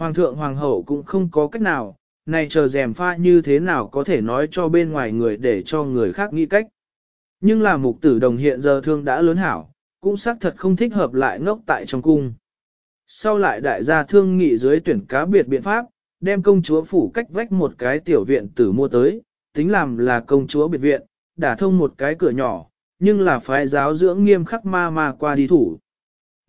Hoàng thượng hoàng hậu cũng không có cách nào, này chờ rèm pha như thế nào có thể nói cho bên ngoài người để cho người khác nghĩ cách. Nhưng là mục tử đồng hiện giờ thương đã lớn hảo, cũng xác thật không thích hợp lại ngốc tại trong cung. Sau lại đại gia thương nghị dưới tuyển cá biệt biện pháp, đem công chúa phủ cách vách một cái tiểu viện tử mua tới, tính làm là công chúa biệt viện, đã thông một cái cửa nhỏ, nhưng là phái giáo dưỡng nghiêm khắc ma ma qua đi thủ.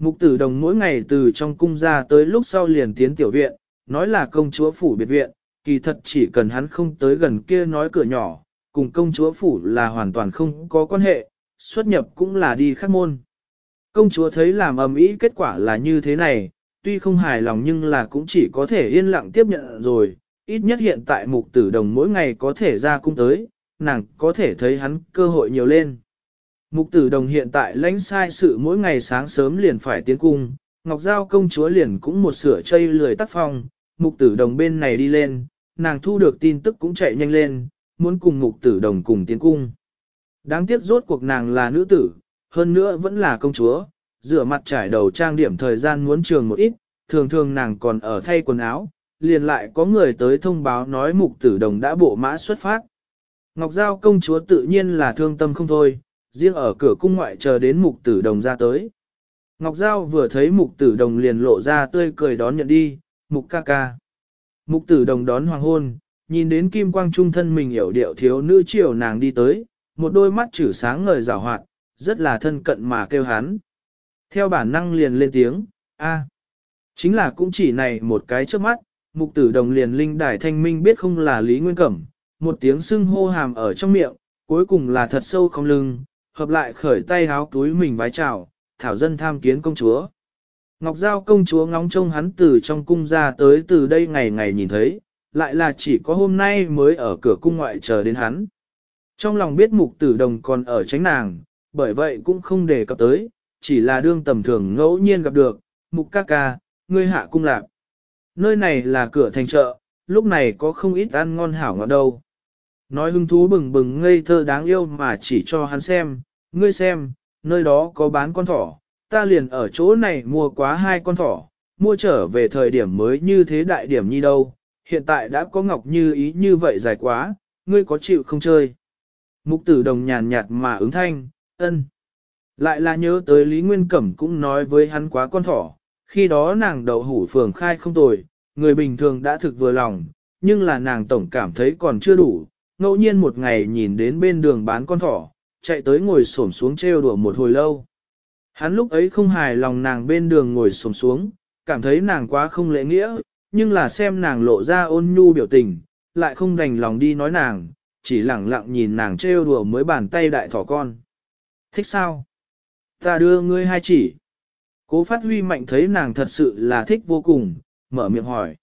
Mục tử đồng mỗi ngày từ trong cung ra tới lúc sau liền tiến tiểu viện, nói là công chúa phủ biệt viện, kỳ thật chỉ cần hắn không tới gần kia nói cửa nhỏ, cùng công chúa phủ là hoàn toàn không có quan hệ, xuất nhập cũng là đi khác môn. Công chúa thấy làm ầm ý, kết quả là như thế này, tuy không hài lòng nhưng là cũng chỉ có thể yên lặng tiếp nhận rồi, ít nhất hiện tại mục tử đồng mỗi ngày có thể ra cung tới, nàng có thể thấy hắn cơ hội nhiều lên. Mục tử đồng hiện tại lãnh sai sự mỗi ngày sáng sớm liền phải tiến cung, Ngọc Giao công chúa liền cũng một sửa chây lười tắt phong, mục tử đồng bên này đi lên, nàng thu được tin tức cũng chạy nhanh lên, muốn cùng mục tử đồng cùng tiến cung. Đáng tiếc rốt cuộc nàng là nữ tử, hơn nữa vẫn là công chúa, rửa mặt trải đầu trang điểm thời gian muốn trường một ít, thường thường nàng còn ở thay quần áo, liền lại có người tới thông báo nói mục tử đồng đã bộ mã xuất phát. Ngọc Giao công chúa tự nhiên là thương tâm không thôi, riêng ở cửa cung ngoại chờ đến mục tử đồng ra tới. Ngọc Giao vừa thấy mục tử đồng liền lộ ra tươi cười đón nhận đi, mục ca ca. Mục tử đồng đón hoàng hôn, nhìn đến kim quang trung thân mình hiểu điệu thiếu nữ chiều nàng đi tới, một đôi mắt chữ sáng ngời rào hoạt, rất là thân cận mà kêu hắn. Theo bản năng liền lên tiếng, a. Chính là cũng chỉ này một cái trước mắt, mục tử đồng liền linh đài thanh minh biết không là Lý Nguyên Cẩm, một tiếng xưng hô hàm ở trong miệng, cuối cùng là thật sâu không lưng, hợp lại khởi tay háo túi mình vái chào, thảo dân tham kiến công chúa. Ngọc Giao công chúa ngóng trông hắn từ trong cung ra tới từ đây ngày ngày nhìn thấy, lại là chỉ có hôm nay mới ở cửa cung ngoại chờ đến hắn. Trong lòng biết mục tử đồng còn ở tránh nàng, bởi vậy cũng không đề cập tới, chỉ là đương tầm thường ngẫu nhiên gặp được, mục ca ca, ngươi hạ cung lạc. Nơi này là cửa thành chợ, lúc này có không ít ăn ngon hảo ngọt đâu. Nói hứng thú bừng bừng ngây thơ đáng yêu mà chỉ cho hắn xem, ngươi xem, nơi đó có bán con thỏ, ta liền ở chỗ này mua quá hai con thỏ, mua trở về thời điểm mới như thế đại điểm nhi đâu, hiện tại đã có ngọc như ý như vậy dài quá, ngươi có chịu không chơi. Mục tử đồng nhàn nhạt mà ứng thanh, ân. Lại là nhớ tới Lý Nguyên Cẩm cũng nói với hắn quá con thỏ, khi đó nàng đậu hủ phường khai không tồi, người bình thường đã thực vừa lòng, nhưng là nàng tổng cảm thấy còn chưa đủ, ngẫu nhiên một ngày nhìn đến bên đường bán con thỏ, chạy tới ngồi xổm xuống trêu đùa một hồi lâu. Hắn lúc ấy không hài lòng nàng bên đường ngồi xổm xuống, cảm thấy nàng quá không lễ nghĩa, nhưng là xem nàng lộ ra ôn nhu biểu tình, lại không đành lòng đi nói nàng, chỉ lặng lặng nhìn nàng trêu đùa mới bàn tay đại thỏ con. Thích sao? Ta đưa ngươi hai chỉ. Cố phát huy mạnh thấy nàng thật sự là thích vô cùng, mở miệng hỏi.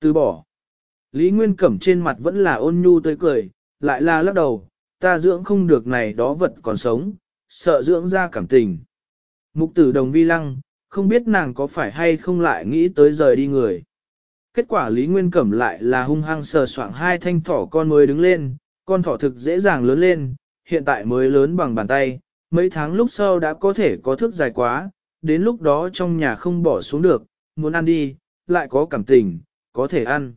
Từ bỏ. Lý Nguyên Cẩm trên mặt vẫn là ôn nhu tươi cười, lại là lắc đầu, ta dưỡng không được này đó vật còn sống, sợ dưỡng ra cảm tình. Mục tử đồng vi lăng, không biết nàng có phải hay không lại nghĩ tới rời đi người. Kết quả Lý Nguyên Cẩm lại là hung hăng sờ soạng hai thanh thỏ con mới đứng lên, con thỏ thực dễ dàng lớn lên, hiện tại mới lớn bằng bàn tay, mấy tháng lúc sau đã có thể có thước dài quá, đến lúc đó trong nhà không bỏ xuống được, muốn ăn đi, lại có cảm tình, có thể ăn.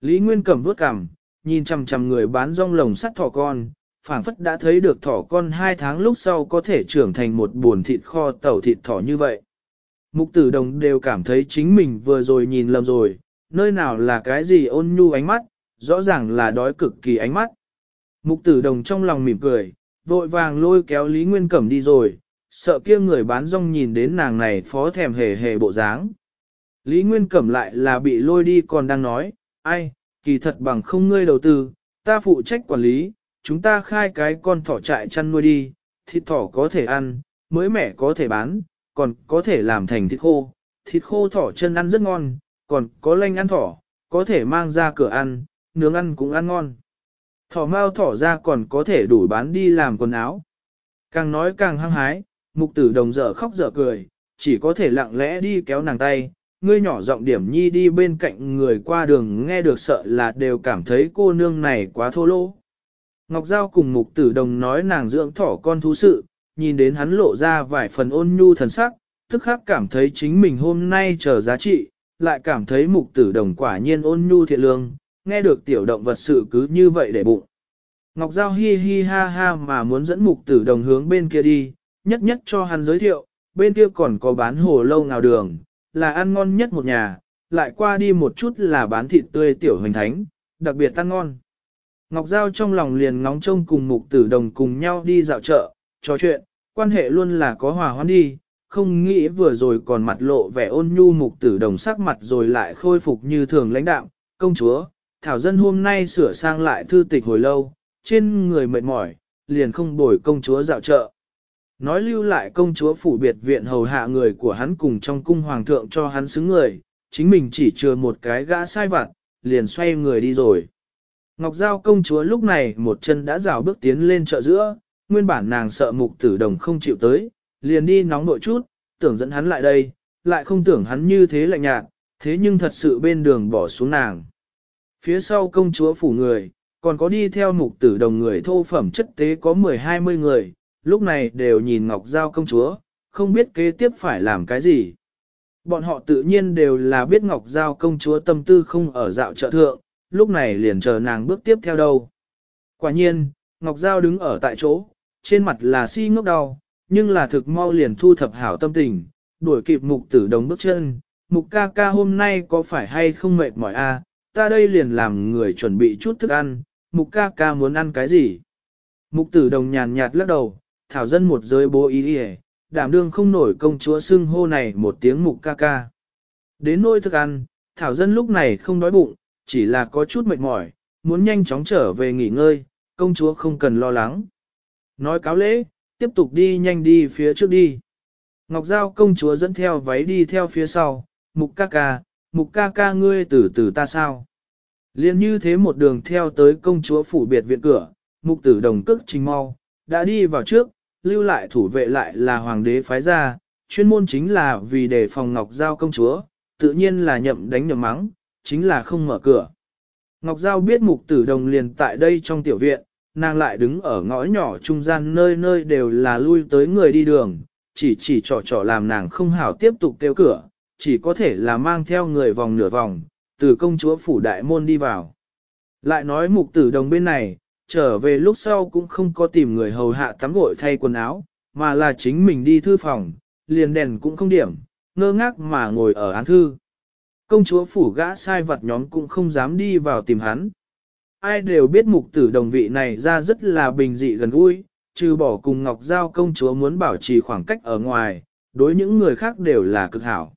Lý Nguyên Cẩm vuốt cằm, nhìn chằm chằm người bán rong lồng sắt thỏ con, phảng phất đã thấy được thỏ con hai tháng lúc sau có thể trưởng thành một buồn thịt kho tàu thịt thỏ như vậy. Mục tử đồng đều cảm thấy chính mình vừa rồi nhìn lầm rồi, nơi nào là cái gì ôn nhu ánh mắt, rõ ràng là đói cực kỳ ánh mắt. Mục tử đồng trong lòng mỉm cười, vội vàng lôi kéo Lý Nguyên Cẩm đi rồi, sợ kia người bán rong nhìn đến nàng này phó thèm hề hề bộ dáng. Lý Nguyên Cẩm lại là bị lôi đi còn đang nói, ai, kỳ thật bằng không ngươi đầu tư, ta phụ trách quản lý, chúng ta khai cái con thỏ trại chăn nuôi đi, thịt thỏ có thể ăn, mới mẻ có thể bán, còn có thể làm thành thịt khô, thịt khô thỏ chân ăn rất ngon, còn có lanh ăn thỏ, có thể mang ra cửa ăn, nướng ăn cũng ăn ngon. Thỏ mau thỏ ra còn có thể đủ bán đi làm quần áo. Càng nói càng hăng hái, mục tử đồng dở khóc dở cười, chỉ có thể lặng lẽ đi kéo nàng tay, ngươi nhỏ giọng điểm nhi đi bên cạnh người qua đường nghe được sợ là đều cảm thấy cô nương này quá thô lỗ. Ngọc Giao cùng mục tử đồng nói nàng dưỡng thỏ con thú sự, nhìn đến hắn lộ ra vài phần ôn nhu thần sắc, tức khắc cảm thấy chính mình hôm nay chờ giá trị, lại cảm thấy mục tử đồng quả nhiên ôn nhu thiện lương, nghe được tiểu động vật sự cứ như vậy để bụng. Ngọc Giao hi hi ha ha mà muốn dẫn mục tử đồng hướng bên kia đi, nhất nhất cho hắn giới thiệu, bên kia còn có bán hồ lâu ngào đường, là ăn ngon nhất một nhà, lại qua đi một chút là bán thịt tươi tiểu hoành thánh, đặc biệt ăn ngon. Ngọc Giao trong lòng liền ngóng trông cùng mục tử đồng cùng nhau đi dạo chợ, trò chuyện, quan hệ luôn là có hòa hoãn đi, không nghĩ vừa rồi còn mặt lộ vẻ ôn nhu mục tử đồng sắc mặt rồi lại khôi phục như thường lãnh đạo, công chúa, thảo dân hôm nay sửa sang lại thư tịch hồi lâu, trên người mệt mỏi, liền không bồi công chúa dạo chợ. Nói lưu lại công chúa phủ biệt viện hầu hạ người của hắn cùng trong cung hoàng thượng cho hắn xứng người, chính mình chỉ chừa một cái gã sai vặt, liền xoay người đi rồi. Ngọc Giao công chúa lúc này một chân đã rào bước tiến lên chợ giữa, nguyên bản nàng sợ mục tử đồng không chịu tới, liền đi nóng nội chút, tưởng dẫn hắn lại đây, lại không tưởng hắn như thế lạnh nhạt, thế nhưng thật sự bên đường bỏ xuống nàng. Phía sau công chúa phủ người, còn có đi theo mục tử đồng người thô phẩm chất tế có 10-20 người, lúc này đều nhìn Ngọc Giao công chúa, không biết kế tiếp phải làm cái gì. Bọn họ tự nhiên đều là biết Ngọc Giao công chúa tâm tư không ở dạo chợ thượng, lúc này liền chờ nàng bước tiếp theo đâu. Quả nhiên, Ngọc Giao đứng ở tại chỗ, trên mặt là si ngốc đau, nhưng là thực mau liền thu thập hảo tâm tình, đuổi kịp mục tử đồng bước chân, mục ca ca hôm nay có phải hay không mệt mỏi a? Ta đây liền làm người chuẩn bị chút thức ăn, mục ca ca muốn ăn cái gì? Mục tử đồng nhàn nhạt lắc đầu, thảo dân một giới bố ý đi đảm đương không nổi công chúa xưng hô này một tiếng mục ca ca. Đến nôi thức ăn, thảo dân lúc này không đói bụng, chỉ là có chút mệt mỏi, muốn nhanh chóng trở về nghỉ ngơi, công chúa không cần lo lắng. Nói cáo lễ, tiếp tục đi nhanh đi phía trước đi. Ngọc Giao công chúa dẫn theo váy đi theo phía sau, mục ca ca, mục ca ca ngươi từ từ ta sao. Liên như thế một đường theo tới công chúa phủ biệt viện cửa, mục tử đồng cức trình mau, đã đi vào trước, lưu lại thủ vệ lại là hoàng đế phái ra, chuyên môn chính là vì đề phòng Ngọc Giao công chúa, tự nhiên là nhậm đánh nhậm mắng, chính là không mở cửa. Ngọc Giao biết mục tử đồng liền tại đây trong tiểu viện, nàng lại đứng ở ngõ nhỏ trung gian nơi nơi đều là lui tới người đi đường, chỉ chỉ trò trò làm nàng không hảo tiếp tục kêu cửa, chỉ có thể là mang theo người vòng nửa vòng, từ công chúa phủ đại môn đi vào. Lại nói mục tử đồng bên này, trở về lúc sau cũng không có tìm người hầu hạ tắm gội thay quần áo, mà là chính mình đi thư phòng, liền đèn cũng không điểm, ngơ ngác mà ngồi ở án thư công chúa phủ gã sai vật nhóm cũng không dám đi vào tìm hắn. Ai đều biết mục tử đồng vị này ra rất là bình dị gần gũi, trừ bỏ cùng Ngọc Giao công chúa muốn bảo trì khoảng cách ở ngoài, đối những người khác đều là cực hảo.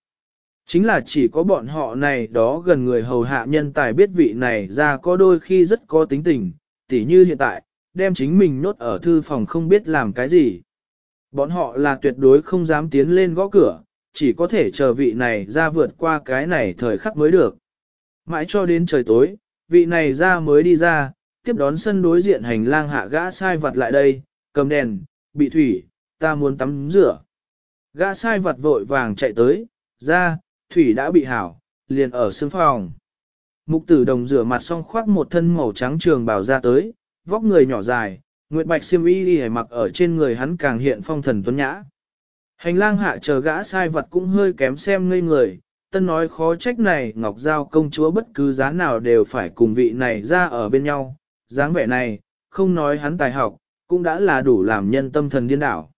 Chính là chỉ có bọn họ này đó gần người hầu hạ nhân tài biết vị này ra có đôi khi rất có tính tình, tỉ như hiện tại, đem chính mình nốt ở thư phòng không biết làm cái gì. Bọn họ là tuyệt đối không dám tiến lên gõ cửa, chỉ có thể chờ vị này ra vượt qua cái này thời khắc mới được. Mãi cho đến trời tối, vị này ra mới đi ra, tiếp đón sân đối diện hành lang hạ gã sai vật lại đây, cầm đèn, bị thủy, ta muốn tắm rửa. Gã sai vật vội vàng chạy tới, ra, thủy đã bị hảo, liền ở xương phòng. Mục tử đồng rửa mặt xong khoác một thân màu trắng trường bào ra tới, vóc người nhỏ dài, nguyệt bạch xiêm y đi mặc ở trên người hắn càng hiện phong thần tuấn nhã. Hành lang hạ chờ gã sai vật cũng hơi kém xem ngây người, tân nói khó trách này Ngọc Giao công chúa bất cứ giá nào đều phải cùng vị này ra ở bên nhau, dáng vẻ này, không nói hắn tài học, cũng đã là đủ làm nhân tâm thần điên đảo.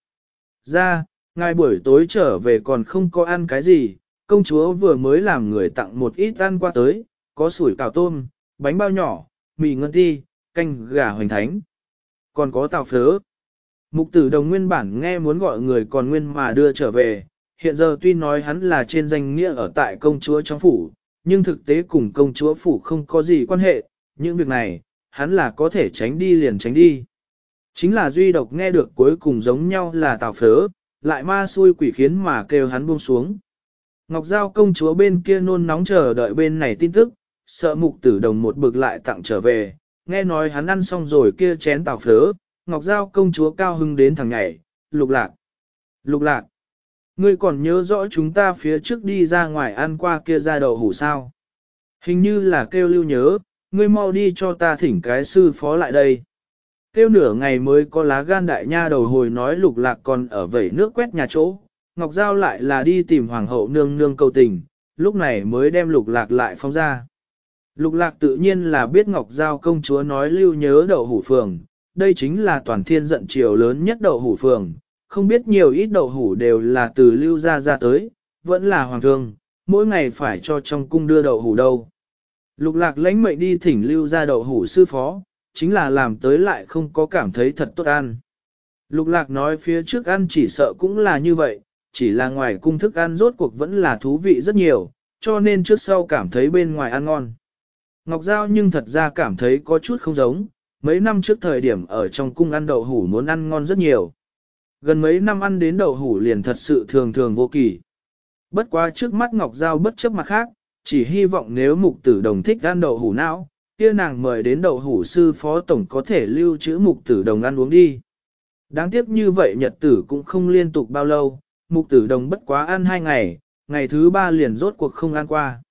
Ra, ngay buổi tối trở về còn không có ăn cái gì, công chúa vừa mới làm người tặng một ít ăn qua tới, có sủi cào tôm, bánh bao nhỏ, mì ngân ti, canh gà hoành thánh, còn có tàu phớ. Mục tử đồng nguyên bản nghe muốn gọi người còn nguyên mà đưa trở về, hiện giờ tuy nói hắn là trên danh nghĩa ở tại công chúa trong phủ, nhưng thực tế cùng công chúa phủ không có gì quan hệ, những việc này, hắn là có thể tránh đi liền tránh đi. Chính là duy độc nghe được cuối cùng giống nhau là tào phớ, lại ma xui quỷ khiến mà kêu hắn buông xuống. Ngọc Giao công chúa bên kia nôn nóng chờ đợi bên này tin tức, sợ mục tử đồng một bực lại tặng trở về, nghe nói hắn ăn xong rồi kia chén tào phớ, Ngọc Giao công chúa cao hưng đến thằng nhảy, lục lạc. Lục lạc, ngươi còn nhớ rõ chúng ta phía trước đi ra ngoài ăn qua kia ra đầu hủ sao. Hình như là kêu lưu nhớ, ngươi mau đi cho ta thỉnh cái sư phó lại đây. Kêu nửa ngày mới có lá gan đại nha đầu hồi nói lục lạc còn ở vẩy nước quét nhà chỗ, Ngọc Giao lại là đi tìm hoàng hậu nương nương cầu tình, lúc này mới đem lục lạc lại phong ra. Lục lạc tự nhiên là biết Ngọc Giao công chúa nói lưu nhớ đầu hủ phường, đây chính là toàn thiên giận chiều lớn nhất đậu hủ phường, không biết nhiều ít đậu hủ đều là từ lưu ra ra tới, vẫn là hoàng thương, mỗi ngày phải cho trong cung đưa đậu hủ đâu. Lục lạc lãnh mệnh đi thỉnh lưu ra đậu hủ sư phó, chính là làm tới lại không có cảm thấy thật tốt ăn. Lục lạc nói phía trước ăn chỉ sợ cũng là như vậy, chỉ là ngoài cung thức ăn rốt cuộc vẫn là thú vị rất nhiều, cho nên trước sau cảm thấy bên ngoài ăn ngon. Ngọc Giao nhưng thật ra cảm thấy có chút không giống, mấy năm trước thời điểm ở trong cung ăn đậu hủ muốn ăn ngon rất nhiều. Gần mấy năm ăn đến đậu hủ liền thật sự thường thường vô kỳ. Bất quá trước mắt Ngọc Giao bất chấp mặt khác, chỉ hy vọng nếu mục tử đồng thích ăn đậu hủ não, kia nàng mời đến đậu hủ sư phó tổng có thể lưu trữ mục tử đồng ăn uống đi. Đáng tiếc như vậy nhật tử cũng không liên tục bao lâu, mục tử đồng bất quá ăn hai ngày, ngày thứ ba liền rốt cuộc không ăn qua.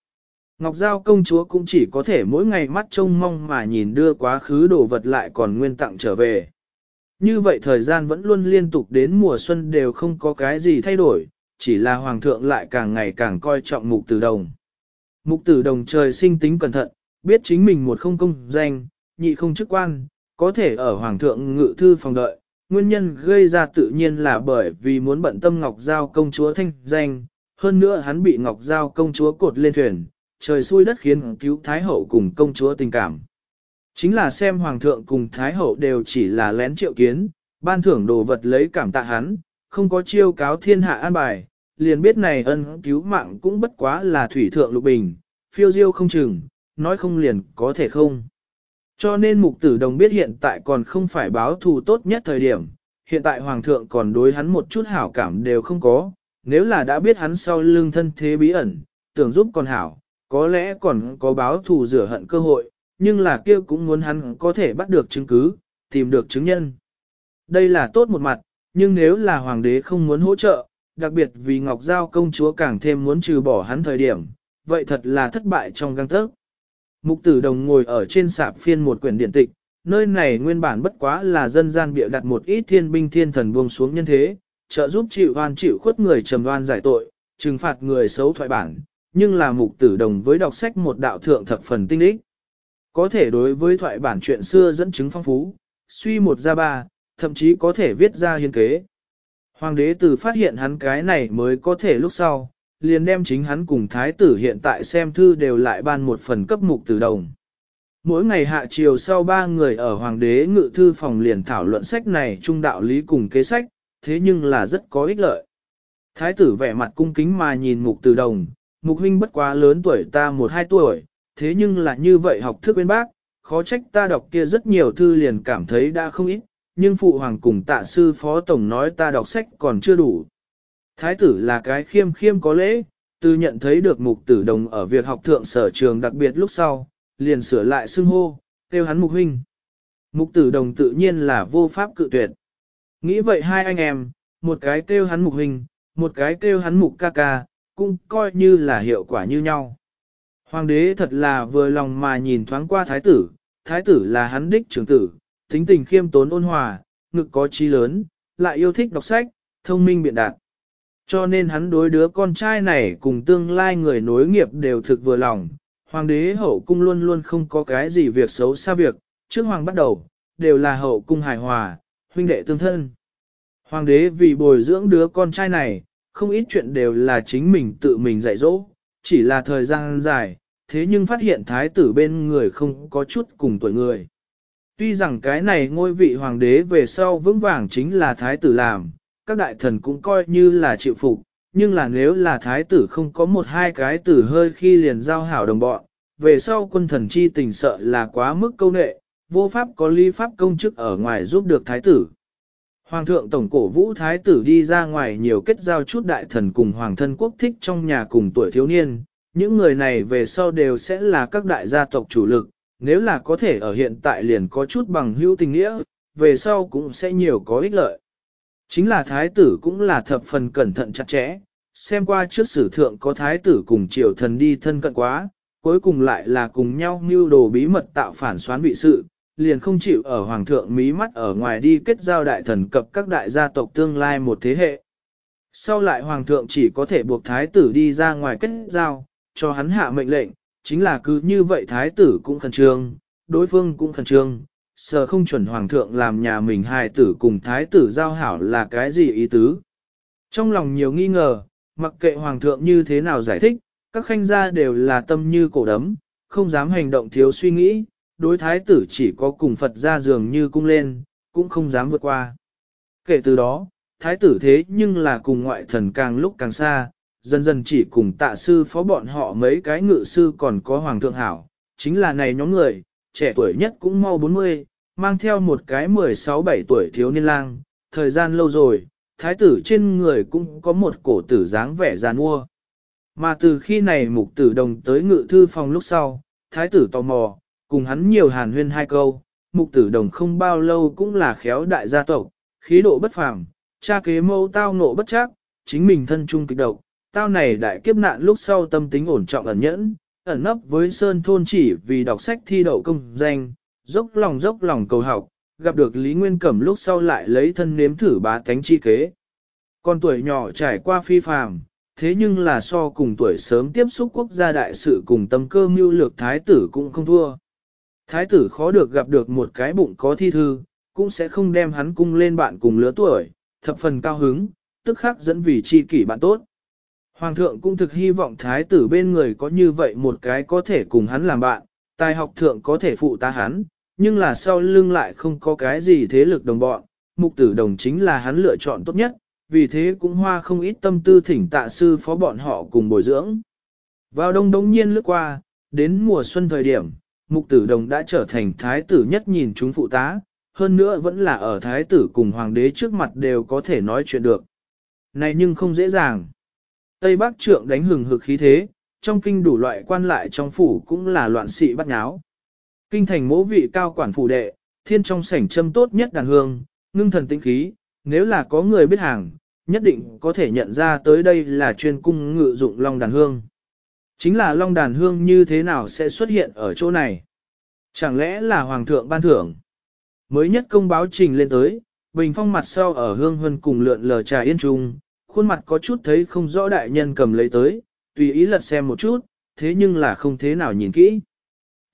Ngọc Giao công chúa cũng chỉ có thể mỗi ngày mắt trông mong mà nhìn đưa quá khứ đồ vật lại còn nguyên tặng trở về. Như vậy thời gian vẫn luôn liên tục đến mùa xuân đều không có cái gì thay đổi, chỉ là hoàng thượng lại càng ngày càng coi trọng mục tử đồng. Mục tử đồng trời sinh tính cẩn thận, biết chính mình một không công danh, nhị không chức quan, có thể ở hoàng thượng ngự thư phòng đợi. Nguyên nhân gây ra tự nhiên là bởi vì muốn bận tâm Ngọc Giao công chúa thanh danh, hơn nữa hắn bị Ngọc Giao công chúa cột lên thuyền, trời xui đất khiến cứu Thái Hậu cùng công chúa tình cảm. Chính là xem Hoàng thượng cùng Thái Hậu đều chỉ là lén triệu kiến, ban thưởng đồ vật lấy cảm tạ hắn, không có chiêu cáo thiên hạ an bài, liền biết này ân cứu mạng cũng bất quá là thủy thượng lục bình, phiêu diêu không chừng, nói không liền có thể không. Cho nên mục tử đồng biết hiện tại còn không phải báo thù tốt nhất thời điểm, hiện tại hoàng thượng còn đối hắn một chút hảo cảm đều không có, nếu là đã biết hắn sau lưng thân thế bí ẩn, tưởng giúp còn hảo, có lẽ còn có báo thù rửa hận cơ hội, nhưng là kia cũng muốn hắn có thể bắt được chứng cứ, tìm được chứng nhân. Đây là tốt một mặt, nhưng nếu là hoàng đế không muốn hỗ trợ, đặc biệt vì Ngọc Giao công chúa càng thêm muốn trừ bỏ hắn thời điểm, vậy thật là thất bại trong găng tớc. Mục tử đồng ngồi ở trên sạp phiên một quyển điện tịch, nơi này nguyên bản bất quá là dân gian bịa đặt một ít thiên binh thiên thần buông xuống nhân thế, trợ giúp chịu oan chịu khuất người trầm đoan giải tội, trừng phạt người xấu thoại bản, nhưng là mục tử đồng với đọc sách một đạo thượng thập phần tinh đích. Có thể đối với thoại bản chuyện xưa dẫn chứng phong phú, suy một ra ba, thậm chí có thể viết ra hiên kế. Hoàng đế từ phát hiện hắn cái này mới có thể lúc sau, liền đem chính hắn cùng thái tử hiện tại xem thư đều lại ban một phần cấp mục tử đồng. Mỗi ngày hạ chiều sau ba người ở hoàng đế ngự thư phòng liền thảo luận sách này trung đạo lý cùng kế sách, thế nhưng là rất có ích lợi. Thái tử vẻ mặt cung kính mà nhìn mục tử đồng, mục huynh bất quá lớn tuổi ta một hai tuổi, thế nhưng là như vậy học thức bên bác, khó trách ta đọc kia rất nhiều thư liền cảm thấy đã không ít, nhưng phụ hoàng cùng tạ sư phó tổng nói ta đọc sách còn chưa đủ. Thái tử là cái khiêm khiêm có lễ, từ nhận thấy được mục tử đồng ở việc học thượng sở trường đặc biệt lúc sau, liền sửa lại xưng hô, kêu hắn mục huynh. Mục tử đồng tự nhiên là vô pháp cự tuyệt. Nghĩ vậy hai anh em, một cái kêu hắn mục huynh, một cái kêu hắn mục ca ca, cũng coi như là hiệu quả như nhau. Hoàng đế thật là vừa lòng mà nhìn thoáng qua thái tử, thái tử là hắn đích trưởng tử, tính tình khiêm tốn ôn hòa, ngực có trí lớn, lại yêu thích đọc sách, thông minh biện đạt. Cho nên hắn đối đứa con trai này cùng tương lai người nối nghiệp đều thực vừa lòng, hoàng đế hậu cung luôn luôn không có cái gì việc xấu xa việc, trước hoàng bắt đầu, đều là hậu cung hài hòa, huynh đệ tương thân. Hoàng đế vì bồi dưỡng đứa con trai này, không ít chuyện đều là chính mình tự mình dạy dỗ, chỉ là thời gian dài, thế nhưng phát hiện thái tử bên người không có chút cùng tuổi người. Tuy rằng cái này ngôi vị hoàng đế về sau vững vàng chính là thái tử làm, các đại thần cũng coi như là chịu phục, nhưng là nếu là thái tử không có một hai cái tử hơi khi liền giao hảo đồng bọn, về sau quân thần chi tình sợ là quá mức câu nệ, vô pháp có ly pháp công chức ở ngoài giúp được thái tử. Hoàng thượng tổng cổ vũ thái tử đi ra ngoài nhiều kết giao chút đại thần cùng hoàng thân quốc thích trong nhà cùng tuổi thiếu niên, những người này về sau đều sẽ là các đại gia tộc chủ lực, nếu là có thể ở hiện tại liền có chút bằng hữu tình nghĩa, về sau cũng sẽ nhiều có ích lợi. Chính là thái tử cũng là thập phần cẩn thận chặt chẽ, xem qua trước sử thượng có thái tử cùng triều thần đi thân cận quá, cuối cùng lại là cùng nhau mưu đồ bí mật tạo phản xoán vị sự, liền không chịu ở hoàng thượng mí mắt ở ngoài đi kết giao đại thần cập các đại gia tộc tương lai một thế hệ. Sau lại hoàng thượng chỉ có thể buộc thái tử đi ra ngoài kết giao, cho hắn hạ mệnh lệnh, chính là cứ như vậy thái tử cũng khẩn trương, đối phương cũng khẩn trương, sợ không chuẩn hoàng thượng làm nhà mình hài tử cùng thái tử giao hảo là cái gì ý tứ. Trong lòng nhiều nghi ngờ, mặc kệ hoàng thượng như thế nào giải thích, các khanh gia đều là tâm như cổ đấm, không dám hành động thiếu suy nghĩ, đối thái tử chỉ có cùng Phật ra giường như cung lên, cũng không dám vượt qua. Kể từ đó, thái tử thế nhưng là cùng ngoại thần càng lúc càng xa, dần dần chỉ cùng tạ sư phó bọn họ mấy cái ngự sư còn có hoàng thượng hảo, chính là này nhóm người, trẻ tuổi nhất cũng mau 40, mang theo một cái 16-17 tuổi thiếu niên lang, thời gian lâu rồi, thái tử trên người cũng có một cổ tử dáng vẻ giàn mua. Mà từ khi này mục tử đồng tới ngự thư phòng lúc sau, thái tử tò mò, cùng hắn nhiều hàn huyên hai câu, mục tử đồng không bao lâu cũng là khéo đại gia tộc, khí độ bất phàm, cha kế mâu tao nộ bất chắc, chính mình thân trung kịch độc, tao này đại kiếp nạn lúc sau tâm tính ổn trọng ẩn nhẫn, ẩn nấp với sơn thôn chỉ vì đọc sách thi đậu công danh, dốc lòng dốc lòng cầu học, gặp được Lý Nguyên Cẩm lúc sau lại lấy thân nếm thử bá cánh chi kế. Con tuổi nhỏ trải qua phi phàm, thế nhưng là so cùng tuổi sớm tiếp xúc quốc gia đại sự cùng tâm cơ mưu lược thái tử cũng không thua. Thái tử khó được gặp được một cái bụng có thi thư, cũng sẽ không đem hắn cung lên bạn cùng lứa tuổi, thập phần cao hứng, tức khắc dẫn vì chi kỷ bạn tốt. Hoàng thượng cũng thực hy vọng thái tử bên người có như vậy một cái có thể cùng hắn làm bạn, tài học thượng có thể phụ ta hắn, nhưng là sau lưng lại không có cái gì thế lực đồng bọn, mục tử đồng chính là hắn lựa chọn tốt nhất, vì thế cũng hoa không ít tâm tư thỉnh tạ sư phó bọn họ cùng bồi dưỡng. Vào đông đống nhiên lướt qua, đến mùa xuân thời điểm, mục tử đồng đã trở thành thái tử nhất nhìn chúng phụ tá, hơn nữa vẫn là ở thái tử cùng hoàng đế trước mặt đều có thể nói chuyện được. Này nhưng không dễ dàng. Tây Bắc trượng đánh hừng hực khí thế, trong kinh đủ loại quan lại trong phủ cũng là loạn sĩ bắt nháo. Kinh thành mỗ vị cao quản phủ đệ, thiên trong sảnh châm tốt nhất đàn hương, ngưng thần tinh khí, nếu là có người biết hàng, nhất định có thể nhận ra tới đây là chuyên cung ngự dụng long đàn hương. Chính là long đàn hương như thế nào sẽ xuất hiện ở chỗ này? Chẳng lẽ là hoàng thượng ban thưởng? Mới nhất công báo trình lên tới, bình phong mặt sau ở hương hân cùng lượn lờ trà yên trung, khuôn mặt có chút thấy không rõ đại nhân cầm lấy tới, tùy ý lật xem một chút, thế nhưng là không thế nào nhìn kỹ.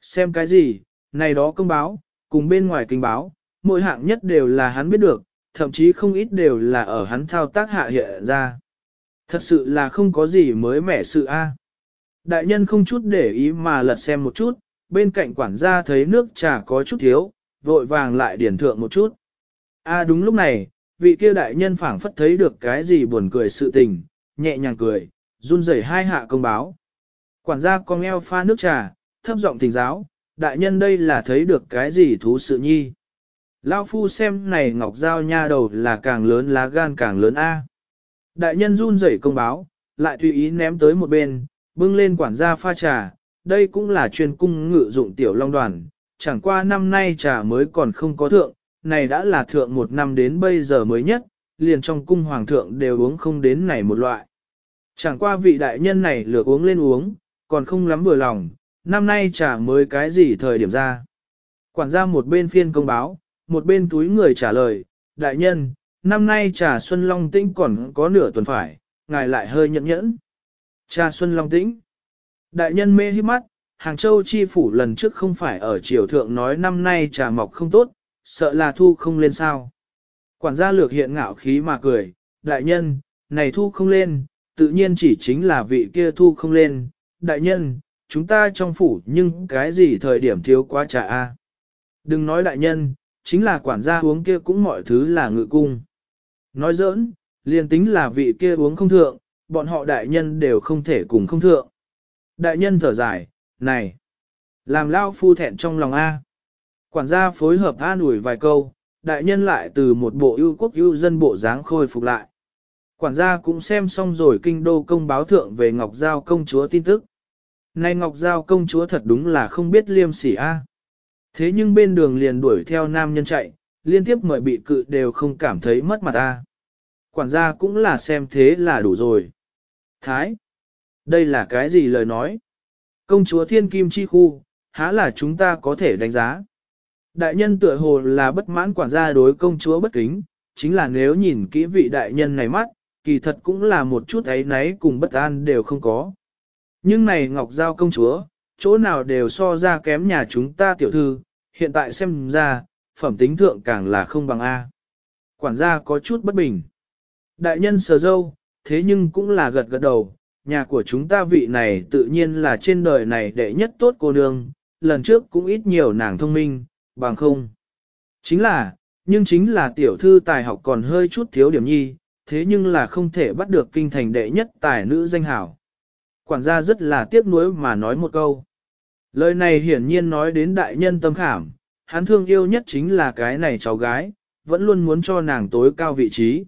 Xem cái gì, này đó công báo, cùng bên ngoài kinh báo, mỗi hạng nhất đều là hắn biết được, thậm chí không ít đều là ở hắn thao tác hạ hiện ra. Thật sự là không có gì mới mẻ sự a. Đại nhân không chút để ý mà lật xem một chút, bên cạnh quản gia thấy nước trà có chút thiếu, vội vàng lại điển thượng một chút. A đúng lúc này, vị kia đại nhân phảng phất thấy được cái gì buồn cười sự tình, nhẹ nhàng cười, run rẩy hai hạ công báo. Quản gia con eo pha nước trà, thấp giọng thỉnh giáo, đại nhân đây là thấy được cái gì thú sự nhi. Lao phu xem này ngọc dao nha đầu là càng lớn lá gan càng lớn A. Đại nhân run rẩy công báo, lại tùy ý ném tới một bên, bưng lên quản gia pha trà, đây cũng là chuyên cung ngự dụng tiểu long đoàn, chẳng qua năm nay trà mới còn không có thượng, này đã là thượng một năm đến bây giờ mới nhất, liền trong cung hoàng thượng đều uống không đến này một loại. Chẳng qua vị đại nhân này lược uống lên uống, còn không lắm vừa lòng, năm nay trà mới cái gì thời điểm ra. Quản gia một bên phiên công báo, một bên túi người trả lời, đại nhân, năm nay trà Xuân Long Tĩnh còn có nửa tuần phải, ngài lại hơi nhẫn nhẫn. Cha Xuân Long Tĩnh Đại nhân mê hít mắt, Hàng Châu Chi Phủ lần trước không phải ở triều thượng nói năm nay trà mọc không tốt, sợ là thu không lên sao. Quản gia lược hiện ngạo khí mà cười, đại nhân, này thu không lên, tự nhiên chỉ chính là vị kia thu không lên, đại nhân, chúng ta trong phủ nhưng cái gì thời điểm thiếu quá trà a? Đừng nói đại nhân, chính là quản gia uống kia cũng mọi thứ là ngự cung. Nói giỡn, liền tính là vị kia uống không thượng, bọn họ đại nhân đều không thể cùng không thượng. Đại nhân thở dài, này, làm lao phu thẹn trong lòng A. Quản gia phối hợp an ủi vài câu, đại nhân lại từ một bộ ưu quốc ưu dân bộ dáng khôi phục lại. Quản gia cũng xem xong rồi kinh đô công báo thượng về Ngọc Giao công chúa tin tức. Này Ngọc Giao công chúa thật đúng là không biết liêm sỉ A. Thế nhưng bên đường liền đuổi theo nam nhân chạy, liên tiếp mời bị cự đều không cảm thấy mất mặt A. Quản gia cũng là xem thế là đủ rồi. Thái, đây là cái gì lời nói? Công chúa thiên kim chi khu, há là chúng ta có thể đánh giá. Đại nhân tựa hồ là bất mãn quản gia đối công chúa bất kính, chính là nếu nhìn kỹ vị đại nhân này mắt, kỳ thật cũng là một chút ấy náy cùng bất an đều không có. Nhưng này Ngọc Giao công chúa, chỗ nào đều so ra kém nhà chúng ta tiểu thư, hiện tại xem ra, phẩm tính thượng càng là không bằng A. Quản gia có chút bất bình. Đại nhân sờ dâu, thế nhưng cũng là gật gật đầu, nhà của chúng ta vị này tự nhiên là trên đời này đệ nhất tốt cô nương, lần trước cũng ít nhiều nàng thông minh, bằng không. Chính là, nhưng chính là tiểu thư tài học còn hơi chút thiếu điểm nhi, thế nhưng là không thể bắt được kinh thành đệ nhất tài nữ danh hảo. Quản gia rất là tiếc nuối mà nói một câu. Lời này hiển nhiên nói đến đại nhân tâm khảm, hắn thương yêu nhất chính là cái này cháu gái, vẫn luôn muốn cho nàng tối cao vị trí.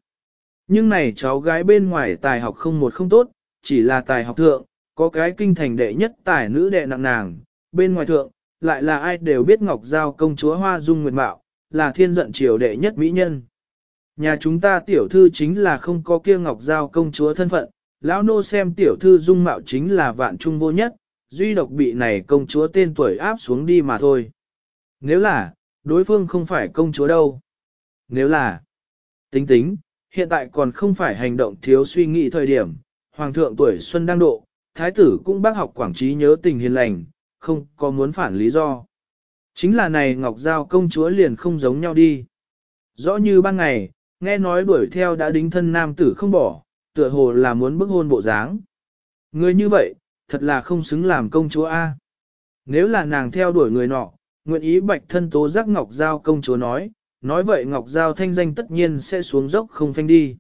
Nhưng này cháu gái bên ngoài tài học không một không tốt, chỉ là tài học thượng, có cái kinh thành đệ nhất tài nữ đệ nặng nàng, bên ngoài thượng, lại là ai đều biết Ngọc Giao công chúa Hoa Dung Nguyệt Mạo, là thiên giận triều đệ nhất mỹ nhân. Nhà chúng ta tiểu thư chính là không có kia Ngọc Giao công chúa thân phận, lão nô xem tiểu thư dung mạo chính là vạn trung vô nhất, duy độc bị này công chúa tên tuổi áp xuống đi mà thôi. Nếu là, đối phương không phải công chúa đâu. Nếu là, tính tính, hiện tại còn không phải hành động thiếu suy nghĩ thời điểm, hoàng thượng tuổi xuân đang độ, thái tử cũng bác học quảng trí nhớ tình hiền lành, không có muốn phản lý do. Chính là này Ngọc Giao công chúa liền không giống nhau đi. Rõ như ban ngày, nghe nói đuổi theo đã đính thân nam tử không bỏ, tựa hồ là muốn bức hôn bộ dáng. Người như vậy, thật là không xứng làm công chúa A. Nếu là nàng theo đuổi người nọ, nguyện ý bạch thân tố giác Ngọc Giao công chúa nói, nói vậy Ngọc Giao thanh danh tất nhiên sẽ xuống dốc không phanh đi.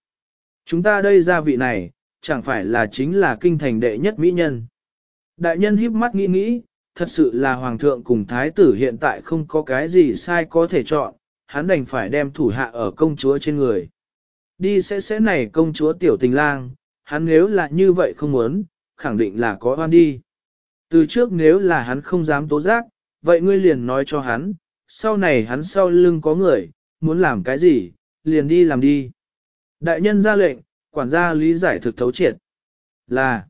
Chúng ta đây gia vị này, chẳng phải là chính là kinh thành đệ nhất mỹ nhân. Đại nhân híp mắt nghĩ nghĩ, thật sự là hoàng thượng cùng thái tử hiện tại không có cái gì sai có thể chọn, hắn đành phải đem thủ hạ ở công chúa trên người. Đi sẽ sẽ này công chúa tiểu tình lang, hắn nếu là như vậy không muốn, khẳng định là có oan đi. Từ trước nếu là hắn không dám tố giác, vậy ngươi liền nói cho hắn, sau này hắn sau lưng có người, muốn làm cái gì, liền đi làm đi. Đại nhân ra lệnh, quản gia lý giải thực thấu triệt. Là,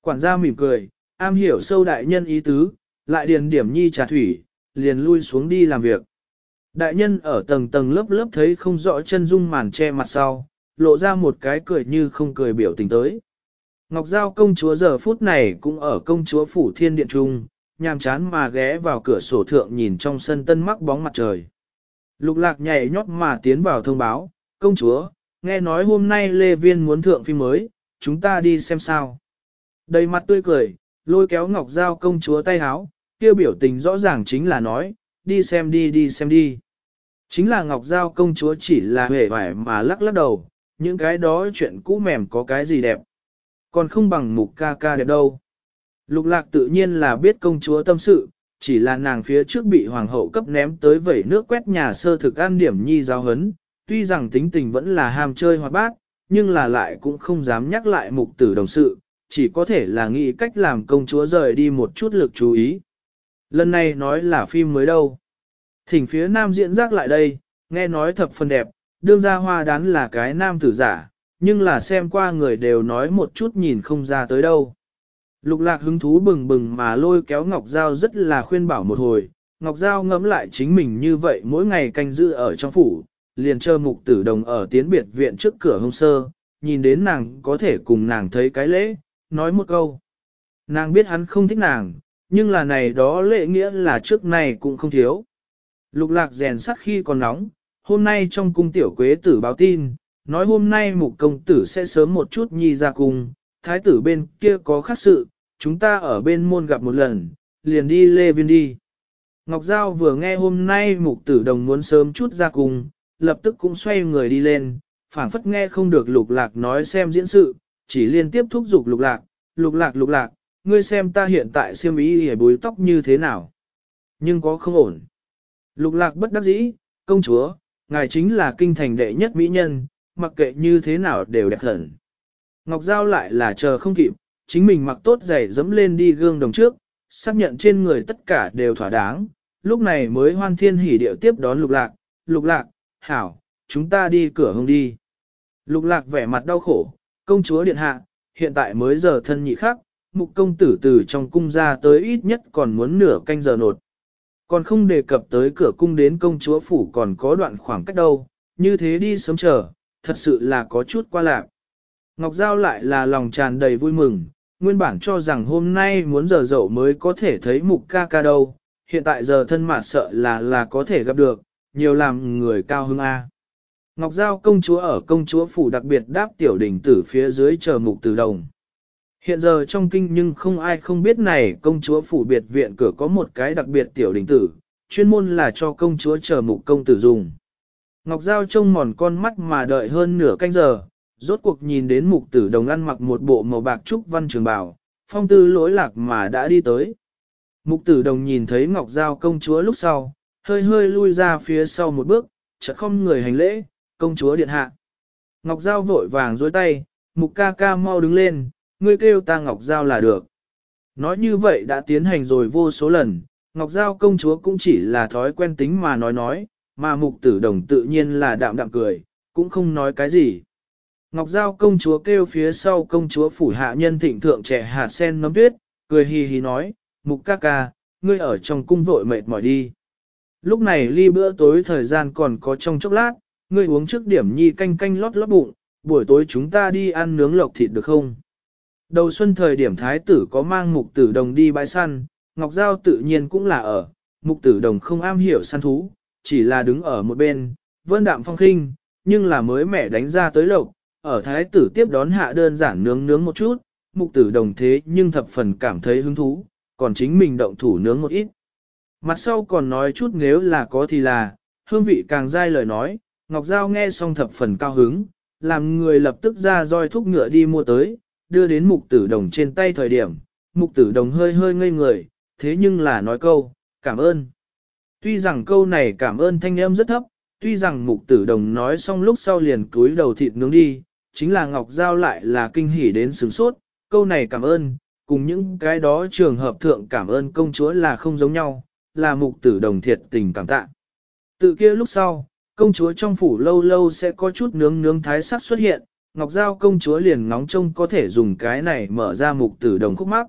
quản gia mỉm cười, am hiểu sâu đại nhân ý tứ, lại điền điểm nhi trà thủy, liền lui xuống đi làm việc. Đại nhân ở tầng tầng lớp lớp thấy không rõ chân dung màn che mặt sau, lộ ra một cái cười như không cười biểu tình tới. Ngọc Giao công chúa giờ phút này cũng ở công chúa phủ thiên điện trung, nhàm chán mà ghé vào cửa sổ thượng nhìn trong sân tân mắc bóng mặt trời. Lục lạc nhảy nhót mà tiến vào thông báo, công chúa, nghe nói hôm nay Lê Viên muốn thượng phim mới, chúng ta đi xem sao. Đầy mặt tươi cười, lôi kéo ngọc dao công chúa tay háo, kêu biểu tình rõ ràng chính là nói, đi xem đi đi xem đi. Chính là ngọc dao công chúa chỉ là hề vải mà lắc lắc đầu, những cái đó chuyện cũ mềm có cái gì đẹp. Còn không bằng mục ca ca đẹp đâu. Lục lạc tự nhiên là biết công chúa tâm sự, chỉ là nàng phía trước bị hoàng hậu cấp ném tới vẩy nước quét nhà sơ thực an điểm nhi giáo hấn, tuy rằng tính tình vẫn là ham chơi hoa bát, nhưng là lại cũng không dám nhắc lại mục tử đồng sự, chỉ có thể là nghĩ cách làm công chúa rời đi một chút lực chú ý. Lần này nói là phim mới đâu. Thỉnh phía nam diễn giác lại đây, nghe nói thập phần đẹp, đương ra hoa đán là cái nam tử giả, nhưng là xem qua người đều nói một chút nhìn không ra tới đâu. Lục lạc hứng thú bừng bừng mà lôi kéo Ngọc Giao rất là khuyên bảo một hồi, Ngọc Giao ngẫm lại chính mình như vậy mỗi ngày canh giữ ở trong phủ, liền chờ mục tử đồng ở tiến biệt viện trước cửa hông sơ, nhìn đến nàng có thể cùng nàng thấy cái lễ, nói một câu. Nàng biết hắn không thích nàng, nhưng là này đó lễ nghĩa là trước này cũng không thiếu. Lục lạc rèn sắt khi còn nóng, hôm nay trong cung tiểu quế tử báo tin, nói hôm nay mục công tử sẽ sớm một chút nhi ra cùng, thái tử bên kia có khác sự, chúng ta ở bên môn gặp một lần, liền đi lê viên đi. Ngọc Giao vừa nghe hôm nay mục tử đồng muốn sớm chút ra cùng, lập tức cũng xoay người đi lên, Phản phất nghe không được lục lạc nói xem diễn sự, chỉ liên tiếp thúc giục lục lạc, lục lạc lục lạc, ngươi xem ta hiện tại siêm ý hề búi tóc như thế nào. Nhưng có không ổn. Lục lạc bất đắc dĩ, công chúa, ngài chính là kinh thành đệ nhất mỹ nhân, mặc kệ như thế nào đều đẹp thần. Ngọc Giao lại là chờ không kịp, chính mình mặc tốt giày dẫm lên đi gương đồng trước, xác nhận trên người tất cả đều thỏa đáng, lúc này mới hoan thiên hỉ điệu tiếp đón lục lạc, lục lạc, hảo, chúng ta đi cửa hông đi. Lục lạc vẻ mặt đau khổ, công chúa điện hạ, hiện tại mới giờ thân nhị khắc, mục công tử từ trong cung ra tới ít nhất còn muốn nửa canh giờ nột. Còn không đề cập tới cửa cung đến công chúa phủ còn có đoạn khoảng cách đâu, như thế đi sớm chờ, thật sự là có chút qua lạc. Ngọc Giao lại là lòng tràn đầy vui mừng, nguyên bản cho rằng hôm nay muốn giờ dậu mới có thể thấy mục ca ca đâu, hiện tại giờ thân mạt sợ là là có thể gặp được, nhiều làm người cao hưng A. Ngọc Giao công chúa ở công chúa phủ đặc biệt đáp tiểu đỉnh tử phía dưới chờ mục tử đồng. Hiện giờ trong kinh nhưng không ai không biết này công chúa phủ biệt viện cửa có một cái đặc biệt tiểu đỉnh tử, chuyên môn là cho công chúa chờ mục công tử dùng. Ngọc Giao trông mòn con mắt mà đợi hơn nửa canh giờ, Rốt cuộc nhìn đến mục tử đồng ăn mặc một bộ màu bạc trúc văn trường bào, phong tư lỗi lạc mà đã đi tới. Mục tử đồng nhìn thấy Ngọc Giao công chúa lúc sau, hơi hơi lui ra phía sau một bước, chợt không người hành lễ, công chúa điện hạ. Ngọc Giao vội vàng dối tay, mục ca ca mau đứng lên, ngươi kêu ta Ngọc Giao là được. Nói như vậy đã tiến hành rồi vô số lần, Ngọc Giao công chúa cũng chỉ là thói quen tính mà nói nói, mà mục tử đồng tự nhiên là đạm đạm cười, cũng không nói cái gì. Ngọc Giao công chúa kêu phía sau công chúa phủ hạ nhân thịnh thượng trẻ hạt sen nấm tuyết, cười hì hì nói, mục ca ca, ngươi ở trong cung vội mệt mỏi đi. Lúc này ly bữa tối thời gian còn có trong chốc lát, ngươi uống trước điểm nhi canh canh lót lót bụng, buổi tối chúng ta đi ăn nướng lộc thịt được không? Đầu xuân thời điểm thái tử có mang mục tử đồng đi bãi săn, Ngọc Giao tự nhiên cũng là ở, mục tử đồng không am hiểu săn thú, chỉ là đứng ở một bên, vân đạm phong khinh, nhưng là mới mẻ đánh ra tới lộc, ở thái tử tiếp đón hạ đơn giản nướng nướng một chút, mục tử đồng thế nhưng thập phần cảm thấy hứng thú, còn chính mình động thủ nướng một ít. Mặt sau còn nói chút nếu là có thì là, hương vị càng dai lời nói, Ngọc Giao nghe xong thập phần cao hứng, làm người lập tức ra roi thúc ngựa đi mua tới, đưa đến mục tử đồng trên tay thời điểm, mục tử đồng hơi hơi ngây người, thế nhưng là nói câu, cảm ơn. Tuy rằng câu này cảm ơn thanh âm rất thấp, tuy rằng mục tử đồng nói xong lúc sau liền cúi đầu thịt nướng đi, chính là Ngọc Giao lại là kinh hỉ đến sướng sốt, câu này cảm ơn, cùng những cái đó trường hợp thượng cảm ơn công chúa là không giống nhau, là mục tử đồng thiệt tình cảm tạ. Tự kia lúc sau, công chúa trong phủ lâu lâu sẽ có chút nướng nướng thái sắc xuất hiện, Ngọc Giao công chúa liền ngóng trông có thể dùng cái này mở ra mục tử đồng khúc mắc.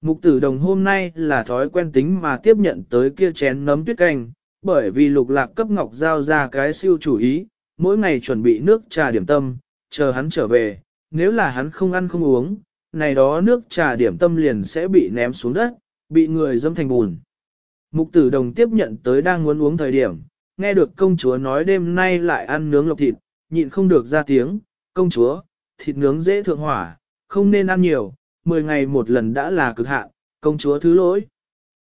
Mục tử đồng hôm nay là thói quen tính mà tiếp nhận tới kia chén nấm tuyết canh, bởi vì lục lạc cấp Ngọc Giao ra cái siêu chủ ý, mỗi ngày chuẩn bị nước trà điểm tâm, chờ hắn trở về, nếu là hắn không ăn không uống, này đó nước trà điểm tâm liền sẽ bị ném xuống đất, bị người dâm thành bùn. Mục tử đồng tiếp nhận tới đang muốn uống thời điểm, nghe được công chúa nói đêm nay lại ăn nướng lộc thịt, nhịn không được ra tiếng, công chúa, thịt nướng dễ thượng hỏa, không nên ăn nhiều, 10 ngày một lần đã là cực hạn, công chúa thứ lỗi.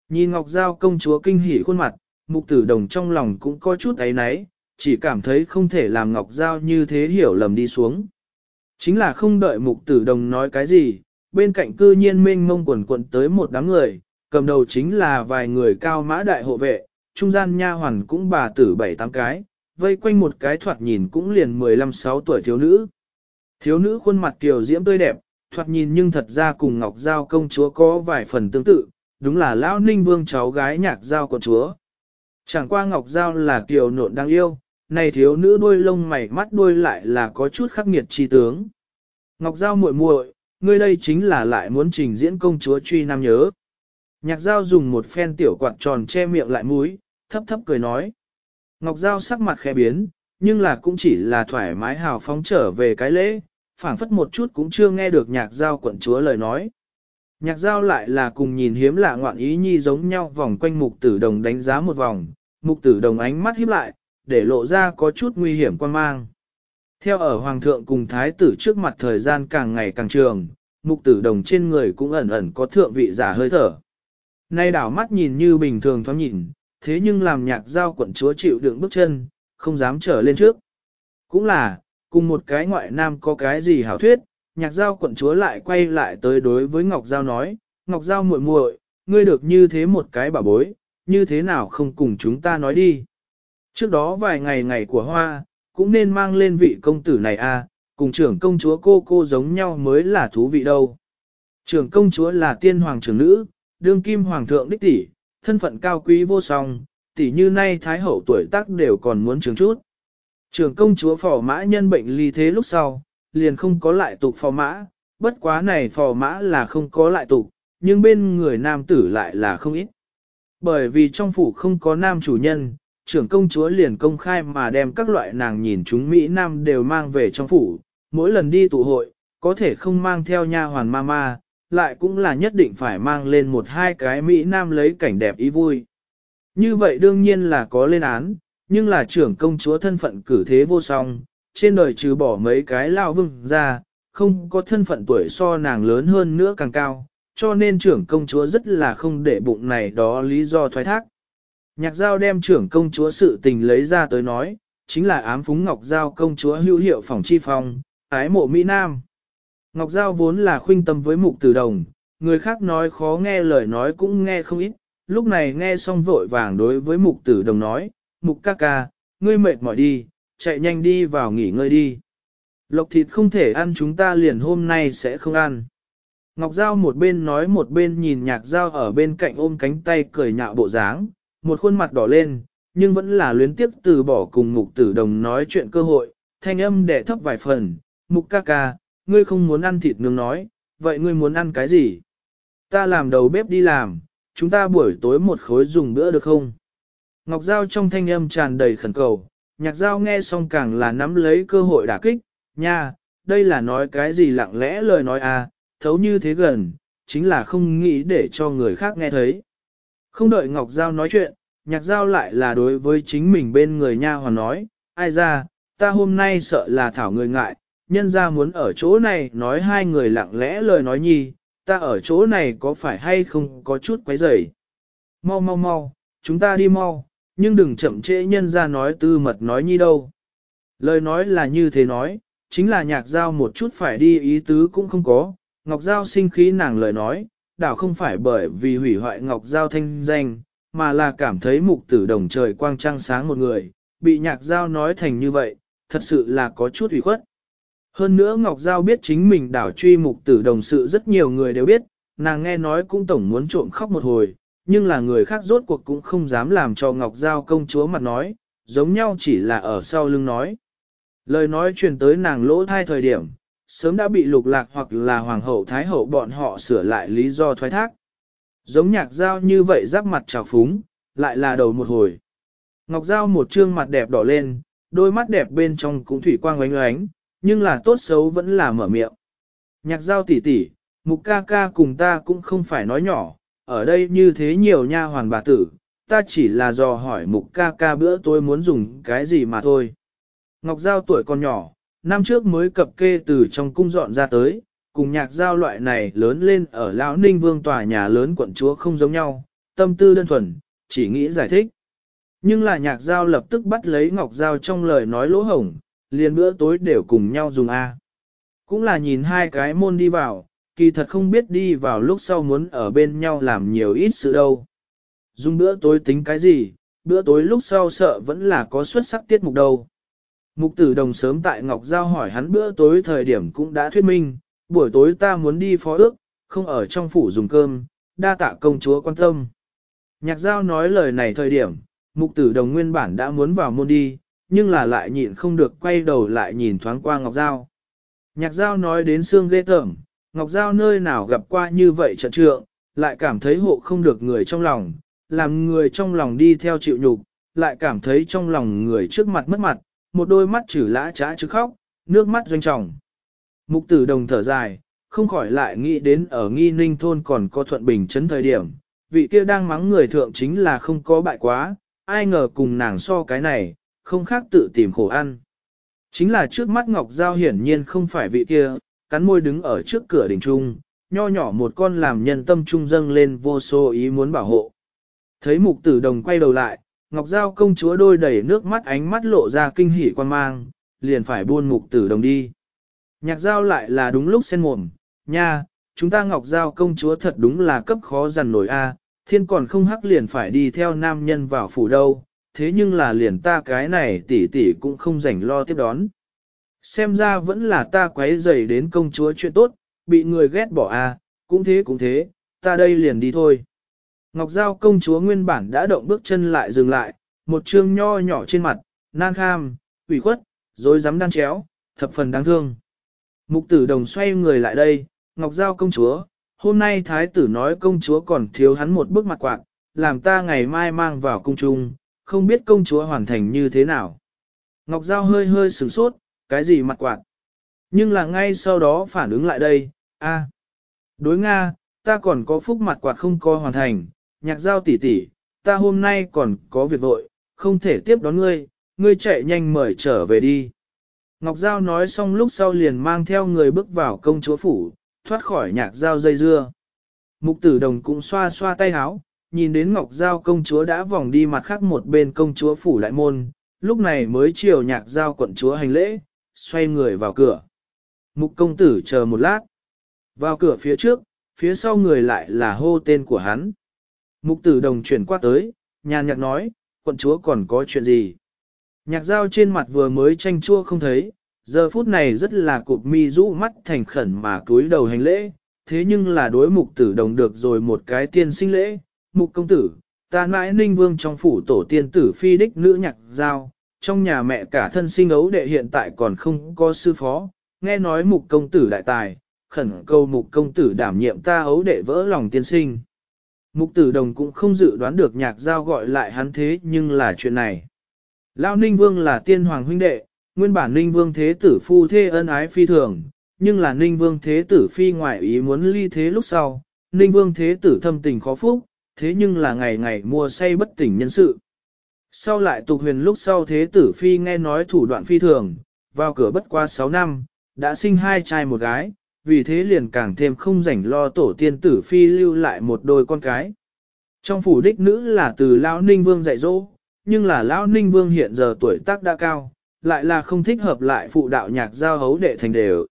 Nhìn Ngọc Giao công chúa kinh hỉ khuôn mặt, mục tử đồng trong lòng cũng có chút ấy náy, chỉ cảm thấy không thể làm Ngọc Giao như thế hiểu lầm đi xuống. Chính là không đợi mục tử đồng nói cái gì, bên cạnh cư nhiên mênh mông quần quận tới một đám người, cầm đầu chính là vài người cao mã đại hộ vệ, trung gian nha hoàn cũng bà tử bảy tám cái, vây quanh một cái thoạt nhìn cũng liền 15-6 tuổi thiếu nữ. Thiếu nữ khuôn mặt kiều diễm tươi đẹp, thoạt nhìn nhưng thật ra cùng Ngọc Giao công chúa có vài phần tương tự, đúng là lão ninh vương cháu gái nhạc Giao của chúa. Chẳng qua Ngọc Giao là kiều nộn đáng yêu, này thiếu nữ đuôi lông mày mắt đuôi lại là có chút khắc nghiệt chi tướng. Ngọc Giao muội muội, ngươi đây chính là lại muốn trình diễn công chúa truy nam nhớ. Nhạc Giao dùng một phen tiểu quạt tròn che miệng lại mũi, thấp thấp cười nói. Ngọc Giao sắc mặt khẽ biến, nhưng là cũng chỉ là thoải mái hào phóng trở về cái lễ, phảng phất một chút cũng chưa nghe được nhạc Giao quận chúa lời nói. Nhạc Giao lại là cùng nhìn hiếm lạ ngoạn ý nhi giống nhau vòng quanh mục tử đồng đánh giá một vòng, mục tử đồng ánh mắt híp lại, để lộ ra có chút nguy hiểm quan mang. Theo ở hoàng thượng cùng thái tử trước mặt thời gian càng ngày càng trường, mục tử đồng trên người cũng ẩn ẩn có thượng vị giả hơi thở. Nay đảo mắt nhìn như bình thường thoáng nhìn, thế nhưng làm nhạc giao quận chúa chịu đựng bước chân, không dám trở lên trước. Cũng là, cùng một cái ngoại nam có cái gì hảo thuyết, nhạc giao quận chúa lại quay lại tới đối với Ngọc Giao nói, Ngọc Giao muội muội, ngươi được như thế một cái bà bối, như thế nào không cùng chúng ta nói đi. Trước đó vài ngày ngày của hoa, cũng nên mang lên vị công tử này a, cùng trưởng công chúa cô cô giống nhau mới là thú vị đâu. Trưởng công chúa là tiên hoàng trưởng nữ, đương kim hoàng thượng đích tỷ, thân phận cao quý vô song, tỷ như nay thái hậu tuổi tác đều còn muốn trưởng chút. Trưởng công chúa phò mã nhân bệnh ly thế lúc sau, liền không có lại tục phò mã, bất quá này phò mã là không có lại tục, nhưng bên người nam tử lại là không ít. Bởi vì trong phủ không có nam chủ nhân, trưởng công chúa liền công khai mà đem các loại nàng nhìn chúng Mỹ Nam đều mang về trong phủ, mỗi lần đi tụ hội, có thể không mang theo nha hoàn mama, lại cũng là nhất định phải mang lên một hai cái Mỹ Nam lấy cảnh đẹp ý vui. Như vậy đương nhiên là có lên án, nhưng là trưởng công chúa thân phận cử thế vô song, trên đời trừ bỏ mấy cái lao vương ra, không có thân phận tuổi so nàng lớn hơn nữa càng cao, cho nên trưởng công chúa rất là không để bụng này đó lý do thoái thác. Nhạc giao đem trưởng công chúa sự tình lấy ra tới nói, chính là ám phúng Ngọc Giao công chúa hữu hiệu phòng chi phòng, ái mộ Mỹ Nam. Ngọc Giao vốn là khuynh tâm với mục tử đồng, người khác nói khó nghe lời nói cũng nghe không ít, lúc này nghe xong vội vàng đối với mục tử đồng nói, mục ca ca, ngươi mệt mỏi đi, chạy nhanh đi vào nghỉ ngơi đi. Lộc thịt không thể ăn chúng ta liền hôm nay sẽ không ăn. Ngọc Giao một bên nói một bên nhìn nhạc Giao ở bên cạnh ôm cánh tay cười nhạo bộ dáng, một khuôn mặt đỏ lên, nhưng vẫn là luyến tiếp từ bỏ cùng mục tử đồng nói chuyện cơ hội, thanh âm đẻ thấp vài phần, mục ca ca, ngươi không muốn ăn thịt nướng nói, vậy ngươi muốn ăn cái gì? Ta làm đầu bếp đi làm, chúng ta buổi tối một khối dùng bữa được không? Ngọc Giao trong thanh âm tràn đầy khẩn cầu, nhạc Giao nghe xong càng là nắm lấy cơ hội đả kích, nha, đây là nói cái gì lặng lẽ lời nói à, thấu như thế gần, chính là không nghĩ để cho người khác nghe thấy. Không đợi Ngọc Giao nói chuyện, nhạc Giao lại là đối với chính mình bên người nha hoàn nói, ai ra, ta hôm nay sợ là thảo người ngại, nhân ra muốn ở chỗ này nói hai người lặng lẽ lời nói nhi, ta ở chỗ này có phải hay không có chút quấy rầy. Mau mau mau, chúng ta đi mau, nhưng đừng chậm trễ nhân ra nói tư mật nói nhi đâu. Lời nói là như thế nói, chính là nhạc giao một chút phải đi ý tứ cũng không có, ngọc giao sinh khí nàng lời nói, đảo không phải bởi vì hủy hoại ngọc giao thanh danh, mà là cảm thấy mục tử đồng trời quang trăng sáng một người, bị nhạc giao nói thành như vậy, thật sự là có chút ủy khuất. Hơn nữa Ngọc Giao biết chính mình đảo truy mục tử đồng sự rất nhiều người đều biết, nàng nghe nói cũng tổng muốn trộm khóc một hồi, nhưng là người khác rốt cuộc cũng không dám làm cho Ngọc Giao công chúa mặt nói, giống nhau chỉ là ở sau lưng nói. Lời nói truyền tới nàng lỗ thai thời điểm, sớm đã bị lục lạc hoặc là hoàng hậu thái hậu bọn họ sửa lại lý do thoái thác. Giống nhạc giao như vậy giáp mặt trào phúng, lại là đầu một hồi. Ngọc giao một trương mặt đẹp đỏ lên, đôi mắt đẹp bên trong cũng thủy quang oánh oánh, nhưng là tốt xấu vẫn là mở miệng. Nhạc giao tỉ tỉ, mục ca ca cùng ta cũng không phải nói nhỏ, ở đây như thế nhiều nha hoàn bà tử, ta chỉ là dò hỏi mục ca ca bữa tôi muốn dùng cái gì mà thôi. Ngọc giao tuổi còn nhỏ, năm trước mới cập kê từ trong cung dọn ra tới, cùng nhạc giao loại này lớn lên ở Lão Ninh Vương tòa nhà lớn quận chúa không giống nhau, tâm tư đơn thuần, chỉ nghĩ giải thích. Nhưng là nhạc giao lập tức bắt lấy Ngọc Giao trong lời nói lỗ hổng, liền bữa tối đều cùng nhau dùng A. Cũng là nhìn hai cái môn đi vào, kỳ thật không biết đi vào lúc sau muốn ở bên nhau làm nhiều ít sự đâu. Dùng bữa tối tính cái gì, bữa tối lúc sau sợ vẫn là có xuất sắc tiết mục đâu. Mục tử đồng sớm tại Ngọc Giao hỏi hắn bữa tối thời điểm cũng đã thuyết minh, buổi tối ta muốn đi phó ước, không ở trong phủ dùng cơm, đa tạ công chúa quan tâm. Nhạc Giao nói lời này thời điểm, mục tử đồng nguyên bản đã muốn vào môn đi, nhưng là lại nhịn không được quay đầu lại nhìn thoáng qua Ngọc Giao. Nhạc Giao nói đến xương ghê tởm, Ngọc Giao nơi nào gặp qua như vậy trận trượng, lại cảm thấy hộ không được người trong lòng, làm người trong lòng đi theo chịu nhục, lại cảm thấy trong lòng người trước mặt mất mặt, một đôi mắt chữ lã trá chứ khóc, nước mắt doanh trọng. Mục tử đồng thở dài, không khỏi lại nghĩ đến ở nghi ninh thôn còn có thuận bình chấn thời điểm, vị kia đang mắng người thượng chính là không có bại quá, ai ngờ cùng nàng so cái này, không khác tự tìm khổ ăn. Chính là trước mắt Ngọc Giao hiển nhiên không phải vị kia, cắn môi đứng ở trước cửa đỉnh trung, nho nhỏ một con làm nhân tâm trung dâng lên vô số ý muốn bảo hộ. Thấy mục tử đồng quay đầu lại, Ngọc Giao công chúa đôi đầy nước mắt ánh mắt lộ ra kinh hỉ quan mang, liền phải buôn mục tử đồng đi. Nhạc Giao lại là đúng lúc sen mồm, nha, chúng ta Ngọc Giao công chúa thật đúng là cấp khó dằn nổi a, thiên còn không hắc liền phải đi theo nam nhân vào phủ đâu, thế nhưng là liền ta cái này tỷ tỷ cũng không rảnh lo tiếp đón. Xem ra vẫn là ta quấy rầy đến công chúa chuyện tốt, bị người ghét bỏ a, cũng thế cũng thế, ta đây liền đi thôi. Ngọc Giao công chúa nguyên bản đã động bước chân lại dừng lại, một trương nho nhỏ trên mặt, nan kham, ủy khuất, rồi dám đan chéo, thập phần đáng thương. Mục tử đồng xoay người lại đây, Ngọc Giao công chúa, hôm nay thái tử nói công chúa còn thiếu hắn một bước mặt quạt, làm ta ngày mai mang vào cung trung, không biết công chúa hoàn thành như thế nào. Ngọc Giao hơi hơi sửng sốt, cái gì mặt quạt. Nhưng là ngay sau đó phản ứng lại đây, a, đối Nga, ta còn có phúc mặt quạt không coi hoàn thành, nhạc giao tỷ tỷ, ta hôm nay còn có việc vội, không thể tiếp đón ngươi, ngươi chạy nhanh mời trở về đi. Ngọc Giao nói xong lúc sau liền mang theo người bước vào công chúa phủ, thoát khỏi nhạc Giao dây dưa. Mục tử đồng cũng xoa xoa tay háo, nhìn đến Ngọc Giao công chúa đã vòng đi mặt khác một bên công chúa phủ lại môn, lúc này mới chiều nhạc Giao quận chúa hành lễ, xoay người vào cửa. Mục công tử chờ một lát. Vào cửa phía trước, phía sau người lại là hô tên của hắn. Mục tử đồng chuyển qua tới, nhàn nhạt nói, quận chúa còn có chuyện gì? Nhạc dao trên mặt vừa mới tranh chua không thấy, giờ phút này rất là cụp mi rũ mắt thành khẩn mà cúi đầu hành lễ, thế nhưng là đối mục tử đồng được rồi một cái tiên sinh lễ, mục công tử, ta mãi ninh vương trong phủ tổ tiên tử phi đích nữ nhạc giao, trong nhà mẹ cả thân sinh ấu đệ hiện tại còn không có sư phó, nghe nói mục công tử đại tài, khẩn cầu mục công tử đảm nhiệm ta ấu đệ vỡ lòng tiên sinh. Mục tử đồng cũng không dự đoán được nhạc giao gọi lại hắn thế nhưng là chuyện này. Lão Ninh Vương là tiên hoàng huynh đệ, nguyên bản Ninh Vương Thế Tử Phu Thê ân ái phi thường, nhưng là Ninh Vương Thế Tử Phi ngoại ý muốn ly thế lúc sau, Ninh Vương Thế Tử thâm tình khó phúc, thế nhưng là ngày ngày mua say bất tỉnh nhân sự. Sau lại tục huyền lúc sau Thế Tử Phi nghe nói thủ đoạn phi thường, vào cửa bất qua 6 năm, đã sinh hai trai một gái, vì thế liền càng thêm không rảnh lo tổ tiên tử phi lưu lại một đôi con cái. Trong phủ đích nữ là từ Lão Ninh Vương dạy dỗ, nhưng là Lão Ninh Vương hiện giờ tuổi tác đã cao, lại là không thích hợp lại phụ đạo nhạc giao hấu đệ thành đều.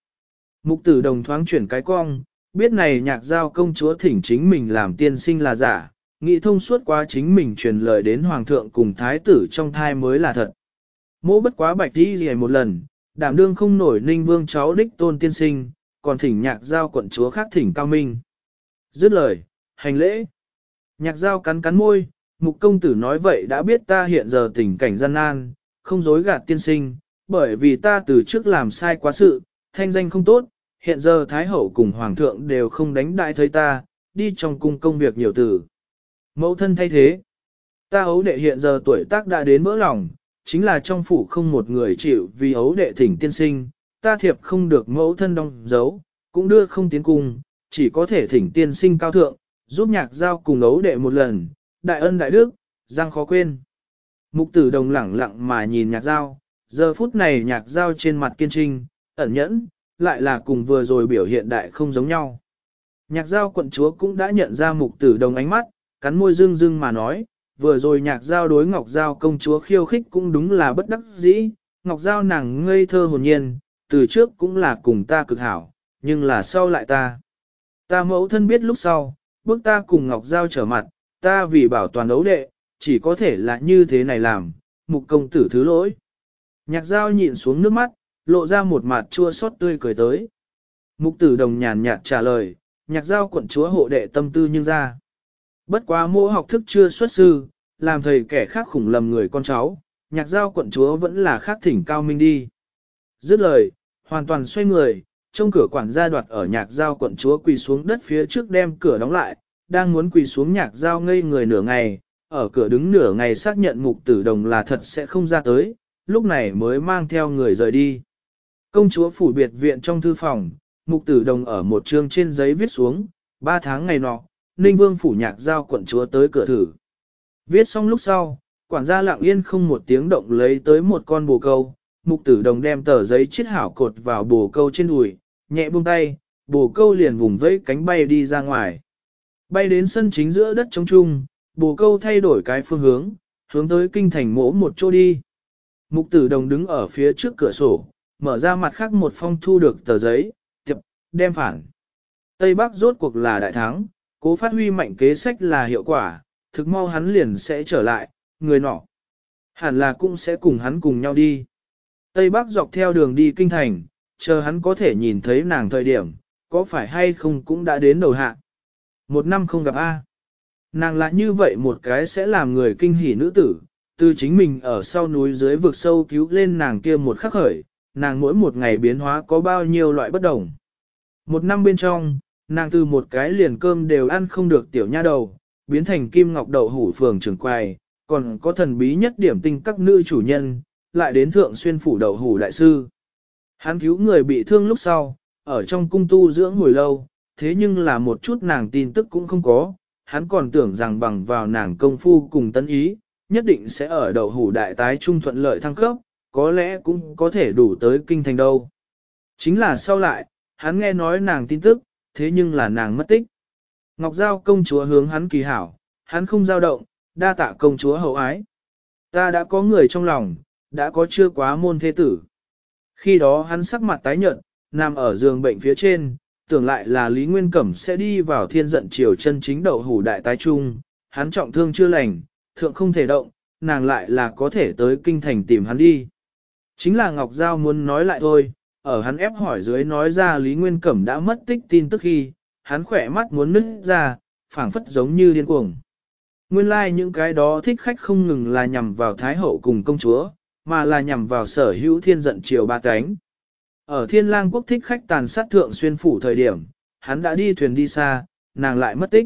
Mục tử đồng thoáng chuyển cái cong, biết này nhạc giao công chúa thỉnh chính mình làm tiên sinh là giả, nghĩ thông suốt quá chính mình truyền lời đến hoàng thượng cùng thái tử trong thai mới là thật. Mỗ bất quá bạch đi gì một lần, đảm đương không nổi ninh vương cháu đích tôn tiên sinh, còn thỉnh nhạc giao quận chúa khác thỉnh cao minh. Dứt lời, hành lễ. Nhạc giao cắn cắn môi, mục công tử nói vậy đã biết ta hiện giờ tình cảnh gian nan, không dối gạt tiên sinh, bởi vì ta từ trước làm sai quá sự, thanh danh không tốt, hiện giờ Thái Hậu cùng Hoàng thượng đều không đánh đại thấy ta, đi trong cung công việc nhiều tử. Mẫu thân thay thế, ta ấu đệ hiện giờ tuổi tác đã đến mỡ lòng, chính là trong phủ không một người chịu vì ấu đệ thỉnh tiên sinh, ta thiệp không được mẫu thân đong giấu, cũng đưa không tiến cung, chỉ có thể thỉnh tiên sinh cao thượng, giúp nhạc giao cùng ấu đệ một lần, đại ân đại đức, giang khó quên. Mục tử đồng lẳng lặng mà nhìn nhạc giao, giờ phút này nhạc giao trên mặt kiên trinh, ẩn nhẫn, lại là cùng vừa rồi biểu hiện đại không giống nhau. Nhạc giao quận chúa cũng đã nhận ra mục tử đồng ánh mắt, cắn môi dương dương mà nói, vừa rồi nhạc giao đối ngọc giao công chúa khiêu khích cũng đúng là bất đắc dĩ, ngọc giao nàng ngây thơ hồn nhiên, từ trước cũng là cùng ta cực hảo, nhưng là sau lại ta. Ta mẫu thân biết lúc sau, bước ta cùng Ngọc Giao trở mặt, ta vì bảo toàn đấu đệ, chỉ có thể là như thế này làm, mục công tử thứ lỗi. Nhạc Giao nhịn xuống nước mắt, lộ ra một mặt chua xót tươi cười tới. Mục tử đồng nhàn nhạt trả lời, nhạc Giao quận chúa hộ đệ tâm tư nhưng ra. Bất quá mô học thức chưa xuất sư, làm thầy kẻ khác khủng lầm người con cháu, nhạc Giao quận chúa vẫn là khác thỉnh cao minh đi. Dứt lời, hoàn toàn xoay người, trong cửa quản gia đoạt ở nhạc giao quận chúa quỳ xuống đất phía trước đem cửa đóng lại, đang muốn quỳ xuống nhạc giao ngây người nửa ngày, ở cửa đứng nửa ngày xác nhận mục tử đồng là thật sẽ không ra tới, lúc này mới mang theo người rời đi. Công chúa phủ biệt viện trong thư phòng, mục tử đồng ở một chương trên giấy viết xuống, ba tháng ngày nọ, Ninh Vương phủ nhạc giao quận chúa tới cửa thử. Viết xong lúc sau, quản gia lặng yên không một tiếng động lấy tới một con bồ câu, mục tử đồng đem tờ giấy chiết hảo cột vào bồ câu trên đùi, nhẹ buông tay, bồ câu liền vùng vẫy cánh bay đi ra ngoài. Bay đến sân chính giữa đất trống trung, bồ câu thay đổi cái phương hướng, hướng tới kinh thành mỗ một chỗ đi. Mục tử đồng đứng ở phía trước cửa sổ, mở ra mặt khác một phong thu được tờ giấy, tiệp, đem phản. Tây Bắc rốt cuộc là đại thắng, cố phát huy mạnh kế sách là hiệu quả, thực mau hắn liền sẽ trở lại, người nọ. Hẳn là cũng sẽ cùng hắn cùng nhau đi. Tây Bắc dọc theo đường đi kinh thành, chờ hắn có thể nhìn thấy nàng thời điểm, có phải hay không cũng đã đến đầu hạ. Một năm không gặp A. Nàng lại như vậy một cái sẽ làm người kinh hỉ nữ tử, từ chính mình ở sau núi dưới vực sâu cứu lên nàng kia một khắc khởi, nàng mỗi một ngày biến hóa có bao nhiêu loại bất đồng. Một năm bên trong, nàng từ một cái liền cơm đều ăn không được tiểu nha đầu, biến thành kim ngọc đậu hủ phường trường quài, còn có thần bí nhất điểm tinh các nữ chủ nhân, lại đến thượng xuyên phủ đầu hủ đại sư. Hắn cứu người bị thương lúc sau, ở trong cung tu dưỡng hồi lâu, thế nhưng là một chút nàng tin tức cũng không có, hắn còn tưởng rằng bằng vào nàng công phu cùng tân ý, nhất định sẽ ở đầu hủ đại tái trung thuận lợi thăng cấp, có lẽ cũng có thể đủ tới kinh thành đâu. Chính là sau lại, hắn nghe nói nàng tin tức, thế nhưng là nàng mất tích. Ngọc Giao công chúa hướng hắn kỳ hảo, hắn không giao động, đa tạ công chúa hậu ái. Ta đã có người trong lòng, đã có chưa quá môn thế tử. Khi đó hắn sắc mặt tái nhợt, nằm ở giường bệnh phía trên, tưởng lại là Lý Nguyên Cẩm sẽ đi vào thiên giận chiều chân chính đậu hủ đại tái trung, hắn trọng thương chưa lành, thượng không thể động, nàng lại là có thể tới kinh thành tìm hắn đi. Chính là Ngọc Giao muốn nói lại thôi, ở hắn ép hỏi dưới nói ra Lý Nguyên Cẩm đã mất tích tin tức khi, hắn khỏe mắt muốn nứt ra, phản phất giống như điên cuồng. Nguyên lai like những cái đó thích khách không ngừng là nhằm vào Thái Hậu cùng công chúa, mà là nhằm vào sở hữu thiên giận triều ba cánh. Ở thiên lang quốc thích khách tàn sát thượng xuyên phủ thời điểm, hắn đã đi thuyền đi xa, nàng lại mất tích.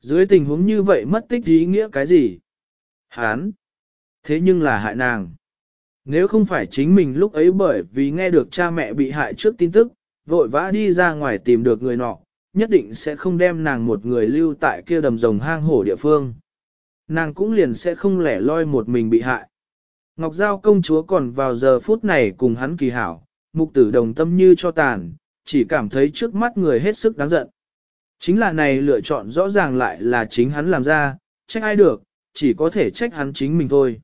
Dưới tình huống như vậy mất tích ý nghĩa cái gì? Hắn! Thế nhưng là hại nàng. Nếu không phải chính mình lúc ấy bởi vì nghe được cha mẹ bị hại trước tin tức, vội vã đi ra ngoài tìm được người nọ, nhất định sẽ không đem nàng một người lưu tại kia đầm rồng hang hổ địa phương. Nàng cũng liền sẽ không lẻ loi một mình bị hại. Ngọc Giao công chúa còn vào giờ phút này cùng hắn kỳ hảo, mục tử đồng tâm như cho tàn, chỉ cảm thấy trước mắt người hết sức đáng giận. Chính là này lựa chọn rõ ràng lại là chính hắn làm ra, trách ai được, chỉ có thể trách hắn chính mình thôi.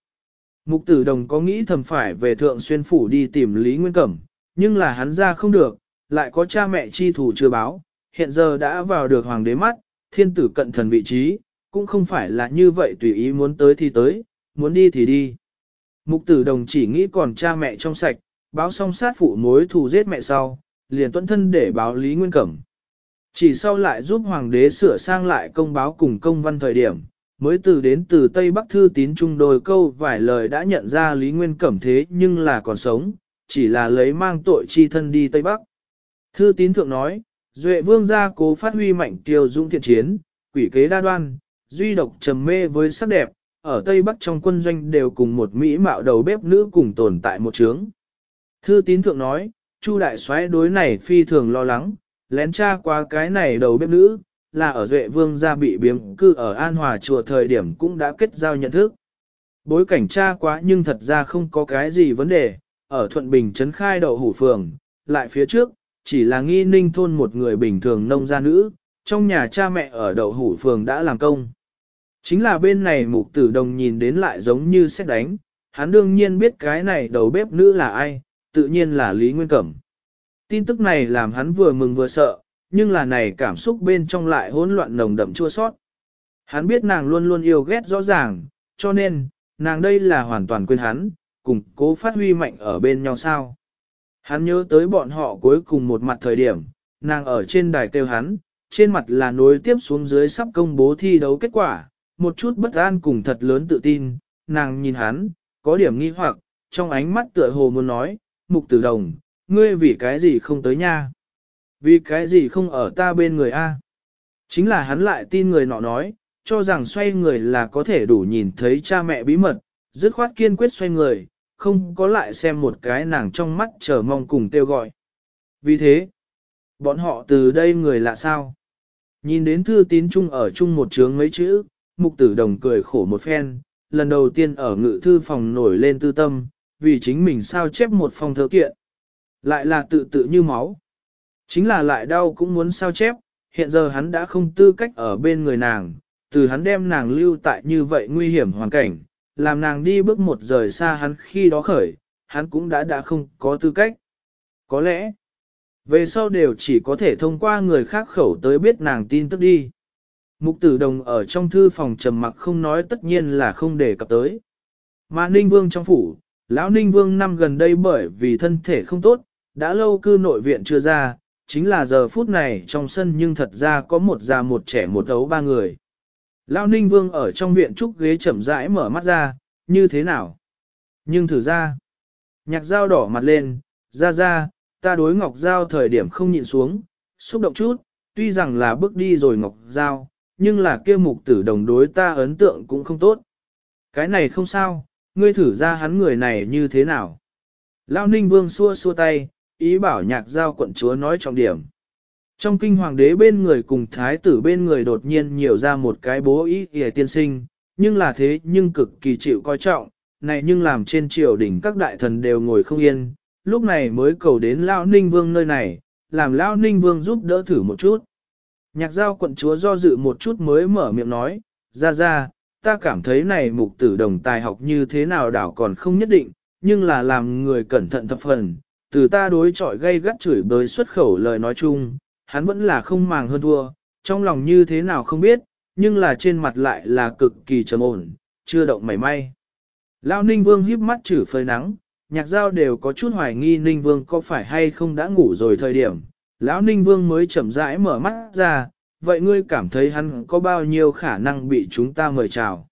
Mục tử đồng có nghĩ thầm phải về thượng xuyên phủ đi tìm Lý Nguyên Cẩm, nhưng là hắn ra không được, lại có cha mẹ chi thủ chưa báo, hiện giờ đã vào được hoàng đế mắt, thiên tử cận thần vị trí, cũng không phải là như vậy tùy ý muốn tới thì tới, muốn đi thì đi. Mục tử đồng chỉ nghĩ còn cha mẹ trong sạch, báo xong sát phụ mối thù giết mẹ sau, liền tuân thân để báo Lý Nguyên Cẩm. Chỉ sau lại giúp hoàng đế sửa sang lại công báo cùng công văn thời điểm, mới từ đến từ Tây Bắc Thư tín trung đồi câu vài lời đã nhận ra Lý Nguyên Cẩm thế nhưng là còn sống, chỉ là lấy mang tội chi thân đi Tây Bắc. Thư tín thượng nói, Duệ vương gia cố phát huy mạnh tiêu dũng thiện chiến, quỷ kế đa đoan, duy độc trầm mê với sắc đẹp, ở Tây Bắc trong quân doanh đều cùng một Mỹ mạo đầu bếp nữ cùng tồn tại một trướng. Thư tín thượng nói, Chu đại soái đối này phi thường lo lắng, lén tra qua cái này đầu bếp nữ, là ở Duệ Vương gia bị biếm cư ở An Hòa chùa thời điểm cũng đã kết giao nhận thức. Bối cảnh tra quá nhưng thật ra không có cái gì vấn đề, ở Thuận Bình trấn khai đậu hủ phường, lại phía trước, chỉ là nghi ninh thôn một người bình thường nông gia nữ, trong nhà cha mẹ ở đậu hủ phường đã làm công. Chính là bên này mục tử đồng nhìn đến lại giống như xét đánh, hắn đương nhiên biết cái này đầu bếp nữ là ai, tự nhiên là Lý Nguyên Cẩm. Tin tức này làm hắn vừa mừng vừa sợ, nhưng là này cảm xúc bên trong lại hỗn loạn nồng đậm chua sót. Hắn biết nàng luôn luôn yêu ghét rõ ràng, cho nên, nàng đây là hoàn toàn quên hắn, cùng cố phát huy mạnh ở bên nhau sao. Hắn nhớ tới bọn họ cuối cùng một mặt thời điểm, nàng ở trên đài kêu hắn, trên mặt là nối tiếp xuống dưới sắp công bố thi đấu kết quả, một chút bất an cùng thật lớn tự tin, nàng nhìn hắn, có điểm nghi hoặc, trong ánh mắt tựa hồ muốn nói, mục tử đồng, ngươi vì cái gì không tới nha? Vì cái gì không ở ta bên người a? Chính là hắn lại tin người nọ nói, cho rằng xoay người là có thể đủ nhìn thấy cha mẹ bí mật, dứt khoát kiên quyết xoay người, không có lại xem một cái nàng trong mắt chờ mong cùng kêu gọi. Vì thế, bọn họ từ đây người lạ sao? Nhìn đến thư tín chung ở chung một chướng mấy chữ, mục tử đồng cười khổ một phen, lần đầu tiên ở ngự thư phòng nổi lên tư tâm, vì chính mình sao chép một phong thơ kiện. Lại là tự tự như máu. Chính là lại đau cũng muốn sao chép, hiện giờ hắn đã không tư cách ở bên người nàng, từ hắn đem nàng lưu tại như vậy nguy hiểm hoàn cảnh, làm nàng đi bước một rời xa hắn khi đó khởi, hắn cũng đã đã không có tư cách. Có lẽ, về sau đều chỉ có thể thông qua người khác khẩu tới biết nàng tin tức đi. Mục tử đồng ở trong thư phòng trầm mặc không nói tất nhiên là không để cập tới. Mà Ninh Vương trong phủ, lão Ninh Vương năm gần đây bởi vì thân thể không tốt, đã lâu cư nội viện chưa ra, chính là giờ phút này trong sân nhưng thật ra có một già một trẻ một đấu ba người. Lão Ninh Vương ở trong viện trúc ghế chậm rãi mở mắt ra, như thế nào? Nhưng thử ra, nhạc dao đỏ mặt lên, ra ra, ta đối ngọc giao thời điểm không nhịn xuống, xúc động chút, tuy rằng là bước đi rồi ngọc giao nhưng là kia mục tử đồng đối ta ấn tượng cũng không tốt. Cái này không sao, ngươi thử ra hắn người này như thế nào. Lao ninh vương xua xua tay, ý bảo nhạc giao quận chúa nói trọng điểm. Trong kinh hoàng đế bên người cùng thái tử bên người đột nhiên nhiều ra một cái bố ý kìa tiên sinh, nhưng là thế nhưng cực kỳ chịu coi trọng, này nhưng làm trên triều đỉnh các đại thần đều ngồi không yên, lúc này mới cầu đến Lao Ninh Vương nơi này, làm Lao Ninh Vương giúp đỡ thử một chút. Nhạc giao quận chúa do dự một chút mới mở miệng nói, ra ra, ta cảm thấy này mục tử đồng tài học như thế nào đảo còn không nhất định, nhưng là làm người cẩn thận thập phần, từ ta đối chọi gây gắt chửi bới xuất khẩu lời nói chung, hắn vẫn là không màng hơn thua, trong lòng như thế nào không biết, nhưng là trên mặt lại là cực kỳ trầm ổn, chưa động mảy may. Lao Ninh Vương híp mắt chử phơi nắng, nhạc giao đều có chút hoài nghi Ninh Vương có phải hay không đã ngủ rồi thời điểm, Lão Ninh Vương mới chậm rãi mở mắt ra, vậy ngươi cảm thấy hắn có bao nhiêu khả năng bị chúng ta mời chào?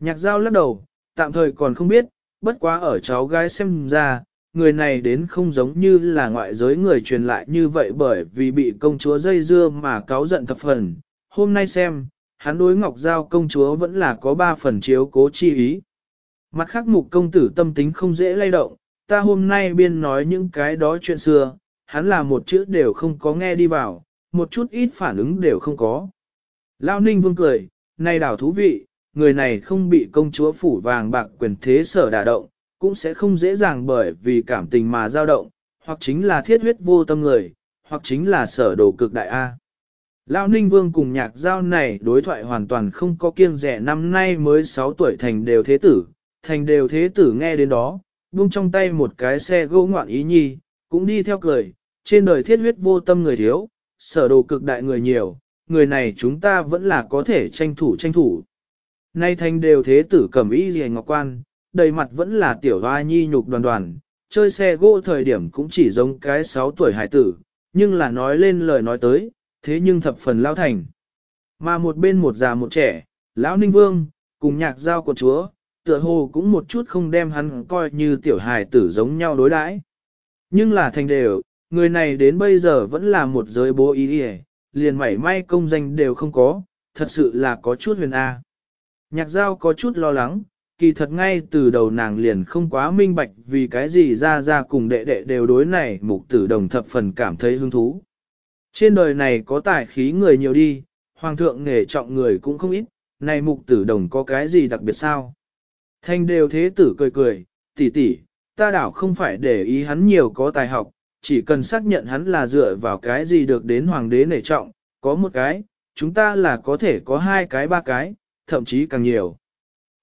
Nhạc giao lắc đầu, tạm thời còn không biết, bất quá ở cháu gái xem ra, người này đến không giống như là ngoại giới người truyền lại như vậy bởi vì bị công chúa dây dưa mà cáo giận thập phần. Hôm nay xem, hắn đối Ngọc Giao công chúa vẫn là có ba phần chiếu cố chi ý. Mặt khác mục công tử tâm tính không dễ lay động, ta hôm nay biên nói những cái đó chuyện xưa, hắn là một chữ đều không có nghe đi vào, một chút ít phản ứng đều không có. Lao ninh vương cười, này đảo thú vị, người này không bị công chúa phủ vàng bạc quyền thế sở đả động, cũng sẽ không dễ dàng bởi vì cảm tình mà dao động, hoặc chính là thiết huyết vô tâm người, hoặc chính là sở đồ cực đại A. lao Ninh Vương cùng nhạc giao này đối thoại hoàn toàn không có kiêng rẻ năm nay mới 6 tuổi thành đều thế tử, thành đều thế tử nghe đến đó, buông trong tay một cái xe gỗ ngoạn ý nhi, cũng đi theo cười, trên đời thiết huyết vô tâm người thiếu, sở đồ cực đại người nhiều, người này chúng ta vẫn là có thể tranh thủ tranh thủ. Nay thành đều thế tử cẩm y gì ngọc quan, đầy mặt vẫn là tiểu hoa nhi nhục đoàn đoàn, chơi xe gỗ thời điểm cũng chỉ giống cái 6 tuổi hải tử, nhưng là nói lên lời nói tới, thế nhưng thập phần lao thành. Mà một bên một già một trẻ, lão ninh vương, cùng nhạc giao của chúa, tựa hồ cũng một chút không đem hắn coi như tiểu hài tử giống nhau đối đãi. Nhưng là thành đều, người này đến bây giờ vẫn là một giới bố ý hề, liền mảy may công danh đều không có, thật sự là có chút huyền A. Nhạc giao có chút lo lắng, kỳ thật ngay từ đầu nàng liền không quá minh bạch vì cái gì ra ra cùng đệ đệ đều đối này mục tử đồng thập phần cảm thấy hứng thú. Trên đời này có tài khí người nhiều đi, hoàng thượng nghề trọng người cũng không ít, này mục tử đồng có cái gì đặc biệt sao? Thanh đều thế tử cười cười, tỷ tỷ, ta đảo không phải để ý hắn nhiều có tài học, chỉ cần xác nhận hắn là dựa vào cái gì được đến hoàng đế nể trọng, có một cái, chúng ta là có thể có hai cái ba cái, thậm chí càng nhiều.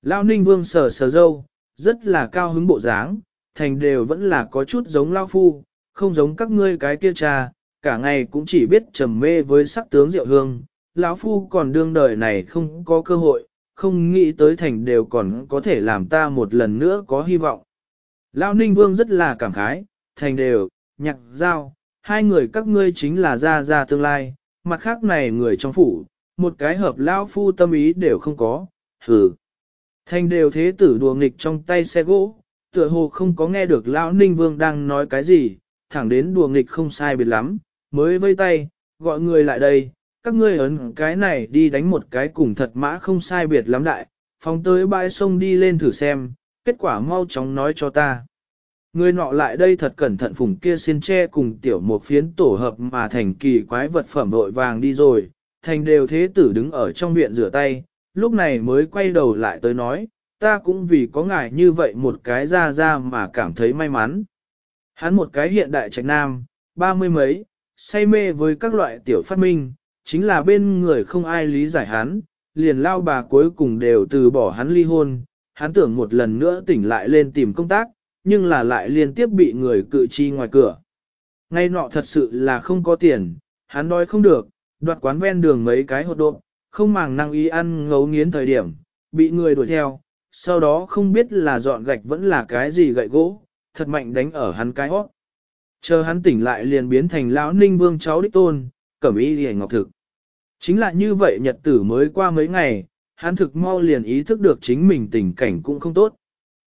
Lao ninh vương sờ sờ dâu, rất là cao hứng bộ dáng, thành đều vẫn là có chút giống Lao Phu, không giống các ngươi cái kia cha, cả ngày cũng chỉ biết trầm mê với sắc tướng diệu hương. Lão Phu còn đương đời này không có cơ hội, không nghĩ tới thành đều còn có thể làm ta một lần nữa có hy vọng. Lão Ninh Vương rất là cảm khái, thành đều, nhạc giao, hai người các ngươi chính là gia gia tương lai, mặt khác này người trong phủ, một cái hợp lao phu tâm ý đều không có, hừ. thanh đều thế tử đùa nghịch trong tay xe gỗ, tựa hồ không có nghe được lão ninh vương đang nói cái gì, thẳng đến đùa nghịch không sai biệt lắm, mới vây tay, gọi người lại đây, các ngươi ấn cái này đi đánh một cái cùng thật mã không sai biệt lắm đại, phóng tới bãi sông đi lên thử xem, kết quả mau chóng nói cho ta. Người nọ lại đây thật cẩn thận phùng kia xin che cùng tiểu một phiến tổ hợp mà thành kỳ quái vật phẩm vội vàng đi rồi, thành đều thế tử đứng ở trong viện rửa tay, lúc này mới quay đầu lại tới nói, ta cũng vì có ngài như vậy một cái ra ra mà cảm thấy may mắn. Hắn một cái hiện đại trạch nam, ba mươi mấy, say mê với các loại tiểu phát minh, chính là bên người không ai lý giải hắn, liền lao bà cuối cùng đều từ bỏ hắn ly hôn, hắn tưởng một lần nữa tỉnh lại lên tìm công tác, nhưng là lại liên tiếp bị người cự chi ngoài cửa. Ngay nọ thật sự là không có tiền, hắn đói không được, đoạt quán ven đường mấy cái hột độn, không màng năng ý ăn ngấu nghiến thời điểm, bị người đuổi theo, sau đó không biết là dọn gạch vẫn là cái gì gậy gỗ, thật mạnh đánh ở hắn cái hót. Chờ hắn tỉnh lại liền biến thành lão ninh vương cháu đích tôn, cẩm ý hề ngọc thực. Chính là như vậy nhật tử mới qua mấy ngày, hắn thực mau liền ý thức được chính mình tình cảnh cũng không tốt.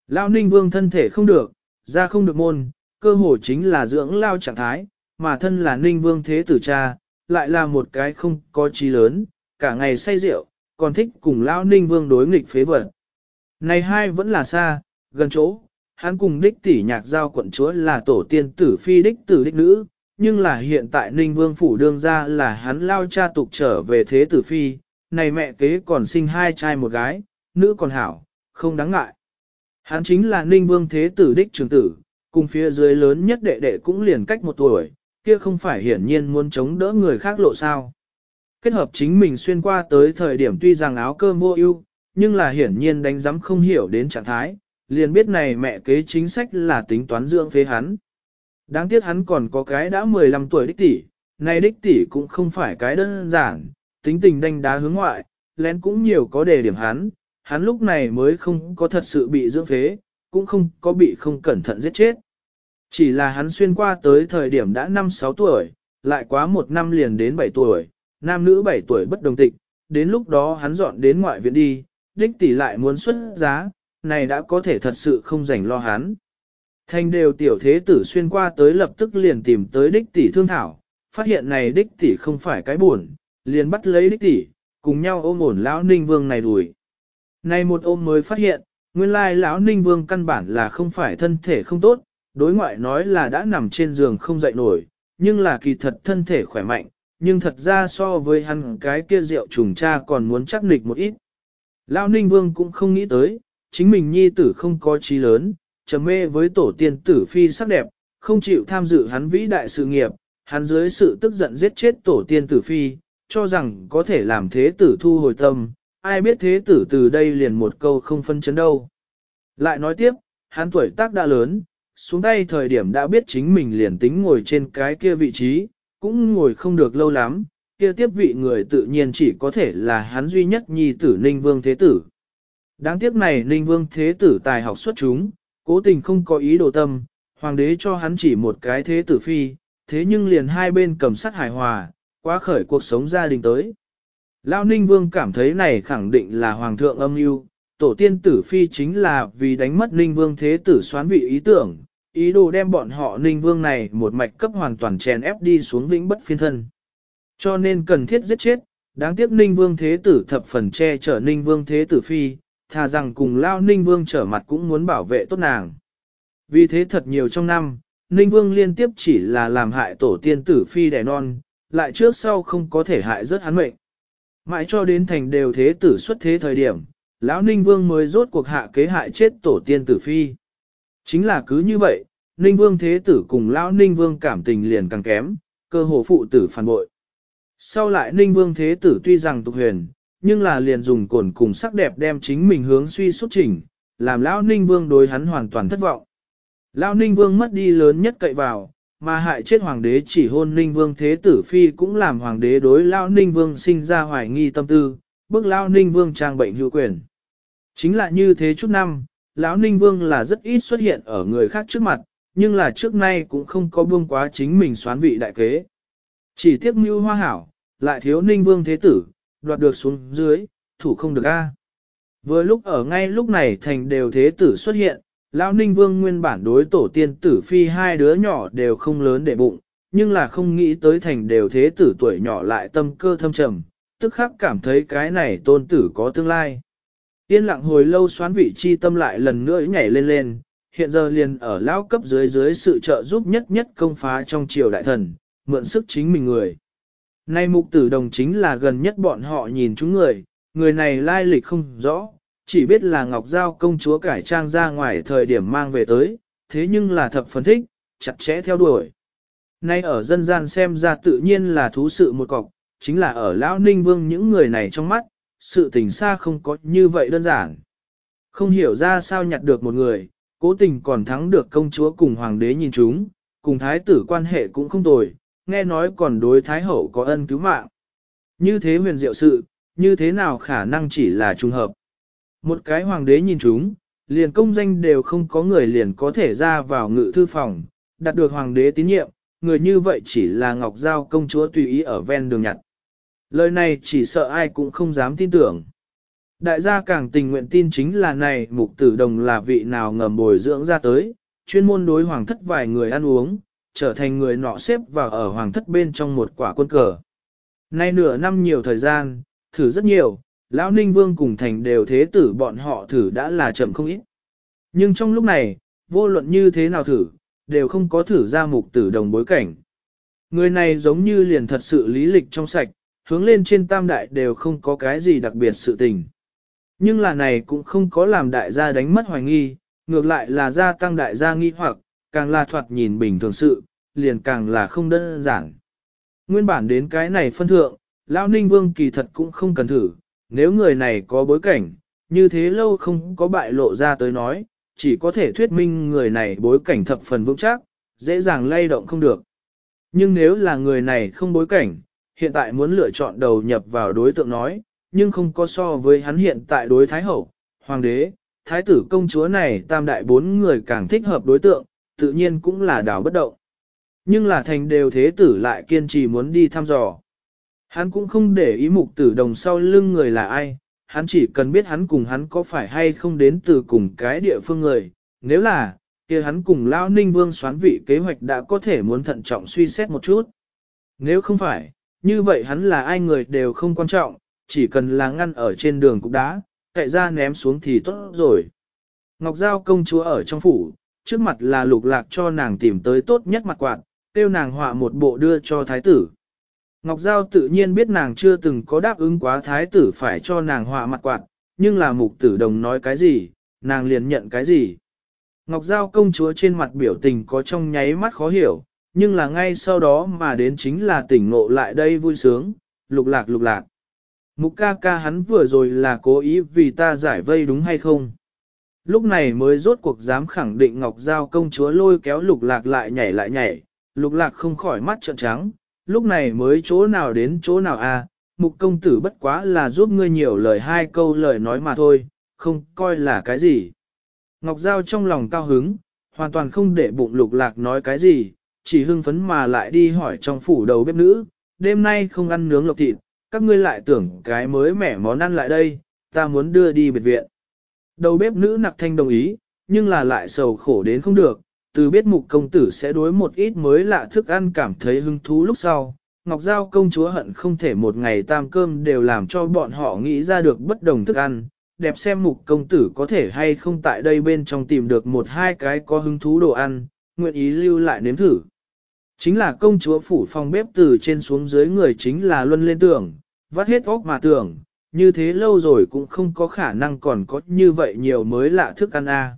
Lao ninh vương thân thể không được, ra không được môn, cơ hồ chính là dưỡng lao trạng thái, mà thân là ninh vương thế tử cha, lại là một cái không có trí lớn, cả ngày say rượu, còn thích cùng lao ninh vương đối nghịch phế vật. Này hai vẫn là xa, gần chỗ, hắn cùng đích tỷ nhạc giao quận chúa là tổ tiên tử phi đích tử đích nữ, nhưng là hiện tại ninh vương phủ đương ra là hắn lao cha tục trở về thế tử phi, này mẹ kế còn sinh hai trai một gái, nữ còn hảo, không đáng ngại. Hắn chính là Ninh Vương Thế Tử Đích Trường Tử, cùng phía dưới lớn nhất đệ đệ cũng liền cách một tuổi, kia không phải hiển nhiên muốn chống đỡ người khác lộ sao. Kết hợp chính mình xuyên qua tới thời điểm tuy rằng áo cơm vô ưu, nhưng là hiển nhiên đánh giám không hiểu đến trạng thái, liền biết này mẹ kế chính sách là tính toán dưỡng phế hắn. Đáng tiếc hắn còn có cái đã 15 tuổi đích tỷ, này đích tỷ cũng không phải cái đơn giản, tính tình đanh đá hướng ngoại, lén cũng nhiều có đề điểm hắn, hắn lúc này mới không có thật sự bị dưỡng phế, cũng không có bị không cẩn thận giết chết. Chỉ là hắn xuyên qua tới thời điểm đã 5-6 tuổi, lại quá một năm liền đến 7 tuổi, nam nữ 7 tuổi bất đồng tịch, đến lúc đó hắn dọn đến ngoại viện đi, đích tỷ lại muốn xuất giá, này đã có thể thật sự không dành lo hắn. Thanh đều tiểu thế tử xuyên qua tới lập tức liền tìm tới đích tỷ thương thảo, phát hiện này đích tỷ không phải cái buồn, liền bắt lấy đích tỷ, cùng nhau ôm ổn lão ninh vương này đuổi. Nay một ôm mới phát hiện, nguyên lai lão ninh vương căn bản là không phải thân thể không tốt, đối ngoại nói là đã nằm trên giường không dậy nổi, nhưng là kỳ thật thân thể khỏe mạnh, nhưng thật ra so với hắn cái kia rượu trùng cha còn muốn chắc nịch một ít. Lão ninh vương cũng không nghĩ tới, chính mình nhi tử không có trí lớn, trầm mê với tổ tiên tử phi sắc đẹp, không chịu tham dự hắn vĩ đại sự nghiệp, hắn dưới sự tức giận giết chết tổ tiên tử phi, cho rằng có thể làm thế tử thu hồi tâm, ai biết thế tử từ đây liền một câu không phân chấn đâu. Lại nói tiếp, hắn tuổi tác đã lớn, xuống tay thời điểm đã biết chính mình liền tính ngồi trên cái kia vị trí, cũng ngồi không được lâu lắm, kia tiếp vị người tự nhiên chỉ có thể là hắn duy nhất nhi tử Ninh Vương Thế Tử. Đáng tiếc này Ninh Vương Thế Tử tài học xuất chúng, cố tình không có ý đồ tâm, hoàng đế cho hắn chỉ một cái thế tử phi, thế nhưng liền hai bên cầm sắt hài hòa, quá khởi cuộc sống gia đình tới. Lao Ninh Vương cảm thấy này khẳng định là Hoàng thượng âm mưu tổ tiên tử phi chính là vì đánh mất Ninh Vương thế tử xoán vị ý tưởng, ý đồ đem bọn họ Ninh Vương này một mạch cấp hoàn toàn chèn ép đi xuống vĩnh bất phiên thân. Cho nên cần thiết giết chết, đáng tiếc Ninh Vương thế tử thập phần che chở Ninh Vương thế tử phi, thà rằng cùng Lao Ninh Vương trở mặt cũng muốn bảo vệ tốt nàng. Vì thế thật nhiều trong năm, Ninh Vương liên tiếp chỉ là làm hại tổ tiên tử phi đẻ non, lại trước sau không có thể hại rất hắn mệnh. Mãi cho đến thành đều thế tử xuất thế thời điểm, lão Ninh Vương mới rốt cuộc hạ kế hại chết tổ tiên tử phi. Chính là cứ như vậy, Ninh Vương thế tử cùng lão Ninh Vương cảm tình liền càng kém, cơ hồ phụ tử phản bội. Sau lại Ninh Vương thế tử tuy rằng tục huyền, nhưng là liền dùng cồn cùng sắc đẹp đem chính mình hướng suy xuất trình, làm lão Ninh Vương đối hắn hoàn toàn thất vọng. Lão Ninh Vương mất đi lớn nhất cậy vào, mà hại chết hoàng đế chỉ hôn ninh vương thế tử phi cũng làm hoàng đế đối lao ninh vương sinh ra hoài nghi tâm tư, bức lao ninh vương trang bệnh hữu quyền. Chính là như thế chút năm, lão ninh vương là rất ít xuất hiện ở người khác trước mặt, nhưng là trước nay cũng không có buông quá chính mình xoán vị đại kế. Chỉ tiếc mưu hoa hảo, lại thiếu ninh vương thế tử, đoạt được xuống dưới, thủ không được a. Vừa lúc ở ngay lúc này thành đều thế tử xuất hiện, Lão Ninh Vương nguyên bản đối tổ tiên tử phi hai đứa nhỏ đều không lớn để bụng, nhưng là không nghĩ tới thành đều thế tử tuổi nhỏ lại tâm cơ thâm trầm, tức khắc cảm thấy cái này tôn tử có tương lai. Yên lặng hồi lâu xoán vị chi tâm lại lần nữa nhảy lên lên, hiện giờ liền ở lão cấp dưới dưới sự trợ giúp nhất nhất công phá trong triều đại thần, mượn sức chính mình người. Nay mục tử đồng chính là gần nhất bọn họ nhìn chúng người, người này lai lịch không rõ, chỉ biết là Ngọc Giao công chúa cải trang ra ngoài thời điểm mang về tới, thế nhưng là thập phân thích, chặt chẽ theo đuổi. Nay ở dân gian xem ra tự nhiên là thú sự một cọc, chính là ở Lão Ninh Vương những người này trong mắt, sự tình xa không có như vậy đơn giản. Không hiểu ra sao nhặt được một người, cố tình còn thắng được công chúa cùng hoàng đế nhìn chúng, cùng thái tử quan hệ cũng không tồi, nghe nói còn đối thái hậu có ân cứu mạng. Như thế huyền diệu sự, như thế nào khả năng chỉ là trùng hợp. Một cái hoàng đế nhìn chúng, liền công danh đều không có người liền có thể ra vào ngự thư phòng, đạt được hoàng đế tín nhiệm, người như vậy chỉ là Ngọc Giao công chúa tùy ý ở ven đường nhặt. Lời này chỉ sợ ai cũng không dám tin tưởng. Đại gia càng tình nguyện tin chính là này mục tử đồng là vị nào ngầm bồi dưỡng ra tới, chuyên môn đối hoàng thất vài người ăn uống, trở thành người nọ xếp vào ở hoàng thất bên trong một quả quân cờ. Nay nửa năm nhiều thời gian, thử rất nhiều, Lão Ninh Vương cùng thành đều thế tử bọn họ thử đã là chậm không ít. Nhưng trong lúc này, vô luận như thế nào thử, đều không có thử ra mục tử đồng bối cảnh. Người này giống như liền thật sự lý lịch trong sạch, hướng lên trên tam đại đều không có cái gì đặc biệt sự tình. Nhưng là này cũng không có làm đại gia đánh mất hoài nghi, ngược lại là gia tăng đại gia nghi hoặc, càng là thoạt nhìn bình thường sự, liền càng là không đơn giản. Nguyên bản đến cái này phân thượng, Lão Ninh Vương kỳ thật cũng không cần thử, nếu người này có bối cảnh, như thế lâu không có bại lộ ra tới nói, chỉ có thể thuyết minh người này bối cảnh thập phần vững chắc, dễ dàng lay động không được. Nhưng nếu là người này không bối cảnh, hiện tại muốn lựa chọn đầu nhập vào đối tượng nói, nhưng không có so với hắn hiện tại đối Thái Hậu, Hoàng đế, Thái tử công chúa này tam đại bốn người càng thích hợp đối tượng, tự nhiên cũng là đảo bất động. Nhưng là thành đều thế tử lại kiên trì muốn đi thăm dò. Hắn cũng không để ý mục tử đồng sau lưng người là ai, hắn chỉ cần biết hắn cùng hắn có phải hay không đến từ cùng cái địa phương người, nếu là, kia hắn cùng Lão Ninh Vương xoán vị kế hoạch đã có thể muốn thận trọng suy xét một chút. Nếu không phải, như vậy hắn là ai người đều không quan trọng, chỉ cần là ngăn ở trên đường cục đá, cậy ra ném xuống thì tốt rồi. Ngọc Giao công chúa ở trong phủ, trước mặt là lục lạc cho nàng tìm tới tốt nhất mặt quạt, tiêu nàng họa một bộ đưa cho thái tử. Ngọc Giao tự nhiên biết nàng chưa từng có đáp ứng quá thái tử phải cho nàng họa mặt quạt, nhưng là mục tử đồng nói cái gì, nàng liền nhận cái gì. Ngọc Giao công chúa trên mặt biểu tình có trong nháy mắt khó hiểu, nhưng là ngay sau đó mà đến chính là tỉnh ngộ lại đây vui sướng, lục lạc lục lạc. Mục ca ca hắn vừa rồi là cố ý vì ta giải vây đúng hay không? Lúc này mới rốt cuộc dám khẳng định Ngọc Giao công chúa lôi kéo lục lạc lại nhảy lại nhảy, lục lạc không khỏi mắt trợn trắng, lúc này mới chỗ nào đến chỗ nào à, mục công tử bất quá là giúp ngươi nhiều lời hai câu lời nói mà thôi, không coi là cái gì. Ngọc Giao trong lòng cao hứng, hoàn toàn không để bụng lục lạc nói cái gì, chỉ hưng phấn mà lại đi hỏi trong phủ đầu bếp nữ, đêm nay không ăn nướng lộc thịt, các ngươi lại tưởng cái mới mẻ món ăn lại đây, ta muốn đưa đi biệt viện. Đầu bếp nữ nặc thanh đồng ý, nhưng là lại sầu khổ đến không được, từ biết mục công tử sẽ đối một ít mới lạ thức ăn cảm thấy hứng thú lúc sau, Ngọc Giao công chúa hận không thể một ngày tam cơm đều làm cho bọn họ nghĩ ra được bất đồng thức ăn, đẹp xem mục công tử có thể hay không tại đây bên trong tìm được một hai cái có hứng thú đồ ăn, nguyện ý lưu lại nếm thử. Chính là công chúa phủ phòng bếp từ trên xuống dưới người chính là luân lên tưởng, vắt hết óc mà tưởng, như thế lâu rồi cũng không có khả năng còn có như vậy nhiều mới lạ thức ăn a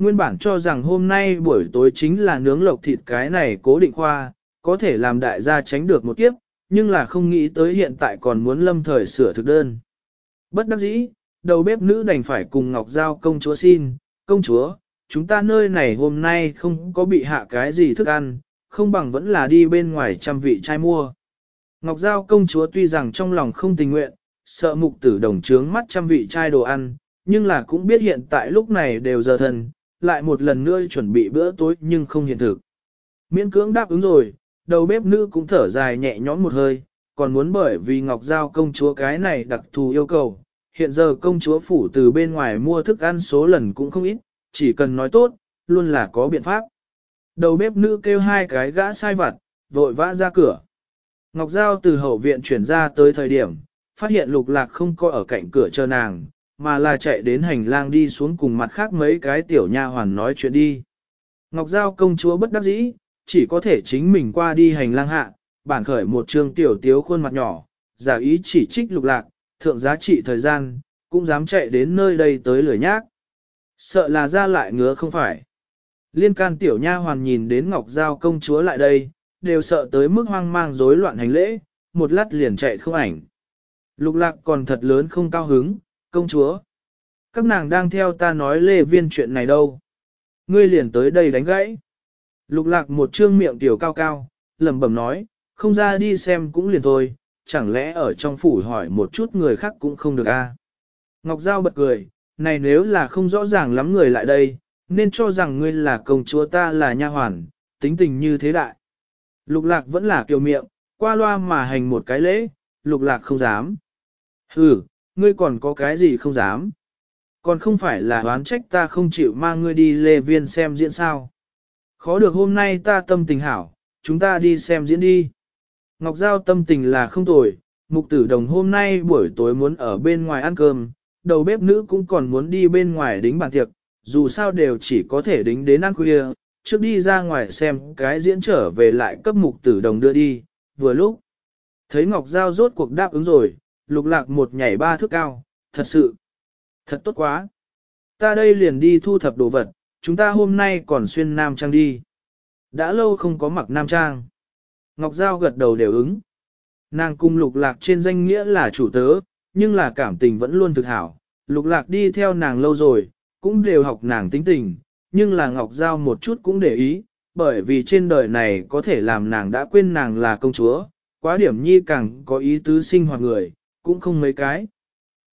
nguyên bản cho rằng hôm nay buổi tối chính là nướng lộc thịt cái này cố định khoa, có thể làm đại gia tránh được một kiếp, nhưng là không nghĩ tới hiện tại còn muốn lâm thời sửa thực đơn. Bất đắc dĩ, đầu bếp nữ đành phải cùng Ngọc Giao công chúa xin, công chúa, chúng ta nơi này hôm nay không có bị hạ cái gì thức ăn, không bằng vẫn là đi bên ngoài trăm vị trai mua. Ngọc Giao công chúa tuy rằng trong lòng không tình nguyện, sợ mục tử đồng trướng mắt trăm vị trai đồ ăn, nhưng là cũng biết hiện tại lúc này đều giờ thần, lại một lần nữa chuẩn bị bữa tối nhưng không hiện thực. Miễn cưỡng đáp ứng rồi, đầu bếp nữ cũng thở dài nhẹ nhõm một hơi, còn muốn bởi vì Ngọc Giao công chúa cái này đặc thù yêu cầu. Hiện giờ công chúa phủ từ bên ngoài mua thức ăn số lần cũng không ít, chỉ cần nói tốt, luôn là có biện pháp. Đầu bếp nữ kêu hai cái gã sai vặt, vội vã ra cửa. Ngọc Giao từ hậu viện chuyển ra tới thời điểm, phát hiện lục lạc không có ở cạnh cửa chờ nàng, mà là chạy đến hành lang đi xuống cùng mặt khác mấy cái tiểu nha hoàn nói chuyện đi. Ngọc Giao công chúa bất đắc dĩ, chỉ có thể chính mình qua đi hành lang hạ, bản khởi một trường tiểu tiếu khuôn mặt nhỏ, giả ý chỉ trích lục lạc, thượng giá trị thời gian, cũng dám chạy đến nơi đây tới lửa nhác. Sợ là ra lại ngứa không phải. Liên can tiểu nha hoàn nhìn đến Ngọc Giao công chúa lại đây, đều sợ tới mức hoang mang rối loạn hành lễ, một lát liền chạy không ảnh. Lục lạc còn thật lớn không cao hứng, Công chúa, các nàng đang theo ta nói lê viên chuyện này đâu. Ngươi liền tới đây đánh gãy. Lục lạc một trương miệng tiểu cao cao, lẩm bẩm nói, không ra đi xem cũng liền thôi, chẳng lẽ ở trong phủ hỏi một chút người khác cũng không được a? Ngọc Giao bật cười, này nếu là không rõ ràng lắm người lại đây, nên cho rằng ngươi là công chúa ta là nha hoàn, tính tình như thế đại. Lục lạc vẫn là kiều miệng, qua loa mà hành một cái lễ, lục lạc không dám. Hừ, ngươi còn có cái gì không dám? Còn không phải là oán trách ta không chịu mang ngươi đi lê viên xem diễn sao? Khó được hôm nay ta tâm tình hảo, chúng ta đi xem diễn đi. Ngọc Giao tâm tình là không tồi, mục tử đồng hôm nay buổi tối muốn ở bên ngoài ăn cơm, đầu bếp nữ cũng còn muốn đi bên ngoài đính bàn tiệc, dù sao đều chỉ có thể đính đến ăn khuya, trước đi ra ngoài xem cái diễn trở về lại cấp mục tử đồng đưa đi, vừa lúc. Thấy Ngọc Giao rốt cuộc đáp ứng rồi, lục lạc một nhảy ba thước cao, thật sự, thật tốt quá. Ta đây liền đi thu thập đồ vật, chúng ta hôm nay còn xuyên nam trang đi. Đã lâu không có mặc nam trang. Ngọc Giao gật đầu đều ứng. Nàng cung lục lạc trên danh nghĩa là chủ tớ, nhưng là cảm tình vẫn luôn thực hảo. Lục lạc đi theo nàng lâu rồi, cũng đều học nàng tính tình, nhưng là Ngọc Giao một chút cũng để ý, bởi vì trên đời này có thể làm nàng đã quên nàng là công chúa, quá điểm nhi càng có ý tứ sinh hoạt người, cũng không mấy cái.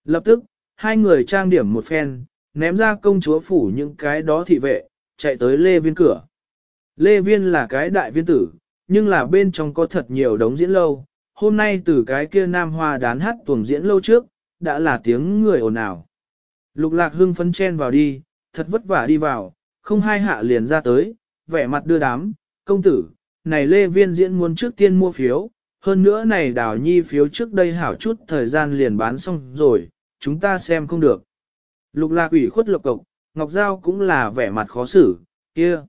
Lập tức, hai người trang điểm một phen, ném ra công chúa phủ những cái đó thị vệ, chạy tới Lê Viên cửa. Lê Viên là cái đại viên tử, nhưng là bên trong có thật nhiều đống diễn lâu. Hôm nay từ cái kia nam hoa đán hát tuồng diễn lâu trước, đã là tiếng người ồn ào. Lục lạc hưng phấn chen vào đi, thật vất vả đi vào, không hai hạ liền ra tới, vẻ mặt đưa đám, công tử, này Lê Viên diễn muốn trước tiên mua phiếu, hơn nữa này đào nhi phiếu trước đây hảo chút thời gian liền bán xong rồi, chúng ta xem không được. Lục lạc ủy khuất lộc cộc, Ngọc Giao cũng là vẻ mặt khó xử, kia.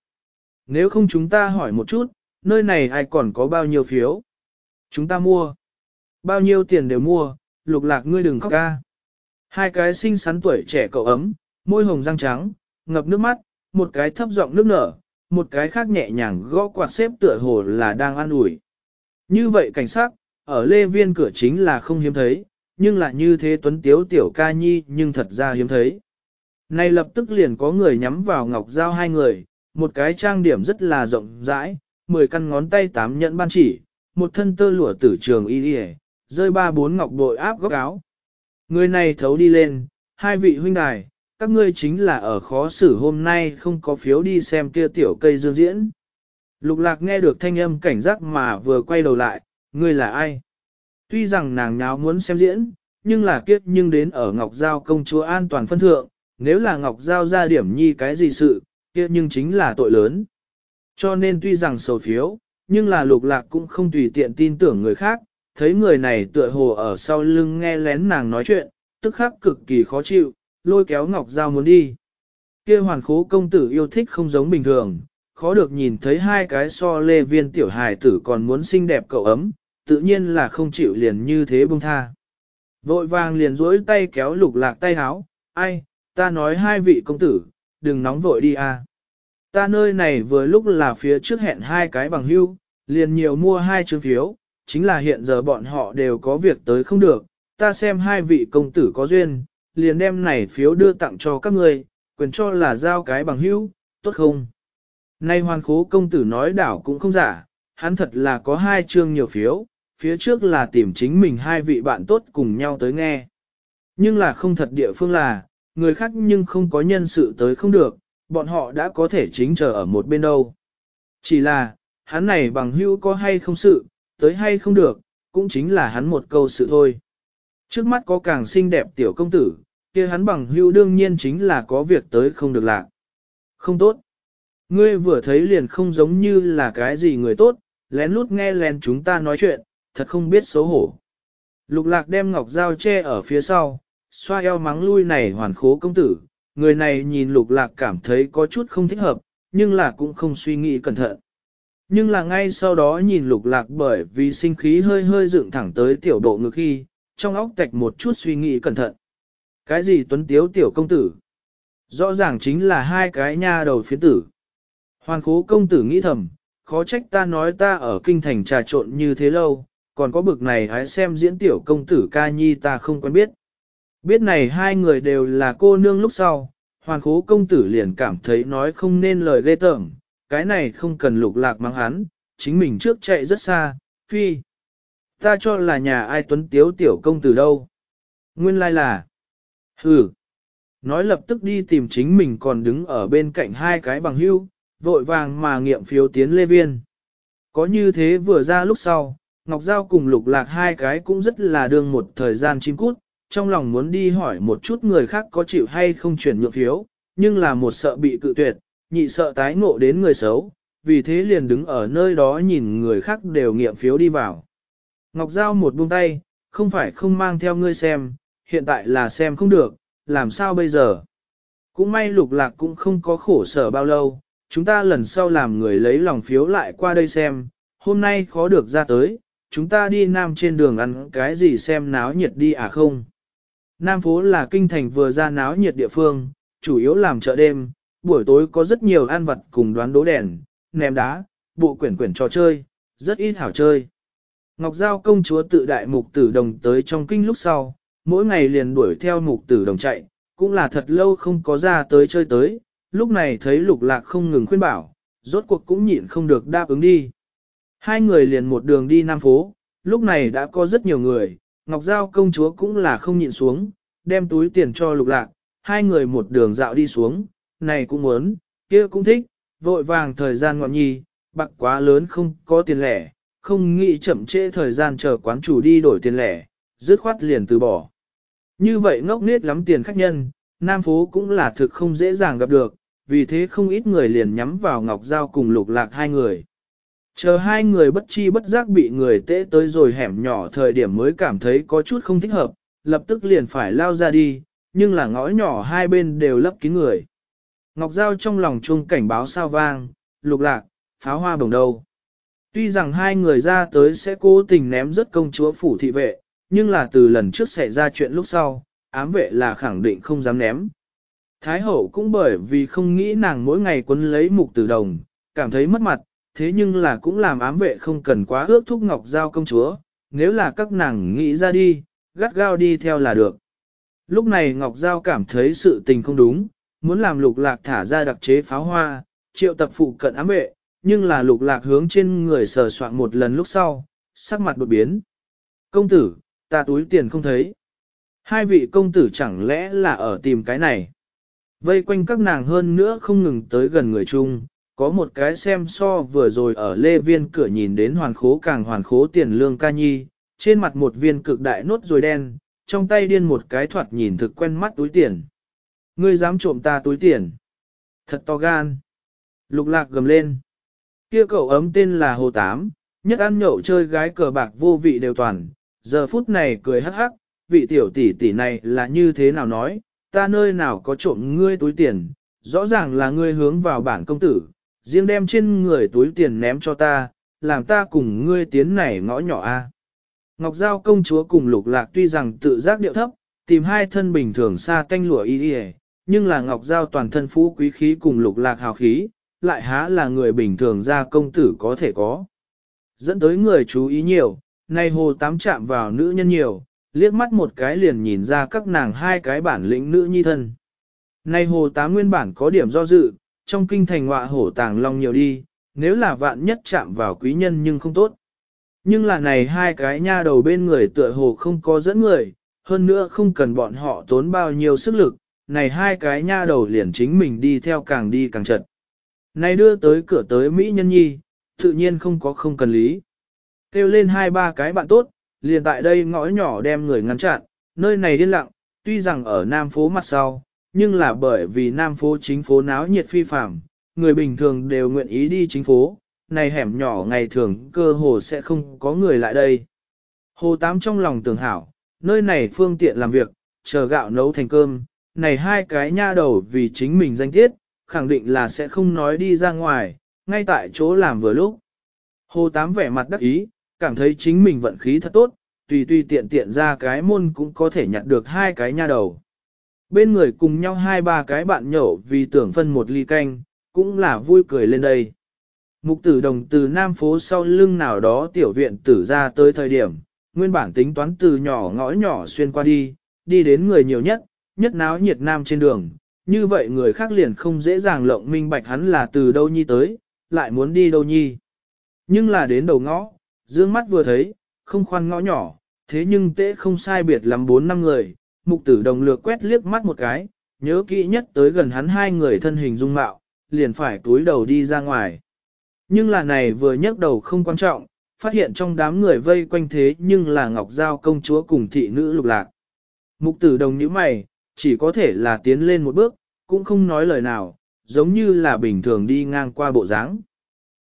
Nếu không chúng ta hỏi một chút, nơi này ai còn có bao nhiêu phiếu? Chúng ta mua. Bao nhiêu tiền đều mua, lục lạc ngươi đừng khóc ca. Hai cái xinh xắn tuổi trẻ cậu ấm, môi hồng răng trắng, ngập nước mắt, một cái thấp giọng nước nở, một cái khác nhẹ nhàng gõ quạt xếp tựa hồ là đang ăn ủi. Như vậy cảnh sát, ở lê viên cửa chính là không hiếm thấy, nhưng là như thế tuấn tiếu tiểu ca nhi nhưng thật ra hiếm thấy. Này lập tức liền có người nhắm vào ngọc giao hai người, một cái trang điểm rất là rộng rãi, mười căn ngón tay tám nhẫn ban chỉ, một thân tơ lụa tử trường y đi rơi ba bốn ngọc bội áp góc áo. Người này thấu đi lên, hai vị huynh đài, các ngươi chính là ở khó xử hôm nay không có phiếu đi xem kia tiểu cây dương diễn. Lục lạc nghe được thanh âm cảnh giác mà vừa quay đầu lại, ngươi là ai? Tuy rằng nàng nháo muốn xem diễn, nhưng là Kiếp nhưng đến ở Ngọc Giao công chúa an toàn phân thượng, nếu là Ngọc Giao ra điểm nhi cái gì sự, Kiếp nhưng chính là tội lớn. Cho nên tuy rằng sầu phiếu, nhưng là lục lạc cũng không tùy tiện tin tưởng người khác, thấy người này tựa hồ ở sau lưng nghe lén nàng nói chuyện, tức khắc cực kỳ khó chịu, lôi kéo Ngọc Giao muốn đi. Kia hoàn khố công tử yêu thích không giống bình thường, khó được nhìn thấy hai cái so lê viên tiểu hài tử còn muốn xinh đẹp cậu ấm, tự nhiên là không chịu liền như thế bông tha. Vội vàng liền duỗi tay kéo lục lạc tay háo, ai, ta nói hai vị công tử, đừng nóng vội đi à. Ta nơi này vừa lúc là phía trước hẹn hai cái bằng hưu, liền nhiều mua hai chương phiếu, chính là hiện giờ bọn họ đều có việc tới không được, ta xem hai vị công tử có duyên, liền đem này phiếu đưa tặng cho các người, quyền cho là giao cái bằng hưu, tốt không? Nay hoàn khố công tử nói đảo cũng không giả, hắn thật là có hai chương nhiều phiếu, phía trước là tìm chính mình hai vị bạn tốt cùng nhau tới nghe. Nhưng là không thật địa phương là, người khác nhưng không có nhân sự tới không được, bọn họ đã có thể chính chờ ở một bên đâu. Chỉ là, hắn này bằng hữu có hay không sự, tới hay không được, cũng chính là hắn một câu sự thôi. Trước mắt có càng xinh đẹp tiểu công tử, kia hắn bằng hữu đương nhiên chính là có việc tới không được lạc. Không tốt. Ngươi vừa thấy liền không giống như là cái gì người tốt, lén lút nghe lén chúng ta nói chuyện, thật không biết xấu hổ. Lục lạc đem ngọc dao che ở phía sau, xoa eo mắng lui này hoàn khố công tử, người này nhìn lục lạc cảm thấy có chút không thích hợp, nhưng là cũng không suy nghĩ cẩn thận. Nhưng là ngay sau đó nhìn lục lạc bởi vì sinh khí hơi hơi dựng thẳng tới tiểu độ ngực khi, trong óc tạch một chút suy nghĩ cẩn thận. Cái gì tuấn tiếu tiểu công tử? Rõ ràng chính là hai cái nha đầu phiến tử. Hoàn khố công tử nghĩ thầm, khó trách ta nói ta ở kinh thành trà trộn như thế lâu, còn có bực này hãy xem diễn tiểu công tử ca nhi ta không quen biết. Biết này hai người đều là cô nương lúc sau, hoàn khố công tử liền cảm thấy nói không nên lời ghê tởm, cái này không cần lục lạc mang hắn, chính mình trước chạy rất xa, phi. Ta cho là nhà ai tuấn tiếu tiểu công tử đâu. Nguyên lai là. Hừ. Nói lập tức đi tìm chính mình còn đứng ở bên cạnh hai cái bằng hưu, vội vàng mà nghiệm phiếu tiến lê viên. Có như thế vừa ra lúc sau, Ngọc Giao cùng lục lạc hai cái cũng rất là đương một thời gian chim cút, trong lòng muốn đi hỏi một chút người khác có chịu hay không chuyển nhượng phiếu, nhưng là một sợ bị cự tuyệt, nhị sợ tái ngộ đến người xấu, vì thế liền đứng ở nơi đó nhìn người khác đều nghiệm phiếu đi vào. Ngọc Giao một buông tay, không phải không mang theo ngươi xem, hiện tại là xem không được, làm sao bây giờ? Cũng may lục lạc cũng không có khổ sở bao lâu, chúng ta lần sau làm người lấy lòng phiếu lại qua đây xem, hôm nay khó được ra tới, chúng ta đi Nam trên đường ăn cái gì xem náo nhiệt đi à không. Nam phố là kinh thành vừa ra náo nhiệt địa phương, chủ yếu làm chợ đêm, buổi tối có rất nhiều ăn vật cùng đoán đố đèn, ném đá, bộ quyển quyển trò chơi, rất ít hảo chơi. Ngọc Giao công chúa tự đại mục tử đồng tới trong kinh lúc sau, mỗi ngày liền đuổi theo mục tử đồng chạy, cũng là thật lâu không có ra tới chơi tới, lúc này thấy lục lạc không ngừng khuyên bảo, rốt cuộc cũng nhịn không được đáp ứng đi. Hai người liền một đường đi Nam Phố, lúc này đã có rất nhiều người, Ngọc Giao công chúa cũng là không nhịn xuống, đem túi tiền cho lục lạc, hai người một đường dạo đi xuống, này cũng muốn, kia cũng thích, vội vàng thời gian ngọn nhi, bạc quá lớn không có tiền lẻ, không nghĩ chậm trễ thời gian chờ quán chủ đi đổi tiền lẻ, dứt khoát liền từ bỏ. Như vậy ngốc nghếch lắm tiền khách nhân, Nam Phố cũng là thực không dễ dàng gặp được, vì thế không ít người liền nhắm vào Ngọc Giao cùng lục lạc hai người. Chờ hai người bất chi bất giác bị người tễ tới rồi hẻm nhỏ thời điểm mới cảm thấy có chút không thích hợp, lập tức liền phải lao ra đi, nhưng là ngõ nhỏ hai bên đều lấp kín người. Ngọc Giao trong lòng chung cảnh báo sao vang, lục lạc, pháo hoa bồng đầu. Tuy rằng hai người ra tới sẽ cố tình ném rất công chúa phủ thị vệ, nhưng là từ lần trước xảy ra chuyện lúc sau, ám vệ là khẳng định không dám ném. Thái hậu cũng bởi vì không nghĩ nàng mỗi ngày quấn lấy mục tử đồng, cảm thấy mất mặt, thế nhưng là cũng làm ám vệ không cần quá ước thúc ngọc giao công chúa, nếu là các nàng nghĩ ra đi, gắt gao đi theo là được. Lúc này ngọc giao cảm thấy sự tình không đúng, muốn làm lục lạc thả ra đặc chế pháo hoa, triệu tập phụ cận ám vệ, nhưng là lục lạc hướng trên người sờ soạn một lần lúc sau, sắc mặt đột biến. Công tử, ta túi tiền không thấy. Hai vị công tử chẳng lẽ là ở tìm cái này. Vây quanh các nàng hơn nữa không ngừng tới gần người chung, có một cái xem so vừa rồi ở lê viên cửa nhìn đến hoàn khố càng hoàn khố tiền lương ca nhi, trên mặt một viên cực đại nốt rồi đen, trong tay điên một cái thoạt nhìn thực quen mắt túi tiền. Ngươi dám trộm ta túi tiền. Thật to gan. Lục lạc gầm lên. Kia cậu ấm tên là Hồ Tám, nhất ăn nhậu chơi gái cờ bạc vô vị đều toàn, giờ phút này cười hắc hắc, vị tiểu tỷ tỷ này là như thế nào nói, ta nơi nào có trộm ngươi túi tiền, rõ ràng là ngươi hướng vào bản công tử, riêng đem trên người túi tiền ném cho ta, làm ta cùng ngươi tiến này ngõ nhỏ a. Ngọc Giao công chúa cùng lục lạc tuy rằng tự giác điệu thấp, tìm hai thân bình thường xa canh lụa y y nhưng là Ngọc Giao toàn thân phú quý khí cùng lục lạc hào khí, lại há là người bình thường ra công tử có thể có. Dẫn tới người chú ý nhiều, nay hồ tám chạm vào nữ nhân nhiều, liếc mắt một cái liền nhìn ra các nàng hai cái bản lĩnh nữ nhi thân. Nay hồ tá nguyên bản có điểm do dự, trong kinh thành họa hổ tàng long nhiều đi, nếu là vạn nhất chạm vào quý nhân nhưng không tốt. Nhưng là này hai cái nha đầu bên người tựa hồ không có dẫn người, hơn nữa không cần bọn họ tốn bao nhiêu sức lực, này hai cái nha đầu liền chính mình đi theo càng đi càng chật. Này đưa tới cửa tới Mỹ Nhân Nhi, tự nhiên không có không cần lý. Kêu lên hai ba cái bạn tốt, liền tại đây ngõ nhỏ đem người ngăn chặn, nơi này điên lặng, tuy rằng ở Nam phố mặt sau, nhưng là bởi vì Nam phố chính phố náo nhiệt phi phạm, người bình thường đều nguyện ý đi chính phố, này hẻm nhỏ ngày thường cơ hồ sẽ không có người lại đây. Hồ Tám trong lòng tưởng hảo, nơi này phương tiện làm việc, chờ gạo nấu thành cơm, này hai cái nha đầu vì chính mình danh tiết, khẳng định là sẽ không nói đi ra ngoài, ngay tại chỗ làm vừa lúc. Hồ Tám vẻ mặt đắc ý, cảm thấy chính mình vận khí thật tốt, tùy tùy tiện tiện ra cái môn cũng có thể nhặt được hai cái nha đầu. Bên người cùng nhau hai ba cái bạn nhậu vì tưởng phân một ly canh, cũng là vui cười lên đây. Mục tử đồng từ nam phố sau lưng nào đó tiểu viện tử ra tới thời điểm, nguyên bản tính toán từ nhỏ ngõ nhỏ xuyên qua đi, đi đến người nhiều nhất, nhất náo nhiệt nam trên đường, như vậy người khác liền không dễ dàng lộng minh bạch hắn là từ đâu nhi tới, lại muốn đi đâu nhi. Nhưng là đến đầu ngõ, dương mắt vừa thấy, không khoan ngõ nhỏ, thế nhưng tệ không sai biệt lắm bốn năm người, mục tử đồng lược quét liếc mắt một cái, nhớ kỹ nhất tới gần hắn hai người thân hình dung mạo, liền phải túi đầu đi ra ngoài. Nhưng là này vừa nhấc đầu không quan trọng, phát hiện trong đám người vây quanh thế nhưng là Ngọc Giao công chúa cùng thị nữ lục lạc. Mục tử đồng như mày, chỉ có thể là tiến lên một bước, cũng không nói lời nào, giống như là bình thường đi ngang qua bộ dáng.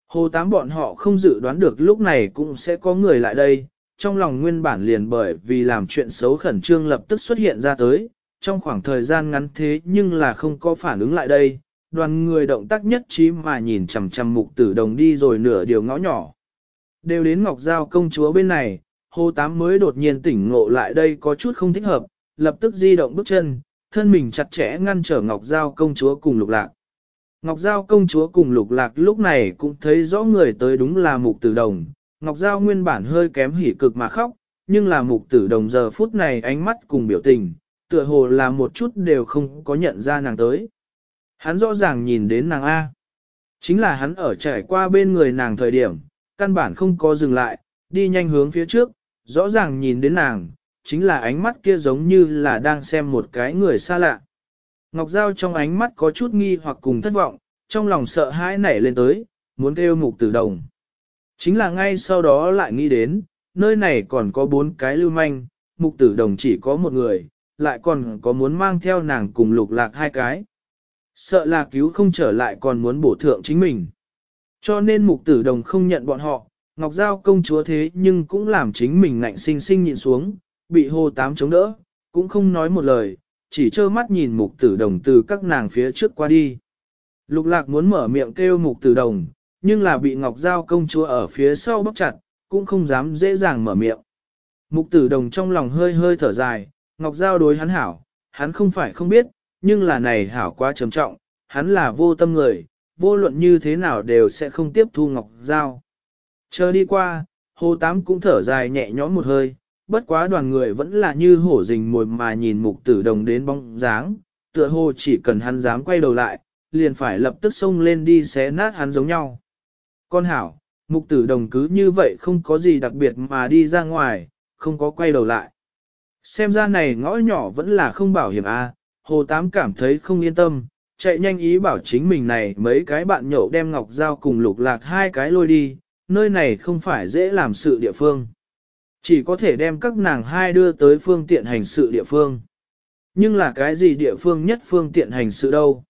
Hồ tám bọn họ không dự đoán được lúc này cũng sẽ có người lại đây, trong lòng nguyên bản liền bởi vì làm chuyện xấu khẩn trương lập tức xuất hiện ra tới, trong khoảng thời gian ngắn thế nhưng là không có phản ứng lại đây, đoàn người động tác nhất trí mà nhìn chằm chằm mục tử đồng đi rồi nửa điều ngõ nhỏ. Đều đến Ngọc Giao công chúa bên này, hô Tám mới đột nhiên tỉnh ngộ lại đây có chút không thích hợp, lập tức di động bước chân, thân mình chặt chẽ ngăn trở Ngọc Giao công chúa cùng lục lạc. Ngọc Giao công chúa cùng lục lạc lúc này cũng thấy rõ người tới đúng là mục tử đồng, Ngọc Giao nguyên bản hơi kém hỉ cực mà khóc, nhưng là mục tử đồng giờ phút này ánh mắt cùng biểu tình, tựa hồ là một chút đều không có nhận ra nàng tới. Hắn rõ ràng nhìn đến nàng A. Chính là hắn ở trải qua bên người nàng thời điểm, căn bản không có dừng lại, đi nhanh hướng phía trước, rõ ràng nhìn đến nàng, chính là ánh mắt kia giống như là đang xem một cái người xa lạ. Ngọc Giao trong ánh mắt có chút nghi hoặc cùng thất vọng, trong lòng sợ hãi nảy lên tới, muốn kêu mục tử đồng. Chính là ngay sau đó lại nghĩ đến, nơi này còn có bốn cái lưu manh, mục tử đồng chỉ có một người, lại còn có muốn mang theo nàng cùng lục lạc hai cái. Sợ là cứu không trở lại còn muốn bổ thượng chính mình. Cho nên mục tử đồng không nhận bọn họ, Ngọc Giao công chúa thế nhưng cũng làm chính mình ngạnh sinh sinh nhịn xuống, bị hô tám chống đỡ, cũng không nói một lời, chỉ trơ mắt nhìn mục tử đồng từ các nàng phía trước qua đi. Lục lạc muốn mở miệng kêu mục tử đồng, nhưng là bị Ngọc Giao công chúa ở phía sau bóc chặt, cũng không dám dễ dàng mở miệng. Mục tử đồng trong lòng hơi hơi thở dài, Ngọc Giao đối hắn hảo, hắn không phải không biết, nhưng là này hảo quá trầm trọng, hắn là vô tâm người, vô luận như thế nào đều sẽ không tiếp thu Ngọc Giao. Chờ đi qua, Hồ Tám cũng thở dài nhẹ nhõm một hơi, bất quá đoàn người vẫn là như hổ rình mồi mà nhìn mục tử đồng đến bóng dáng, tựa hồ chỉ cần hắn dám quay đầu lại, liền phải lập tức xông lên đi xé nát hắn giống nhau. Con hảo, mục tử đồng cứ như vậy không có gì đặc biệt mà đi ra ngoài, không có quay đầu lại. Xem ra này ngõ nhỏ vẫn là không bảo hiểm a. Hồ Tám cảm thấy không yên tâm, chạy nhanh ý bảo chính mình này mấy cái bạn nhậu đem Ngọc dao cùng lục lạc hai cái lôi đi, nơi này không phải dễ làm sự địa phương. Chỉ có thể đem các nàng hai đưa tới phương tiện hành sự địa phương. Nhưng là cái gì địa phương nhất phương tiện hành sự đâu?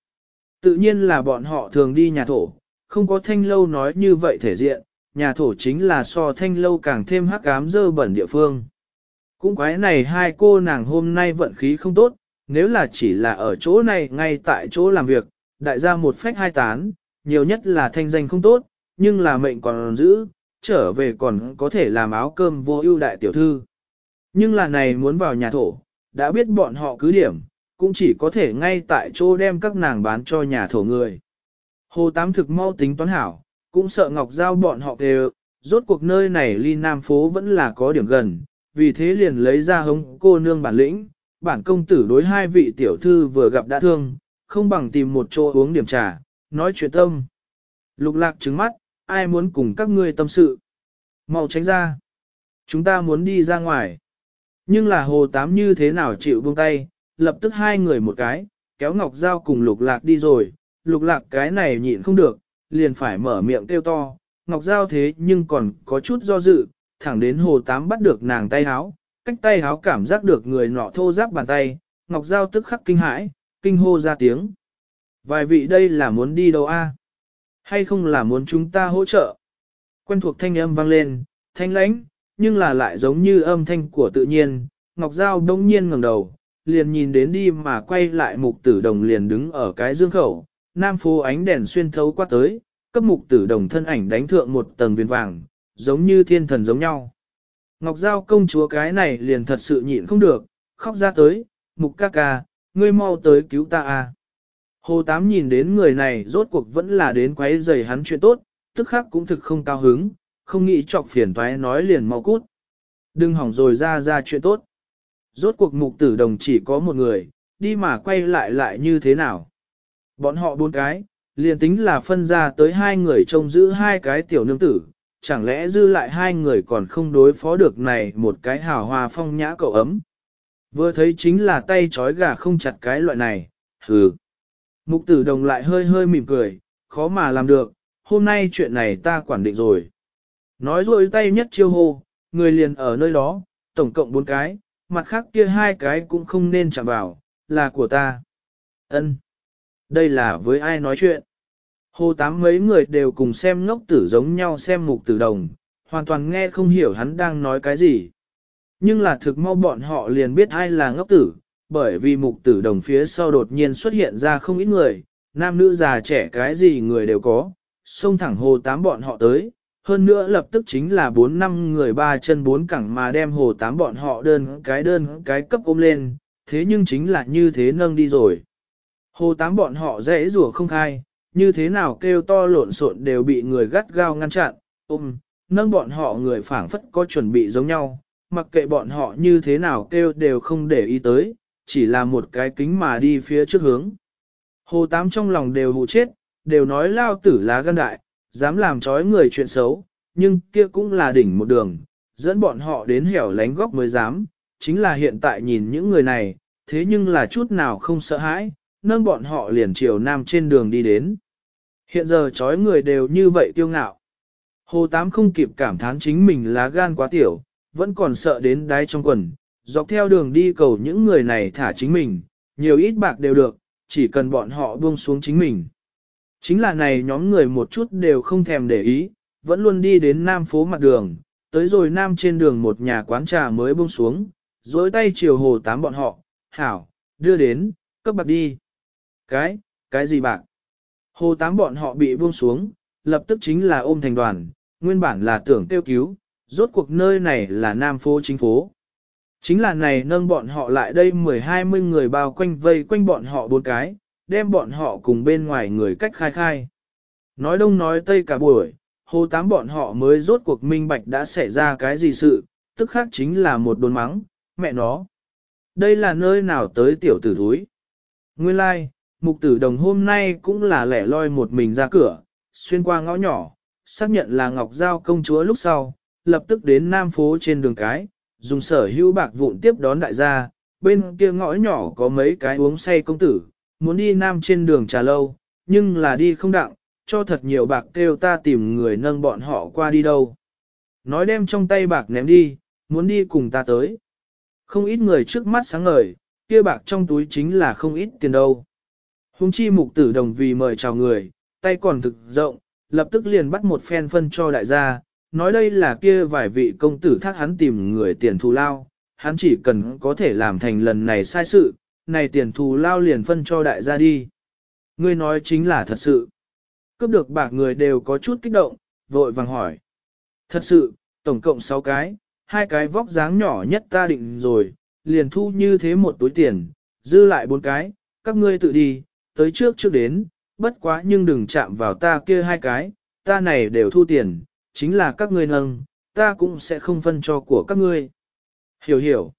Tự nhiên là bọn họ thường đi nhà thổ, không có thanh lâu nói như vậy thể diện, nhà thổ chính là so thanh lâu càng thêm hắc ám dơ bẩn địa phương. Cũng quái này hai cô nàng hôm nay vận khí không tốt, nếu là chỉ là ở chỗ này ngay tại chỗ làm việc, đại gia một phách hai tán, nhiều nhất là thanh danh không tốt, nhưng là mệnh còn giữ, trở về còn có thể làm áo cơm vô ưu đại tiểu thư. Nhưng là này muốn vào nhà thổ, đã biết bọn họ cứ điểm, cũng chỉ có thể ngay tại chỗ đem các nàng bán cho nhà thổ người. Hồ Tám thực mau tính toán hảo, cũng sợ Ngọc Giao bọn họ kề, rốt cuộc nơi này ly Nam Phố vẫn là có điểm gần, vì thế liền lấy ra hống cô nương bản lĩnh, bản công tử đối hai vị tiểu thư vừa gặp đã thương, không bằng tìm một chỗ uống điểm trà, nói chuyện tâm. Lục lạc trứng mắt, ai muốn cùng các ngươi tâm sự. mau tránh ra. Chúng ta muốn đi ra ngoài. Nhưng là hồ tám như thế nào chịu buông tay, lập tức hai người một cái, kéo Ngọc Giao cùng lục lạc đi rồi, lục lạc cái này nhịn không được, liền phải mở miệng kêu to, ngọc giao thế nhưng còn có chút do dự, thẳng đến hồ tám bắt được nàng tay háo, cách tay háo cảm giác được người nọ thô giáp bàn tay, ngọc giao tức khắc kinh hãi, kinh hô ra tiếng. Vài vị đây là muốn đi đâu a? Hay không là muốn chúng ta hỗ trợ? Quen thuộc thanh âm vang lên, thanh lãnh, nhưng là lại giống như âm thanh của tự nhiên, Ngọc Giao đông nhiên ngẩng đầu, liền nhìn đến đi mà quay lại mục tử đồng liền đứng ở cái dương khẩu, nam phố ánh đèn xuyên thấu qua tới, cấp mục tử đồng thân ảnh đánh thượng một tầng viền vàng, giống như thiên thần giống nhau. Ngọc Giao công chúa cái này liền thật sự nhịn không được, khóc ra tới, mục ca ca, ngươi mau tới cứu ta à. Hồ Tám nhìn đến người này rốt cuộc vẫn là đến quấy giày hắn chuyện tốt, tức khắc cũng thực không cao hứng, không nghĩ chọc phiền toái nói liền mau cút. Đừng hỏng rồi ra ra chuyện tốt. Rốt cuộc mục tử đồng chỉ có một người, đi mà quay lại lại như thế nào. Bọn họ bốn cái, liền tính là phân ra tới hai người trông giữ hai cái tiểu nương tử, chẳng lẽ dư lại hai người còn không đối phó được này một cái hào hoa phong nhã cậu ấm. Vừa thấy chính là tay trói gà không chặt cái loại này, hừ. Mục tử đồng lại hơi hơi mỉm cười, khó mà làm được, hôm nay chuyện này ta quản định rồi. Nói rồi tay nhất chiêu hô, người liền ở nơi đó, tổng cộng bốn cái, mặt khác kia hai cái cũng không nên chạm vào, là của ta. Ân. Đây là với ai nói chuyện? Hồ tám mấy người đều cùng xem ngốc tử giống nhau xem mục tử đồng, hoàn toàn nghe không hiểu hắn đang nói cái gì. Nhưng là thực mau bọn họ liền biết ai là ngốc tử, bởi vì mục tử đồng phía sau đột nhiên xuất hiện ra không ít người, nam nữ già trẻ cái gì người đều có, xông thẳng hồ tám bọn họ tới, hơn nữa lập tức chính là bốn năm người ba chân bốn cẳng mà đem hồ tám bọn họ đơn cái đơn cái cấp ôm lên, thế nhưng chính là như thế nâng đi rồi. Hồ tám bọn họ dễ rủa không khai, như thế nào kêu to lộn xộn đều bị người gắt gao ngăn chặn, ôm, nâng bọn họ người phảng phất có chuẩn bị giống nhau, mặc kệ bọn họ như thế nào kêu đều không để ý tới, chỉ là một cái kính mà đi phía trước hướng. Hồ tám trong lòng đều hụ chết, đều nói lao tử lá gan đại, dám làm trói người chuyện xấu, nhưng kia cũng là đỉnh một đường, dẫn bọn họ đến hẻo lánh góc mới dám, chính là hiện tại nhìn những người này, thế nhưng là chút nào không sợ hãi, nâng bọn họ liền chiều nam trên đường đi đến. Hiện giờ chói người đều như vậy kiêu ngạo. Hồ Tám không kịp cảm thán chính mình lá gan quá tiểu, vẫn còn sợ đến đáy trong quần, dọc theo đường đi cầu những người này thả chính mình, nhiều ít bạc đều được, chỉ cần bọn họ buông xuống chính mình. Chính là này nhóm người một chút đều không thèm để ý, vẫn luôn đi đến nam phố mặt đường, tới rồi nam trên đường một nhà quán trà mới buông xuống, dối tay chiều hồ tám bọn họ, hảo, đưa đến, cấp bạc đi. Cái, cái gì bạc? Hồ tám bọn họ bị buông xuống, lập tức chính là ôm thành đoàn, nguyên bản là tưởng tiêu cứu, rốt cuộc nơi này là nam phố chính phố. Chính là này nâng bọn họ lại đây 10-20 người bao quanh vây quanh bọn họ bốn cái, đem bọn họ cùng bên ngoài người cách khai khai. Nói đông nói tây cả buổi, hồ tám bọn họ mới rốt cuộc minh bạch đã xảy ra cái gì sự, tức khác chính là một đồn mắng, mẹ nó. Đây là nơi nào tới tiểu tử thúi. Nguyên lai, like, mục tử đồng hôm nay cũng là lẻ loi một mình ra cửa, xuyên qua ngõ nhỏ, xác nhận là Ngọc Giao công chúa lúc sau, lập tức đến Nam phố trên đường cái, dùng sở hữu bạc vụn tiếp đón đại gia, bên kia ngõ nhỏ có mấy cái uống say công tử, muốn đi Nam trên đường trà lâu, nhưng là đi không đặng, cho thật nhiều bạc kêu ta tìm người nâng bọn họ qua đi đâu. Nói đem trong tay bạc ném đi, muốn đi cùng ta tới. Không ít người trước mắt sáng ngời, kia bạc trong túi chính là không ít tiền đâu. Hùng chi mục tử đồng vì mời chào người, tay còn thực rộng, lập tức liền bắt một phen phân cho đại gia, nói đây là kia vài vị công tử thác hắn tìm người tiền thù lao, hắn chỉ cần có thể làm thành lần này sai sự, này tiền thù lao liền phân cho đại gia đi. Ngươi nói chính là thật sự. Cướp được bạc người đều có chút kích động, vội vàng hỏi. Thật sự, tổng cộng 6 cái, hai cái vóc dáng nhỏ nhất ta định rồi, liền thu như thế một túi tiền, dư lại bốn cái, các ngươi tự đi, tới trước trước đến, bất quá nhưng đừng chạm vào ta kia hai cái, ta này đều thu tiền, chính là các ngươi nâng, ta cũng sẽ không phân cho của các ngươi. Hiểu hiểu.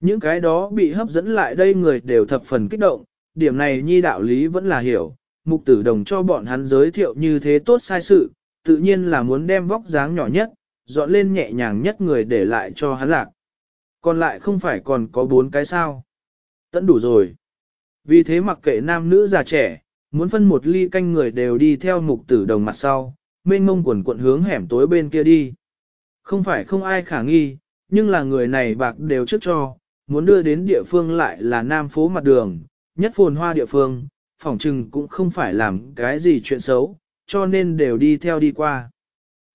Những cái đó bị hấp dẫn lại đây người đều thập phần kích động, điểm này nhi đạo lý vẫn là hiểu, mục tử đồng cho bọn hắn giới thiệu như thế tốt sai sự, tự nhiên là muốn đem vóc dáng nhỏ nhất, dọn lên nhẹ nhàng nhất người để lại cho hắn lạc. Còn lại không phải còn có bốn cái sao. Tẫn đủ rồi. Vì thế mặc kệ nam nữ già trẻ, muốn phân một ly canh người đều đi theo mục tử đồng mặt sau, mênh mông quần cuộn hướng hẻm tối bên kia đi. Không phải không ai khả nghi, nhưng là người này bạc đều trước cho, muốn đưa đến địa phương lại là nam phố mặt đường, nhất phồn hoa địa phương, phỏng trừng cũng không phải làm cái gì chuyện xấu, cho nên đều đi theo đi qua.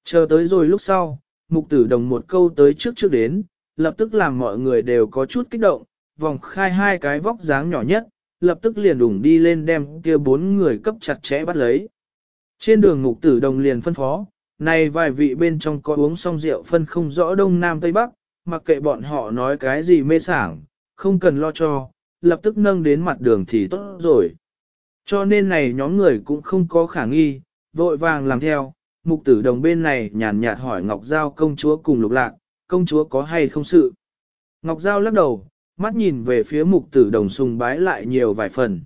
Chờ tới rồi lúc sau, mục tử đồng một câu tới trước trước đến, lập tức làm mọi người đều có chút kích động, vòng khai hai cái vóc dáng nhỏ nhất, lập tức liền đủng đi lên đem kia bốn người cấp chặt chẽ bắt lấy. Trên đường ngục tử đồng liền phân phó, này vài vị bên trong có uống xong rượu phân không rõ đông nam tây bắc, mặc kệ bọn họ nói cái gì mê sảng, không cần lo cho, lập tức nâng đến mặt đường thì tốt rồi. Cho nên này nhóm người cũng không có khả nghi, vội vàng làm theo, mục tử đồng bên này nhàn nhạt hỏi Ngọc Giao công chúa cùng lục lạc, công chúa có hay không sự. Ngọc Giao lắc đầu, mắt nhìn về phía mục tử đồng sùng bái lại nhiều vài phần.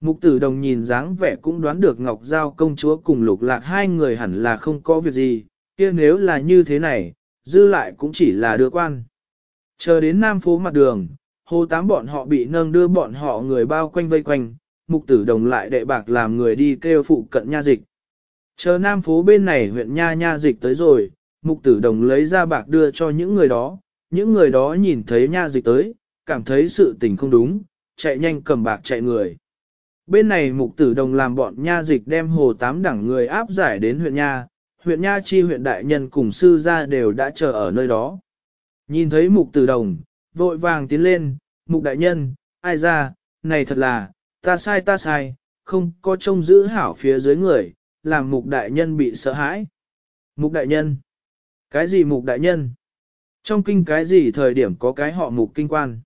Mục tử đồng nhìn dáng vẻ cũng đoán được Ngọc Giao công chúa cùng lục lạc hai người hẳn là không có việc gì, kia nếu là như thế này, dư lại cũng chỉ là đưa quan. Chờ đến nam phố mặt đường, hồ tám bọn họ bị nâng đưa bọn họ người bao quanh vây quanh, mục tử đồng lại đệ bạc làm người đi kêu phụ cận nha dịch. Chờ nam phố bên này huyện nha nha dịch tới rồi, mục tử đồng lấy ra bạc đưa cho những người đó, những người đó nhìn thấy nha dịch tới, cảm thấy sự tình không đúng, chạy nhanh cầm bạc chạy người. Bên này mục tử đồng làm bọn nha dịch đem hồ tám đẳng người áp giải đến huyện nha, huyện nha chi huyện đại nhân cùng sư gia đều đã chờ ở nơi đó. Nhìn thấy mục tử đồng, vội vàng tiến lên, mục đại nhân, ai ra, này thật là, ta sai ta sai, không có trông giữ hảo phía dưới người, làm mục đại nhân bị sợ hãi. Mục đại nhân? Cái gì mục đại nhân? Trong kinh cái gì thời điểm có cái họ mục kinh quan?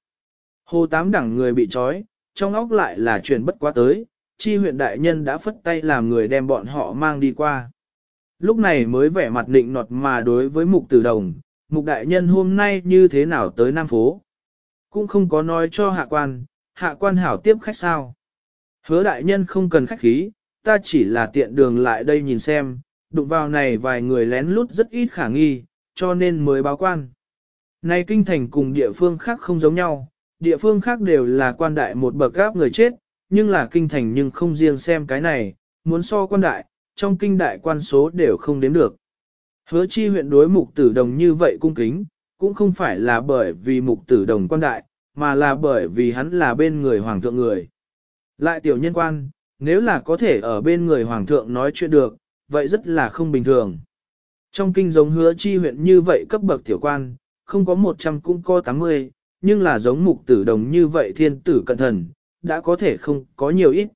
Hồ tám đẳng người bị trói, trong óc lại là chuyện bất quá tới, chi huyện đại nhân đã phất tay làm người đem bọn họ mang đi qua. Lúc này mới vẻ mặt định nọt mà đối với mục tử đồng, mục đại nhân hôm nay như thế nào tới Nam Phố. Cũng không có nói cho hạ quan, hạ quan hảo tiếp khách sao. Hứa đại nhân không cần khách khí, ta chỉ là tiện đường lại đây nhìn xem, đụng vào này vài người lén lút rất ít khả nghi, cho nên mới báo quan. Này kinh thành cùng địa phương khác không giống nhau, địa phương khác đều là quan đại một bậc gáp người chết, nhưng là kinh thành nhưng không riêng xem cái này, muốn so quan đại, trong kinh đại quan số đều không đếm được. Hứa chi huyện đối mục tử đồng như vậy cung kính, cũng không phải là bởi vì mục tử đồng quan đại, mà là bởi vì hắn là bên người hoàng thượng người. Lại tiểu nhân quan, nếu là có thể ở bên người hoàng thượng nói chuyện được, vậy rất là không bình thường. Trong kinh giống hứa chi huyện như vậy cấp bậc tiểu quan, không có 100 cũng có 80, nhưng là giống mục tử đồng như vậy thiên tử cẩn thần, đã có thể không có nhiều ít.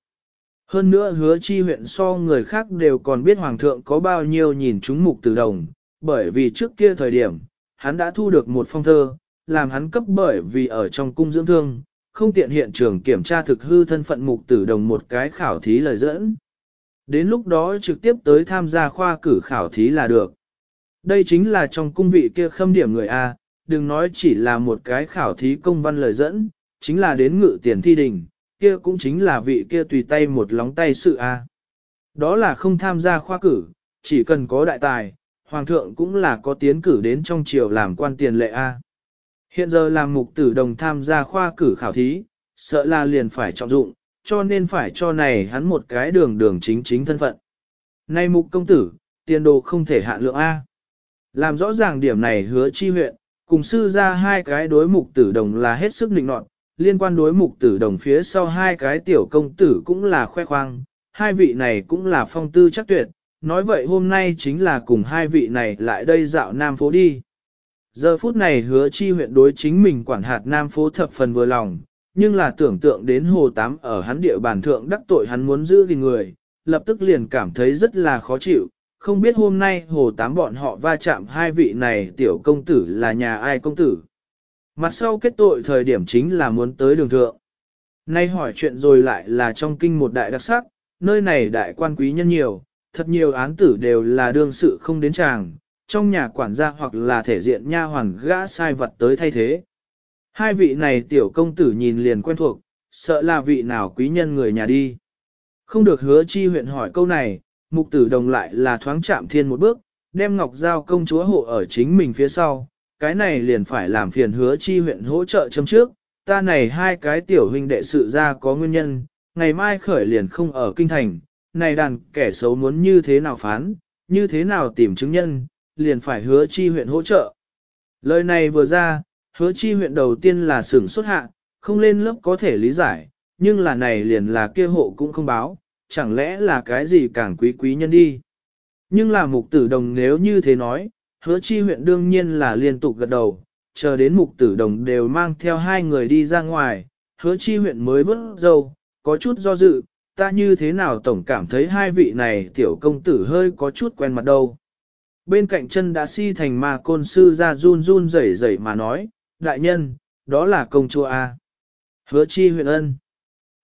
Hơn nữa hứa chi huyện so người khác đều còn biết hoàng thượng có bao nhiêu nhìn chúng mục tử đồng, bởi vì trước kia thời điểm, hắn đã thu được một phong thơ, làm hắn cấp bởi vì ở trong cung dưỡng thương, không tiện hiện trường kiểm tra thực hư thân phận mục tử đồng một cái khảo thí lời dẫn. Đến lúc đó trực tiếp tới tham gia khoa cử khảo thí là được. Đây chính là trong cung vị kia khâm điểm người A, đừng nói chỉ là một cái khảo thí công văn lời dẫn, chính là đến ngự tiền thi đình, kia cũng chính là vị kia tùy tay một lóng tay sự a. Đó là không tham gia khoa cử, chỉ cần có đại tài, hoàng thượng cũng là có tiến cử đến trong triều làm quan tiền lệ a. Hiện giờ làm mục tử đồng tham gia khoa cử khảo thí, sợ là liền phải trọng dụng, cho nên phải cho này hắn một cái đường đường chính chính thân phận. Nay mục công tử, tiền đồ không thể hạ lượng A. Làm rõ ràng điểm này hứa chi huyện, Cùng sư ra hai cái đối mục tử đồng là hết sức định nọt, liên quan đối mục tử đồng phía sau hai cái tiểu công tử cũng là khoe khoang, hai vị này cũng là phong tư chắc tuyệt, nói vậy hôm nay chính là cùng hai vị này lại đây dạo Nam phố đi. Giờ phút này hứa chi huyện đối chính mình quản hạt Nam phố thập phần vừa lòng, nhưng là tưởng tượng đến hồ tám ở hắn địa bàn thượng đắc tội hắn muốn giữ gì người, lập tức liền cảm thấy rất là khó chịu, không biết hôm nay hồ tám bọn họ va chạm hai vị này tiểu công tử là nhà ai công tử. Mặt sau kết tội thời điểm chính là muốn tới đường thượng. Nay hỏi chuyện rồi lại là trong kinh một đại đặc sắc, nơi này đại quan quý nhân nhiều, thật nhiều án tử đều là đương sự không đến chàng, trong nhà quản gia hoặc là thể diện nha hoàn gã sai vật tới thay thế. Hai vị này tiểu công tử nhìn liền quen thuộc, sợ là vị nào quý nhân người nhà đi. Không được hứa chi huyện hỏi câu này, mục tử đồng lại là thoáng chạm thiên một bước, đem ngọc giao công chúa hộ ở chính mình phía sau, cái này liền phải làm phiền hứa chi huyện hỗ trợ châm trước, ta này hai cái tiểu huynh đệ sự ra có nguyên nhân, ngày mai khởi liền không ở kinh thành, này đàn kẻ xấu muốn như thế nào phán, như thế nào tìm chứng nhân, liền phải hứa chi huyện hỗ trợ. Lời này vừa ra, hứa chi huyện đầu tiên là sửng xuất hạ, không lên lớp có thể lý giải, nhưng là này liền là kia hộ cũng không báo, chẳng lẽ là cái gì càng quý quý nhân đi. Nhưng là mục tử đồng nếu như thế nói, hứa chi huyện đương nhiên là liên tục gật đầu, chờ đến mục tử đồng đều mang theo hai người đi ra ngoài, hứa chi huyện mới vớt dâu, có chút do dự, ta như thế nào tổng cảm thấy hai vị này tiểu công tử hơi có chút quen mặt đâu. Bên cạnh chân đã si thành mà côn sư ra run run rẩy rẩy mà nói, đại nhân, đó là công chúa A. Hứa chi huyện ân.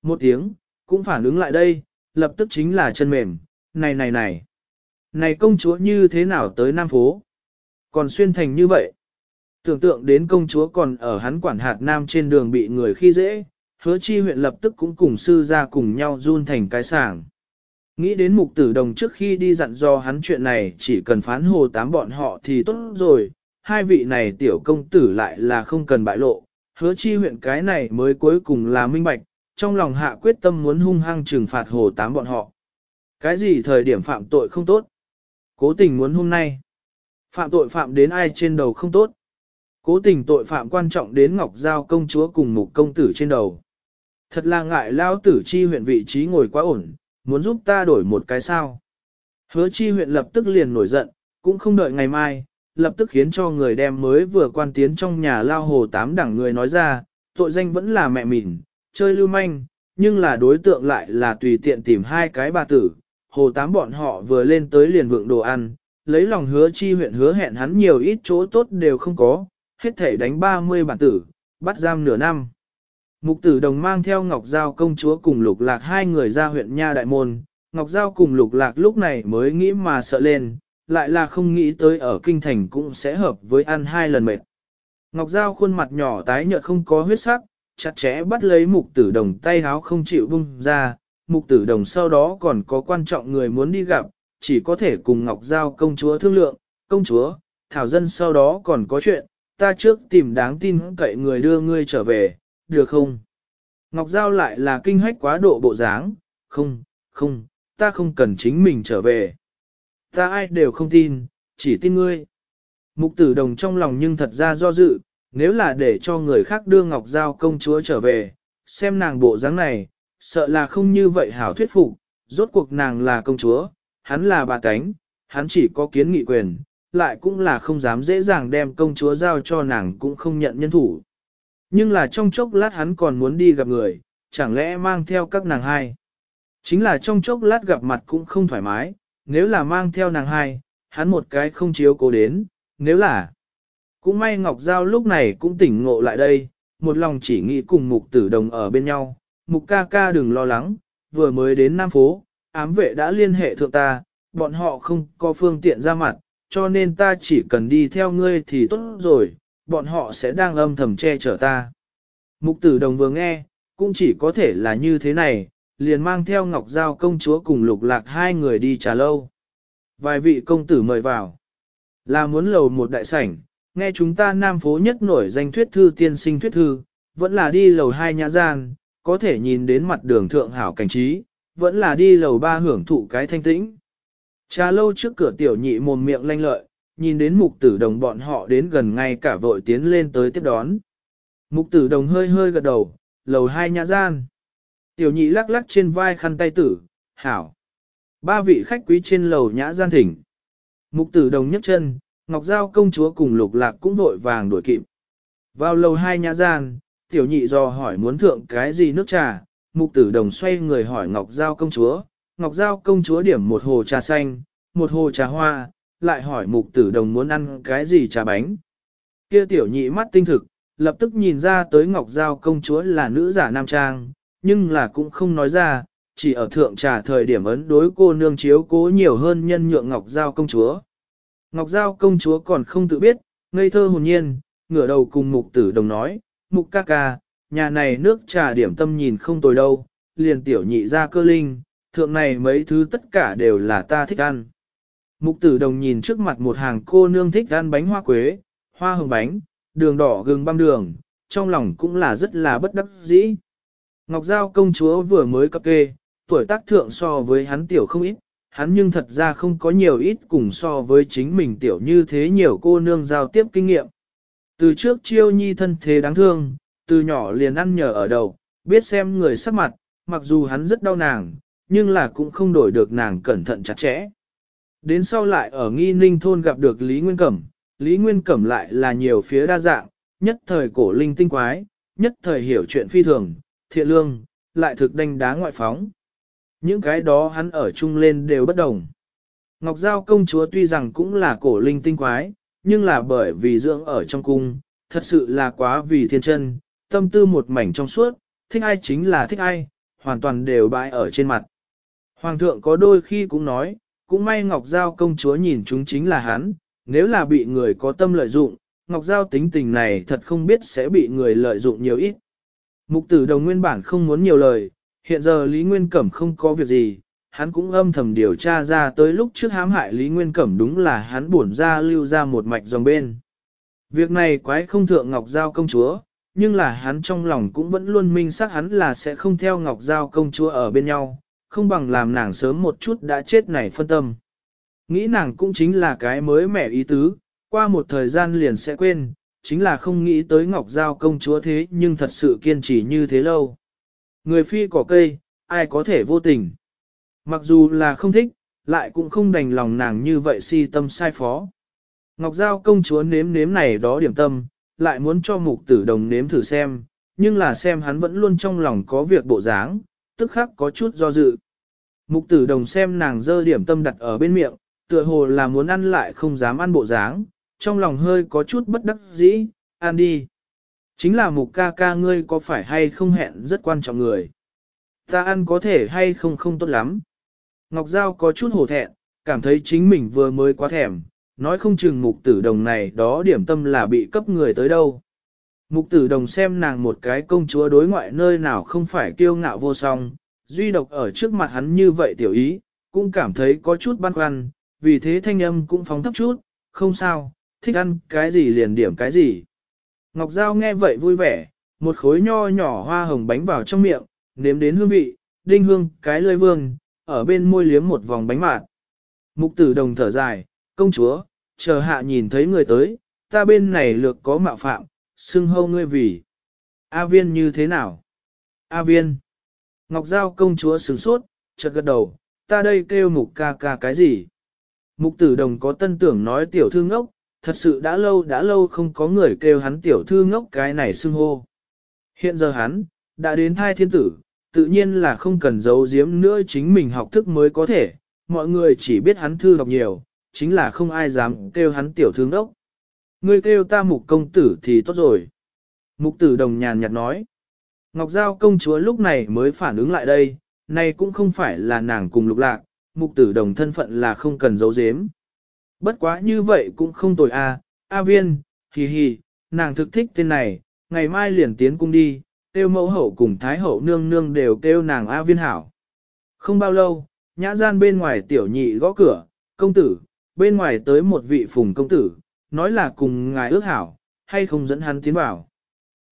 Một tiếng, cũng phản ứng lại đây, lập tức chính là chân mềm, này này này. Này công chúa như thế nào tới Nam Phố? Còn xuyên thành như vậy. Tưởng tượng đến công chúa còn ở hắn quản hạt Nam trên đường bị người khi dễ, hứa chi huyện lập tức cũng cùng sư ra cùng nhau run thành cái sảng. Nghĩ đến mục tử đồng trước khi đi dặn do hắn chuyện này chỉ cần phán hồ tám bọn họ thì tốt rồi, hai vị này tiểu công tử lại là không cần bại lộ, hứa chi huyện cái này mới cuối cùng là minh bạch, trong lòng hạ quyết tâm muốn hung hăng trừng phạt hồ tám bọn họ. Cái gì thời điểm phạm tội không tốt? Cố tình muốn hôm nay. Phạm tội phạm đến ai trên đầu không tốt? Cố tình tội phạm quan trọng đến Ngọc Giao công chúa cùng mục công tử trên đầu. Thật là ngại lao tử chi huyện vị trí ngồi quá ổn, muốn giúp ta đổi một cái sao. Hứa chi huyện lập tức liền nổi giận, cũng không đợi ngày mai, lập tức khiến cho người đem mới vừa quan tiến trong nhà lao hồ tám đẳng người nói ra, tội danh vẫn là mẹ mình, chơi lưu manh, nhưng là đối tượng lại là tùy tiện tìm hai cái bà tử. Hồ tám bọn họ vừa lên tới liền vượng đồ ăn, lấy lòng hứa chi huyện hứa hẹn hắn nhiều ít chỗ tốt đều không có, hết thể đánh 30 bản tử, bắt giam nửa năm. Mục tử đồng mang theo Ngọc Giao công chúa cùng lục lạc hai người ra huyện Nha Đại Môn, Ngọc Giao cùng lục lạc lúc này mới nghĩ mà sợ lên, lại là không nghĩ tới ở kinh thành cũng sẽ hợp với ăn hai lần mệt. Ngọc Giao khuôn mặt nhỏ tái nhợt không có huyết sắc, chặt chẽ bắt lấy mục tử đồng tay háo không chịu bung ra, mục tử đồng sau đó còn có quan trọng người muốn đi gặp, chỉ có thể cùng Ngọc Giao công chúa thương lượng, công chúa, thảo dân sau đó còn có chuyện, ta trước tìm đáng tin cậy người đưa ngươi trở về, được không? Ngọc Giao lại là kinh hách quá độ bộ dáng, không, không, ta không cần chính mình trở về. Ta ai đều không tin, chỉ tin ngươi. Mục tử đồng trong lòng nhưng thật ra do dự, nếu là để cho người khác đưa Ngọc Giao công chúa trở về, xem nàng bộ dáng này, sợ là không như vậy hảo thuyết phục, rốt cuộc nàng là công chúa, hắn là bà cánh, hắn chỉ có kiến nghị quyền, lại cũng là không dám dễ dàng đem công chúa giao cho nàng cũng không nhận nhân thủ. Nhưng là trong chốc lát hắn còn muốn đi gặp người, chẳng lẽ mang theo các nàng hai. Chính là trong chốc lát gặp mặt cũng không thoải mái, nếu là mang theo nàng hai, hắn một cái không chiếu cố đến, nếu là cũng may Ngọc Giao lúc này cũng tỉnh ngộ lại đây, một lòng chỉ nghĩ cùng mục tử đồng ở bên nhau. Mục ca ca đừng lo lắng, vừa mới đến Nam Phố, ám vệ đã liên hệ thượng ta, bọn họ không có phương tiện ra mặt, cho nên ta chỉ cần đi theo ngươi thì tốt rồi, bọn họ sẽ đang âm thầm che chở ta. Mục tử đồng vừa nghe, cũng chỉ có thể là như thế này, liền mang theo Ngọc Giao công chúa cùng lục lạc hai người đi trà lâu. Vài vị công tử mời vào, là muốn lầu một đại sảnh, nghe chúng ta nam phố nhất nổi danh thuyết thư tiên sinh thuyết thư, vẫn là đi lầu hai nhã gian, có thể nhìn đến mặt đường thượng hảo cảnh trí, vẫn là đi lầu ba hưởng thụ cái thanh tĩnh. Trà lâu trước cửa tiểu nhị mồm miệng lanh lợi, nhìn đến mục tử đồng bọn họ đến gần ngay cả vội tiến lên tới tiếp đón. Mục tử đồng hơi hơi gật đầu, lầu hai nhã gian. Tiểu nhị lắc lắc trên vai khăn tay tử, hảo. Ba vị khách quý trên lầu nhã gian thỉnh. Mục tử đồng nhấc chân, Ngọc Giao công chúa cùng lục lạc cũng vội vàng đuổi kịp. Vào lầu hai nhã gian, tiểu nhị dò hỏi muốn thượng cái gì nước trà, mục tử đồng xoay người hỏi Ngọc Giao công chúa. Ngọc Giao công chúa điểm một hồ trà xanh, một hồ trà hoa, lại hỏi mục tử đồng muốn ăn cái gì trà bánh. Kia tiểu nhị mắt tinh thực, lập tức nhìn ra tới Ngọc Giao công chúa là nữ giả nam trang, nhưng là cũng không nói ra, chỉ ở thượng trà thời điểm ấn đối cô nương chiếu cố nhiều hơn nhân nhượng Ngọc Giao công chúa, Ngọc Giao công chúa còn không tự biết, ngây thơ hồn nhiên, ngửa đầu cùng mục tử đồng nói, mục ca ca, nhà này nước trà điểm tâm nhìn không tồi đâu, liền tiểu nhị ra cơ linh, thượng này mấy thứ tất cả đều là ta thích ăn. Mục tử đồng nhìn trước mặt một hàng cô nương thích ăn bánh hoa quế, hoa hồng bánh, đường đỏ gừng băm đường, trong lòng cũng là rất là bất đắc dĩ. Ngọc Giao công chúa vừa mới cập kê, tuổi tác thượng so với hắn tiểu không ít, hắn nhưng thật ra không có nhiều ít cùng so với chính mình tiểu như thế nhiều cô nương giao tiếp kinh nghiệm. Từ trước chiêu nhi thân thế đáng thương, từ nhỏ liền ăn nhờ ở đầu, biết xem người sắc mặt, mặc dù hắn rất đau nàng, nhưng là cũng không đổi được nàng cẩn thận chặt chẽ. Đến sau lại ở nghi ninh thôn gặp được Lý Nguyên Cẩm, Lý Nguyên Cẩm lại là nhiều phía đa dạng, nhất thời cổ linh tinh quái, nhất thời hiểu chuyện phi thường, thiện lương, lại thực đanh đá ngoại phóng. Những cái đó hắn ở chung lên đều bất đồng. Ngọc Giao công chúa tuy rằng cũng là cổ linh tinh quái, nhưng là bởi vì dưỡng ở trong cung, thật sự là quá vì thiên chân, tâm tư một mảnh trong suốt, thích ai chính là thích ai, hoàn toàn đều bại ở trên mặt. Hoàng thượng có đôi khi cũng nói, cũng may Ngọc Giao công chúa nhìn chúng chính là hắn, nếu là bị người có tâm lợi dụng, Ngọc Giao tính tình này thật không biết sẽ bị người lợi dụng nhiều ít. Mục tử đồng nguyên bản không muốn nhiều lời, hiện giờ Lý Nguyên Cẩm không có việc gì, hắn cũng âm thầm điều tra ra tới lúc trước hãm hại Lý Nguyên Cẩm đúng là hắn buồn ra lưu ra một mạch dòng bên. Việc này quái không thượng Ngọc Giao công chúa, nhưng là hắn trong lòng cũng vẫn luôn minh xác hắn là sẽ không theo Ngọc Giao công chúa ở bên nhau, không bằng làm nàng sớm một chút đã chết này phân tâm. Nghĩ nàng cũng chính là cái mới mẻ ý tứ, qua một thời gian liền sẽ quên, chính là không nghĩ tới Ngọc Giao công chúa thế nhưng thật sự kiên trì như thế lâu. Người phi cỏ cây, ai có thể vô tình. Mặc dù là không thích, lại cũng không đành lòng nàng như vậy si tâm sai phó. Ngọc Giao công chúa nếm nếm này đó điểm tâm, lại muốn cho mục tử đồng nếm thử xem, nhưng là xem hắn vẫn luôn trong lòng có việc bộ dáng, tức khắc có chút do dự. Mục tử đồng xem nàng dơ điểm tâm đặt ở bên miệng, tựa hồ là muốn ăn lại không dám ăn bộ dáng, trong lòng hơi có chút bất đắc dĩ, ăn đi. Chính là mục ca ca ngươi có phải hay không hẹn rất quan trọng người. Ta ăn có thể hay không không tốt lắm. Ngọc Giao có chút hổ thẹn, cảm thấy chính mình vừa mới quá thèm, nói không chừng mục tử đồng này đó điểm tâm là bị cấp người tới đâu. Mục tử đồng xem nàng một cái công chúa đối ngoại nơi nào không phải kiêu ngạo vô song, duy độc ở trước mặt hắn như vậy tiểu ý, cũng cảm thấy có chút băn khoăn, vì thế thanh âm cũng phóng thấp chút, không sao, thích ăn cái gì liền điểm cái gì. Ngọc Giao nghe vậy vui vẻ, một khối nho nhỏ hoa hồng bánh vào trong miệng, nếm đến hương vị, đinh hương cái lơi vương, ở bên môi liếm một vòng bánh mạt. Mục tử đồng thở dài, công chúa, chờ hạ nhìn thấy người tới, ta bên này lược có mạo phạm, xưng hâu ngươi vì. A viên như thế nào? A viên. Ngọc Giao công chúa sửng sốt, chợt gật đầu, ta đây kêu mục ca ca cái gì? Mục tử đồng có tân tưởng nói tiểu thư ngốc thật sự đã lâu đã lâu không có người kêu hắn tiểu thư ngốc cái này xưng hô. Hiện giờ hắn, đã đến thai thiên tử, tự nhiên là không cần giấu giếm nữa chính mình học thức mới có thể, mọi người chỉ biết hắn thư đọc nhiều, chính là không ai dám kêu hắn tiểu thư ngốc Ngươi kêu ta mục công tử thì tốt rồi. Mục tử đồng nhàn nhạt nói. Ngọc Giao công chúa lúc này mới phản ứng lại đây, này cũng không phải là nàng cùng lục lạc, mục tử đồng thân phận là không cần giấu giếm bất quá như vậy cũng không tồi a A Viên, hì hì, nàng thực thích tên này, ngày mai liền tiến cung đi, tiêu mẫu hậu cùng thái hậu nương nương đều kêu nàng A Viên hảo. Không bao lâu, nhã gian bên ngoài tiểu nhị gõ cửa, công tử, bên ngoài tới một vị phùng công tử, nói là cùng ngài ước hảo, hay không dẫn hắn tiến vào.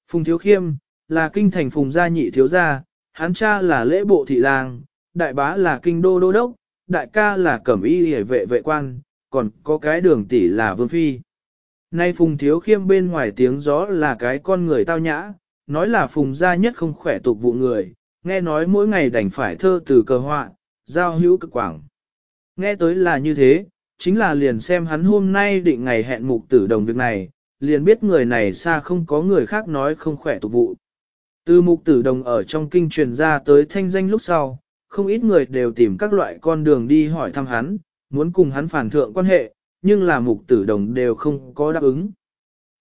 Phùng thiếu khiêm, là kinh thành phùng gia nhị thiếu gia, hắn cha là lễ bộ thị lang, đại bá là kinh đô đô đốc, đại ca là cẩm y hề vệ vệ quan, còn có cái đường tỷ là vương phi. Nay Phùng Thiếu Khiêm bên ngoài tiếng gió là cái con người tao nhã, nói là Phùng gia nhất không khỏe tục vụ người, nghe nói mỗi ngày đành phải thơ từ cờ họa, giao hữu cực quảng. Nghe tới là như thế, chính là liền xem hắn hôm nay định ngày hẹn mục tử đồng việc này, liền biết người này xa không có người khác nói không khỏe tục vụ. Từ mục tử đồng ở trong kinh truyền ra tới thanh danh lúc sau, không ít người đều tìm các loại con đường đi hỏi thăm hắn, muốn cùng hắn phản thượng quan hệ, nhưng là mục tử đồng đều không có đáp ứng.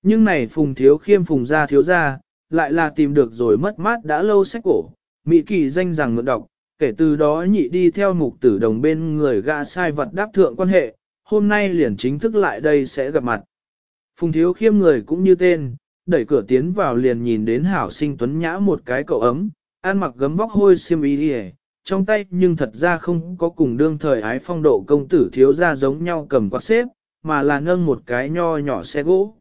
Nhưng này phùng thiếu khiêm phùng gia thiếu gia, lại là tìm được rồi mất mát đã lâu sách cổ, Mỹ kỳ danh rằng mượn đọc, kể từ đó nhị đi theo mục tử đồng bên người gã sai vật đáp thượng quan hệ, hôm nay liền chính thức lại đây sẽ gặp mặt. Phùng thiếu khiêm người cũng như tên, đẩy cửa tiến vào liền nhìn đến hảo sinh tuấn nhã một cái cậu ấm, ăn mặc gấm vóc hôi xiêm y đi trong tay nhưng thật ra không có cùng đương thời ái phong độ công tử thiếu ra giống nhau cầm quạt xếp, mà là nâng một cái nho nhỏ xe gỗ.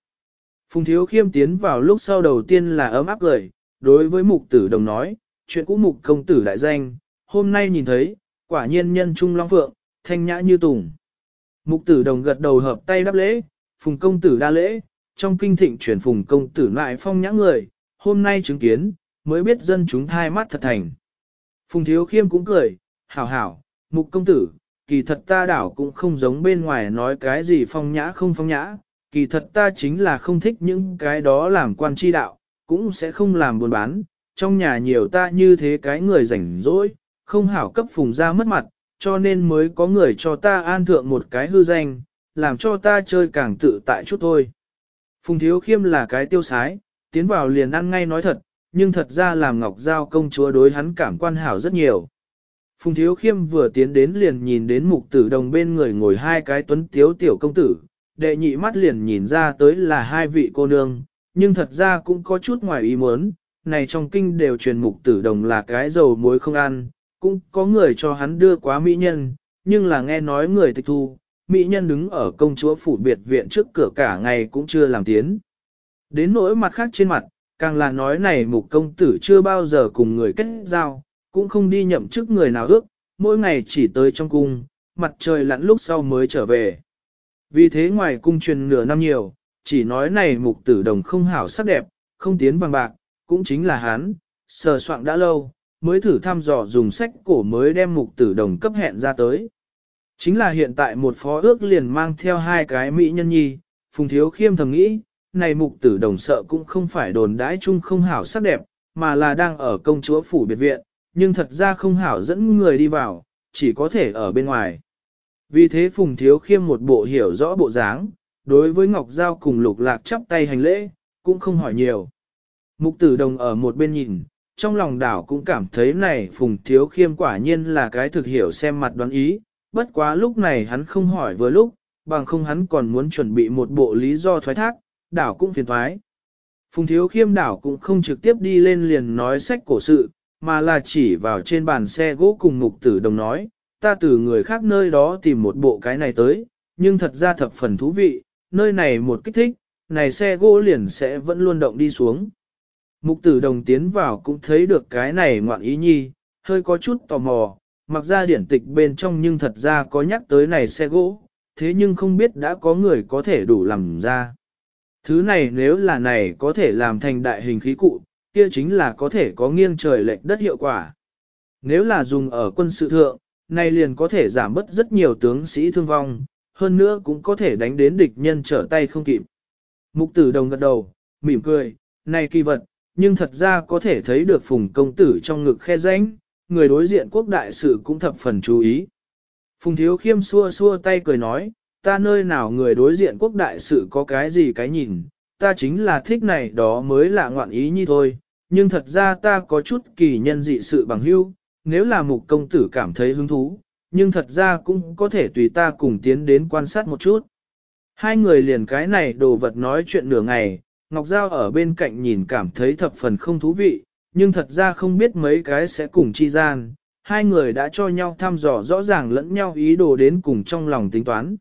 Phùng thiếu khiêm tiến vào lúc sau đầu tiên là ấm áp gửi, đối với mục tử đồng nói, chuyện cũ mục công tử đại danh, hôm nay nhìn thấy, quả nhiên nhân trung long phượng, thanh nhã như tùng. Mục tử đồng gật đầu hợp tay đáp lễ, phùng công tử đa lễ, trong kinh thịnh chuyển phùng công tử lại phong nhã người, hôm nay chứng kiến, mới biết dân chúng thai mắt thật thành. Phùng Thiếu Khiêm cũng cười, hảo hảo, mục công tử, kỳ thật ta đảo cũng không giống bên ngoài nói cái gì phong nhã không phong nhã, kỳ thật ta chính là không thích những cái đó làm quan tri đạo, cũng sẽ không làm buôn bán, trong nhà nhiều ta như thế cái người rảnh rỗi, không hảo cấp phùng ra mất mặt, cho nên mới có người cho ta an thượng một cái hư danh, làm cho ta chơi càng tự tại chút thôi. Phùng Thiếu Khiêm là cái tiêu sái, tiến vào liền ăn ngay nói thật, nhưng thật ra làm Ngọc Giao công chúa đối hắn cảm quan hảo rất nhiều. Phùng Thiếu Khiêm vừa tiến đến liền nhìn đến mục tử đồng bên người ngồi hai cái tuấn tiếu tiểu công tử, đệ nhị mắt liền nhìn ra tới là hai vị cô nương, nhưng thật ra cũng có chút ngoài ý muốn, này trong kinh đều truyền mục tử đồng là cái dầu muối không ăn, cũng có người cho hắn đưa quá mỹ nhân, nhưng là nghe nói người tịch thu, mỹ nhân đứng ở công chúa phủ biệt viện trước cửa cả ngày cũng chưa làm tiến. Đến nỗi mặt khác trên mặt, Càng là nói này mục công tử chưa bao giờ cùng người kết giao, cũng không đi nhậm chức người nào ước, mỗi ngày chỉ tới trong cung, mặt trời lặn lúc sau mới trở về. Vì thế ngoài cung truyền nửa năm nhiều, chỉ nói này mục tử đồng không hảo sắc đẹp, không tiến vàng bạc, cũng chính là hắn, sờ soạn đã lâu, mới thử thăm dò dùng sách cổ mới đem mục tử đồng cấp hẹn ra tới. Chính là hiện tại một phó ước liền mang theo hai cái mỹ nhân nhi, Phùng Thiếu Khiêm thầm nghĩ, này mục tử đồng sợ cũng không phải đồn đãi chung không hảo sắc đẹp, mà là đang ở công chúa phủ biệt viện, nhưng thật ra không hảo dẫn người đi vào, chỉ có thể ở bên ngoài. Vì thế Phùng Thiếu Khiêm một bộ hiểu rõ bộ dáng, đối với Ngọc Giao cùng Lục Lạc chắp tay hành lễ, cũng không hỏi nhiều. Mục tử đồng ở một bên nhìn, trong lòng đảo cũng cảm thấy này Phùng Thiếu Khiêm quả nhiên là cái thực hiểu xem mặt đoán ý, bất quá lúc này hắn không hỏi vừa lúc, bằng không hắn còn muốn chuẩn bị một bộ lý do thoái thác, đảo cũng phiền thoái. Phùng thiếu khiêm đảo cũng không trực tiếp đi lên liền nói sách cổ sự, mà là chỉ vào trên bàn xe gỗ cùng mục tử đồng nói, ta từ người khác nơi đó tìm một bộ cái này tới, nhưng thật ra thập phần thú vị, nơi này một kích thích, này xe gỗ liền sẽ vẫn luôn động đi xuống. Mục tử đồng tiến vào cũng thấy được cái này ngoạn ý nhi, hơi có chút tò mò, mặc ra điển tịch bên trong nhưng thật ra có nhắc tới này xe gỗ, thế nhưng không biết đã có người có thể đủ làm ra. Thứ này nếu là này có thể làm thành đại hình khí cụ, kia chính là có thể có nghiêng trời lệch đất hiệu quả. Nếu là dùng ở quân sự thượng, này liền có thể giảm bớt rất nhiều tướng sĩ thương vong, hơn nữa cũng có thể đánh đến địch nhân trở tay không kịp. Mục tử đồng gật đầu, mỉm cười, này kỳ vật, nhưng thật ra có thể thấy được phùng công tử trong ngực khe ránh, người đối diện quốc đại sự cũng thập phần chú ý. Phùng thiếu khiêm xua xua tay cười nói, ta nơi nào người đối diện quốc đại sự có cái gì cái nhìn, ta chính là thích này đó mới là ngoạn ý như thôi, nhưng thật ra ta có chút kỳ nhân dị sự bằng hữu, nếu là mục công tử cảm thấy hứng thú, nhưng thật ra cũng có thể tùy ta cùng tiến đến quan sát một chút. Hai người liền cái này đồ vật nói chuyện nửa ngày, Ngọc Giao ở bên cạnh nhìn cảm thấy thập phần không thú vị, nhưng thật ra không biết mấy cái sẽ cùng chi gian, hai người đã cho nhau thăm dò rõ ràng lẫn nhau ý đồ đến cùng trong lòng tính toán.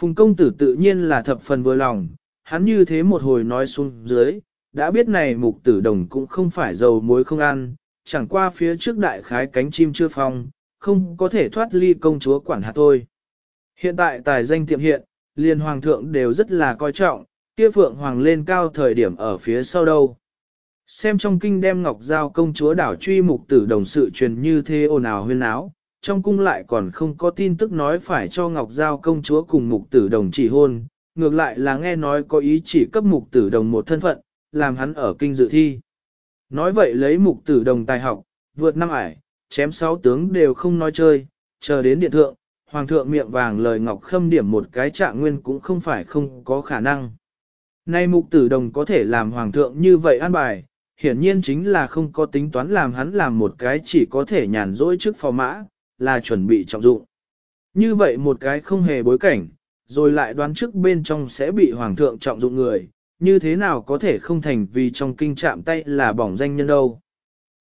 Phùng công tử tự nhiên là thập phần vừa lòng, hắn như thế một hồi nói xuống dưới, đã biết này mục tử đồng cũng không phải dầu muối không ăn, chẳng qua phía trước đại khái cánh chim chưa phong, không có thể thoát ly công chúa quản hạt thôi. Hiện tại tài danh tiệm hiện, liền hoàng thượng đều rất là coi trọng, kia phượng hoàng lên cao thời điểm ở phía sau đâu. Xem trong kinh đem ngọc giao công chúa đảo truy mục tử đồng sự truyền như thế ồn ào huyên áo, trong cung lại còn không có tin tức nói phải cho Ngọc Giao công chúa cùng mục tử đồng chỉ hôn, ngược lại là nghe nói có ý chỉ cấp mục tử đồng một thân phận, làm hắn ở kinh dự thi. Nói vậy lấy mục tử đồng tài học, vượt năm ải, chém sáu tướng đều không nói chơi, chờ đến điện thượng, hoàng thượng miệng vàng lời ngọc khâm điểm một cái trạng nguyên cũng không phải không có khả năng. Nay mục tử đồng có thể làm hoàng thượng như vậy an bài, hiển nhiên chính là không có tính toán làm hắn làm một cái chỉ có thể nhàn rỗi trước phò mã, là chuẩn bị trọng dụng. Như vậy một cái không hề bối cảnh, rồi lại đoán trước bên trong sẽ bị hoàng thượng trọng dụng người, như thế nào có thể không thành vì trong kinh chạm tay là bỏng danh nhân đâu.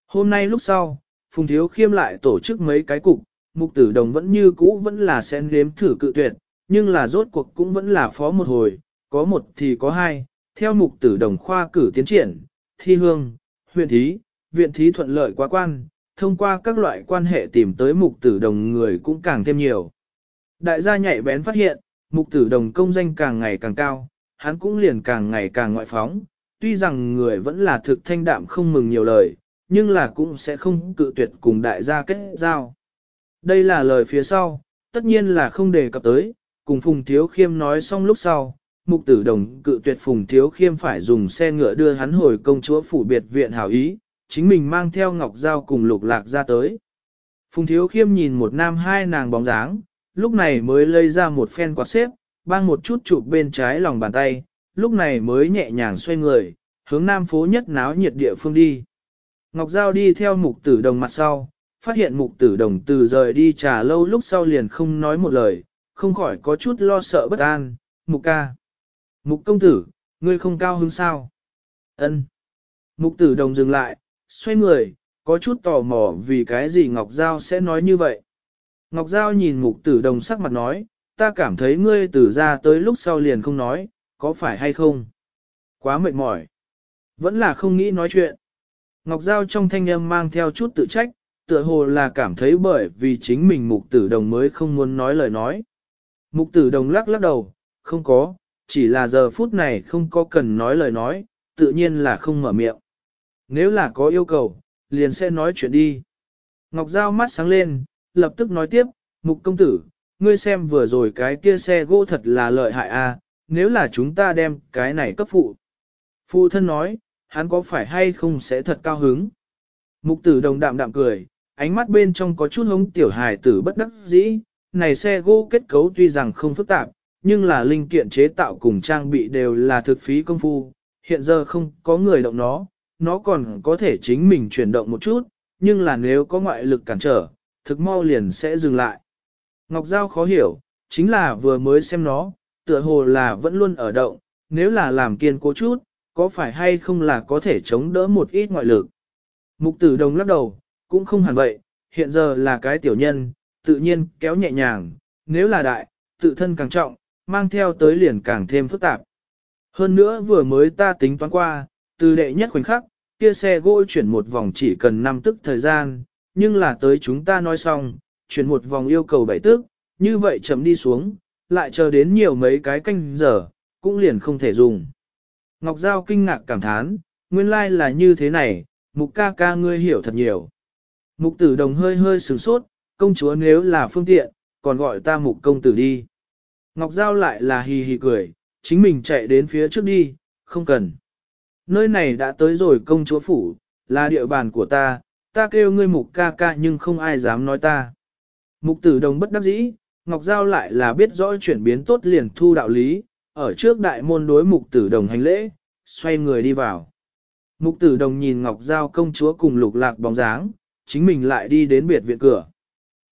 Hôm nay lúc sau, Phùng Thiếu Khiêm lại tổ chức mấy cái cục, mục tử đồng vẫn như cũ vẫn là sẽ nếm thử cự tuyệt, nhưng là rốt cuộc cũng vẫn là phó một hồi, có một thì có hai, theo mục tử đồng khoa cử tiến triển, thi hương, huyện thí, viện thí thuận lợi quá quan, thông qua các loại quan hệ tìm tới mục tử đồng người cũng càng thêm nhiều. Đại gia nhạy bén phát hiện, mục tử đồng công danh càng ngày càng cao, hắn cũng liền càng ngày càng ngoại phóng, tuy rằng người vẫn là thực thanh đạm không mừng nhiều lời, nhưng là cũng sẽ không cự tuyệt cùng đại gia kết giao. Đây là lời phía sau, tất nhiên là không đề cập tới, cùng Phùng Thiếu Khiêm nói xong lúc sau, mục tử đồng cự tuyệt Phùng Thiếu Khiêm phải dùng xe ngựa đưa hắn hồi công chúa phủ biệt viện hảo ý, chính mình mang theo ngọc dao cùng lục lạc ra tới. Phùng thiếu khiêm nhìn một nam hai nàng bóng dáng, lúc này mới lấy ra một phen quạt xếp, băng một chút chụp bên trái lòng bàn tay, lúc này mới nhẹ nhàng xoay người, hướng nam phố nhất náo nhiệt địa phương đi. Ngọc dao đi theo mục tử đồng mặt sau, phát hiện mục tử đồng từ rời đi trà lâu lúc sau liền không nói một lời, không khỏi có chút lo sợ bất an, mục ca. Mục công tử, ngươi không cao hứng sao? ân Mục tử đồng dừng lại, xoay người, có chút tò mò vì cái gì Ngọc Giao sẽ nói như vậy. Ngọc Giao nhìn mục tử đồng sắc mặt nói, ta cảm thấy ngươi từ ra tới lúc sau liền không nói, có phải hay không? Quá mệt mỏi. Vẫn là không nghĩ nói chuyện. Ngọc Giao trong thanh âm mang theo chút tự trách, tựa hồ là cảm thấy bởi vì chính mình mục tử đồng mới không muốn nói lời nói. Mục tử đồng lắc lắc đầu, không có, chỉ là giờ phút này không có cần nói lời nói, tự nhiên là không mở miệng nếu là có yêu cầu, liền sẽ nói chuyện đi. Ngọc Giao mắt sáng lên, lập tức nói tiếp, mục công tử, ngươi xem vừa rồi cái kia xe gỗ thật là lợi hại a. À, nếu là chúng ta đem cái này cấp phụ. Phụ thân nói, hắn có phải hay không sẽ thật cao hứng. Mục tử đồng đạm đạm cười, ánh mắt bên trong có chút hống tiểu hài tử bất đắc dĩ, này xe gỗ kết cấu tuy rằng không phức tạp, nhưng là linh kiện chế tạo cùng trang bị đều là thực phí công phu, hiện giờ không có người động nó, nó còn có thể chính mình chuyển động một chút, nhưng là nếu có ngoại lực cản trở, thực mau liền sẽ dừng lại. Ngọc Giao khó hiểu, chính là vừa mới xem nó, tựa hồ là vẫn luôn ở động, nếu là làm kiên cố chút, có phải hay không là có thể chống đỡ một ít ngoại lực. Mục tử đồng lắc đầu, cũng không hẳn vậy, hiện giờ là cái tiểu nhân, tự nhiên kéo nhẹ nhàng, nếu là đại, tự thân càng trọng, mang theo tới liền càng thêm phức tạp. Hơn nữa vừa mới ta tính toán qua, từ đệ nhất khoảnh khắc, kia xe gỗ chuyển một vòng chỉ cần 5 tức thời gian, nhưng là tới chúng ta nói xong, chuyển một vòng yêu cầu 7 tức, như vậy chậm đi xuống, lại chờ đến nhiều mấy cái canh giờ, cũng liền không thể dùng. Ngọc Giao kinh ngạc cảm thán, nguyên lai like là như thế này, mục ca ca ngươi hiểu thật nhiều. Mục tử đồng hơi hơi sửng sốt, công chúa nếu là phương tiện, còn gọi ta mục công tử đi. Ngọc Giao lại là hì hì cười, chính mình chạy đến phía trước đi, không cần nơi này đã tới rồi công chúa phủ, là địa bàn của ta, ta kêu ngươi mục ca ca nhưng không ai dám nói ta. Mục tử đồng bất đắc dĩ, Ngọc Giao lại là biết rõ chuyển biến tốt liền thu đạo lý, ở trước đại môn đối mục tử đồng hành lễ, xoay người đi vào. Mục tử đồng nhìn Ngọc Giao công chúa cùng lục lạc bóng dáng, chính mình lại đi đến biệt viện cửa.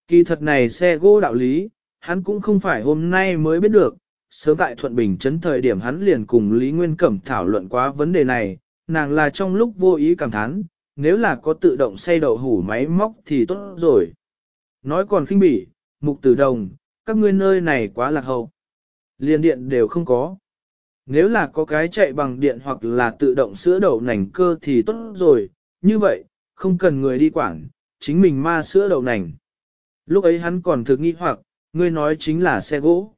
Kỳ thật này xe gỗ đạo lý, hắn cũng không phải hôm nay mới biết được, sớm tại Thuận Bình chấn thời điểm hắn liền cùng Lý Nguyên Cẩm thảo luận quá vấn đề này, nàng là trong lúc vô ý cảm thán, nếu là có tự động xây đậu hủ máy móc thì tốt rồi. Nói còn khinh bỉ, mục tử đồng, các ngươi nơi này quá lạc hậu. Liên điện đều không có. Nếu là có cái chạy bằng điện hoặc là tự động sữa đậu nành cơ thì tốt rồi, như vậy, không cần người đi quảng, chính mình ma sữa đậu nành. Lúc ấy hắn còn thực nghi hoặc, ngươi nói chính là xe gỗ.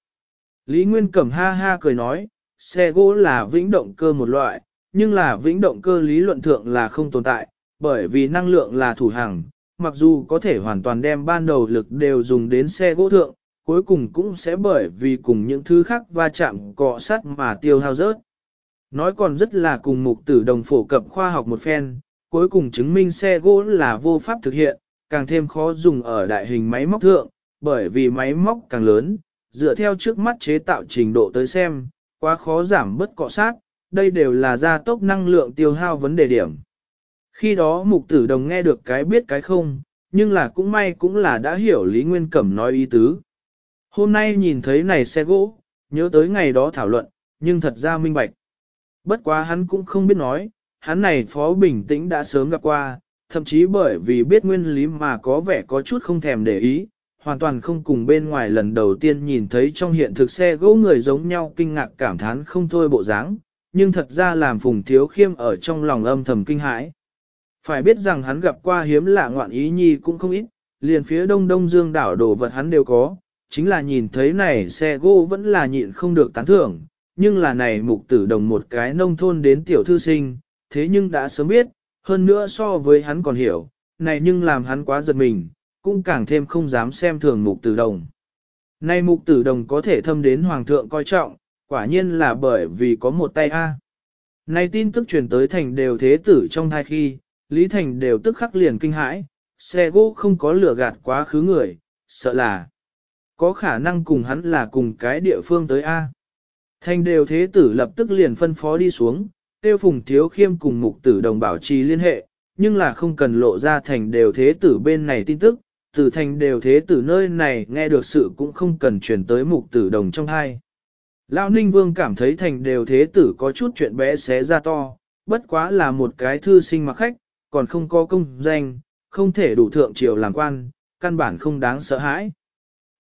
Lý Nguyên Cẩm ha ha cười nói, xe gỗ là vĩnh động cơ một loại, nhưng là vĩnh động cơ lý luận thượng là không tồn tại, bởi vì năng lượng là thủ hàng, mặc dù có thể hoàn toàn đem ban đầu lực đều dùng đến xe gỗ thượng, cuối cùng cũng sẽ bởi vì cùng những thứ khác va chạm cọ sắt mà tiêu hao rớt. Nói còn rất là cùng mục tử đồng phổ cập khoa học một phen, cuối cùng chứng minh xe gỗ là vô pháp thực hiện, càng thêm khó dùng ở đại hình máy móc thượng, bởi vì máy móc càng lớn, dựa theo trước mắt chế tạo trình độ tới xem, quá khó giảm bớt cọ sát, đây đều là gia tốc năng lượng tiêu hao vấn đề điểm. Khi đó mục tử đồng nghe được cái biết cái không, nhưng là cũng may cũng là đã hiểu Lý Nguyên Cẩm nói ý tứ. Hôm nay nhìn thấy này xe gỗ, nhớ tới ngày đó thảo luận, nhưng thật ra minh bạch. Bất quá hắn cũng không biết nói, hắn này phó bình tĩnh đã sớm gặp qua, thậm chí bởi vì biết nguyên lý mà có vẻ có chút không thèm để ý, hoàn toàn không cùng bên ngoài lần đầu tiên nhìn thấy trong hiện thực xe gỗ người giống nhau kinh ngạc cảm thán không thôi bộ dáng, nhưng thật ra làm Phùng Thiếu Khiêm ở trong lòng âm thầm kinh hãi. Phải biết rằng hắn gặp qua hiếm lạ ngoạn ý nhi cũng không ít, liền phía đông đông dương đảo đồ vật hắn đều có, chính là nhìn thấy này xe gỗ vẫn là nhịn không được tán thưởng, nhưng là này mục tử đồng một cái nông thôn đến tiểu thư sinh, thế nhưng đã sớm biết, hơn nữa so với hắn còn hiểu, này nhưng làm hắn quá giật mình, cũng càng thêm không dám xem thường mục tử đồng. Nay mục tử đồng có thể thâm đến hoàng thượng coi trọng, quả nhiên là bởi vì có một tay A. Nay tin tức truyền tới thành đều thế tử trong thai khi, Lý Thành đều tức khắc liền kinh hãi, xe gỗ không có lửa gạt quá khứ người, sợ là có khả năng cùng hắn là cùng cái địa phương tới A. Thành đều thế tử lập tức liền phân phó đi xuống, tiêu phùng thiếu khiêm cùng mục tử đồng bảo trì liên hệ, nhưng là không cần lộ ra thành đều thế tử bên này tin tức, tử thành đều thế tử nơi này nghe được sự cũng không cần truyền tới mục tử đồng trong hai. Lão Ninh Vương cảm thấy thành đều thế tử có chút chuyện bé xé ra to, bất quá là một cái thư sinh mặc khách, còn không có công danh, không thể đủ thượng triều làm quan, căn bản không đáng sợ hãi.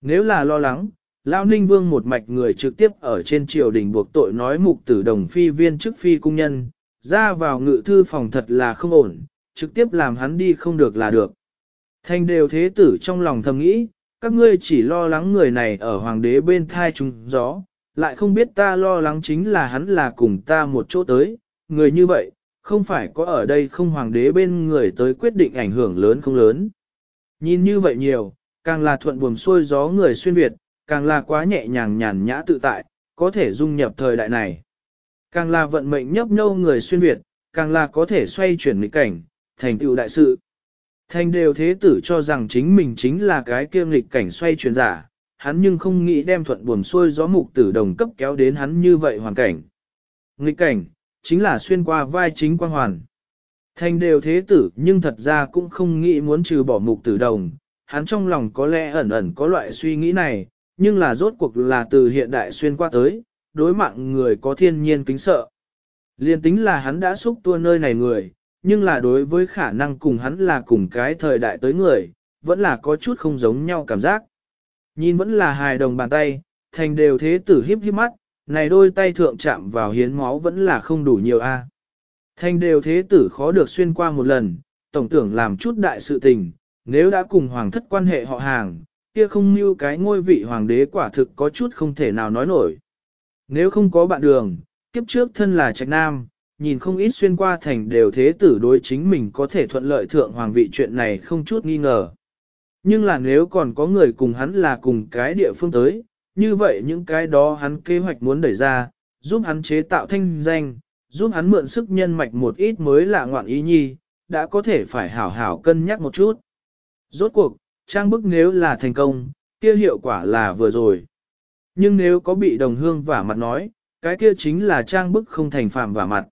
Nếu là lo lắng, Lão Ninh Vương một mạch người trực tiếp ở trên triều đình buộc tội nói mục tử đồng phi viên chức phi cung nhân, ra vào ngự thư phòng thật là không ổn, trực tiếp làm hắn đi không được là được. Thành đều thế tử trong lòng thầm nghĩ, các ngươi chỉ lo lắng người này ở hoàng đế bên thai chúng gió, lại không biết ta lo lắng chính là hắn là cùng ta một chỗ tới, người như vậy, không phải có ở đây không hoàng đế bên người tới quyết định ảnh hưởng lớn không lớn. Nhìn như vậy nhiều, càng là thuận buồm xuôi gió người xuyên Việt, càng là quá nhẹ nhàng nhàn nhã tự tại, có thể dung nhập thời đại này. Càng là vận mệnh nhấp nhâu người xuyên Việt, càng là có thể xoay chuyển nghịch cảnh, thành tựu đại sự. Thành đều thế tử cho rằng chính mình chính là cái kiêm lịch cảnh xoay chuyển giả, hắn nhưng không nghĩ đem thuận buồm xuôi gió mục tử đồng cấp kéo đến hắn như vậy hoàn cảnh. Nghịch cảnh, chính là xuyên qua vai chính quan hoàn. Thành đều thế tử nhưng thật ra cũng không nghĩ muốn trừ bỏ mục tử đồng, hắn trong lòng có lẽ ẩn ẩn có loại suy nghĩ này, nhưng là rốt cuộc là từ hiện đại xuyên qua tới, đối mạng người có thiên nhiên kính sợ. Liên tính là hắn đã xúc tua nơi này người, nhưng là đối với khả năng cùng hắn là cùng cái thời đại tới người, vẫn là có chút không giống nhau cảm giác. Nhìn vẫn là hài đồng bàn tay, thành đều thế tử hiếp hiếp mắt, này đôi tay thượng chạm vào hiến máu vẫn là không đủ nhiều a. À. Thành đều thế tử khó được xuyên qua một lần, tổng tưởng làm chút đại sự tình, nếu đã cùng hoàng thất quan hệ họ hàng, kia không mưu cái ngôi vị hoàng đế quả thực có chút không thể nào nói nổi. Nếu không có bạn đường, kiếp trước thân là trạch nam, nhìn không ít xuyên qua thành đều thế tử đối chính mình có thể thuận lợi thượng hoàng vị chuyện này không chút nghi ngờ. Nhưng là nếu còn có người cùng hắn là cùng cái địa phương tới, như vậy những cái đó hắn kế hoạch muốn đẩy ra, giúp hắn chế tạo thanh danh, giúp hắn mượn sức nhân mạch một ít mới là ngoạn ý nhi, đã có thể phải hảo hảo cân nhắc một chút. Rốt cuộc, trang bức nếu là thành công, kia hiệu quả là vừa rồi. Nhưng nếu có bị đồng hương vả mặt nói, cái kia chính là trang bức không thành phạm vả mặt.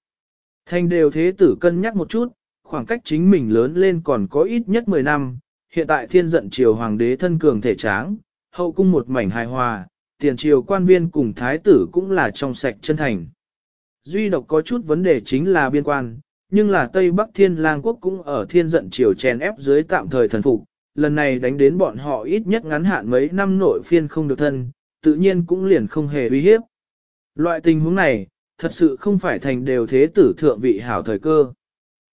Thành đều thế tử cân nhắc một chút, khoảng cách chính mình lớn lên còn có ít nhất 10 năm, hiện tại thiên giận triều hoàng đế thân cường thể tráng, hậu cung một mảnh hài hòa, tiền triều quan viên cùng thái tử cũng là trong sạch chân thành. Duy độc có chút vấn đề chính là biên quan, nhưng là Tây Bắc Thiên Lang Quốc cũng ở thiên giận triều chèn ép dưới tạm thời thần phục, lần này đánh đến bọn họ ít nhất ngắn hạn mấy năm nội phiên không được thân, tự nhiên cũng liền không hề uy hiếp. Loại tình huống này, thật sự không phải thành đều thế tử thượng vị hảo thời cơ.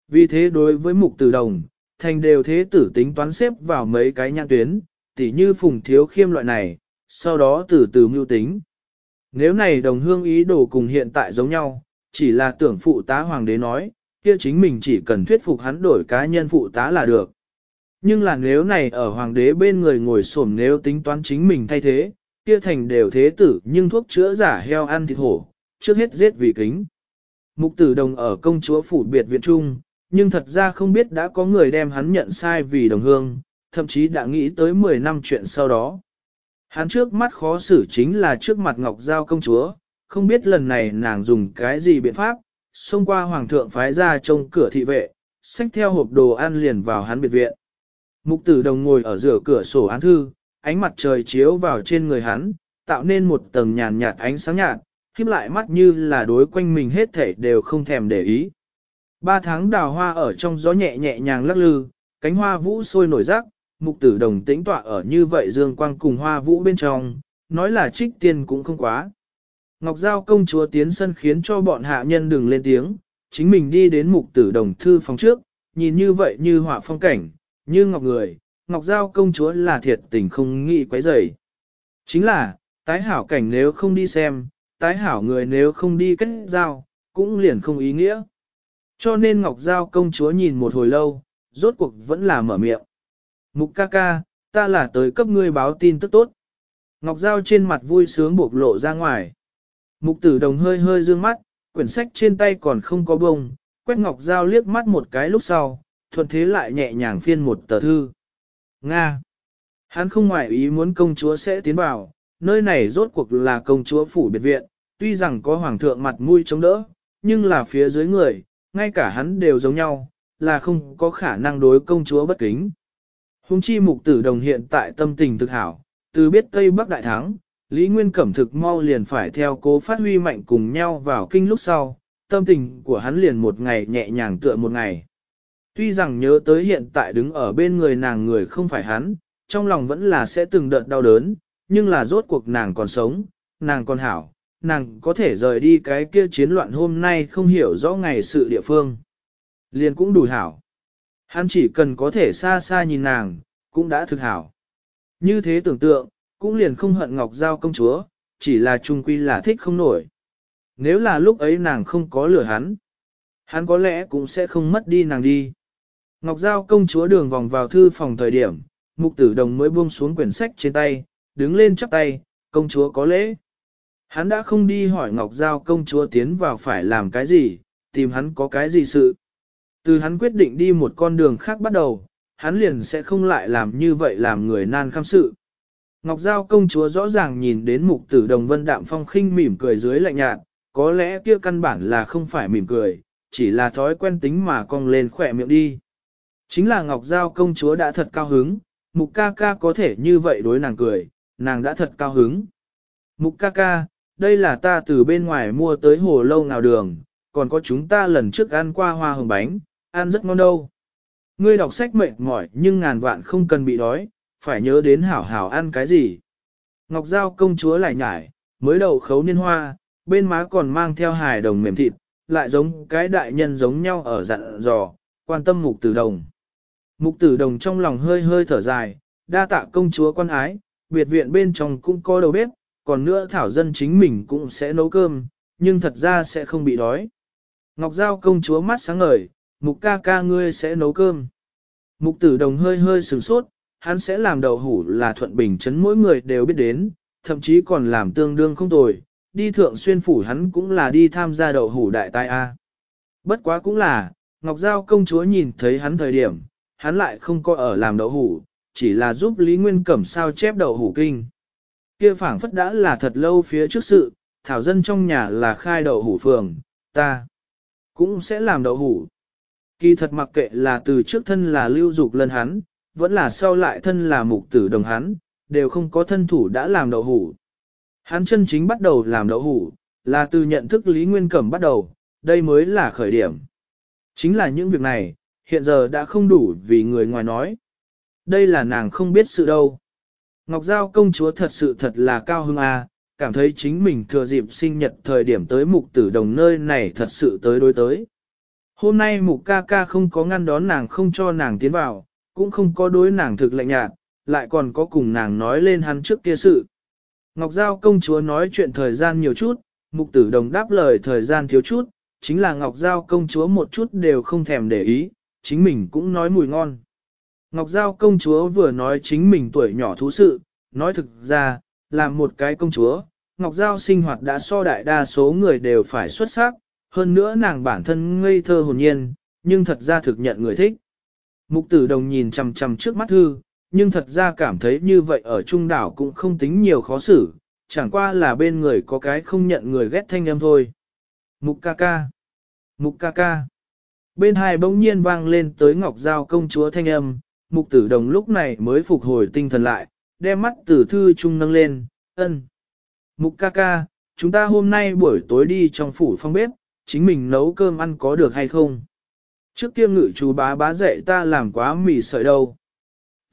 Vì thế đối với mục tử đồng, thành đều thế tử tính toán xếp vào mấy cái nhãn tuyến, tỉ như phùng thiếu khiêm loại này, sau đó từ từ mưu tính. Nếu này đồng hương ý đồ cùng hiện tại giống nhau, chỉ là tưởng phụ tá hoàng đế nói, kia chính mình chỉ cần thuyết phục hắn đổi cá nhân phụ tá là được. Nhưng là nếu này ở hoàng đế bên người ngồi xổm nếu tính toán chính mình thay thế, kia thành đều thế tử nhưng thuốc chữa giả heo ăn thịt hổ, trước hết giết vì kính. Mục tử đồng ở công chúa phủ biệt viện trung, nhưng thật ra không biết đã có người đem hắn nhận sai vì đồng hương, thậm chí đã nghĩ tới 10 năm chuyện sau đó. Hắn trước mắt khó xử chính là trước mặt Ngọc Giao công chúa, không biết lần này nàng dùng cái gì biện pháp, xông qua hoàng thượng phái ra trông cửa thị vệ, xách theo hộp đồ ăn liền vào hắn biệt viện. Mục tử đồng ngồi ở giữa cửa sổ án thư, ánh mặt trời chiếu vào trên người hắn, tạo nên một tầng nhàn nhạt ánh sáng nhạt, khiếp lại mắt như là đối quanh mình hết thể đều không thèm để ý. Ba tháng đào hoa ở trong gió nhẹ nhẹ nhàng lắc lư, cánh hoa vũ sôi nổi rác, mục tử đồng tĩnh tọa ở như vậy dương quang cùng hoa vũ bên trong, nói là trích tiền cũng không quá. Ngọc Giao công chúa tiến sân khiến cho bọn hạ nhân đừng lên tiếng, chính mình đi đến mục tử đồng thư phòng trước, nhìn như vậy như họa phong cảnh, như ngọc người, Ngọc Giao công chúa là thiệt tình không nghĩ quấy rầy. Chính là, tái hảo cảnh nếu không đi xem, tái hảo người nếu không đi kết giao, cũng liền không ý nghĩa. Cho nên Ngọc Giao công chúa nhìn một hồi lâu, rốt cuộc vẫn là mở miệng. Mục ca ca, ta là tới cấp ngươi báo tin tức tốt. Ngọc Giao trên mặt vui sướng bộc lộ ra ngoài. Mục tử đồng hơi hơi dương mắt, quyển sách trên tay còn không có bông, quét Ngọc Giao liếc mắt một cái lúc sau, thuận thế lại nhẹ nhàng phiên một tờ thư. Nga. Hắn không ngoại ý muốn công chúa sẽ tiến vào, nơi này rốt cuộc là công chúa phủ biệt viện, tuy rằng có hoàng thượng mặt mũi chống đỡ, nhưng là phía dưới người, ngay cả hắn đều giống nhau, là không có khả năng đối công chúa bất kính. Hùng chi mục tử đồng hiện tại tâm tình thực hảo, từ biết Tây Bắc đại thắng, Lý Nguyên Cẩm thực mau liền phải theo cố phát huy mạnh cùng nhau vào kinh lúc sau, tâm tình của hắn liền một ngày nhẹ nhàng tựa một ngày. Tuy rằng nhớ tới hiện tại đứng ở bên người nàng người không phải hắn, trong lòng vẫn là sẽ từng đợt đau đớn, nhưng là rốt cuộc nàng còn sống, nàng còn hảo, nàng có thể rời đi cái kia chiến loạn hôm nay không hiểu rõ ngày sự địa phương. Liền cũng đủ hảo. Hắn chỉ cần có thể xa xa nhìn nàng, cũng đã thực hảo. Như thế tưởng tượng, cũng liền không hận Ngọc Giao công chúa, chỉ là trung quy là thích không nổi. Nếu là lúc ấy nàng không có lửa hắn, hắn có lẽ cũng sẽ không mất đi nàng đi. Ngọc Giao công chúa đường vòng vào thư phòng thời điểm, mục tử đồng mới buông xuống quyển sách trên tay, đứng lên chắp tay, công chúa có lễ. Hắn đã không đi hỏi Ngọc Giao công chúa tiến vào phải làm cái gì, tìm hắn có cái gì sự. Từ hắn quyết định đi một con đường khác bắt đầu, hắn liền sẽ không lại làm như vậy làm người nan kham sự. Ngọc Giao công chúa rõ ràng nhìn đến mục tử đồng vân đạm phong khinh mỉm cười dưới lạnh nhạt, có lẽ kia căn bản là không phải mỉm cười, chỉ là thói quen tính mà cong lên khỏe miệng đi. Chính là Ngọc Giao công chúa đã thật cao hứng, mục ca ca có thể như vậy đối nàng cười, nàng đã thật cao hứng. Mục ca ca, đây là ta từ bên ngoài mua tới hồ lâu nào đường, còn có chúng ta lần trước ăn qua hoa hồng bánh, ăn rất ngon đâu. Ngươi đọc sách mệt mỏi nhưng ngàn vạn không cần bị đói, phải nhớ đến hảo hảo ăn cái gì. Ngọc Giao công chúa lại nhải, mới đầu khấu niên hoa, bên má còn mang theo hài đồng mềm thịt, lại giống cái đại nhân giống nhau ở dặn dò, quan tâm mục tử đồng. Mục tử đồng trong lòng hơi hơi thở dài, đa tạ công chúa quan ái, biệt viện bên trong cũng có đầu bếp, còn nữa thảo dân chính mình cũng sẽ nấu cơm, nhưng thật ra sẽ không bị đói. Ngọc Giao công chúa mắt sáng ngời, mục ca ca ngươi sẽ nấu cơm. Mục tử đồng hơi hơi sửng sốt, hắn sẽ làm đậu hủ là thuận bình chấn mỗi người đều biết đến, thậm chí còn làm tương đương không tồi, đi thượng xuyên phủ hắn cũng là đi tham gia đậu hủ đại tai A. Bất quá cũng là, Ngọc Giao công chúa nhìn thấy hắn thời điểm, hắn lại không có ở làm đậu hủ, chỉ là giúp Lý Nguyên Cẩm sao chép đậu hủ kinh kia phảng phất đã là thật lâu phía trước sự, thảo dân trong nhà là khai đậu hủ phường, ta cũng sẽ làm đậu hủ. Kỳ thật mặc kệ là từ trước thân là lưu dục lân hắn, vẫn là sau lại thân là mục tử đồng hắn, đều không có thân thủ đã làm đậu hủ. Hắn chân chính bắt đầu làm đậu hủ, là từ nhận thức Lý Nguyên Cẩm bắt đầu, đây mới là khởi điểm. Chính là những việc này, hiện giờ đã không đủ vì người ngoài nói. Đây là nàng không biết sự đâu. Ngọc Giao công chúa thật sự thật là cao hưng à, cảm thấy chính mình thừa dịp sinh nhật thời điểm tới mục tử đồng nơi này thật sự tới đối tới. Hôm nay mục ca ca không có ngăn đón nàng không cho nàng tiến vào, cũng không có đối nàng thực lạnh nhạt, lại còn có cùng nàng nói lên hắn trước kia sự. Ngọc Giao công chúa nói chuyện thời gian nhiều chút, mục tử đồng đáp lời thời gian thiếu chút, chính là Ngọc Giao công chúa một chút đều không thèm để ý, chính mình cũng nói mùi ngon. Ngọc Giao công chúa vừa nói chính mình tuổi nhỏ thú sự, nói thực ra, là một cái công chúa, Ngọc Giao sinh hoạt đã so đại đa số người đều phải xuất sắc, hơn nữa nàng bản thân ngây thơ hồn nhiên, nhưng thật ra thực nhận người thích. Mục tử đồng nhìn chằm chằm trước mắt thư, nhưng thật ra cảm thấy như vậy ở trung đảo cũng không tính nhiều khó xử, chẳng qua là bên người có cái không nhận người ghét thanh âm thôi. Mục ca ca. Mục ca ca. Bên hai bỗng nhiên vang lên tới Ngọc Giao công chúa thanh âm, mục tử đồng lúc này mới phục hồi tinh thần lại, đem mắt từ thư trung nâng lên, ân. Mục ca ca, chúng ta hôm nay buổi tối đi trong phủ phong bếp, chính mình nấu cơm ăn có được hay không? Trước kia ngự chú bá bá dạy ta làm quá mì sợi đâu.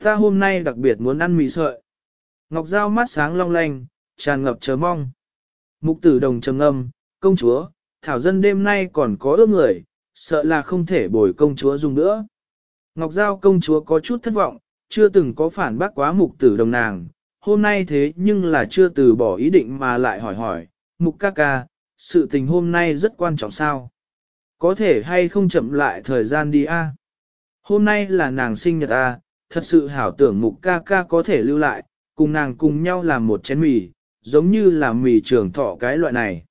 Ta hôm nay đặc biệt muốn ăn mì sợi. Ngọc Giao mắt sáng long lanh, tràn ngập chờ mong. Mục tử đồng trầm ngâm, công chúa, thảo dân đêm nay còn có ước người, sợ là không thể bồi công chúa dùng nữa. Ngọc Giao công chúa có chút thất vọng, chưa từng có phản bác quá mục tử đồng nàng, hôm nay thế nhưng là chưa từ bỏ ý định mà lại hỏi hỏi, mục ca ca, sự tình hôm nay rất quan trọng sao? Có thể hay không chậm lại thời gian đi a? Hôm nay là nàng sinh nhật a, thật sự hảo tưởng mục ca ca có thể lưu lại, cùng nàng cùng nhau làm một chén mì, giống như là mì trường thọ cái loại này.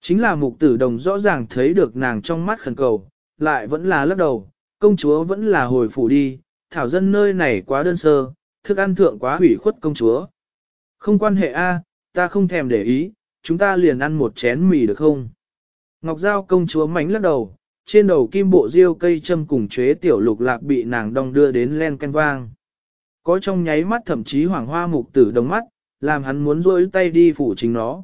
Chính là mục tử đồng rõ ràng thấy được nàng trong mắt khẩn cầu, lại vẫn là lắc đầu, công chúa vẫn là hồi phủ đi, thảo dân nơi này quá đơn sơ, thức ăn thượng quá hủy khuất công chúa. Không quan hệ a, ta không thèm để ý, chúng ta liền ăn một chén mì được không? Ngọc Giao công chúa mánh lắc đầu, trên đầu kim bộ diêu cây châm cùng chế tiểu lục lạc bị nàng đong đưa đến len canh vang. Có trong nháy mắt thậm chí hoàng hoa mục tử đồng mắt, làm hắn muốn rỗi tay đi phủ chính nó.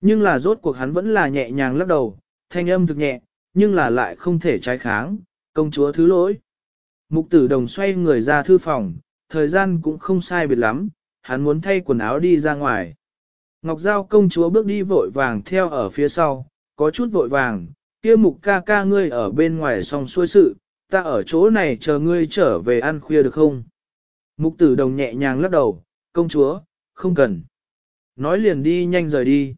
Nhưng là rốt cuộc hắn vẫn là nhẹ nhàng lắc đầu, thanh âm thực nhẹ, nhưng là lại không thể trái kháng, công chúa thứ lỗi. Mục tử đồng xoay người ra thư phòng, thời gian cũng không sai biệt lắm, hắn muốn thay quần áo đi ra ngoài. Ngọc Giao công chúa bước đi vội vàng theo ở phía sau, có chút vội vàng, kia mục ca ca ngươi ở bên ngoài xong xuôi sự, ta ở chỗ này chờ ngươi trở về ăn khuya được không? Mục tử đồng nhẹ nhàng lắc đầu, công chúa, không cần. Nói liền đi nhanh rời đi.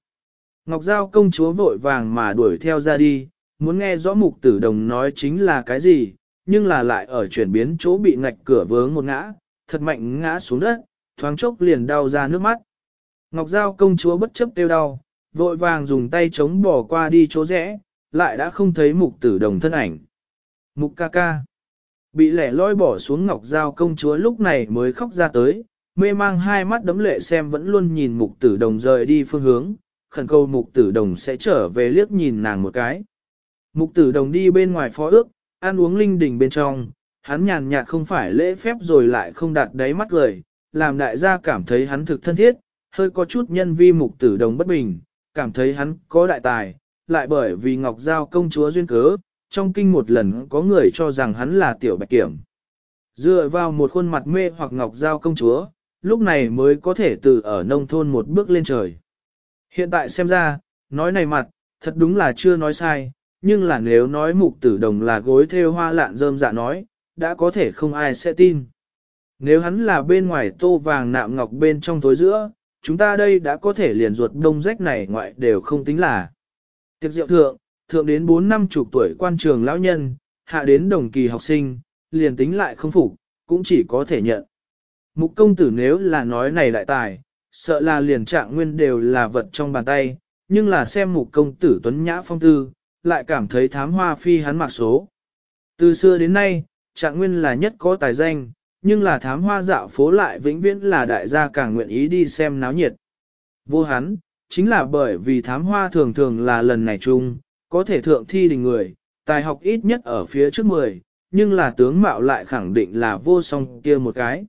Ngọc Giao công chúa vội vàng mà đuổi theo ra đi, muốn nghe rõ mục tử đồng nói chính là cái gì, nhưng là lại ở chuyển biến chỗ bị ngạch cửa vướng một ngã, thật mạnh ngã xuống đất, thoáng chốc liền đau ra nước mắt. Ngọc Giao công chúa bất chấp tiêu đau, vội vàng dùng tay chống bỏ qua đi chỗ rẽ, lại đã không thấy mục tử đồng thân ảnh. Mục ca ca, bị lẻ loi bỏ xuống Ngọc Giao công chúa lúc này mới khóc ra tới, mê mang hai mắt đấm lệ xem vẫn luôn nhìn mục tử đồng rời đi phương hướng, khẩn cầu mục tử đồng sẽ trở về liếc nhìn nàng một cái. Mục tử đồng đi bên ngoài phó ước, ăn uống linh đình bên trong, hắn nhàn nhạt không phải lễ phép rồi lại không đặt đáy mắt cười, làm đại gia cảm thấy hắn thực thân thiết, hơi có chút nhân vi mục tử đồng bất bình, cảm thấy hắn có đại tài, lại bởi vì Ngọc Giao công chúa duyên cớ, trong kinh một lần có người cho rằng hắn là tiểu bạch kiểm. Dựa vào một khuôn mặt mê hoặc Ngọc Giao công chúa, lúc này mới có thể từ ở nông thôn một bước lên trời. Hiện tại xem ra, nói này mặt, thật đúng là chưa nói sai, nhưng là nếu nói mục tử đồng là gối theo hoa lạn rơm dạ nói, đã có thể không ai sẽ tin. Nếu hắn là bên ngoài tô vàng nạm ngọc bên trong tối giữa, chúng ta đây đã có thể liền ruột đông rách này ngoại đều không tính là. Tiệc diệu thượng, thượng đến 4 năm chục tuổi quan trường lão nhân, hạ đến đồng kỳ học sinh, liền tính lại không phục, cũng chỉ có thể nhận. Mục công tử nếu là nói này đại tài, sợ là liền trạng nguyên đều là vật trong bàn tay, nhưng là xem mục công tử tuấn nhã phong tư, lại cảm thấy thám hoa phi hắn mặc số. Từ xưa đến nay, trạng nguyên là nhất có tài danh, nhưng là thám hoa dạo phố lại vĩnh viễn là đại gia càng nguyện ý đi xem náo nhiệt. Vô hắn, chính là bởi vì thám hoa thường thường là lần này chung, có thể thượng thi đình người, tài học ít nhất ở phía trước 10, nhưng là tướng mạo lại khẳng định là vô song kia một cái.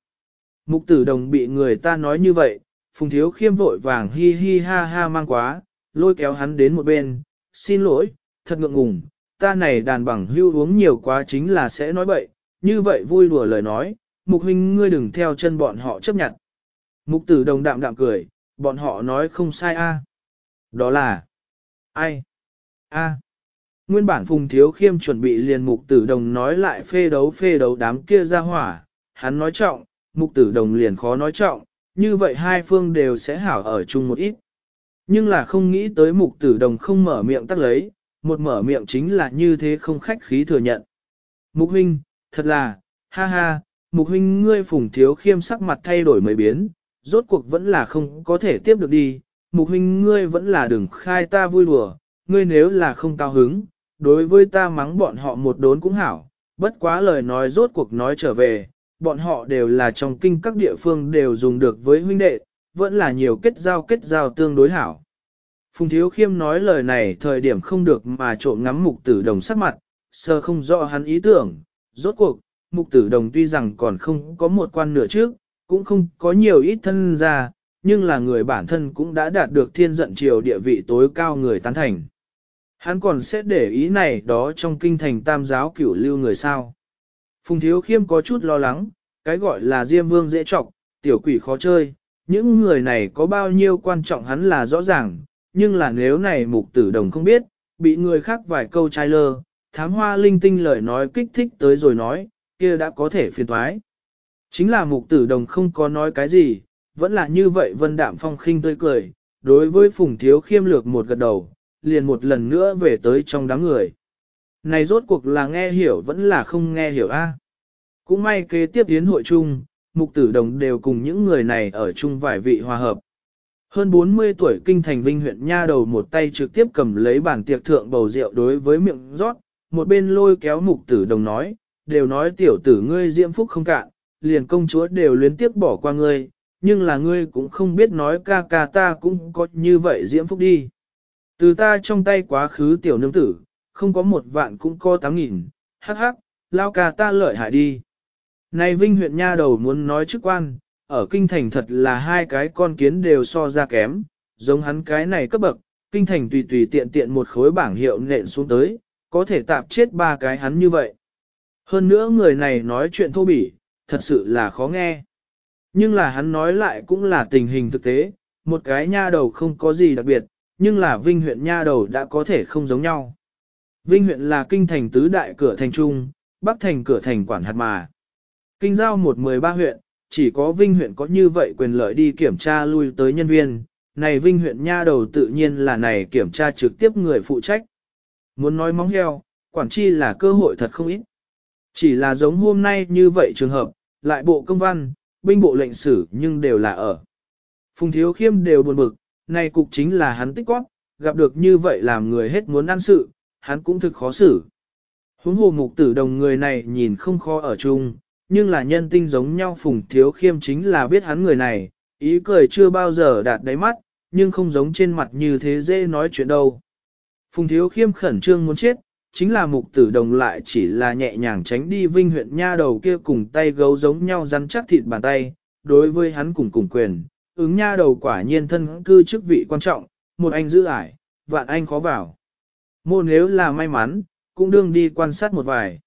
Mục tử đồng bị người ta nói như vậy, phùng thiếu khiêm vội vàng hi hi ha ha mang quá, lôi kéo hắn đến một bên, xin lỗi, thật ngượng ngùng, ta này đàn bằng hưu uống nhiều quá chính là sẽ nói bậy, như vậy vui đùa lời nói, mục huynh ngươi đừng theo chân bọn họ chấp nhận. Mục tử đồng đạm đạm cười, bọn họ nói không sai a. Đó là, ai, a. Nguyên bản Phùng Thiếu Khiêm chuẩn bị liền mục tử đồng nói lại phê đấu phê đấu đám kia ra hỏa, hắn nói trọng, mục tử đồng liền khó nói trọng, như vậy hai phương đều sẽ hảo ở chung một ít. Nhưng là không nghĩ tới mục tử đồng không mở miệng tắt lấy, một mở miệng chính là như thế không khách khí thừa nhận. Mục huynh, thật là, ha ha, mục huynh ngươi phùng thiếu khiêm sắc mặt thay đổi mấy biến, rốt cuộc vẫn là không có thể tiếp được đi, mục huynh ngươi vẫn là đừng khai ta vui đùa, ngươi nếu là không cao hứng, đối với ta mắng bọn họ một đốn cũng hảo, bất quá lời nói rốt cuộc nói trở về, bọn họ đều là trong kinh các địa phương đều dùng được với huynh đệ, vẫn là nhiều kết giao kết giao tương đối hảo. Phùng Thiếu Khiêm nói lời này thời điểm không được mà trộm ngắm mục tử đồng sắc mặt, sơ không rõ hắn ý tưởng, rốt cuộc, mục tử đồng tuy rằng còn không có một quan nửa trước, cũng không có nhiều ít thân ra, nhưng là người bản thân cũng đã đạt được thiên giận triều địa vị tối cao người tán thành. Hắn còn sẽ để ý này đó trong kinh thành tam giáo cửu lưu người sao. Phùng Thiếu Khiêm có chút lo lắng, cái gọi là Diêm Vương dễ trọc, tiểu quỷ khó chơi, những người này có bao nhiêu quan trọng hắn là rõ ràng, nhưng là nếu này mục tử đồng không biết, bị người khác vài câu trai lơ, thám hoa linh tinh lời nói kích thích tới rồi nói, kia đã có thể phiền thoái. Chính là mục tử đồng không có nói cái gì, vẫn là như vậy vân đạm phong khinh tươi cười, đối với phùng thiếu khiêm lược một gật đầu, liền một lần nữa về tới trong đám người. Này rốt cuộc là nghe hiểu vẫn là không nghe hiểu a. Cũng may kế tiếp hiến hội chung, mục tử đồng đều cùng những người này ở chung vài vị hòa hợp hơn 40 tuổi kinh thành vinh huyện nha đầu một tay trực tiếp cầm lấy bản tiệc thượng bầu rượu đối với miệng rót, một bên lôi kéo mục tử đồng nói, đều nói tiểu tử ngươi diễm phúc không cạn, liền công chúa đều luyến tiếc bỏ qua ngươi, nhưng là ngươi cũng không biết nói ca ca ta cũng có như vậy diễm phúc đi. Từ ta trong tay quá khứ tiểu nương tử, không có một vạn cũng có tám nghìn, hắc hắc, lao ca ta lợi hại đi. Này vinh huyện nha đầu muốn nói chức quan, ở kinh thành thật là hai cái con kiến đều so ra kém, giống hắn cái này cấp bậc, kinh thành tùy tùy tiện tiện một khối bảng hiệu nện xuống tới, có thể tạp chết ba cái hắn như vậy. Hơn nữa người này nói chuyện thô bỉ, thật sự là khó nghe. Nhưng là hắn nói lại cũng là tình hình thực tế, một cái nha đầu không có gì đặc biệt, nhưng là Vinh huyện nha đầu đã có thể không giống nhau. Vinh huyện là kinh thành tứ đại cửa thành trung, bắc thành cửa thành quản hạt mà. Kinh giao một mười ba huyện, chỉ có Vinh huyện có như vậy quyền lợi đi kiểm tra lui tới nhân viên, này Vinh huyện nha đầu tự nhiên là này kiểm tra trực tiếp người phụ trách. Muốn nói móng heo, quản chi là cơ hội thật không ít. Chỉ là giống hôm nay như vậy trường hợp, lại bộ công văn, binh bộ lệnh sử nhưng đều là ở. Phùng thiếu khiêm đều buồn bực, này cục chính là hắn tích quát, gặp được như vậy làm người hết muốn ăn sự, hắn cũng thực khó xử. Huống hồ mục tử đồng người này nhìn không khó ở chung, nhưng là nhân tinh giống nhau Phùng Thiếu Khiêm chính là biết hắn người này, ý cười chưa bao giờ đạt đáy mắt, nhưng không giống trên mặt như thế dễ nói chuyện đâu. Phùng Thiếu Khiêm khẩn trương muốn chết, chính là mục tử đồng lại chỉ là nhẹ nhàng tránh đi vinh huyện nha đầu kia cùng tay gấu giống nhau rắn chắc thịt bàn tay, đối với hắn cùng cùng quyền, ứng nha đầu quả nhiên thân cư chức vị quan trọng, một anh giữ ải, vạn anh khó vào. Mô nếu là may mắn, cũng đương đi quan sát một vài.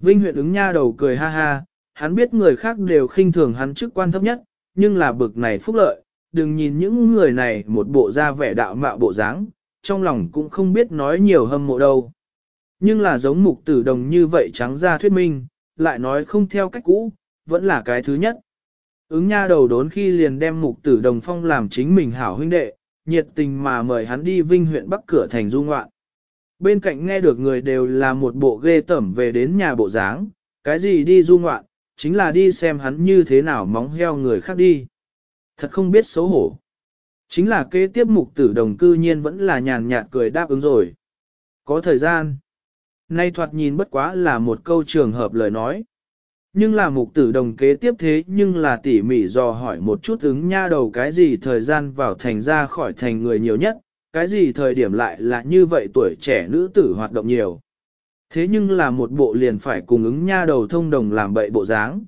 Vinh huyện ứng nha đầu cười ha ha, hắn biết người khác đều khinh thường hắn chức quan thấp nhất, nhưng là bực này phúc lợi, đừng nhìn những người này một bộ da vẻ đạo mạo bộ dáng, trong lòng cũng không biết nói nhiều hâm mộ đâu. Nhưng là giống mục tử đồng như vậy trắng ra thuyết minh, lại nói không theo cách cũ, vẫn là cái thứ nhất. Ứng nha đầu đốn khi liền đem mục tử đồng phong làm chính mình hảo huynh đệ, nhiệt tình mà mời hắn đi vinh huyện bắc cửa thành du ngoạn. Bên cạnh nghe được người đều là một bộ ghê tẩm về đến nhà bộ dáng, cái gì đi du ngoạn, chính là đi xem hắn như thế nào móng heo người khác đi. Thật không biết xấu hổ. Chính là kế tiếp mục tử đồng cư nhiên vẫn là nhàn nhạt cười đáp ứng rồi. Có thời gian. Nay thoạt nhìn bất quá là một câu trường hợp lời nói. Nhưng là mục tử đồng kế tiếp thế nhưng là tỉ mỉ dò hỏi một chút ứng nha đầu cái gì thời gian vào thành ra khỏi thành người nhiều nhất, cái gì thời điểm lại là như vậy tuổi trẻ nữ tử hoạt động nhiều. Thế nhưng là một bộ liền phải cùng ứng nha đầu thông đồng làm bậy bộ dáng.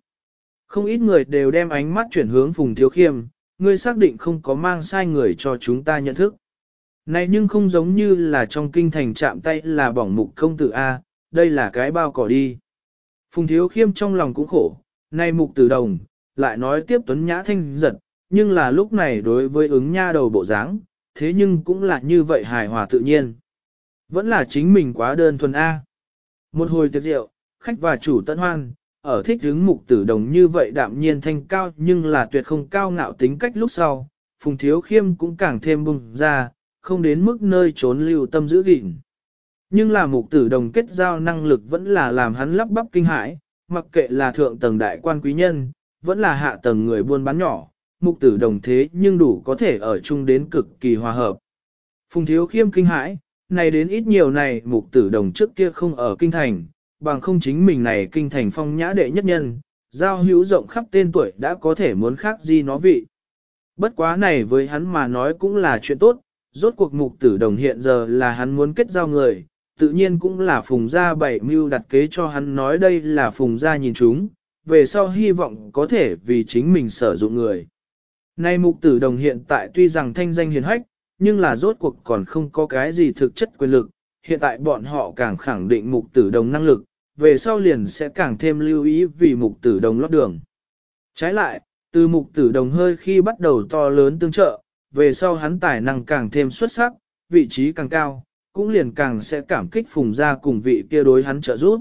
Không ít người đều đem ánh mắt chuyển hướng Phùng Thiếu Khiêm, ngươi xác định không có mang sai người cho chúng ta nhận thức. Này nhưng không giống như là trong kinh thành chạm tay là bỏng mục công tử A, đây là cái bao cỏ đi. Phùng Thiếu Khiêm trong lòng cũng khổ, này mục tử đồng, lại nói tiếp tuấn nhã thanh giật, nhưng là lúc này đối với ứng nha đầu bộ dáng, thế nhưng cũng là như vậy hài hòa tự nhiên. Vẫn là chính mình quá đơn thuần A. Một hồi tiệc rượu, khách và chủ tận hoan, ở thích hứng mục tử đồng như vậy đạm nhiên thanh cao nhưng là tuyệt không cao ngạo tính cách lúc sau, phùng thiếu khiêm cũng càng thêm bùng ra, không đến mức nơi trốn lưu tâm giữ gìn. Nhưng là mục tử đồng kết giao năng lực vẫn là làm hắn lắp bắp kinh hãi, mặc kệ là thượng tầng đại quan quý nhân, vẫn là hạ tầng người buôn bán nhỏ, mục tử đồng thế nhưng đủ có thể ở chung đến cực kỳ hòa hợp. Phùng thiếu khiêm kinh hãi, này đến ít nhiều này mục tử đồng trước kia không ở kinh thành, bằng không chính mình này kinh thành phong nhã đệ nhất nhân, giao hữu rộng khắp tên tuổi đã có thể muốn khác gì nó vị. Bất quá này với hắn mà nói cũng là chuyện tốt, rốt cuộc mục tử đồng hiện giờ là hắn muốn kết giao người, tự nhiên cũng là phùng gia bảy mưu đặt kế cho hắn nói đây là phùng gia nhìn chúng, về sau hy vọng có thể vì chính mình sử dụng người. Nay mục tử đồng hiện tại tuy rằng thanh danh hiền hách, nhưng là rốt cuộc còn không có cái gì thực chất quyền lực, hiện tại bọn họ càng khẳng định mục tử đồng năng lực, về sau liền sẽ càng thêm lưu ý vì mục tử đồng lót đường. Trái lại, từ mục tử đồng hơi khi bắt đầu to lớn tương trợ, về sau hắn tài năng càng thêm xuất sắc, vị trí càng cao, cũng liền càng sẽ cảm kích phùng ra cùng vị kia đối hắn trợ giúp.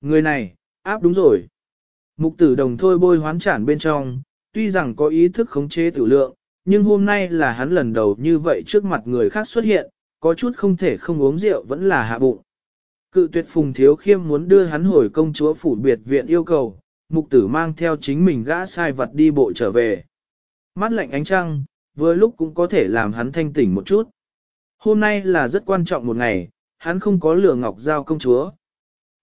Người này, áp đúng rồi. Mục tử đồng thôi bôi hoán trản bên trong, Tuy rằng có ý thức khống chế tử lượng, nhưng hôm nay là hắn lần đầu như vậy trước mặt người khác xuất hiện, có chút không thể không uống rượu vẫn là hạ bụng. Cự tuyệt Phùng Thiếu Khiêm muốn đưa hắn hồi công chúa phủ biệt viện yêu cầu, mục tử mang theo chính mình gã sai vật đi bộ trở về. Mắt lạnh ánh trăng, vừa lúc cũng có thể làm hắn thanh tỉnh một chút. Hôm nay là rất quan trọng một ngày, hắn không có lửa ngọc giao công chúa.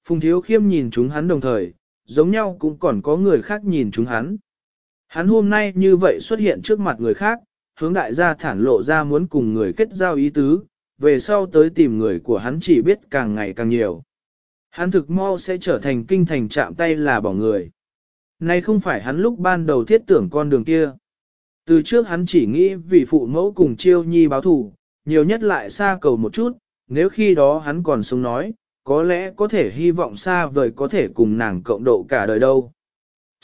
Phùng Thiếu Khiêm nhìn chúng hắn đồng thời, giống nhau cũng còn có người khác nhìn chúng hắn. Hắn hôm nay như vậy xuất hiện trước mặt người khác, hướng đại gia thản lộ ra muốn cùng người kết giao ý tứ, về sau tới tìm người của hắn chỉ biết càng ngày càng nhiều. Hắn thực mau sẽ trở thành kinh thành chạm tay là bỏ người. Nay không phải hắn lúc ban đầu thiết tưởng con đường kia. Từ trước hắn chỉ nghĩ vì phụ mẫu cùng chiêu nhi báo thù, nhiều nhất lại xa cầu một chút, nếu khi đó hắn còn sống nói, có lẽ có thể hy vọng xa vời có thể cùng nàng cộng độ cả đời đâu.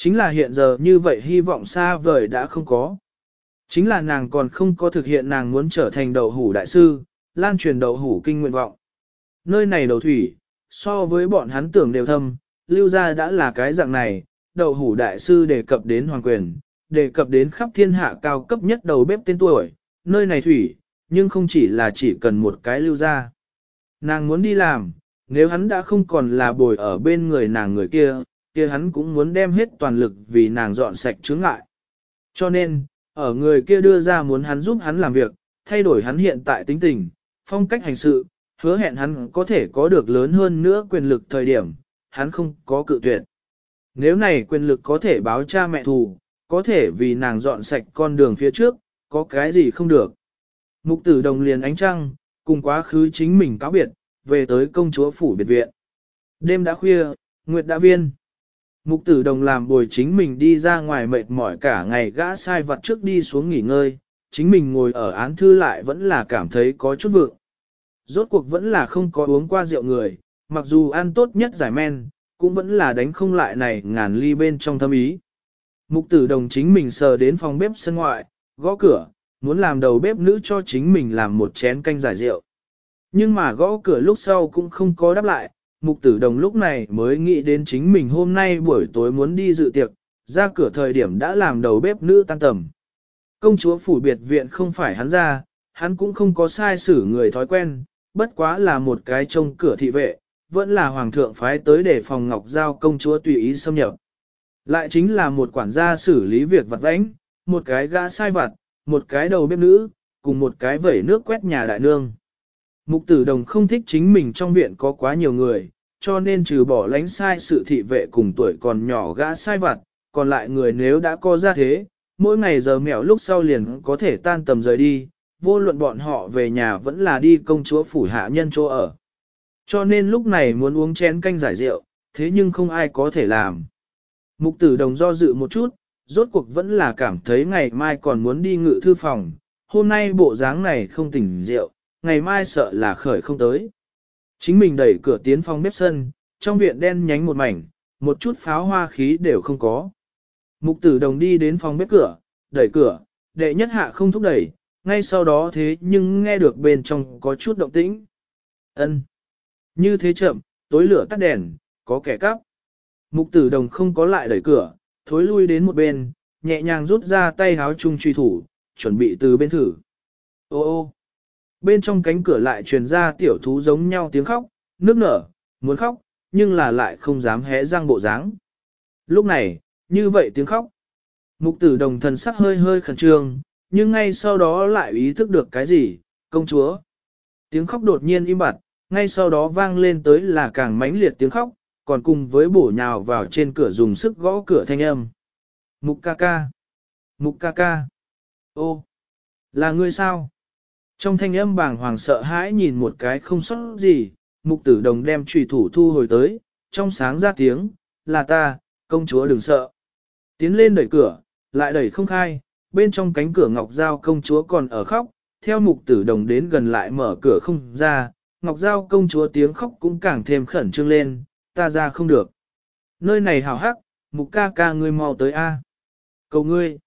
Chính là hiện giờ như vậy hy vọng xa vời đã không có. Chính là nàng còn không có thực hiện nàng muốn trở thành đầu hủ đại sư, lan truyền đầu hủ kinh nguyện vọng. Nơi này đầu thủy, so với bọn hắn tưởng đều thâm, lưu ra đã là cái dạng này, đầu hủ đại sư đề cập đến hoàng quyền, đề cập đến khắp thiên hạ cao cấp nhất đầu bếp tên tuổi, nơi này thủy, nhưng không chỉ là chỉ cần một cái lưu ra. Nàng muốn đi làm, nếu hắn đã không còn là bồi ở bên người nàng người kia, kia hắn cũng muốn đem hết toàn lực vì nàng dọn sạch chướng ngại. Cho nên, ở người kia đưa ra muốn hắn giúp hắn làm việc, thay đổi hắn hiện tại tính tình, phong cách hành sự, hứa hẹn hắn có thể có được lớn hơn nữa quyền lực thời điểm, hắn không có cự tuyệt. Nếu này quyền lực có thể báo cha mẹ thù, có thể vì nàng dọn sạch con đường phía trước, có cái gì không được. Mục tử đồng liền ánh trăng, cùng quá khứ chính mình cáo biệt, về tới công chúa phủ biệt viện. Đêm đã khuya, Nguyệt đã viên. Mục tử đồng làm bồi chính mình đi ra ngoài mệt mỏi cả ngày gã sai vặt trước đi xuống nghỉ ngơi, chính mình ngồi ở án thư lại vẫn là cảm thấy có chút vượng. Rốt cuộc vẫn là không có uống qua rượu người, mặc dù ăn tốt nhất giải men, cũng vẫn là đánh không lại này ngàn ly bên trong thâm ý. Mục tử đồng chính mình sờ đến phòng bếp sân ngoại, gõ cửa, muốn làm đầu bếp nữ cho chính mình làm một chén canh giải rượu. Nhưng mà gõ cửa lúc sau cũng không có đáp lại, mục tử đồng lúc này mới nghĩ đến chính mình hôm nay buổi tối muốn đi dự tiệc, ra cửa thời điểm đã làm đầu bếp nữ tan tầm. Công chúa phủ biệt viện không phải hắn ra, hắn cũng không có sai xử người thói quen, bất quá là một cái trông cửa thị vệ, vẫn là hoàng thượng phái tới để phòng ngọc giao công chúa tùy ý xâm nhập. Lại chính là một quản gia xử lý việc vặt vãnh, một cái gã sai vặt, một cái đầu bếp nữ, cùng một cái vẩy nước quét nhà đại nương. Mục tử đồng không thích chính mình trong viện có quá nhiều người, cho nên trừ bỏ lánh sai sự thị vệ cùng tuổi còn nhỏ gã sai vặt, còn lại người nếu đã có ra thế, mỗi ngày giờ mẹo lúc sau liền có thể tan tầm rời đi, vô luận bọn họ về nhà vẫn là đi công chúa phủ hạ nhân chỗ ở. Cho nên lúc này muốn uống chén canh giải rượu, thế nhưng không ai có thể làm. Mục tử đồng do dự một chút, rốt cuộc vẫn là cảm thấy ngày mai còn muốn đi ngự thư phòng, hôm nay bộ dáng này không tỉnh rượu, ngày mai sợ là khởi không tới. Chính mình đẩy cửa tiến phong bếp sân, trong viện đen nhánh một mảnh, một chút pháo hoa khí đều không có. Mục tử đồng đi đến phòng bếp cửa, đẩy cửa, đệ nhất hạ không thúc đẩy, ngay sau đó thế nhưng nghe được bên trong có chút động tĩnh. ân Như thế chậm, tối lửa tắt đèn, có kẻ cắp. Mục tử đồng không có lại đẩy cửa, thối lui đến một bên, nhẹ nhàng rút ra tay háo chung truy thủ, chuẩn bị từ bên thử. Ô ô, Bên trong cánh cửa lại truyền ra tiểu thú giống nhau tiếng khóc, nước nở, muốn khóc, nhưng là lại không dám hé răng bộ dáng. Lúc này, như vậy tiếng khóc. Mục tử đồng thần sắc hơi hơi khẩn trương, nhưng ngay sau đó lại ý thức được cái gì, công chúa. Tiếng khóc đột nhiên im bặt, ngay sau đó vang lên tới là càng mãnh liệt tiếng khóc, còn cùng với bổ nhào vào trên cửa dùng sức gõ cửa thanh âm. Mục ca ca. Mục ca ca. Ô, là ngươi sao? Trong thanh âm bàng hoàng sợ hãi nhìn một cái không sót gì, mục tử đồng đem trùy thủ thu hồi tới, trong sáng ra tiếng, là ta, công chúa đừng sợ. Tiến lên đẩy cửa, lại đẩy không khai, bên trong cánh cửa Ngọc Giao công chúa còn ở khóc, theo mục tử đồng đến gần lại mở cửa không ra, Ngọc Giao công chúa tiếng khóc cũng càng thêm khẩn trương lên, ta ra không được. Nơi này hào hắc, mục ca ca ngươi mau tới A. Cầu ngươi.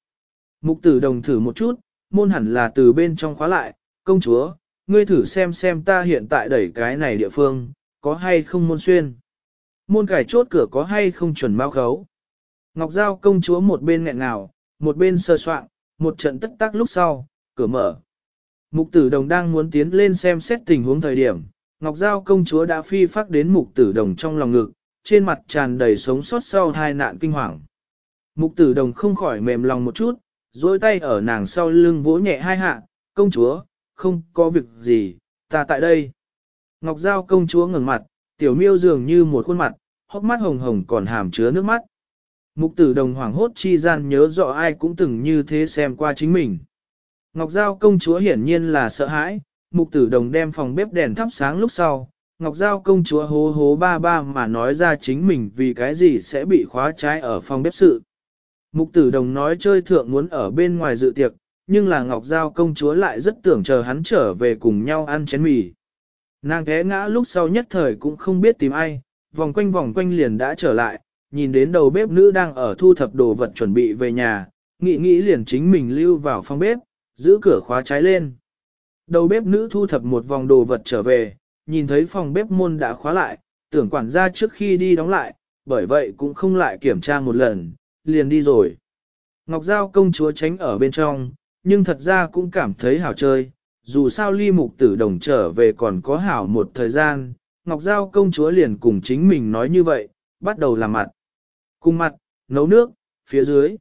Mục tử đồng thử một chút, môn hẳn là từ bên trong khóa lại, công chúa, ngươi thử xem xem ta hiện tại đẩy cái này địa phương, có hay không môn xuyên. Môn cải chốt cửa có hay không chuẩn mau khấu. Ngọc Giao công chúa một bên nghẹn ngào, một bên sơ soạn, một trận tất tắc lúc sau, cửa mở. Mục tử đồng đang muốn tiến lên xem xét tình huống thời điểm, Ngọc Giao công chúa đã phi phát đến mục tử đồng trong lòng ngực, trên mặt tràn đầy sống sót sau hai nạn kinh hoàng. Mục tử đồng không khỏi mềm lòng một chút, dôi tay ở nàng sau lưng vỗ nhẹ hai hạ, công chúa, không có việc gì, ta tại đây. Ngọc Giao công chúa ngẩng mặt, tiểu miêu dường như một khuôn mặt, hốc mắt hồng hồng còn hàm chứa nước mắt. Mục tử đồng hoảng hốt chi gian nhớ rõ ai cũng từng như thế xem qua chính mình. Ngọc Giao công chúa hiển nhiên là sợ hãi, mục tử đồng đem phòng bếp đèn thắp sáng lúc sau. Ngọc Giao công chúa hố hố ba ba mà nói ra chính mình vì cái gì sẽ bị khóa trái ở phòng bếp sự. Mục tử đồng nói chơi thượng muốn ở bên ngoài dự tiệc, nhưng là Ngọc Giao công chúa lại rất tưởng chờ hắn trở về cùng nhau ăn chén mì. Nàng té ngã lúc sau nhất thời cũng không biết tìm ai, vòng quanh vòng quanh liền đã trở lại, nhìn đến đầu bếp nữ đang ở thu thập đồ vật chuẩn bị về nhà, nghĩ nghĩ liền chính mình lưu vào phòng bếp, giữ cửa khóa trái lên. Đầu bếp nữ thu thập một vòng đồ vật trở về, nhìn thấy phòng bếp môn đã khóa lại, tưởng quản gia trước khi đi đóng lại, bởi vậy cũng không lại kiểm tra một lần, liền đi rồi. Ngọc Giao công chúa tránh ở bên trong, nhưng thật ra cũng cảm thấy hảo chơi, dù sao ly mục tử đồng trở về còn có hảo một thời gian, Ngọc Giao công chúa liền cùng chính mình nói như vậy, bắt đầu làm mặt. Cùng mặt, nấu nước, phía dưới.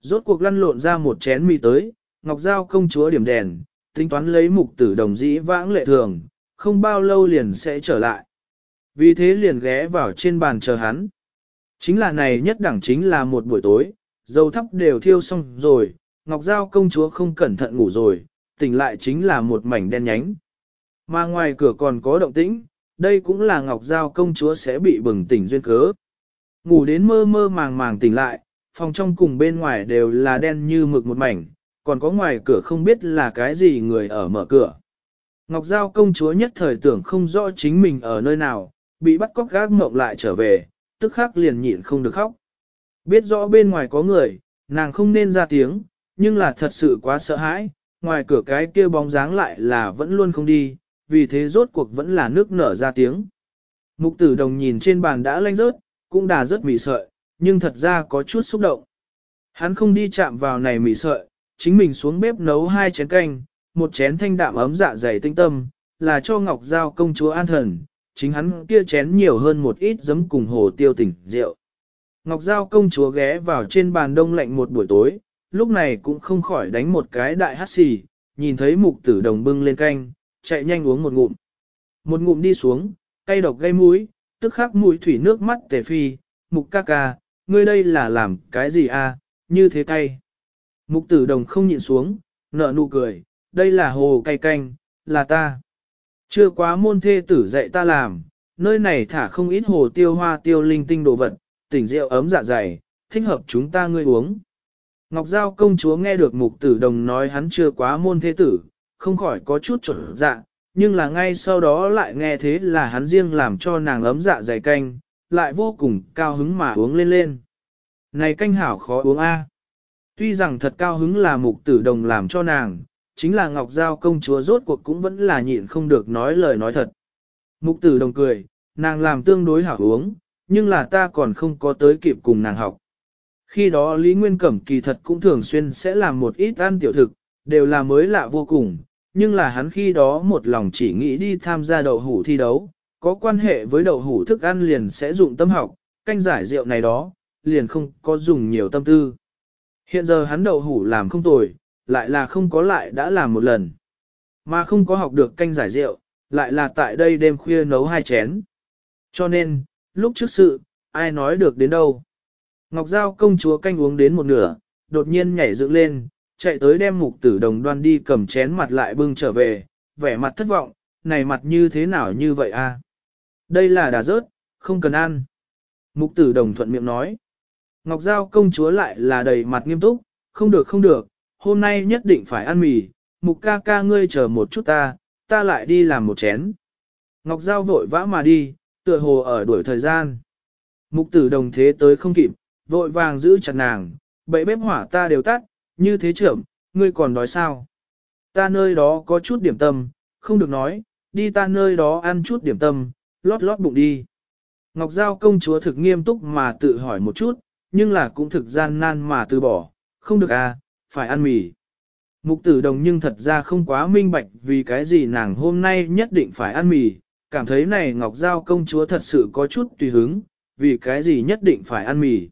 Rốt cuộc lăn lộn ra một chén mì tới, Ngọc Giao công chúa điểm đèn, tính toán lấy mục tử đồng dĩ vãng lệ thường, không bao lâu liền sẽ trở lại. Vì thế liền ghé vào trên bàn chờ hắn. Chính là này nhất đẳng chính là một buổi tối, dầu thắp đều thiêu xong rồi, Ngọc Giao công chúa không cẩn thận ngủ rồi, tỉnh lại chính là một mảnh đen nhánh. Mà ngoài cửa còn có động tĩnh, đây cũng là Ngọc Giao công chúa sẽ bị bừng tỉnh duyên cớ. Ngủ đến mơ mơ màng màng tỉnh lại, phòng trong cùng bên ngoài đều là đen như mực một mảnh, còn có ngoài cửa không biết là cái gì người ở mở cửa. Ngọc Giao công chúa nhất thời tưởng không rõ chính mình ở nơi nào, bị bắt cóc gác mộng lại trở về, tức khắc liền nhịn không được khóc. Biết rõ bên ngoài có người, nàng không nên ra tiếng, nhưng là thật sự quá sợ hãi, ngoài cửa cái kia bóng dáng lại là vẫn luôn không đi, vì thế rốt cuộc vẫn là nước nở ra tiếng. Mục tử đồng nhìn trên bàn đã lanh rớt, cũng đã rất mị sợi, nhưng thật ra có chút xúc động. Hắn không đi chạm vào này mị sợi, chính mình xuống bếp nấu hai chén canh, một chén thanh đạm ấm dạ dày tinh tâm, là cho Ngọc Giao công chúa an thần, chính hắn kia chén nhiều hơn một ít giấm cùng hồ tiêu tỉnh rượu. Ngọc Giao công chúa ghé vào trên bàn đông lạnh một buổi tối, lúc này cũng không khỏi đánh một cái đại hát xì, nhìn thấy mục tử đồng bưng lên canh, chạy nhanh uống một ngụm. Một ngụm đi xuống, cay độc gây mũi, tức khắc mũi thủy nước mắt tề phi, mục ca ca, ngươi đây là làm cái gì à, như thế cay. Mục tử đồng không nhịn xuống, nở nụ cười, đây là hồ cay canh, là ta. Chưa quá môn thê tử dạy ta làm, nơi này thả không ít hồ tiêu hoa tiêu linh tinh đồ vật, tỉnh rượu ấm dạ dày, thích hợp chúng ta ngươi uống. Ngọc Giao công chúa nghe được mục tử đồng nói hắn chưa quá môn thế tử, không khỏi có chút trở dạ, nhưng là ngay sau đó lại nghe thế là hắn riêng làm cho nàng ấm dạ dày canh, lại vô cùng cao hứng mà uống lên lên. Này canh hảo khó uống a. À. Tuy rằng thật cao hứng là mục tử đồng làm cho nàng, chính là Ngọc Giao công chúa rốt cuộc cũng vẫn là nhịn không được nói lời nói thật. Mục tử đồng cười, nàng làm tương đối hảo uống, nhưng là ta còn không có tới kịp cùng nàng học. Khi đó Lý Nguyên Cẩm kỳ thật cũng thường xuyên sẽ làm một ít ăn tiểu thực, đều là mới lạ vô cùng, nhưng là hắn khi đó một lòng chỉ nghĩ đi tham gia đậu hủ thi đấu, có quan hệ với đậu hủ thức ăn liền sẽ dụng tâm học, canh giải rượu này đó, liền không có dùng nhiều tâm tư. Hiện giờ hắn đậu hủ làm không tồi, lại là không có lại đã làm một lần. Mà không có học được canh giải rượu, lại là tại đây đêm khuya nấu hai chén. Cho nên, lúc trước sự, ai nói được đến đâu. Ngọc Giao công chúa canh uống đến một nửa, đột nhiên nhảy dựng lên, chạy tới đem mục tử đồng đoan đi cầm chén mặt lại bưng trở về, vẻ mặt thất vọng, này mặt như thế nào như vậy a? Đây là đà rớt, không cần ăn. Mục tử đồng thuận miệng nói. Ngọc Giao công chúa lại là đầy mặt nghiêm túc, không được không được, hôm nay nhất định phải ăn mì, mục ca ca ngươi chờ một chút ta, ta lại đi làm một chén. Ngọc Giao vội vã mà đi, tựa hồ ở đuổi thời gian. Mục tử đồng thế tới không kịp, vội vàng giữ chặt nàng, bậy bếp hỏa ta đều tắt, như thế trưởng, ngươi còn nói sao? Ta nơi đó có chút điểm tâm, không được nói, đi ta nơi đó ăn chút điểm tâm, lót lót bụng đi. Ngọc Giao công chúa thực nghiêm túc mà tự hỏi một chút, nhưng là cũng thực gian nan mà từ bỏ, không được à, phải ăn mì. Mục tử đồng nhưng thật ra không quá minh bạch vì cái gì nàng hôm nay nhất định phải ăn mì, cảm thấy này Ngọc Giao công chúa thật sự có chút tùy hứng, vì cái gì nhất định phải ăn mì.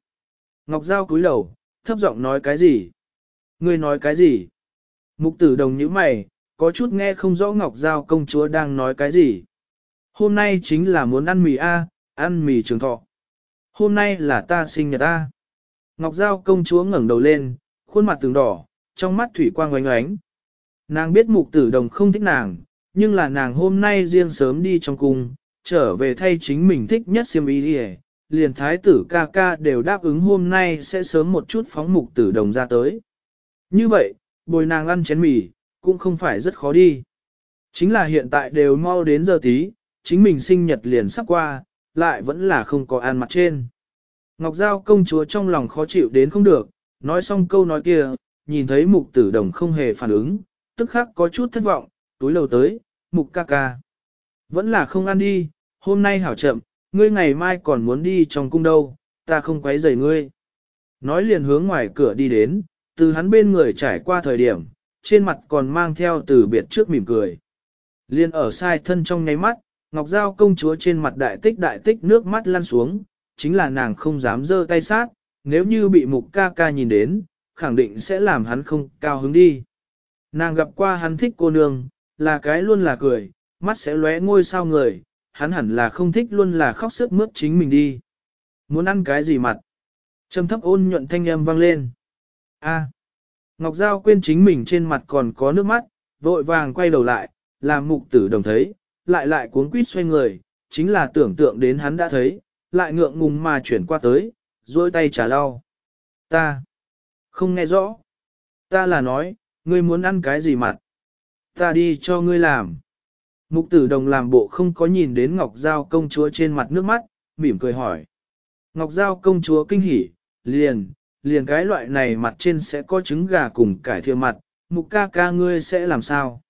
Ngọc Giao cúi đầu, thấp giọng nói cái gì? Ngươi nói cái gì? Mục tử đồng nhíu mày, có chút nghe không rõ Ngọc Giao công chúa đang nói cái gì. Hôm nay chính là muốn ăn mì A, à, ăn mì trường thọ. Hôm nay là ta sinh nhật A. Ngọc Giao công chúa ngẩng đầu lên, khuôn mặt tường đỏ, trong mắt thủy quang oánh oánh. Nàng biết mục tử đồng không thích nàng, nhưng là nàng hôm nay riêng sớm đi trong cung, trở về thay chính mình thích nhất siêm y đi liền thái tử ca ca đều đáp ứng hôm nay sẽ sớm một chút phóng mục tử đồng ra tới. Như vậy, bồi nàng ăn chén mì, cũng không phải rất khó đi. Chính là hiện tại đều mau đến giờ tí, chính mình sinh nhật liền sắp qua, lại vẫn là không có ăn mặt trên. Ngọc Giao công chúa trong lòng khó chịu đến không được, nói xong câu nói kia, nhìn thấy mục tử đồng không hề phản ứng, tức khắc có chút thất vọng, túi lầu tới, mục ca ca. Vẫn là không ăn đi, hôm nay hảo chậm, ngươi ngày mai còn muốn đi trong cung đâu, ta không quấy rầy ngươi. Nói liền hướng ngoài cửa đi đến, từ hắn bên người trải qua thời điểm, trên mặt còn mang theo từ biệt trước mỉm cười. Liên ở sai thân trong ngay mắt, Ngọc Giao công chúa trên mặt đại tích đại tích nước mắt lăn xuống, chính là nàng không dám dơ tay sát, nếu như bị mục ca ca nhìn đến, khẳng định sẽ làm hắn không cao hứng đi. Nàng gặp qua hắn thích cô nương, là cái luôn là cười, mắt sẽ lóe ngôi sao người, hắn hẳn là không thích luôn là khóc sướt mướt chính mình đi. Muốn ăn cái gì mặt? Trầm thấp ôn nhuận thanh âm vang lên. A. Ngọc Giao quên chính mình trên mặt còn có nước mắt, vội vàng quay đầu lại, làm mục tử đồng thấy, lại lại cuốn quýt xoay người, chính là tưởng tượng đến hắn đã thấy, lại ngượng ngùng mà chuyển qua tới, dôi tay trả lau. Ta. Không nghe rõ. Ta là nói, ngươi muốn ăn cái gì mặt. Ta đi cho ngươi làm. Mục tử đồng làm bộ không có nhìn đến Ngọc Giao công chúa trên mặt nước mắt, mỉm cười hỏi. Ngọc Giao công chúa kinh hỉ, liền, liền cái loại này mặt trên sẽ có trứng gà cùng cải thiêu mặt, mục ca ca ngươi sẽ làm sao?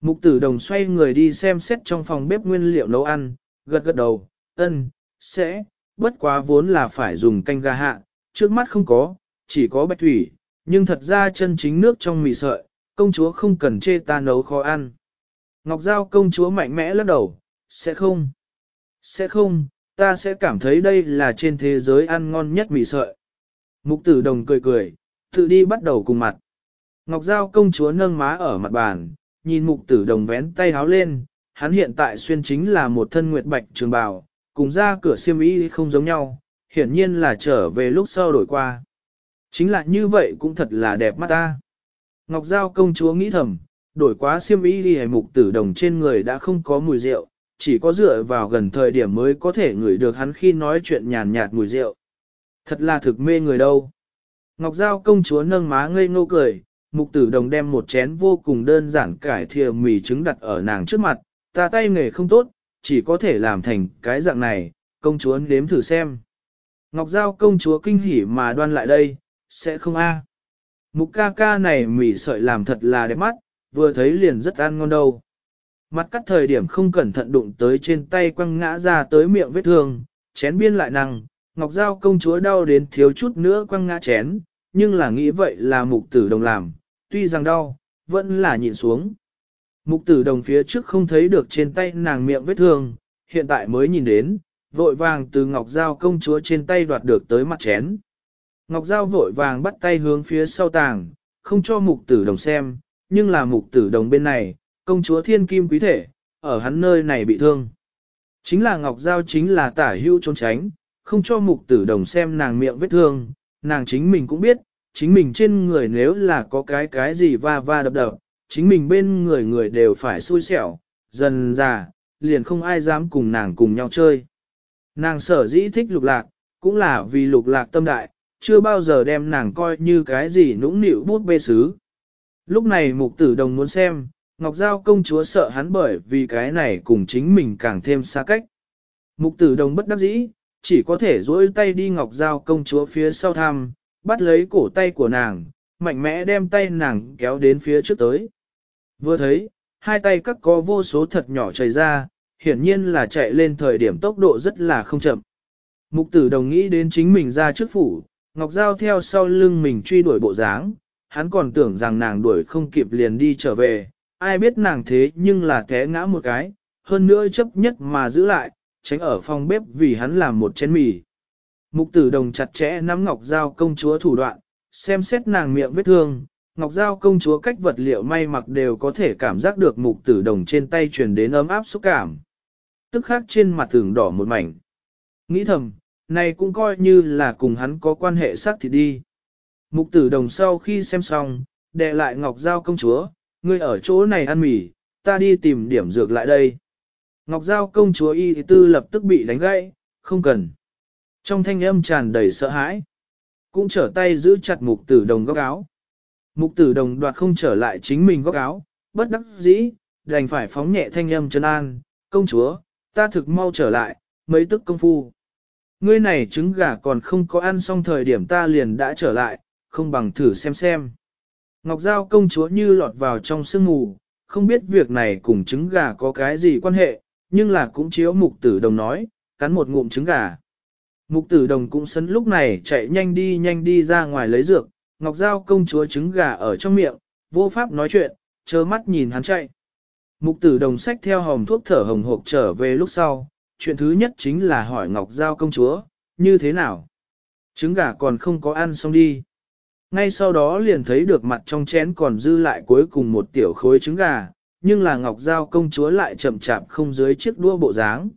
Mục tử đồng xoay người đi xem xét trong phòng bếp nguyên liệu nấu ăn, gật gật đầu, ân, sẽ, bất quá vốn là phải dùng canh gà hạ, trước mắt không có, chỉ có bạch thủy, nhưng thật ra chân chính nước trong mì sợi, công chúa không cần chê ta nấu khó ăn. Ngọc Giao công chúa mạnh mẽ lắc đầu, sẽ không, sẽ không, ta sẽ cảm thấy đây là trên thế giới ăn ngon nhất mì sợi. Mục tử đồng cười cười, tự đi bắt đầu cùng mặt. Ngọc Giao công chúa nâng má ở mặt bàn, nhìn mục tử đồng vén tay háo lên, hắn hiện tại xuyên chính là một thân nguyệt bạch trường bào, cùng ra cửa siêm y không giống nhau, hiển nhiên là trở về lúc sau đổi qua. Chính là như vậy cũng thật là đẹp mắt ta. Ngọc Giao công chúa nghĩ thầm, đổi quá xiêm y đi mục tử đồng trên người đã không có mùi rượu, chỉ có dựa vào gần thời điểm mới có thể ngửi được hắn khi nói chuyện nhàn nhạt mùi rượu. Thật là thực mê người đâu. Ngọc Giao công chúa nâng má ngây ngô cười, mục tử đồng đem một chén vô cùng đơn giản cải thìa mì trứng đặt ở nàng trước mặt, ta tay nghề không tốt, chỉ có thể làm thành cái dạng này, công chúa nếm thử xem. Ngọc Giao công chúa kinh hỉ mà đoan lại đây, sẽ không a. Mục ca ca này mì sợi làm thật là đẹp mắt, vừa thấy liền rất ăn ngon đâu. Mặt cắt thời điểm không cẩn thận đụng tới trên tay quăng ngã ra tới miệng vết thương, chén biên lại năng, Ngọc dao công chúa đau đến thiếu chút nữa quăng ngã chén, nhưng là nghĩ vậy là mục tử đồng làm, tuy rằng đau, vẫn là nhịn xuống. Mục tử đồng phía trước không thấy được trên tay nàng miệng vết thương, hiện tại mới nhìn đến, vội vàng từ Ngọc dao công chúa trên tay đoạt được tới mặt chén. Ngọc dao vội vàng bắt tay hướng phía sau tàng, không cho mục tử đồng xem, nhưng là mục tử đồng bên này, công chúa thiên kim quý thể, ở hắn nơi này bị thương. Chính là Ngọc Giao chính là tả hưu trốn tránh, không cho mục tử đồng xem nàng miệng vết thương, nàng chính mình cũng biết, chính mình trên người nếu là có cái cái gì va va đập đập, chính mình bên người người đều phải xui xẻo, dần già, liền không ai dám cùng nàng cùng nhau chơi. Nàng sở dĩ thích lục lạc, cũng là vì lục lạc tâm đại, chưa bao giờ đem nàng coi như cái gì nũng nịu bút bê sứ. Lúc này mục tử đồng muốn xem, Ngọc Giao công chúa sợ hắn bởi vì cái này cùng chính mình càng thêm xa cách. Mục tử đồng bất đắc dĩ, chỉ có thể dỗi tay đi Ngọc Giao công chúa phía sau thăm, bắt lấy cổ tay của nàng, mạnh mẽ đem tay nàng kéo đến phía trước tới. Vừa thấy, hai tay các có vô số thật nhỏ chảy ra, hiển nhiên là chạy lên thời điểm tốc độ rất là không chậm. Mục tử đồng nghĩ đến chính mình ra trước phủ, Ngọc Giao theo sau lưng mình truy đuổi bộ dáng, hắn còn tưởng rằng nàng đuổi không kịp liền đi trở về, ai biết nàng thế nhưng là té ngã một cái, hơn nữa chấp nhất mà giữ lại, tránh ở phòng bếp vì hắn làm một chén mì. Mục tử đồng chặt chẽ nắm ngọc dao công chúa thủ đoạn, xem xét nàng miệng vết thương, ngọc dao công chúa cách vật liệu may mặc đều có thể cảm giác được mục tử đồng trên tay truyền đến ấm áp xúc cảm. Tức khác trên mặt tường đỏ một mảnh. Nghĩ thầm, này cũng coi như là cùng hắn có quan hệ xác thì đi. Mục tử đồng sau khi xem xong, đệ lại Ngọc Giao công chúa, ngươi ở chỗ này ăn mì, ta đi tìm điểm dược lại đây. Ngọc Giao công chúa y tư lập tức bị đánh gãy, không cần. Trong thanh âm tràn đầy sợ hãi, cũng trở tay giữ chặt mục tử đồng góc áo. Mục tử đồng đoạt không trở lại chính mình góc áo, bất đắc dĩ, đành phải phóng nhẹ thanh âm chân an, công chúa, ta thực mau trở lại, mấy tức công phu. Ngươi này trứng gà còn không có ăn xong thời điểm ta liền đã trở lại, không bằng thử xem xem. Ngọc Giao công chúa như lọt vào trong sương mù, không biết việc này cùng trứng gà có cái gì quan hệ, nhưng là cũng chiếu mục tử đồng nói, cắn một ngụm trứng gà. Mục tử đồng cũng sấn lúc này chạy nhanh đi nhanh đi ra ngoài lấy dược, Ngọc Giao công chúa trứng gà ở trong miệng, vô pháp nói chuyện, chớ mắt nhìn hắn chạy. Mục tử đồng sách theo hồng thuốc thở hồng hộp trở về lúc sau, chuyện thứ nhất chính là hỏi Ngọc Giao công chúa, như thế nào? Trứng gà còn không có ăn xong đi ngay sau đó liền thấy được mặt trong chén còn dư lại cuối cùng một tiểu khối trứng gà, nhưng là Ngọc Giao công chúa lại chậm chạp không dưới chiếc đua bộ dáng.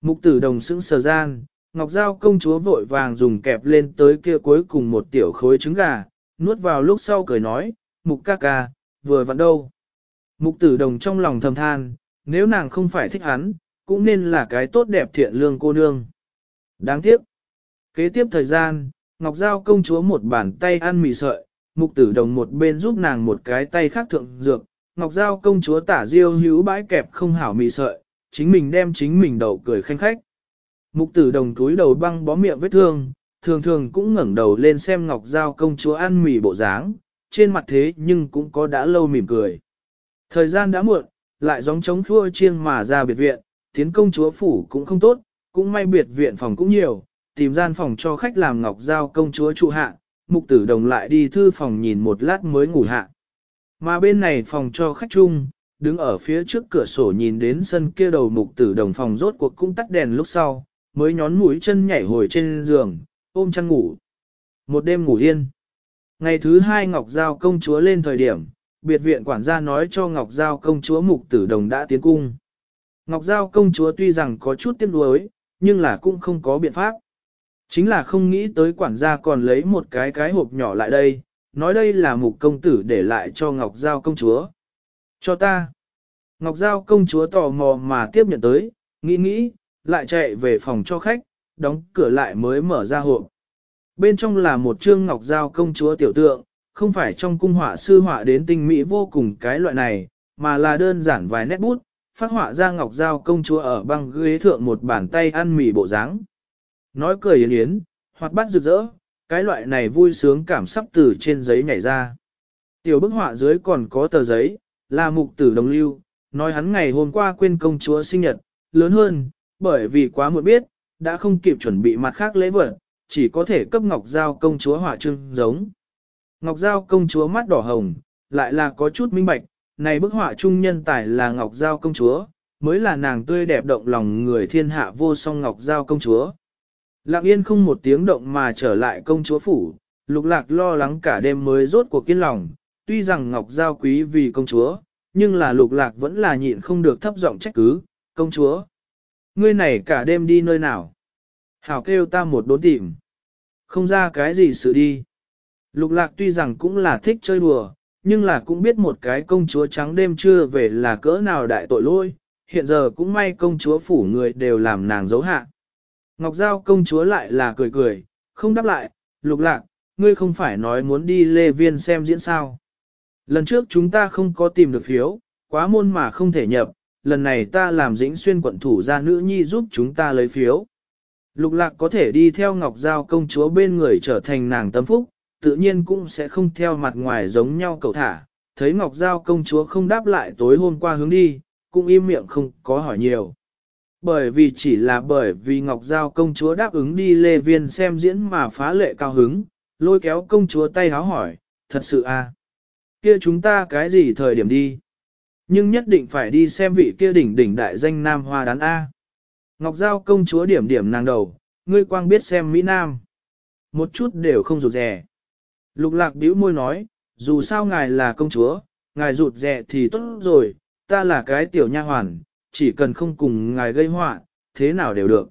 Mục tử đồng sững sờ gian, Ngọc Giao công chúa vội vàng dùng kẹp lên tới kia cuối cùng một tiểu khối trứng gà, nuốt vào lúc sau cười nói, mục ca ca, vừa vặn đâu. Mục tử đồng trong lòng thầm than, nếu nàng không phải thích hắn, cũng nên là cái tốt đẹp thiện lương cô nương. Đáng tiếc. Kế tiếp thời gian, Ngọc Giao công chúa một bàn tay ăn mì sợi, mục tử đồng một bên giúp nàng một cái tay khác thượng dược. Ngọc Giao công chúa tả diêu hữu bãi kẹp không hảo mì sợi, chính mình đem chính mình đầu cười khanh khách. Mục tử đồng túi đầu băng bó miệng vết thương, thường thường cũng ngẩng đầu lên xem Ngọc Giao công chúa ăn mì bộ dáng, trên mặt thế nhưng cũng có đã lâu mỉm cười. Thời gian đã muộn, lại gióng trống khua chiêng mà ra biệt viện, tiến công chúa phủ cũng không tốt, cũng may biệt viện phòng cũng nhiều, tìm gian phòng cho khách làm ngọc giao công chúa trụ hạ, mục tử đồng lại đi thư phòng nhìn một lát mới ngủ hạ. Mà bên này phòng cho khách chung, đứng ở phía trước cửa sổ nhìn đến sân kia đầu mục tử đồng phòng rốt cuộc cũng tắt đèn lúc sau, mới nhón mũi chân nhảy hồi trên giường, ôm chăn ngủ. Một đêm ngủ yên. Ngày thứ hai Ngọc Giao công chúa lên thời điểm, biệt viện quản gia nói cho Ngọc Giao công chúa mục tử đồng đã tiến cung. Ngọc Giao công chúa tuy rằng có chút tiếc nuối, nhưng là cũng không có biện pháp. Chính là không nghĩ tới quản gia còn lấy một cái cái hộp nhỏ lại đây, nói đây là mục công tử để lại cho Ngọc Giao công chúa. Cho ta. Ngọc Giao công chúa tò mò mà tiếp nhận tới, nghĩ nghĩ, lại chạy về phòng cho khách, đóng cửa lại mới mở ra hộp. Bên trong là một trương Ngọc Giao công chúa tiểu tượng, không phải trong cung họa sư họa đến tinh mỹ vô cùng cái loại này, mà là đơn giản vài nét bút, phát họa ra Ngọc Giao công chúa ở băng ghế thượng một bàn tay ăn mì bộ dáng. Nói cười yến yến, hoặc bắt rực rỡ, cái loại này vui sướng cảm sắp từ trên giấy nhảy ra. Tiểu bức họa dưới còn có tờ giấy, là mục tử đồng lưu, nói hắn ngày hôm qua quên công chúa sinh nhật, lớn hơn, bởi vì quá muộn biết, đã không kịp chuẩn bị mặt khác lễ vật, chỉ có thể cấp Ngọc Giao công chúa họa trưng giống. Ngọc Giao công chúa mắt đỏ hồng, lại là có chút minh bạch, này bức họa trung nhân tài là Ngọc Giao công chúa, mới là nàng tươi đẹp động lòng người thiên hạ vô song Ngọc Giao công chúa. Lặng yên không một tiếng động mà trở lại công chúa phủ, lục lạc lo lắng cả đêm mới rốt cuộc kiên lòng, tuy rằng Ngọc Giao quý vì công chúa, nhưng là lục lạc vẫn là nhịn không được thấp giọng trách cứ, công chúa. Ngươi này cả đêm đi nơi nào? Hảo kêu ta một đốn tìm. Không ra cái gì sự đi. Lục lạc tuy rằng cũng là thích chơi đùa, nhưng là cũng biết một cái công chúa trắng đêm chưa về là cỡ nào đại tội lỗi. hiện giờ cũng may công chúa phủ người đều làm nàng giấu hạ. Ngọc Giao công chúa lại là cười cười, không đáp lại, lục lạc, ngươi không phải nói muốn đi lê viên xem diễn sao. Lần trước chúng ta không có tìm được phiếu, quá môn mà không thể nhập, lần này ta làm dĩnh xuyên quận thủ ra nữ nhi giúp chúng ta lấy phiếu. Lục lạc có thể đi theo Ngọc Giao công chúa bên người trở thành nàng tâm phúc, tự nhiên cũng sẽ không theo mặt ngoài giống nhau cầu thả. Thấy Ngọc Giao công chúa không đáp lại tối hôm qua hướng đi, cũng im miệng không có hỏi nhiều bởi vì chỉ là bởi vì Ngọc Giao công chúa đáp ứng đi Lê Viên xem diễn mà phá lệ cao hứng, lôi kéo công chúa tay háo hỏi, thật sự à? Kia chúng ta cái gì thời điểm đi? Nhưng nhất định phải đi xem vị kia đỉnh đỉnh đại danh Nam Hoa đán A. Ngọc Giao công chúa điểm điểm nàng đầu, ngươi quang biết xem Mỹ Nam. Một chút đều không rụt rè. Lục lạc bĩu môi nói, dù sao ngài là công chúa, ngài rụt rè thì tốt rồi, ta là cái tiểu nha hoàn, chỉ cần không cùng ngài gây họa, thế nào đều được.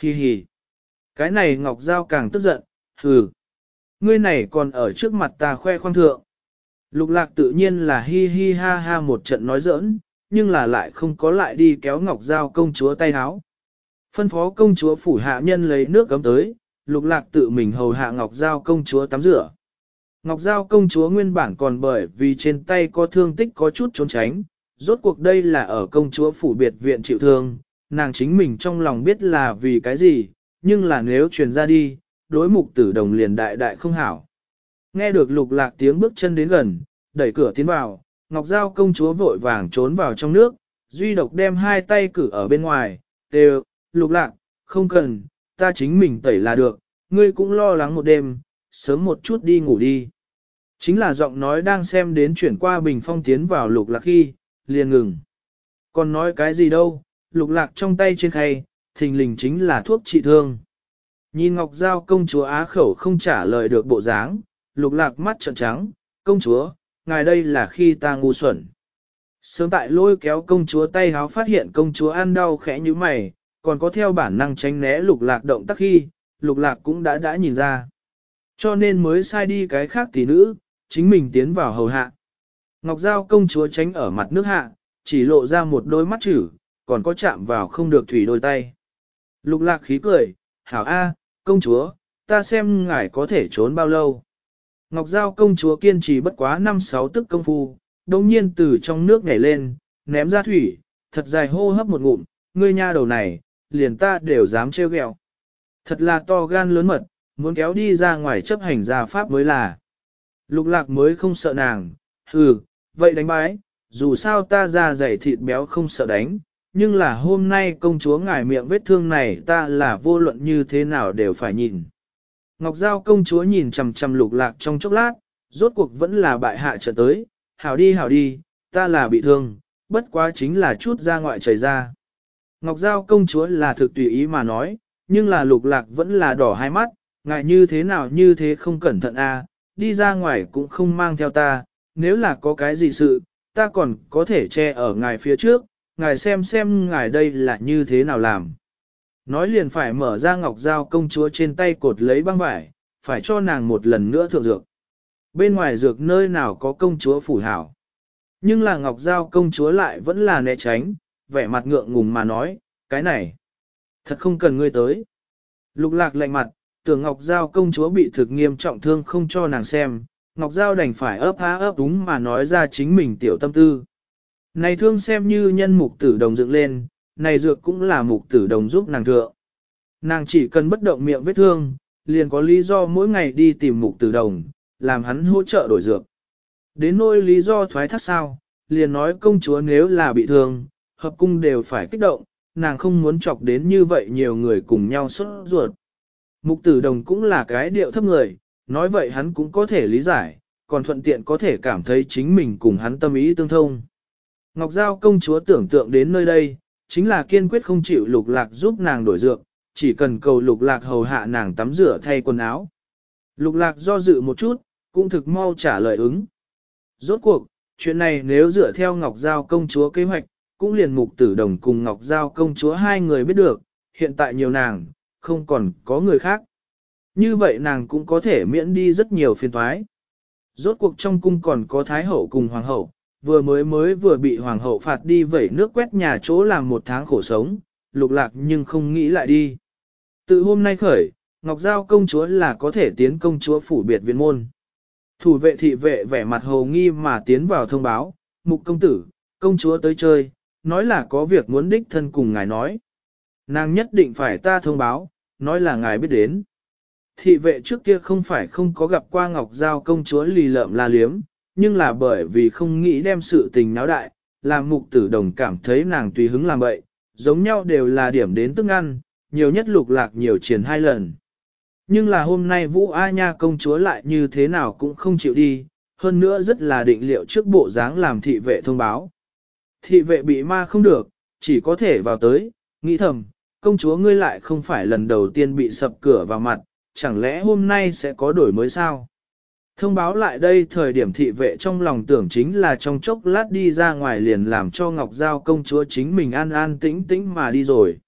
Hi hi. Cái này Ngọc Giao càng tức giận, hừ. Ngươi này còn ở trước mặt ta khoe khoang thượng. Lục lạc tự nhiên là hi hi ha ha một trận nói giỡn, nhưng là lại không có lại đi kéo Ngọc Giao công chúa tay háo. Phân phó công chúa phủ hạ nhân lấy nước cấm tới, lục lạc tự mình hầu hạ Ngọc Giao công chúa tắm rửa. Ngọc Giao công chúa nguyên bản còn bởi vì trên tay có thương tích có chút trốn tránh, rốt cuộc đây là ở công chúa phủ biệt viện chịu thương, nàng chính mình trong lòng biết là vì cái gì, nhưng là nếu truyền ra đi, đối mục tử đồng liền đại đại không hảo. Nghe được lục lạc tiếng bước chân đến gần, đẩy cửa tiến vào, Ngọc Giao công chúa vội vàng trốn vào trong nước, duy độc đem hai tay cử ở bên ngoài, đều, lục lạc, không cần, ta chính mình tẩy là được, ngươi cũng lo lắng một đêm, sớm một chút đi ngủ đi. Chính là giọng nói đang xem đến chuyển qua bình phong tiến vào lục lạc khi, liền ngừng. Còn nói cái gì đâu, lục lạc trong tay trên khay, thình lình chính là thuốc trị thương. Nhìn Ngọc Giao công chúa á khẩu không trả lời được bộ dáng, lục lạc mắt trợn trắng, công chúa, ngài đây là khi ta ngu xuẩn. Sớm tại lôi kéo công chúa tay háo phát hiện công chúa ăn đau khẽ như mày, còn có theo bản năng tránh né lục lạc động tác khi, lục lạc cũng đã đã nhìn ra. Cho nên mới sai đi cái khác tỷ nữ, chính mình tiến vào hầu hạ. Ngọc Giao công chúa tránh ở mặt nước hạ, chỉ lộ ra một đôi mắt chữ, còn có chạm vào không được thủy đôi tay. Lục lạc khí cười, hảo a, công chúa, ta xem ngài có thể trốn bao lâu. Ngọc Giao công chúa kiên trì bất quá năm sáu tức công phu, đồng nhiên từ trong nước nhảy lên, ném ra thủy, thật dài hô hấp một ngụm, ngươi nha đầu này, liền ta đều dám trêu ghẹo. Thật là to gan lớn mật, muốn kéo đi ra ngoài chấp hành gia pháp mới là. Lục lạc mới không sợ nàng, hừ, Vậy đánh bái, dù sao ta ra dày thịt béo không sợ đánh, nhưng là hôm nay công chúa ngài miệng vết thương này ta là vô luận như thế nào đều phải nhìn. Ngọc Giao công chúa nhìn chằm chằm lục lạc trong chốc lát, rốt cuộc vẫn là bại hạ trở tới, hảo đi hảo đi, ta là bị thương, bất quá chính là chút ra ngoại chảy ra. Ngọc Giao công chúa là thực tùy ý mà nói, nhưng là lục lạc vẫn là đỏ hai mắt, ngại như thế nào như thế không cẩn thận a à, đi ra ngoài cũng không mang theo ta, nếu là có cái gì sự, ta còn có thể che ở ngài phía trước, ngài xem xem ngài đây là như thế nào làm. Nói liền phải mở ra ngọc dao công chúa trên tay cột lấy băng vải, phải cho nàng một lần nữa thượng dược. Bên ngoài dược nơi nào có công chúa phủ hảo. Nhưng là ngọc dao công chúa lại vẫn là né tránh, vẻ mặt ngượng ngùng mà nói, cái này, thật không cần ngươi tới. Lục lạc lạnh mặt, tưởng ngọc dao công chúa bị thực nghiêm trọng thương không cho nàng xem, Ngọc Giao đành phải ấp há ấp đúng mà nói ra chính mình tiểu tâm tư. Này thương xem như nhân mục tử đồng dựng lên, này dược cũng là mục tử đồng giúp nàng thượng. Nàng chỉ cần bất động miệng vết thương, liền có lý do mỗi ngày đi tìm mục tử đồng, làm hắn hỗ trợ đổi dược. Đến nỗi lý do thoái thác sao, liền nói công chúa nếu là bị thương, hợp cung đều phải kích động, nàng không muốn chọc đến như vậy nhiều người cùng nhau xuất ruột. Mục tử đồng cũng là cái điệu thấp người, nói vậy hắn cũng có thể lý giải, còn thuận tiện có thể cảm thấy chính mình cùng hắn tâm ý tương thông. Ngọc Giao công chúa tưởng tượng đến nơi đây, chính là kiên quyết không chịu lục lạc giúp nàng đổi dược, chỉ cần cầu lục lạc hầu hạ nàng tắm rửa thay quần áo. Lục lạc do dự một chút, cũng thực mau trả lời ứng. Rốt cuộc, chuyện này nếu dựa theo Ngọc Giao công chúa kế hoạch, cũng liền mục tử đồng cùng Ngọc Giao công chúa hai người biết được, hiện tại nhiều nàng, không còn có người khác. Như vậy nàng cũng có thể miễn đi rất nhiều phiền toái. Rốt cuộc trong cung còn có Thái Hậu cùng Hoàng Hậu, vừa mới mới vừa bị Hoàng Hậu phạt đi vẩy nước quét nhà chỗ làm một tháng khổ sống, lục lạc nhưng không nghĩ lại đi. Từ hôm nay khởi, Ngọc Giao công chúa là có thể tiến công chúa phủ biệt Viên môn. Thủ vệ thị vệ vẻ mặt hồ nghi mà tiến vào thông báo, mục công tử, công chúa tới chơi, nói là có việc muốn đích thân cùng ngài nói. Nàng nhất định phải ta thông báo, nói là ngài biết đến thị vệ trước kia không phải không có gặp qua Ngọc Giao công chúa lì lợm la liếm, nhưng là bởi vì không nghĩ đem sự tình náo đại, làm mục tử đồng cảm thấy nàng tùy hứng làm bậy, giống nhau đều là điểm đến tức ăn, nhiều nhất lục lạc nhiều triển hai lần. Nhưng là hôm nay Vũ A Nha công chúa lại như thế nào cũng không chịu đi, hơn nữa rất là định liệu trước bộ dáng làm thị vệ thông báo. Thị vệ bị ma không được, chỉ có thể vào tới, nghĩ thầm, công chúa ngươi lại không phải lần đầu tiên bị sập cửa vào mặt, chẳng lẽ hôm nay sẽ có đổi mới sao? Thông báo lại đây thời điểm thị vệ trong lòng tưởng chính là trong chốc lát đi ra ngoài liền làm cho Ngọc Giao công chúa chính mình an an tĩnh tĩnh mà đi rồi.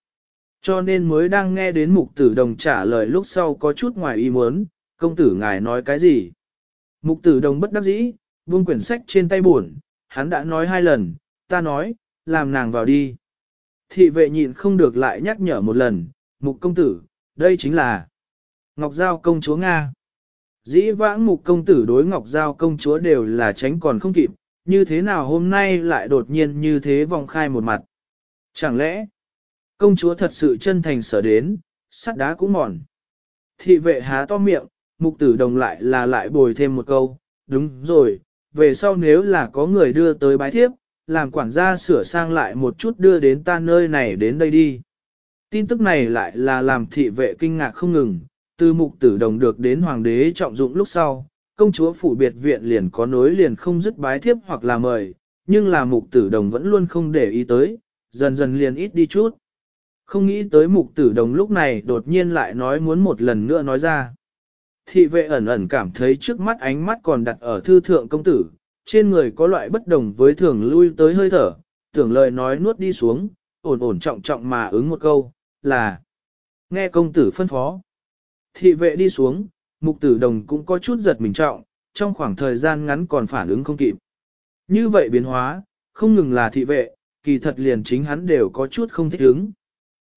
Cho nên mới đang nghe đến mục tử đồng trả lời lúc sau có chút ngoài ý muốn, công tử ngài nói cái gì? Mục tử đồng bất đắc dĩ, buông quyển sách trên tay buồn, hắn đã nói hai lần, ta nói, làm nàng vào đi. Thị vệ nhịn không được lại nhắc nhở một lần, mục công tử, đây chính là Ngọc Giao công chúa Nga. Dĩ vãng mục công tử đối Ngọc Giao công chúa đều là tránh còn không kịp, như thế nào hôm nay lại đột nhiên như thế vòng khai một mặt. Chẳng lẽ, công chúa thật sự chân thành sở đến, sắt đá cũng mòn. Thị vệ há to miệng, mục tử đồng lại là lại bồi thêm một câu, đúng rồi, về sau nếu là có người đưa tới bái thiếp, làm quản gia sửa sang lại một chút đưa đến ta nơi này đến đây đi. Tin tức này lại là làm thị vệ kinh ngạc không ngừng, từ mục tử đồng được đến hoàng đế trọng dụng lúc sau, công chúa phủ biệt viện liền có nối liền không dứt bái thiếp hoặc là mời, nhưng là mục tử đồng vẫn luôn không để ý tới, dần dần liền ít đi chút. Không nghĩ tới mục tử đồng lúc này đột nhiên lại nói muốn một lần nữa nói ra. Thị vệ ẩn ẩn cảm thấy trước mắt ánh mắt còn đặt ở thư thượng công tử, trên người có loại bất đồng với thường lui tới hơi thở, tưởng lời nói nuốt đi xuống, ổn ổn trọng trọng mà ứng một câu, là Nghe công tử phân phó. Thị vệ đi xuống, mục tử đồng cũng có chút giật mình trọng, trong khoảng thời gian ngắn còn phản ứng không kịp. Như vậy biến hóa, không ngừng là thị vệ, kỳ thật liền chính hắn đều có chút không thích ứng.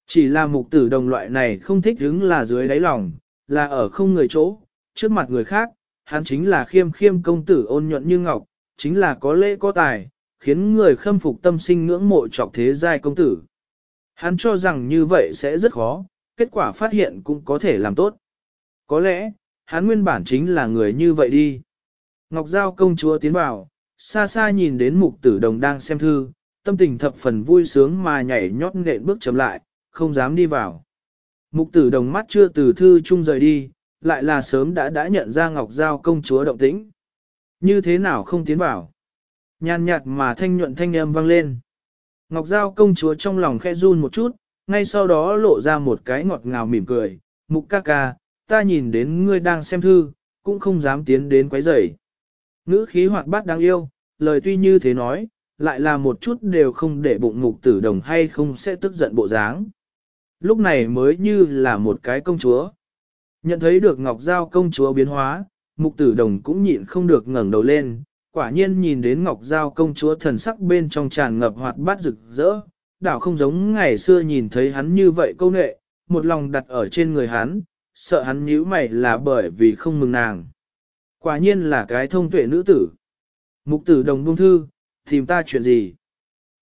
Chỉ là mục tử đồng loại này không thích ứng là dưới đáy lòng, là ở không người chỗ, trước mặt người khác, hắn chính là khiêm khiêm công tử ôn nhuận như ngọc, chính là có lễ có tài, khiến người khâm phục tâm sinh ngưỡng mộ trọc thế giai công tử. Hắn cho rằng như vậy sẽ rất khó, kết quả phát hiện cũng có thể làm tốt. Có lẽ, hắn nguyên bản chính là người như vậy đi. Ngọc Giao công chúa tiến vào, xa xa nhìn đến mục tử đồng đang xem thư, tâm tình thập phần vui sướng mà nhảy nhót nện bước chậm lại, không dám đi vào. Mục tử đồng mắt chưa từ thư chung rời đi, lại là sớm đã đã nhận ra Ngọc Giao công chúa động tĩnh. Như thế nào không tiến vào? Nhàn nhạt mà thanh nhuận thanh âm vang lên. Ngọc Giao công chúa trong lòng khẽ run một chút, ngay sau đó lộ ra một cái ngọt ngào mỉm cười. Mục ca ca, ta nhìn đến ngươi đang xem thư, cũng không dám tiến đến quấy rầy. Ngữ khí hoạt bát đáng yêu, lời tuy như thế nói, lại là một chút đều không để bụng ngục tử đồng hay không sẽ tức giận bộ dáng. Lúc này mới như là một cái công chúa. Nhận thấy được Ngọc Giao công chúa biến hóa, mục tử đồng cũng nhịn không được ngẩng đầu lên, quả nhiên nhìn đến Ngọc Giao công chúa thần sắc bên trong tràn ngập hoạt bát rực rỡ, đảo không giống ngày xưa nhìn thấy hắn như vậy câu nệ, một lòng đặt ở trên người hắn, sợ hắn nhíu mày là bởi vì không mừng nàng. Quả nhiên là cái thông tuệ nữ tử. Mục tử đồng buông thư, tìm ta chuyện gì?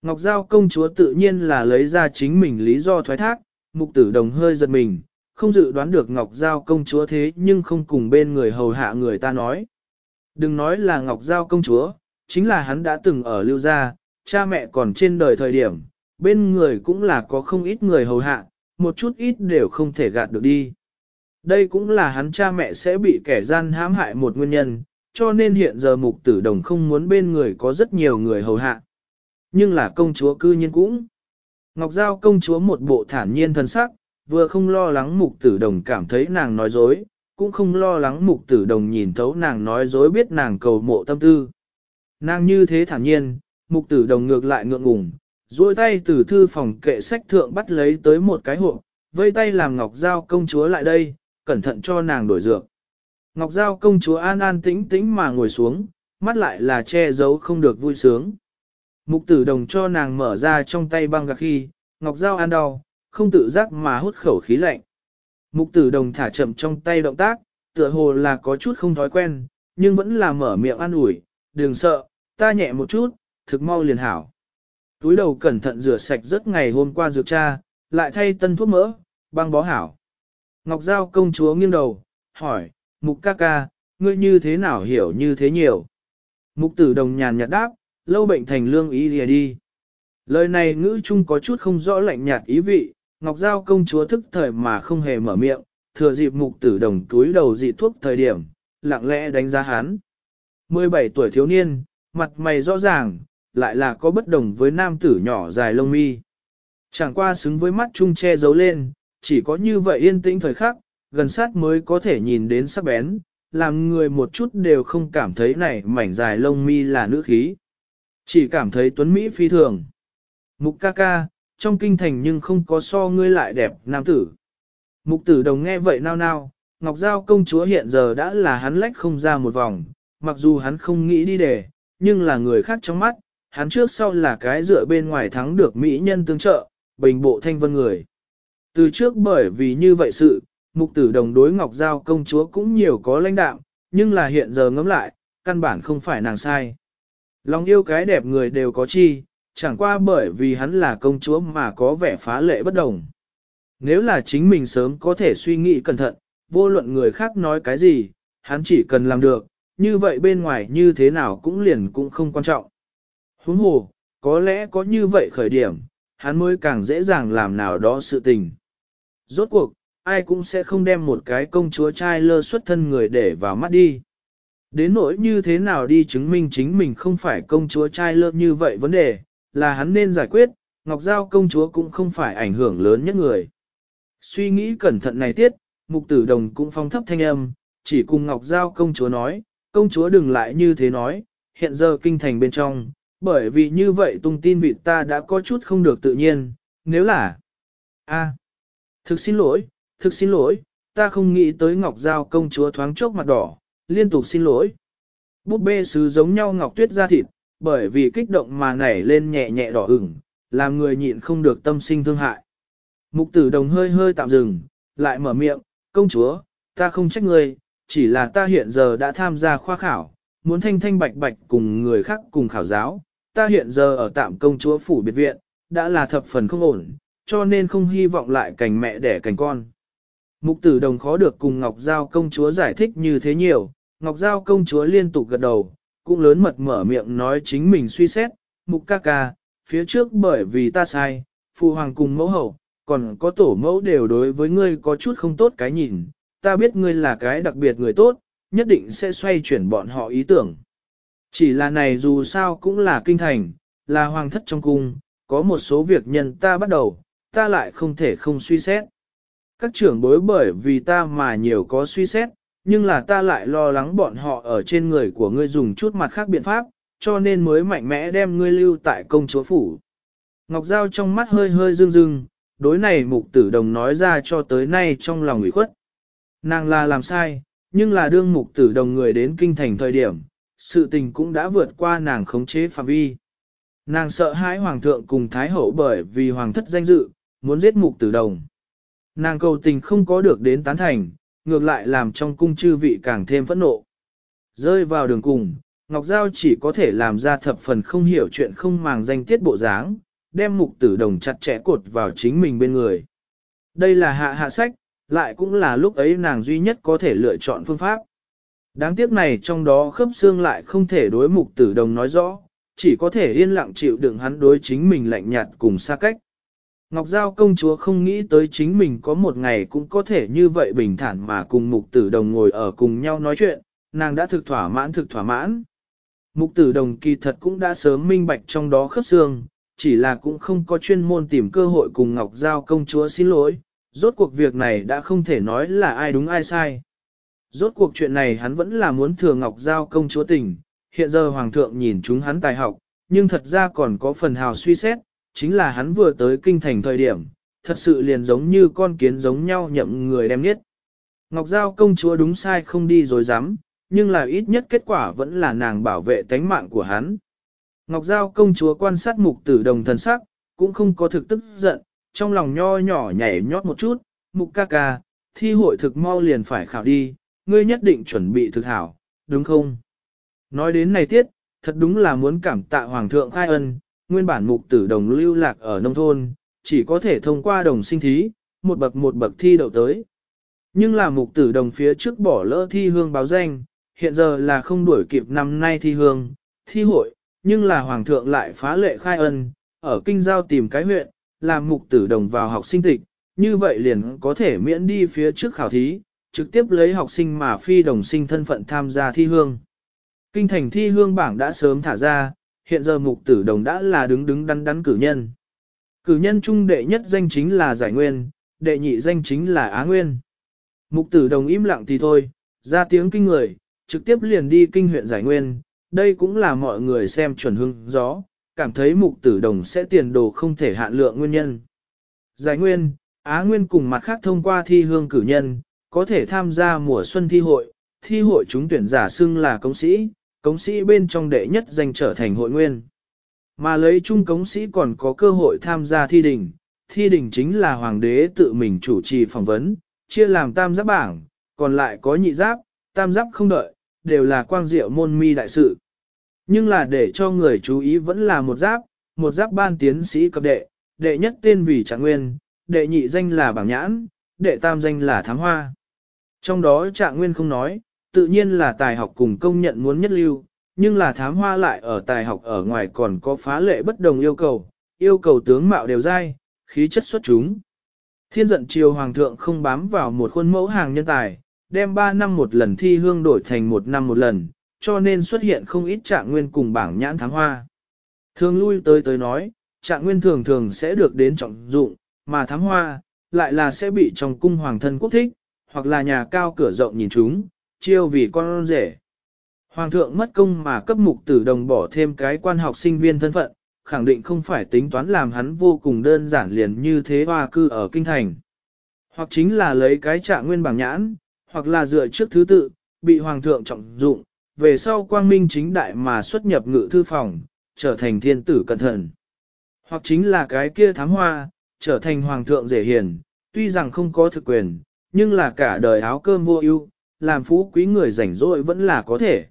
Ngọc Giao công chúa tự nhiên là lấy ra chính mình lý do thoái thác, mục tử đồng hơi giật mình, không dự đoán được Ngọc Giao công chúa thế nhưng không cùng bên người hầu hạ người ta nói. Đừng nói là Ngọc Giao công chúa, chính là hắn đã từng ở lưu gia, cha mẹ còn trên đời thời điểm, bên người cũng là có không ít người hầu hạ, một chút ít đều không thể gạt được đi. Đây cũng là hắn cha mẹ sẽ bị kẻ gian hãm hại một nguyên nhân, cho nên hiện giờ mục tử đồng không muốn bên người có rất nhiều người hầu hạ. Nhưng là công chúa cư nhiên cũng. Ngọc Giao công chúa một bộ thản nhiên thân sắc, vừa không lo lắng mục tử đồng cảm thấy nàng nói dối, cũng không lo lắng mục tử đồng nhìn thấu nàng nói dối biết nàng cầu mộ tâm tư. Nàng như thế thản nhiên, mục tử đồng ngược lại ngượng ngùng, duỗi tay từ thư phòng kệ sách thượng bắt lấy tới một cái hộp, vây tay làm Ngọc Giao công chúa lại đây, cẩn thận cho nàng đổi dược. Ngọc Giao công chúa an an tĩnh tĩnh mà ngồi xuống, mắt lại là che giấu không được vui sướng. Mục tử đồng cho nàng mở ra trong tay băng gạc khi, Ngọc Giao ăn đau, không tự giác mà hút khẩu khí lạnh. Mục tử đồng thả chậm trong tay động tác, tựa hồ là có chút không thói quen, nhưng vẫn là mở miệng an ủi, đừng sợ, ta nhẹ một chút, thực mau liền hảo. Túi đầu cẩn thận rửa sạch rất ngày hôm qua dược cha, lại thay tân thuốc mỡ, băng bó hảo. Ngọc Giao công chúa nghiêng đầu, hỏi, mục ca ca, ngươi như thế nào hiểu như thế nhiều? Mục tử đồng nhàn nhạt đáp, lâu bệnh thành lương ý lìa đi. Lời này ngữ chung có chút không rõ lạnh nhạt ý vị, Ngọc Giao công chúa thức thời mà không hề mở miệng, thừa dịp mục tử đồng túi đầu dị thuốc thời điểm, lặng lẽ đánh giá hắn. 17 tuổi thiếu niên, mặt mày rõ ràng, lại là có bất đồng với nam tử nhỏ dài lông mi. Chẳng qua xứng với mắt chung che giấu lên, chỉ có như vậy yên tĩnh thời khắc, gần sát mới có thể nhìn đến sắc bén, làm người một chút đều không cảm thấy này mảnh dài lông mi là nữ khí. Chỉ cảm thấy tuấn Mỹ phi thường. Mục ca ca, trong kinh thành nhưng không có so ngươi lại đẹp nam tử. Mục tử đồng nghe vậy nao nao, Ngọc Giao công chúa hiện giờ đã là hắn lách không ra một vòng, mặc dù hắn không nghĩ đi để, nhưng là người khác trong mắt, hắn trước sau là cái dựa bên ngoài thắng được Mỹ nhân tương trợ, bình bộ thanh vân người. Từ trước bởi vì như vậy sự, mục tử đồng đối Ngọc Giao công chúa cũng nhiều có lãnh đạm, nhưng là hiện giờ ngẫm lại, căn bản không phải nàng sai. Lòng yêu cái đẹp người đều có chi, chẳng qua bởi vì hắn là công chúa mà có vẻ phá lệ bất đồng. Nếu là chính mình sớm có thể suy nghĩ cẩn thận, vô luận người khác nói cái gì, hắn chỉ cần làm được, như vậy bên ngoài như thế nào cũng liền cũng không quan trọng. Huống hồ, có lẽ có như vậy khởi điểm, hắn mới càng dễ dàng làm nào đó sự tình. Rốt cuộc, ai cũng sẽ không đem một cái công chúa trai lơ xuất thân người để vào mắt đi. Đến nỗi như thế nào đi chứng minh chính mình không phải công chúa trai lơ như vậy vấn đề, là hắn nên giải quyết, Ngọc Giao công chúa cũng không phải ảnh hưởng lớn nhất người. Suy nghĩ cẩn thận này tiết, mục tử đồng cũng phong thấp thanh âm, chỉ cùng Ngọc Giao công chúa nói, công chúa đừng lại như thế nói, hiện giờ kinh thành bên trong, bởi vì như vậy tung tin vị ta đã có chút không được tự nhiên, nếu là... a Thực xin lỗi, thực xin lỗi, ta không nghĩ tới Ngọc Giao công chúa thoáng chốc mặt đỏ, liên tục xin lỗi. Búp bê sứ giống nhau Ngọc Tuyết ra thịt, bởi vì kích động mà nảy lên nhẹ nhẹ đỏ ửng, làm người nhịn không được tâm sinh thương hại. Mục tử đồng hơi hơi tạm dừng, lại mở miệng, công chúa, ta không trách người, chỉ là ta hiện giờ đã tham gia khoa khảo, muốn thanh thanh bạch bạch cùng người khác cùng khảo giáo, ta hiện giờ ở tạm công chúa phủ biệt viện, đã là thập phần không ổn, cho nên không hy vọng lại cành mẹ đẻ cành con. Mục tử đồng khó được cùng Ngọc Giao công chúa giải thích như thế nhiều, Ngọc Giao công chúa liên tục gật đầu, cũng lớn mật mở miệng nói chính mình suy xét, mục ca ca, phía trước bởi vì ta sai, phụ hoàng cùng mẫu hậu, còn có tổ mẫu đều đối với ngươi có chút không tốt cái nhìn, ta biết ngươi là cái đặc biệt người tốt, nhất định sẽ xoay chuyển bọn họ ý tưởng. Chỉ là này dù sao cũng là kinh thành, là hoàng thất trong cung, có một số việc nhân ta bắt đầu, ta lại không thể không suy xét. Các trưởng bối bởi vì ta mà nhiều có suy xét, nhưng là ta lại lo lắng bọn họ ở trên người của ngươi dùng chút mặt khác biện pháp, cho nên mới mạnh mẽ đem ngươi lưu tại công chúa phủ. Ngọc Giao trong mắt hơi hơi rưng rưng, đối này mục tử đồng nói ra cho tới nay trong lòng ủy khuất. Nàng là làm sai, nhưng là đương mục tử đồng người đến kinh thành thời điểm, sự tình cũng đã vượt qua nàng khống chế phạm vi. Nàng sợ hãi hoàng thượng cùng thái hậu bởi vì hoàng thất danh dự, muốn giết mục tử đồng. Nàng cầu tình không có được đến tán thành, ngược lại làm trong cung chư vị càng thêm phẫn nộ. Rơi vào đường cùng, Ngọc Giao chỉ có thể làm ra thập phần không hiểu chuyện không màng danh tiết bộ dáng, đem mục tử đồng chặt chẽ cột vào chính mình bên người. Đây là hạ hạ sách, lại cũng là lúc ấy nàng duy nhất có thể lựa chọn phương pháp. Đáng tiếc này trong đó khớp xương lại không thể đối mục tử đồng nói rõ, chỉ có thể yên lặng chịu đựng hắn đối chính mình lạnh nhạt cùng xa cách. Ngọc Giao công chúa không nghĩ tới chính mình có một ngày cũng có thể như vậy bình thản mà cùng mục tử đồng ngồi ở cùng nhau nói chuyện, nàng đã thực thỏa mãn thực thỏa mãn. Mục tử đồng kỳ thật cũng đã sớm minh bạch trong đó khớp xương, chỉ là cũng không có chuyên môn tìm cơ hội cùng Ngọc Giao công chúa xin lỗi, rốt cuộc việc này đã không thể nói là ai đúng ai sai. Rốt cuộc chuyện này hắn vẫn là muốn thừa Ngọc Giao công chúa tình, hiện giờ Hoàng thượng nhìn chúng hắn tài học, nhưng thật ra còn có phần hào suy xét, chính là hắn vừa tới kinh thành thời điểm, thật sự liền giống như con kiến giống nhau nhậm người đem nhất. Ngọc Giao công chúa đúng sai không đi rồi dám, nhưng là ít nhất kết quả vẫn là nàng bảo vệ tánh mạng của hắn. Ngọc Giao công chúa quan sát mục tử đồng thần sắc, cũng không có thực tức giận, trong lòng nho nhỏ nhảy nhót một chút, mục ca ca, thi hội thực mau liền phải khảo đi, ngươi nhất định chuẩn bị thực hảo, đúng không? Nói đến này tiết, thật đúng là muốn cảm tạ Hoàng thượng khai ân, nguyên bản mục tử đồng lưu lạc ở nông thôn, chỉ có thể thông qua đồng sinh thí, một bậc một bậc thi đậu tới. Nhưng là mục tử đồng phía trước bỏ lỡ thi hương báo danh, hiện giờ là không đuổi kịp năm nay thi hương, thi hội, nhưng là hoàng thượng lại phá lệ khai ân, ở kinh giao tìm cái huyện, làm mục tử đồng vào học sinh tịch, như vậy liền có thể miễn đi phía trước khảo thí, trực tiếp lấy học sinh mà phi đồng sinh thân phận tham gia thi hương. Kinh thành thi hương bảng đã sớm thả ra, hiện giờ mục tử đồng đã là đứng đứng đắn đắn cử nhân. Cử nhân trung đệ nhất danh chính là giải nguyên, đệ nhị danh chính là á nguyên. Mục tử đồng im lặng thì thôi, ra tiếng kinh người, trực tiếp liền đi kinh huyện giải nguyên, đây cũng là mọi người xem chuẩn hưng gió, cảm thấy mục tử đồng sẽ tiền đồ không thể hạn lượng nguyên nhân. Giải nguyên, Á Nguyên cùng mặt khác thông qua thi hương cử nhân, có thể tham gia mùa xuân thi hội, thi hội chúng tuyển giả xưng là công sĩ, cống sĩ bên trong đệ nhất danh trở thành hội nguyên. Mà lấy chung cống sĩ còn có cơ hội tham gia thi đình, thi đình chính là hoàng đế tự mình chủ trì phỏng vấn, chia làm tam giáp bảng, còn lại có nhị giáp, tam giáp không đợi, đều là quang diệu môn mi đại sự. Nhưng là để cho người chú ý vẫn là một giáp, một giáp ban tiến sĩ cấp đệ, đệ nhất tên vì trạng nguyên, đệ nhị danh là bảng nhãn, đệ tam danh là thám hoa. Trong đó trạng nguyên không nói, tự nhiên là tài học cùng công nhận muốn nhất lưu, nhưng là thám hoa lại ở tài học ở ngoài còn có phá lệ bất đồng yêu cầu, yêu cầu tướng mạo đều dai, khí chất xuất chúng. Thiên giận triều hoàng thượng không bám vào một khuôn mẫu hàng nhân tài, đem 3 năm một lần thi hương đổi thành một năm một lần, cho nên xuất hiện không ít trạng nguyên cùng bảng nhãn thám hoa. Thường lui tới tới nói, trạng nguyên thường thường sẽ được đến trọng dụng, mà thám hoa, lại là sẽ bị trong cung hoàng thân quốc thích, hoặc là nhà cao cửa rộng nhìn chúng, chiêu vì con rể. Hoàng thượng mất công mà cấp mục tử đồng bỏ thêm cái quan học sinh viên thân phận, khẳng định không phải tính toán làm hắn vô cùng đơn giản liền như thế hoa cư ở kinh thành. Hoặc chính là lấy cái trạng nguyên bảng nhãn, hoặc là dựa trước thứ tự, bị hoàng thượng trọng dụng, về sau quang minh chính đại mà xuất nhập ngự thư phòng, trở thành thiên tử cẩn thận. Hoặc chính là cái kia thám hoa, trở thành hoàng thượng dễ hiền, tuy rằng không có thực quyền, nhưng là cả đời áo cơm vô ưu, làm phú quý người rảnh rỗi vẫn là có thể.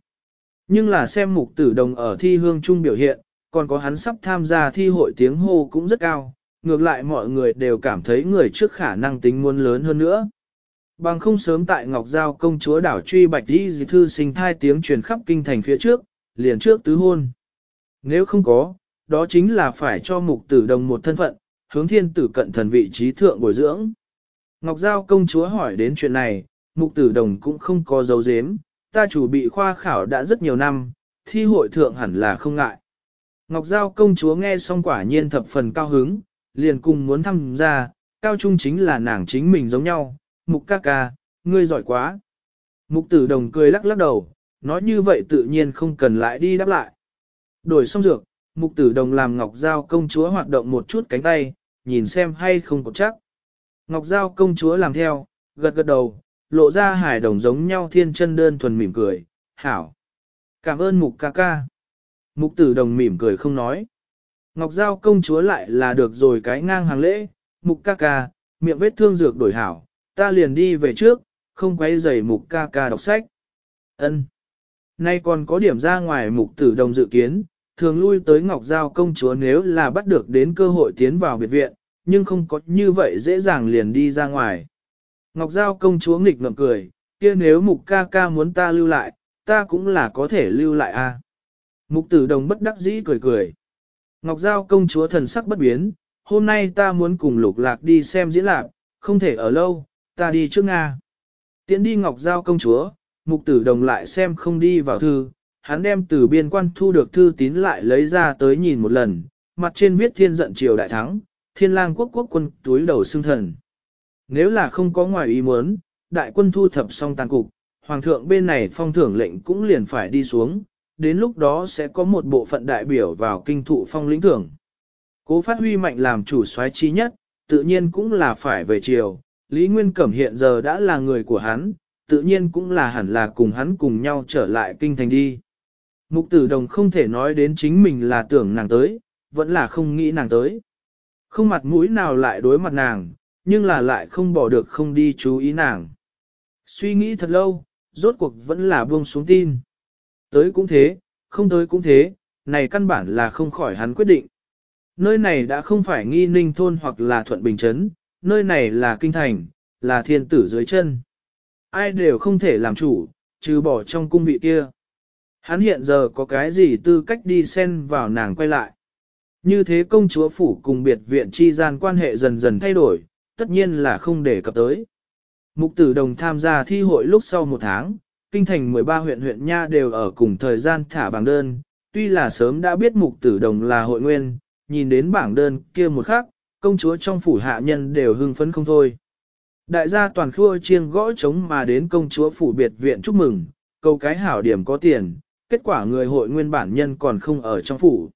Nhưng là xem mục tử đồng ở thi hương trung biểu hiện, còn có hắn sắp tham gia thi hội tiếng hô cũng rất cao, ngược lại mọi người đều cảm thấy người trước khả năng tính muôn lớn hơn nữa. Bằng không sớm tại Ngọc Giao công chúa đảo truy bạch đi dì thư sinh thai tiếng truyền khắp kinh thành phía trước, liền trước tứ hôn. Nếu không có, đó chính là phải cho mục tử đồng một thân phận, hướng thiên tử cận thần vị trí thượng bồi dưỡng. Ngọc Giao công chúa hỏi đến chuyện này, mục tử đồng cũng không có dấu dếm, ta chủ bị khoa khảo đã rất nhiều năm, thi hội thượng hẳn là không ngại. Ngọc Giao công chúa nghe xong quả nhiên thập phần cao hứng, liền cùng muốn tham gia, cao trung chính là nàng chính mình giống nhau, mục ca ca, ngươi giỏi quá. Mục tử đồng cười lắc lắc đầu, nói như vậy tự nhiên không cần lại đi đáp lại. Đổi xong dược, mục tử đồng làm Ngọc Giao công chúa hoạt động một chút cánh tay, nhìn xem hay không có chắc. Ngọc Giao công chúa làm theo, gật gật đầu, lộ ra hài đồng giống nhau thiên chân đơn thuần mỉm cười, hảo. Cảm ơn mục ca ca. Mục tử đồng mỉm cười không nói. Ngọc Giao công chúa lại là được rồi cái ngang hàng lễ, mục ca ca, miệng vết thương dược đổi hảo, ta liền đi về trước, không quấy giày mục ca ca đọc sách. ân Nay còn có điểm ra ngoài mục tử đồng dự kiến, thường lui tới Ngọc Giao công chúa nếu là bắt được đến cơ hội tiến vào biệt viện, nhưng không có như vậy dễ dàng liền đi ra ngoài. Ngọc Giao công chúa nghịch ngợm cười, kia nếu mục ca ca muốn ta lưu lại, ta cũng là có thể lưu lại a. Mục tử đồng bất đắc dĩ cười cười. Ngọc Giao công chúa thần sắc bất biến, hôm nay ta muốn cùng lục lạc đi xem diễn lạc, không thể ở lâu, ta đi trước Nga. Tiến đi Ngọc Giao công chúa, mục tử đồng lại xem không đi vào thư, hắn đem từ biên quan thu được thư tín lại lấy ra tới nhìn một lần, mặt trên viết thiên giận triều đại thắng, thiên lang quốc quốc quân túi đầu xương thần. Nếu là không có ngoài ý muốn, đại quân thu thập xong tàn cục, hoàng thượng bên này phong thưởng lệnh cũng liền phải đi xuống, đến lúc đó sẽ có một bộ phận đại biểu vào kinh thụ phong lĩnh thưởng. Cố phát huy mạnh làm chủ soái chi nhất, tự nhiên cũng là phải về chiều, Lý Nguyên Cẩm hiện giờ đã là người của hắn, tự nhiên cũng là hẳn là cùng hắn cùng nhau trở lại kinh thành đi. Mục tử đồng không thể nói đến chính mình là tưởng nàng tới, vẫn là không nghĩ nàng tới. Không mặt mũi nào lại đối mặt nàng, nhưng là lại không bỏ được không đi chú ý nàng. Suy nghĩ thật lâu, rốt cuộc vẫn là buông xuống tin. Tới cũng thế, không tới cũng thế, này căn bản là không khỏi hắn quyết định. Nơi này đã không phải nghi ninh thôn hoặc là thuận bình chấn, nơi này là kinh thành, là thiên tử dưới chân. Ai đều không thể làm chủ, trừ bỏ trong cung vị kia. Hắn hiện giờ có cái gì tư cách đi xen vào nàng quay lại. Như thế công chúa phủ cùng biệt viện chi gian quan hệ dần dần thay đổi, tất nhiên là không để cập tới. Mục tử đồng tham gia thi hội lúc sau một tháng, kinh thành 13 huyện huyện Nha đều ở cùng thời gian thả bảng đơn, tuy là sớm đã biết mục tử đồng là hội nguyên, nhìn đến bảng đơn kia một khắc, công chúa trong phủ hạ nhân đều hưng phấn không thôi. Đại gia toàn khua chiêng gõ trống mà đến công chúa phủ biệt viện chúc mừng, câu cái hảo điểm có tiền, kết quả người hội nguyên bản nhân còn không ở trong phủ.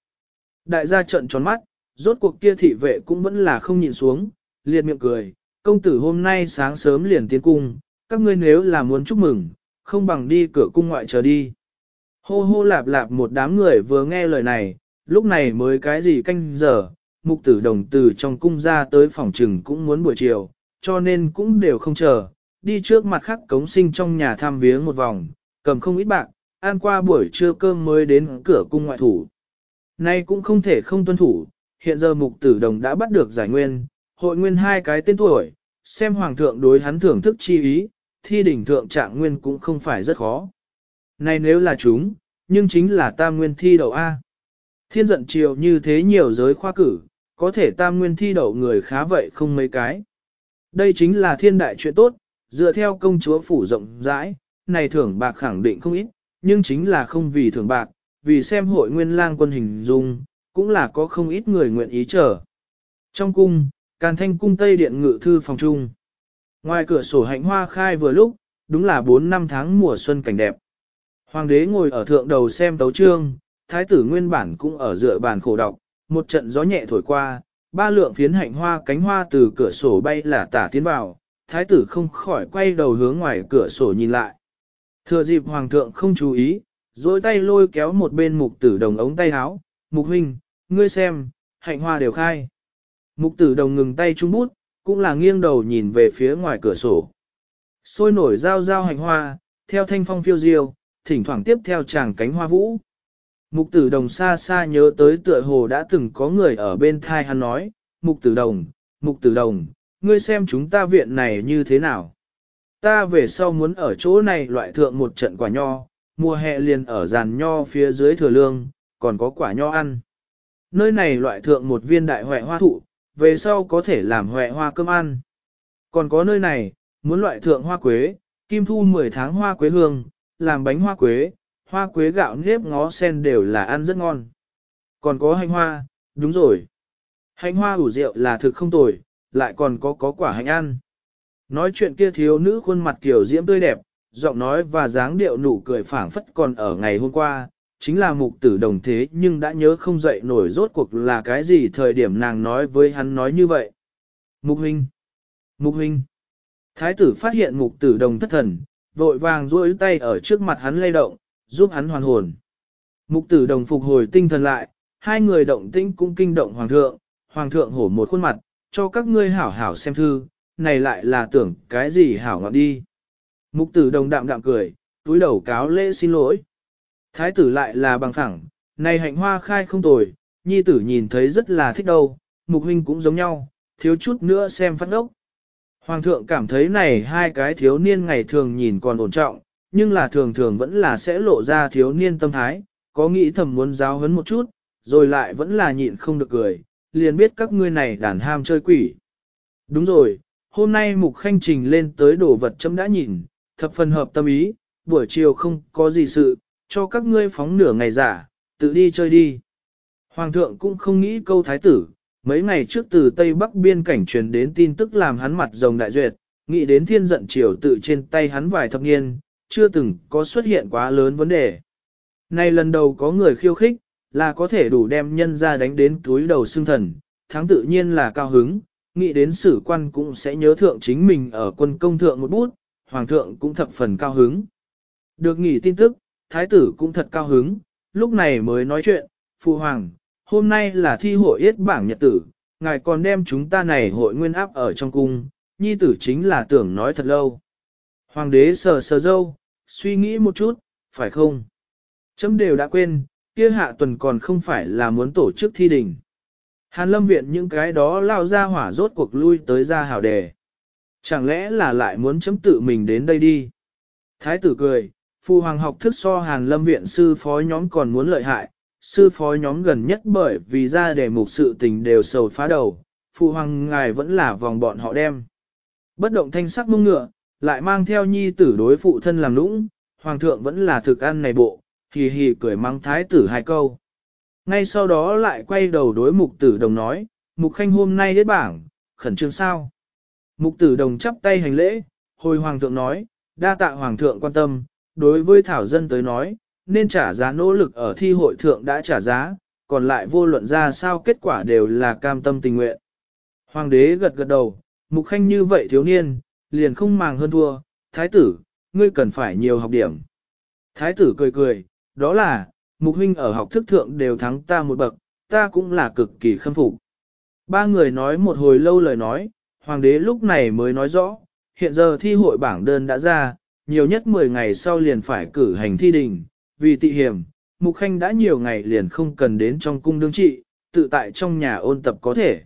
Đại gia trận tròn mắt, rốt cuộc kia thị vệ cũng vẫn là không nhìn xuống, liệt miệng cười, công tử hôm nay sáng sớm liền tiến cung, các ngươi nếu là muốn chúc mừng, không bằng đi cửa cung ngoại chờ đi. Hô hô lạp lạp một đám người vừa nghe lời này, lúc này mới cái gì canh giờ, mục tử đồng từ trong cung ra tới phòng trừng cũng muốn buổi chiều, cho nên cũng đều không chờ, đi trước mặt khắc cống sinh trong nhà tham viếng một vòng, cầm không ít bạc, ăn qua buổi trưa cơm mới đến cửa cung ngoại thủ. Nay cũng không thể không tuân thủ, hiện giờ mục tử đồng đã bắt được giải nguyên, hội nguyên hai cái tên tuổi, xem hoàng thượng đối hắn thưởng thức chi ý, thi đỉnh thượng trạng nguyên cũng không phải rất khó. Này nếu là chúng, nhưng chính là tam nguyên thi đầu A. Thiên giận triều như thế nhiều giới khoa cử, có thể tam nguyên thi đầu người khá vậy không mấy cái. Đây chính là thiên đại chuyện tốt, dựa theo công chúa phủ rộng rãi, này thưởng bạc khẳng định không ít, nhưng chính là không vì thưởng bạc, vì xem hội nguyên lang quân hình dung, cũng là có không ít người nguyện ý chờ. Trong cung, Càn Thanh cung Tây Điện ngự thư phòng trung. Ngoài cửa sổ hạnh hoa khai vừa lúc, đúng là 4 năm tháng mùa xuân cảnh đẹp. Hoàng đế ngồi ở thượng đầu xem tấu trương, thái tử nguyên bản cũng ở dựa bàn khổ đọc, một trận gió nhẹ thổi qua, ba lượng phiến hạnh hoa cánh hoa từ cửa sổ bay là tả tiến vào, thái tử không khỏi quay đầu hướng ngoài cửa sổ nhìn lại. Thừa dịp hoàng thượng không chú ý, dối tay lôi kéo một bên mục tử đồng ống tay áo, mục huynh, ngươi xem, hạnh hoa đều khai. Mục tử đồng ngừng tay trung bút, cũng là nghiêng đầu nhìn về phía ngoài cửa sổ. Sôi nổi giao giao hành hoa, theo thanh phong phiêu diêu, thỉnh thoảng tiếp theo chàng cánh hoa vũ. Mục tử đồng xa xa nhớ tới tựa hồ đã từng có người ở bên thai hắn nói, mục tử đồng, mục tử đồng, ngươi xem chúng ta viện này như thế nào. Ta về sau muốn ở chỗ này loại thượng một trận quả nho, mùa hè liền ở giàn nho phía dưới thừa lương, còn có quả nho ăn. Nơi này loại thượng một viên đại hoại hoa thụ, về sau có thể làm huệ hoa cơm ăn. Còn có nơi này, muốn loại thượng hoa quế, kim thu 10 tháng hoa quế hương, làm bánh hoa quế, hoa quế gạo nếp ngó sen đều là ăn rất ngon. Còn có hành hoa, đúng rồi. Hành hoa ủ rượu là thực không tồi, lại còn có có quả hành ăn. Nói chuyện kia thiếu nữ khuôn mặt kiểu diễm tươi đẹp, giọng nói và dáng điệu nụ cười phảng phất còn ở ngày hôm qua, chính là mục tử đồng thế nhưng đã nhớ không dậy nổi rốt cuộc là cái gì thời điểm nàng nói với hắn nói như vậy. Mục huynh! Mục huynh! Thái tử phát hiện mục tử đồng thất thần, vội vàng duỗi tay ở trước mặt hắn lay động, giúp hắn hoàn hồn. Mục tử đồng phục hồi tinh thần lại, hai người động tĩnh cũng kinh động hoàng thượng, hoàng thượng hổ một khuôn mặt, cho các ngươi hảo hảo xem thư, này lại là tưởng cái gì hảo ngọt đi. Mục tử đồng đạm đạm cười, túi đầu cáo lễ xin lỗi. Thái tử lại là bằng thẳng, này hạnh hoa khai không tồi, nhi tử nhìn thấy rất là thích đâu, mục huynh cũng giống nhau, thiếu chút nữa xem phát ốc. Hoàng thượng cảm thấy này hai cái thiếu niên ngày thường nhìn còn ổn trọng, nhưng là thường thường vẫn là sẽ lộ ra thiếu niên tâm thái, có nghĩ thầm muốn giáo hấn một chút, rồi lại vẫn là nhịn không được cười, liền biết các ngươi này đàn ham chơi quỷ. Đúng rồi, hôm nay mục khanh trình lên tới đồ vật chấm đã nhìn, thập phần hợp tâm ý, buổi chiều không có gì sự, cho các ngươi phóng nửa ngày giả, tự đi chơi đi. Hoàng thượng cũng không nghĩ câu thái tử, mấy ngày trước từ Tây Bắc biên cảnh truyền đến tin tức làm hắn mặt rồng đại duyệt, nghĩ đến thiên giận triều tự trên tay hắn vài thập niên, chưa từng có xuất hiện quá lớn vấn đề. Nay lần đầu có người khiêu khích, là có thể đủ đem nhân ra đánh đến túi đầu xương thần, thắng tự nhiên là cao hứng, nghĩ đến sử quan cũng sẽ nhớ thượng chính mình ở quân công thượng một bút, hoàng thượng cũng thập phần cao hứng. Được nghỉ tin tức, thái tử cũng thật cao hứng, lúc này mới nói chuyện, phụ hoàng, hôm nay là thi hội yết bảng nhật tử, ngài còn đem chúng ta này hội nguyên áp ở trong cung, nhi tử chính là tưởng nói thật lâu. Hoàng đế sờ sờ dâu, suy nghĩ một chút, phải không? Chấm đều đã quên, kia hạ tuần còn không phải là muốn tổ chức thi đình. Hàn lâm viện những cái đó lao ra hỏa rốt cuộc lui tới ra hào đề. Chẳng lẽ là lại muốn chấm tự mình đến đây đi? Thái tử cười, Phu hoàng học thức so hàn lâm viện sư phó nhóm còn muốn lợi hại, sư phó nhóm gần nhất bởi vì ra đề mục sự tình đều sầu phá đầu, phu hoàng ngài vẫn là vòng bọn họ đem. Bất động thanh sắc mông ngựa, lại mang theo nhi tử đối phụ thân làm lũng, hoàng thượng vẫn là thực ăn này bộ, hì hì cười mang thái tử hai câu. Ngay sau đó lại quay đầu đối mục tử đồng nói, mục khanh hôm nay đến bảng, khẩn trương sao. Mục tử đồng chắp tay hành lễ, hồi hoàng thượng nói, đa tạ hoàng thượng quan tâm, đối với Thảo Dân tới nói, nên trả giá nỗ lực ở thi hội thượng đã trả giá, còn lại vô luận ra sao kết quả đều là cam tâm tình nguyện. Hoàng đế gật gật đầu, mục khanh như vậy thiếu niên, liền không màng hơn thua, thái tử, ngươi cần phải nhiều học điểm. Thái tử cười cười, đó là, mục huynh ở học thức thượng đều thắng ta một bậc, ta cũng là cực kỳ khâm phục. Ba người nói một hồi lâu lời nói, hoàng đế lúc này mới nói rõ, hiện giờ thi hội bảng đơn đã ra, nhiều nhất 10 ngày sau liền phải cử hành thi đình, vì tị hiểm, Mục Khanh đã nhiều ngày liền không cần đến trong cung đương trị, tự tại trong nhà ôn tập có thể.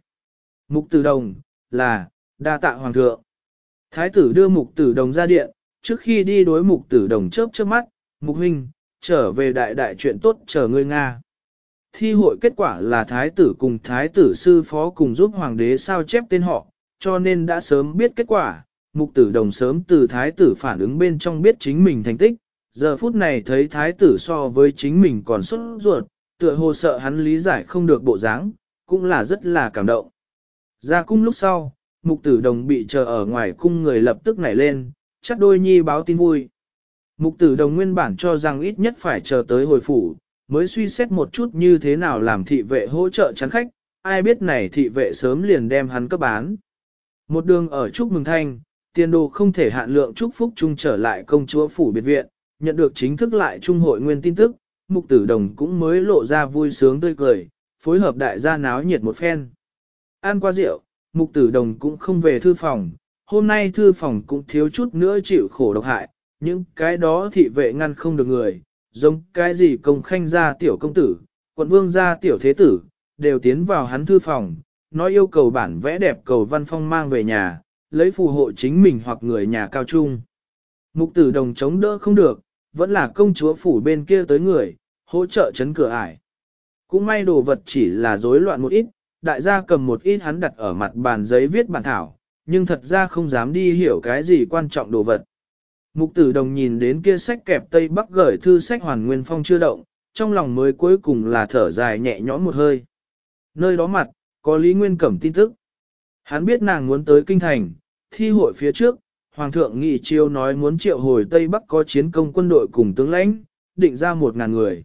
Mục Tử Đồng, là, đa tạ Hoàng thượng. Thái tử đưa Mục Tử Đồng ra điện, trước khi đi đối Mục Tử Đồng chớp chớp mắt, Mục Huynh, trở về đại đại chuyện tốt chờ ngươi Nga. Thi hội kết quả là Thái tử cùng Thái tử sư phó cùng giúp Hoàng đế sao chép tên họ, cho nên đã sớm biết kết quả, mục tử đồng sớm từ thái tử phản ứng bên trong biết chính mình thành tích, giờ phút này thấy thái tử so với chính mình còn xuất ruột, tựa hồ sợ hắn lý giải không được bộ dáng, cũng là rất là cảm động. Ra cung lúc sau, mục tử đồng bị chờ ở ngoài cung người lập tức nảy lên, chắc đôi nhi báo tin vui. Mục tử đồng nguyên bản cho rằng ít nhất phải chờ tới hồi phủ, mới suy xét một chút như thế nào làm thị vệ hỗ trợ chắn khách, ai biết này thị vệ sớm liền đem hắn cấp bán. Một đường ở chúc mừng thanh, tiền đồ không thể hạn lượng chúc phúc chung trở lại công chúa phủ biệt viện, nhận được chính thức lại trung hội nguyên tin tức, mục tử đồng cũng mới lộ ra vui sướng tươi cười, phối hợp đại gia náo nhiệt một phen. Ăn qua rượu, mục tử đồng cũng không về thư phòng, hôm nay thư phòng cũng thiếu chút nữa chịu khổ độc hại, những cái đó thị vệ ngăn không được người, giống cái gì công khanh gia tiểu công tử, quận vương gia tiểu thế tử, đều tiến vào hắn thư phòng, nói yêu cầu bản vẽ đẹp cầu văn phong mang về nhà, lấy phù hộ chính mình hoặc người nhà cao trung. Mục tử đồng chống đỡ không được, vẫn là công chúa phủ bên kia tới người, hỗ trợ chấn cửa ải. Cũng may đồ vật chỉ là rối loạn một ít, đại gia cầm một ít hắn đặt ở mặt bàn giấy viết bản thảo, nhưng thật ra không dám đi hiểu cái gì quan trọng đồ vật. Mục tử đồng nhìn đến kia sách kẹp Tây Bắc gửi thư sách hoàn nguyên phong chưa động, trong lòng mới cuối cùng là thở dài nhẹ nhõm một hơi. Nơi đó mặt, có Lý Nguyên Cẩm tin tức. Hắn biết nàng muốn tới kinh thành, thi hội phía trước, Hoàng thượng nghị chiêu nói muốn triệu hồi Tây Bắc có chiến công quân đội cùng tướng lãnh, định ra một ngàn người.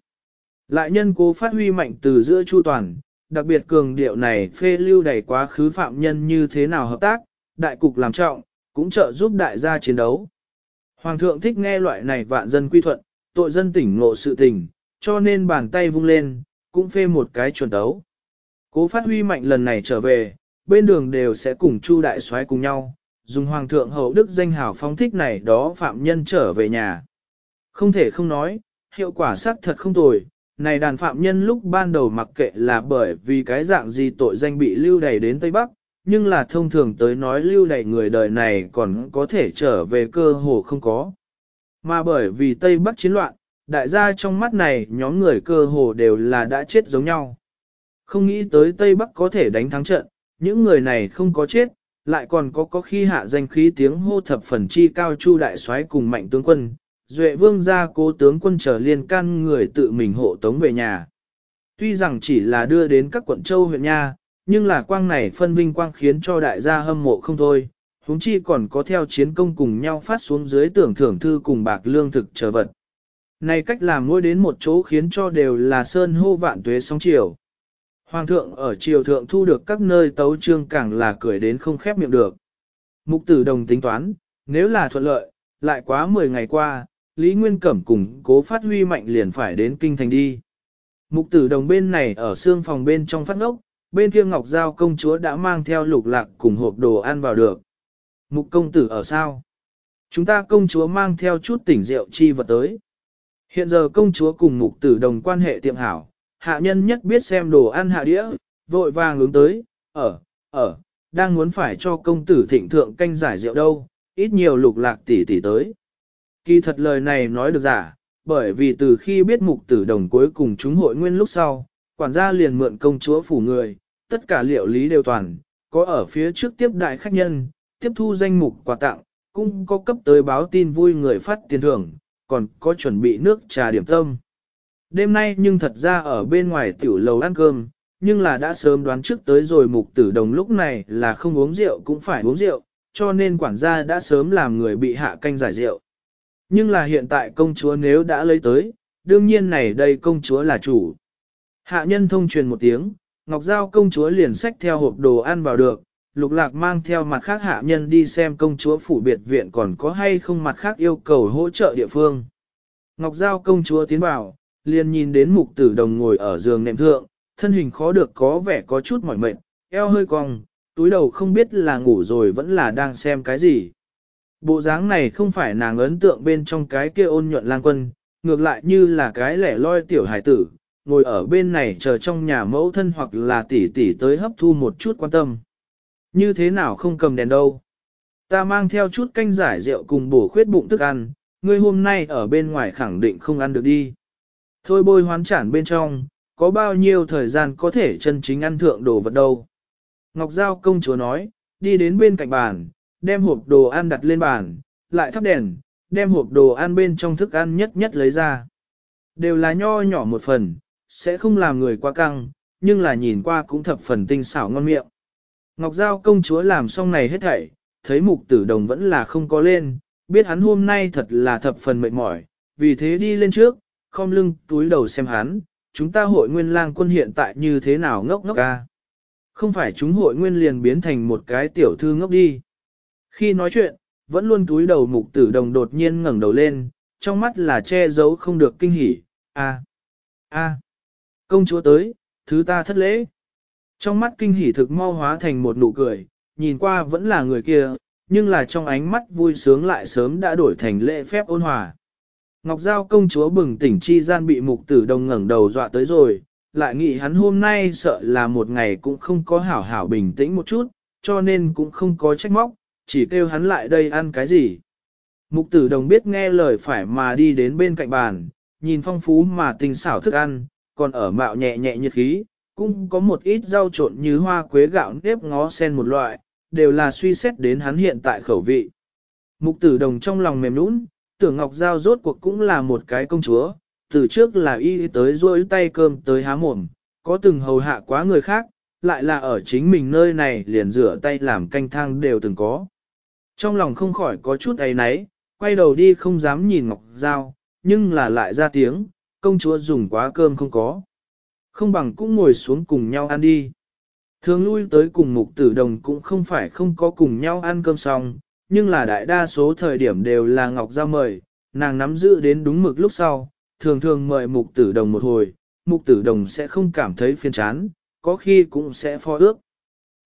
Lại nhân cố phát huy mạnh từ giữa chu toàn, đặc biệt cường điệu này phê lưu đầy quá khứ phạm nhân như thế nào hợp tác, đại cục làm trọng, cũng trợ giúp đại gia chiến đấu. Hoàng thượng thích nghe loại này vạn dân quy thuận, tội dân tỉnh ngộ sự tình, cho nên bàn tay vung lên, cũng phê một cái chuẩn đấu. Cố phát huy mạnh lần này trở về, bên đường đều sẽ cùng Chu đại soái cùng nhau, dùng hoàng thượng hậu đức danh hào phóng thích này đó phạm nhân trở về nhà. Không thể không nói, hiệu quả xác thật không tồi, này đàn phạm nhân lúc ban đầu mặc kệ là bởi vì cái dạng gì tội danh bị lưu đày đến Tây Bắc, nhưng là thông thường tới nói lưu đày người đời này còn có thể trở về cơ hồ không có. Mà bởi vì Tây Bắc chiến loạn, đại gia trong mắt này nhóm người cơ hồ đều là đã chết giống nhau. Không nghĩ tới Tây Bắc có thể đánh thắng trận, những người này không có chết, lại còn có có khi hạ danh khí tiếng hô thập phần chi cao chu đại soái cùng mạnh tướng quân, duệ vương gia cố tướng quân trở liên can người tự mình hộ tống về nhà. Tuy rằng chỉ là đưa đến các quận châu huyện nha, nhưng là quang này phân vinh quang khiến cho đại gia hâm mộ không thôi, huống chi còn có theo chiến công cùng nhau phát xuống dưới tưởng thưởng thư cùng bạc lương thực trở vật. Này cách làm ngôi đến một chỗ khiến cho đều là sơn hô vạn tuế sóng chiều. Hoàng thượng ở triều thượng thu được các nơi tấu trương càng là cười đến không khép miệng được. Mục tử đồng tính toán, nếu là thuận lợi, lại quá 10 ngày qua, Lý Nguyên Cẩm cùng cố phát huy mạnh liền phải đến kinh thành đi. Mục tử đồng bên này ở xương phòng bên trong phát ngốc, bên kia Ngọc Giao công chúa đã mang theo lục lạc cùng hộp đồ ăn vào được. Mục công tử ở sao? Chúng ta công chúa mang theo chút tỉnh rượu chi vật tới. Hiện giờ công chúa cùng mục tử đồng quan hệ tiệm hảo, hạ nhân nhất biết xem đồ ăn hạ đĩa, vội vàng hướng tới, ở, ở, đang muốn phải cho công tử thịnh thượng canh giải rượu đâu, ít nhiều lục lạc tỷ tỷ tới. Kỳ thật lời này nói được giả, bởi vì từ khi biết mục tử đồng cuối cùng chúng hội nguyên lúc sau, quản gia liền mượn công chúa phủ người, tất cả liệu lý đều toàn, có ở phía trước tiếp đại khách nhân, tiếp thu danh mục quà tặng, cũng có cấp tới báo tin vui người phát tiền thưởng, còn có chuẩn bị nước trà điểm tâm. Đêm nay nhưng thật ra ở bên ngoài tiểu lầu ăn cơm, nhưng là đã sớm đoán trước tới rồi mục tử đồng lúc này là không uống rượu cũng phải uống rượu, cho nên quản gia đã sớm làm người bị hạ canh giải rượu. Nhưng là hiện tại công chúa nếu đã lấy tới, đương nhiên này đây công chúa là chủ. Hạ nhân thông truyền một tiếng, Ngọc Giao công chúa liền xách theo hộp đồ ăn vào được, Lục Lạc mang theo mặt khác hạ nhân đi xem công chúa phủ biệt viện còn có hay không mặt khác yêu cầu hỗ trợ địa phương. Ngọc Giao công chúa tiến vào, liền nhìn đến mục tử đồng ngồi ở giường nệm thượng, thân hình khó được có vẻ có chút mỏi mệt, eo hơi cong, túi đầu không biết là ngủ rồi vẫn là đang xem cái gì. Bộ dáng này không phải nàng ấn tượng bên trong cái kia ôn nhuận lang quân, ngược lại như là cái lẻ loi tiểu hải tử, ngồi ở bên này chờ trong nhà mẫu thân hoặc là tỷ tỷ tới hấp thu một chút quan tâm. Như thế nào không cầm đèn đâu. Ta mang theo chút canh giải rượu cùng bổ khuyết bụng thức ăn, ngươi hôm nay ở bên ngoài khẳng định không ăn được đi. Thôi bôi hoán chản bên trong, có bao nhiêu thời gian có thể chân chính ăn thượng đồ vật đâu. Ngọc Giao công chúa nói, đi đến bên cạnh bàn, đem hộp đồ ăn đặt lên bàn, lại thắp đèn, đem hộp đồ ăn bên trong thức ăn nhất nhất lấy ra. Đều là nho nhỏ một phần, sẽ không làm người quá căng, nhưng là nhìn qua cũng thập phần tinh xảo ngon miệng. Ngọc Giao công chúa làm xong này hết thảy, thấy mục tử đồng vẫn là không có lên, biết hắn hôm nay thật là thập phần mệt mỏi, vì thế đi lên trước, khom lưng túi đầu xem hắn, chúng ta hội nguyên lang quân hiện tại như thế nào ngốc ngốc ca. Không phải chúng hội nguyên liền biến thành một cái tiểu thư ngốc đi. Khi nói chuyện, vẫn luôn túi đầu mục tử đồng đột nhiên ngẩng đầu lên, trong mắt là che giấu không được kinh hỉ. A, a, công chúa tới, thứ ta thất lễ. Trong mắt kinh hỉ thực mau hóa thành một nụ cười, nhìn qua vẫn là người kia, nhưng là trong ánh mắt vui sướng lại sớm đã đổi thành lễ phép ôn hòa. Ngọc Giao công chúa bừng tỉnh chi gian bị mục tử đồng ngẩng đầu dọa tới rồi, lại nghĩ hắn hôm nay sợ là một ngày cũng không có hảo hảo bình tĩnh một chút, cho nên cũng không có trách móc, chỉ kêu hắn lại đây ăn cái gì. Mục tử đồng biết nghe lời phải mà đi đến bên cạnh bàn, nhìn phong phú mà tình xảo thức ăn, còn ở mạo nhẹ nhẹ nhiệt khí, cũng có một ít rau trộn như hoa quế gạo nếp ngó sen một loại, đều là suy xét đến hắn hiện tại khẩu vị. Mục tử đồng trong lòng mềm nũng, tưởng Ngọc Giao rốt cuộc cũng là một cái công chúa, từ trước là y tới rôi tay cơm tới há mồm, có từng hầu hạ quá người khác, lại là ở chính mình nơi này liền rửa tay làm canh thang đều từng có. Trong lòng không khỏi có chút ấy nấy, quay đầu đi không dám nhìn Ngọc Giao, nhưng là lại ra tiếng, công chúa dùng quá cơm không có. Không bằng cũng ngồi xuống cùng nhau ăn đi. Thường lui tới cùng mục tử đồng cũng không phải không có cùng nhau ăn cơm xong, nhưng là đại đa số thời điểm đều là Ngọc Giao mời, nàng nắm giữ đến đúng mực lúc sau, thường thường mời mục tử đồng một hồi, mục tử đồng sẽ không cảm thấy phiền chán, có khi cũng sẽ phó ước.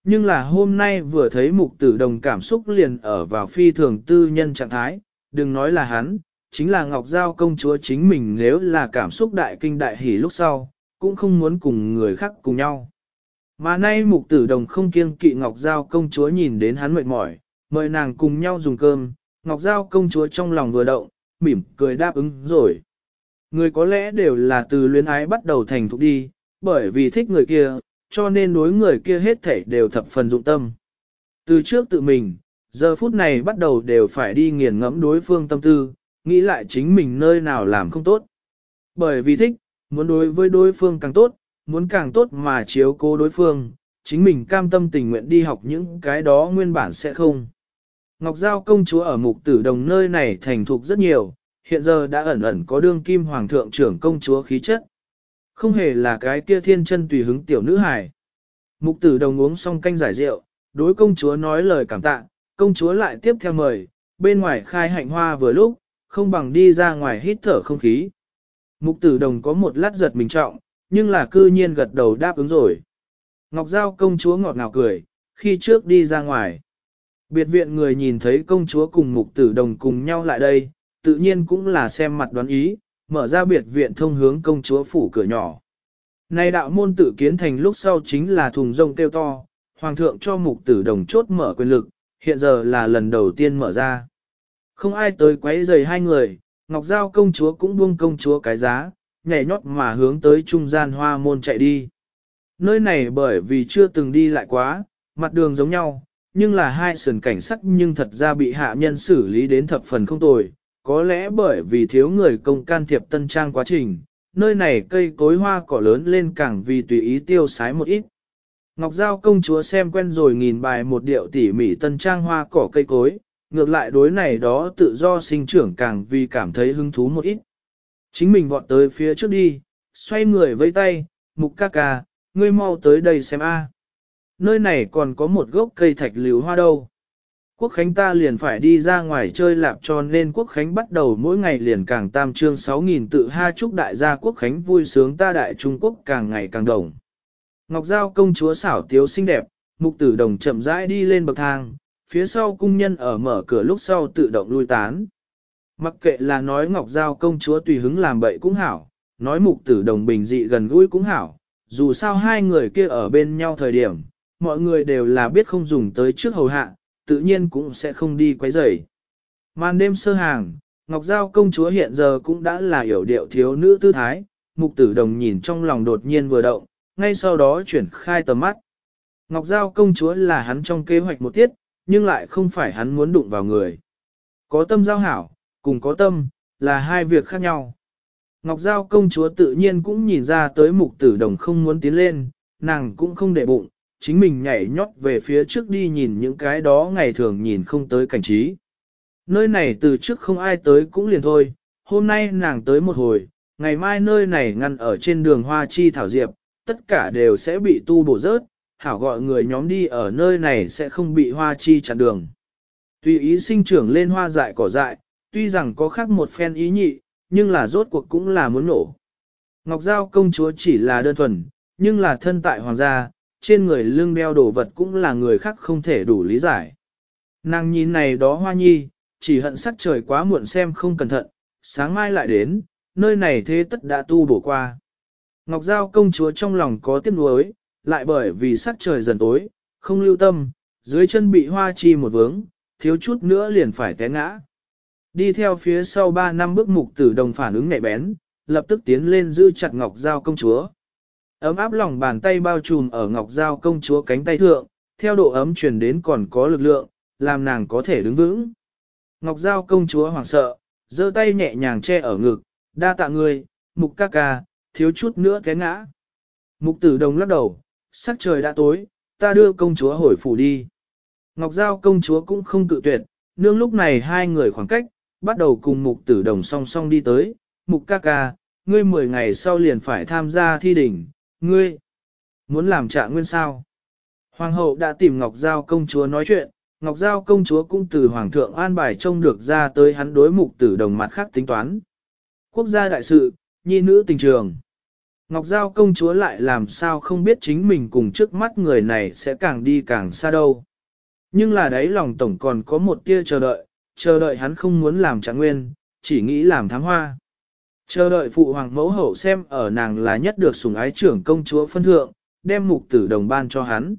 Nhưng là hôm nay vừa thấy mục tử đồng cảm xúc liền ở vào phi thường tư nhân trạng thái, đừng nói là hắn, chính là Ngọc Giao công chúa chính mình nếu là cảm xúc đại kinh đại hỉ lúc sau, cũng không muốn cùng người khác cùng nhau. Mà nay mục tử đồng không kiêng kỵ Ngọc Giao công chúa nhìn đến hắn mệt mỏi, mời nàng cùng nhau dùng cơm, Ngọc Giao công chúa trong lòng vừa động, mỉm cười đáp ứng rồi. Người có lẽ đều là từ luyến ái bắt đầu thành thục đi, bởi vì thích người kia, cho nên đối người kia hết thể đều thập phần dụng tâm. Từ trước tự mình, giờ phút này bắt đầu đều phải đi nghiền ngẫm đối phương tâm tư, nghĩ lại chính mình nơi nào làm không tốt. Bởi vì thích, muốn đối với đối phương càng tốt, muốn càng tốt mà chiếu cố đối phương, chính mình cam tâm tình nguyện đi học những cái đó nguyên bản sẽ không. Ngọc Giao công chúa ở mục tử đồng nơi này thành thục rất nhiều, hiện giờ đã ẩn ẩn có đương kim hoàng thượng trưởng công chúa khí chất. Không hề là cái kia thiên chân tùy hứng tiểu nữ hài. Mục tử đồng uống xong canh giải rượu, đối công chúa nói lời cảm tạ, công chúa lại tiếp theo mời, bên ngoài khai hạnh hoa vừa lúc, không bằng đi ra ngoài hít thở không khí. Mục tử đồng có một lát giật mình trọng, nhưng là cư nhiên gật đầu đáp ứng rồi. Ngọc Giao công chúa ngọt ngào cười, khi trước đi ra ngoài. Biệt viện người nhìn thấy công chúa cùng mục tử đồng cùng nhau lại đây, tự nhiên cũng là xem mặt đoán ý, mở ra biệt viện thông hướng công chúa phủ cửa nhỏ. Nay đạo môn tử kiến thành lúc sau chính là thùng rông kêu to, hoàng thượng cho mục tử đồng chốt mở quyền lực, hiện giờ là lần đầu tiên mở ra. Không ai tới quấy rầy hai người, Ngọc Giao công chúa cũng buông công chúa cái giá, nhảy nhót mà hướng tới trung gian hoa môn chạy đi. Nơi này bởi vì chưa từng đi lại quá, mặt đường giống nhau, nhưng là hai sườn cảnh sắc nhưng thật ra bị hạ nhân xử lý đến thập phần không tồi, có lẽ bởi vì thiếu người công can thiệp tân trang quá trình, nơi này cây cối hoa cỏ lớn lên càng vì tùy ý tiêu sái một ít. Ngọc Giao công chúa xem quen rồi nghìn bài một điệu tỉ mỉ tân trang hoa cỏ cây cối, ngược lại đối này đó tự do sinh trưởng càng vì cảm thấy hứng thú một ít. Chính mình vọt tới phía trước đi, xoay người với tay, mục ca ca, ngươi mau tới đây xem a nơi này còn có một gốc cây thạch liễu hoa đâu. Quốc Khánh ta liền phải đi ra ngoài chơi lạp cho nên Quốc Khánh bắt đầu mỗi ngày liền càng tam trương 6.000 tự ha chúc đại gia Quốc Khánh vui sướng ta đại Trung Quốc càng ngày càng đồng. Ngọc Giao công chúa xảo tiếu xinh đẹp, mục tử đồng chậm rãi đi lên bậc thang, phía sau cung nhân ở mở cửa lúc sau tự động lui tán. Mặc kệ là nói Ngọc Giao công chúa tùy hứng làm bậy cũng hảo, nói mục tử đồng bình dị gần gũi cũng hảo, dù sao hai người kia ở bên nhau thời điểm, mọi người đều là biết không dùng tới trước hầu hạ, tự nhiên cũng sẽ không đi quấy rầy. Màn đêm sơ hàng, Ngọc Giao công chúa hiện giờ cũng đã là hiểu điệu thiếu nữ tư thái, mục tử đồng nhìn trong lòng đột nhiên vừa động, ngay sau đó chuyển khai tầm mắt. Ngọc Giao công chúa là hắn trong kế hoạch một tiết, nhưng lại không phải hắn muốn đụng vào người. Có tâm giao hảo, cùng có tâm, là hai việc khác nhau. Ngọc Giao công chúa tự nhiên cũng nhìn ra tới mục tử đồng không muốn tiến lên, nàng cũng không để bụng, chính mình nhảy nhót về phía trước đi nhìn những cái đó ngày thường nhìn không tới cảnh trí. Nơi này từ trước không ai tới cũng liền thôi, hôm nay nàng tới một hồi, ngày mai nơi này ngăn ở trên đường hoa chi thảo diệp, tất cả đều sẽ bị tu bổ rớt, hảo gọi người nhóm đi ở nơi này sẽ không bị hoa chi chặn đường. Tùy ý sinh trưởng lên hoa dại cỏ dại, tuy rằng có khác một phen ý nhị, nhưng là rốt cuộc cũng là muốn nổ. Ngọc Giao công chúa chỉ là đơn thuần, nhưng là thân tại hoàng gia, trên người lưng đeo đồ vật cũng là người khác không thể đủ lý giải. Nàng nhìn này đó hoa nhi, chỉ hận sắc trời quá muộn xem không cẩn thận, sáng mai lại đến, nơi này thế tất đã tu bổ qua. Ngọc Giao công chúa trong lòng có tiếc nuối, lại bởi vì sắc trời dần tối, không lưu tâm, dưới chân bị hoa chi một vướng, thiếu chút nữa liền phải té ngã. Đi theo phía sau ba năm bước mục tử đồng phản ứng nhạy bén, lập tức tiến lên giữ chặt Ngọc Giao công chúa. Ấm áp lòng bàn tay bao trùm ở ngọc dao công chúa cánh tay thượng, theo độ ấm truyền đến còn có lực lượng, làm nàng có thể đứng vững. Ngọc dao công chúa hoảng sợ, giơ tay nhẹ nhàng che ở ngực, đa tạ người, mục ca ca, thiếu chút nữa té ngã. Mục tử đồng lắc đầu, sắc trời đã tối, ta đưa công chúa hồi phủ đi. Ngọc Dao công chúa cũng không cự tuyệt, nương lúc này hai người khoảng cách, bắt đầu cùng mục tử đồng song song đi tới, mục ca ca, ngươi 10 ngày sau liền phải tham gia thi đỉnh, ngươi, muốn làm trả nguyên sao? Hoàng hậu đã tìm Ngọc Giao công chúa nói chuyện, Ngọc Giao công chúa cũng từ Hoàng thượng an bài trông được ra tới hắn đối mục tử đồng mặt khác tính toán. Quốc gia đại sự, nhi nữ tình trường. Ngọc Giao công chúa lại làm sao không biết chính mình cùng trước mắt người này sẽ càng đi càng xa đâu. Nhưng là đấy lòng tổng còn có một tia chờ đợi, chờ đợi hắn không muốn làm trạng nguyên, chỉ nghĩ làm thám hoa. Chờ đợi phụ hoàng mẫu hậu xem ở nàng là nhất được sủng ái trưởng công chúa phân thượng, đem mục tử đồng ban cho hắn.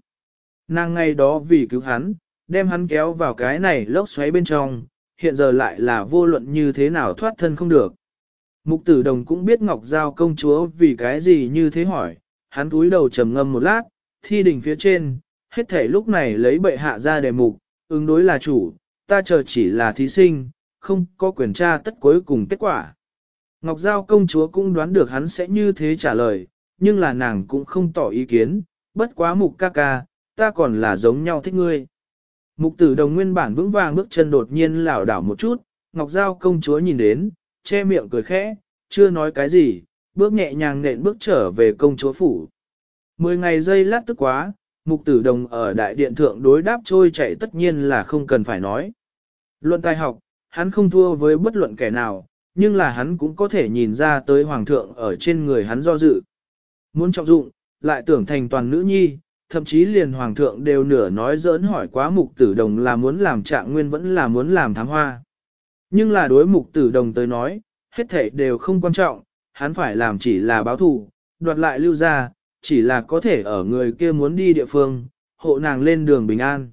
Nàng ngay đó vì cứu hắn, đem hắn kéo vào cái này lốc xoáy bên trong, hiện giờ lại là vô luận như thế nào thoát thân không được. Mục tử đồng cũng biết Ngọc Giao công chúa vì cái gì như thế hỏi, hắn túi đầu trầm ngâm một lát, thi đỉnh phía trên, hết thể lúc này lấy bệ hạ ra đề mục, ứng đối là chủ, ta chờ chỉ là thí sinh, không có quyền tra tất cuối cùng kết quả. Ngọc Giao công chúa cũng đoán được hắn sẽ như thế trả lời, nhưng là nàng cũng không tỏ ý kiến, bất quá mục ca ca, ta còn là giống nhau thích ngươi. Mục tử đồng nguyên bản vững vàng bước chân đột nhiên lảo đảo một chút, Ngọc Giao công chúa nhìn đến, che miệng cười khẽ, chưa nói cái gì, bước nhẹ nhàng nện bước trở về công chúa phủ. Mười ngày giây lát tức quá, mục tử đồng ở đại điện thượng đối đáp trôi chạy tất nhiên là không cần phải nói. Luận tài học, hắn không thua với bất luận kẻ nào, nhưng là hắn cũng có thể nhìn ra tới hoàng thượng ở trên người hắn do dự. Muốn trọng dụng, lại tưởng thành toàn nữ nhi, thậm chí liền hoàng thượng đều nửa nói giỡn hỏi quá mục tử đồng là muốn làm trạng nguyên vẫn là muốn làm thám hoa. Nhưng là đối mục tử đồng tới nói, hết thể đều không quan trọng, hắn phải làm chỉ là báo thù, đoạt lại lưu ra, chỉ là có thể ở người kia muốn đi địa phương, hộ nàng lên đường bình an.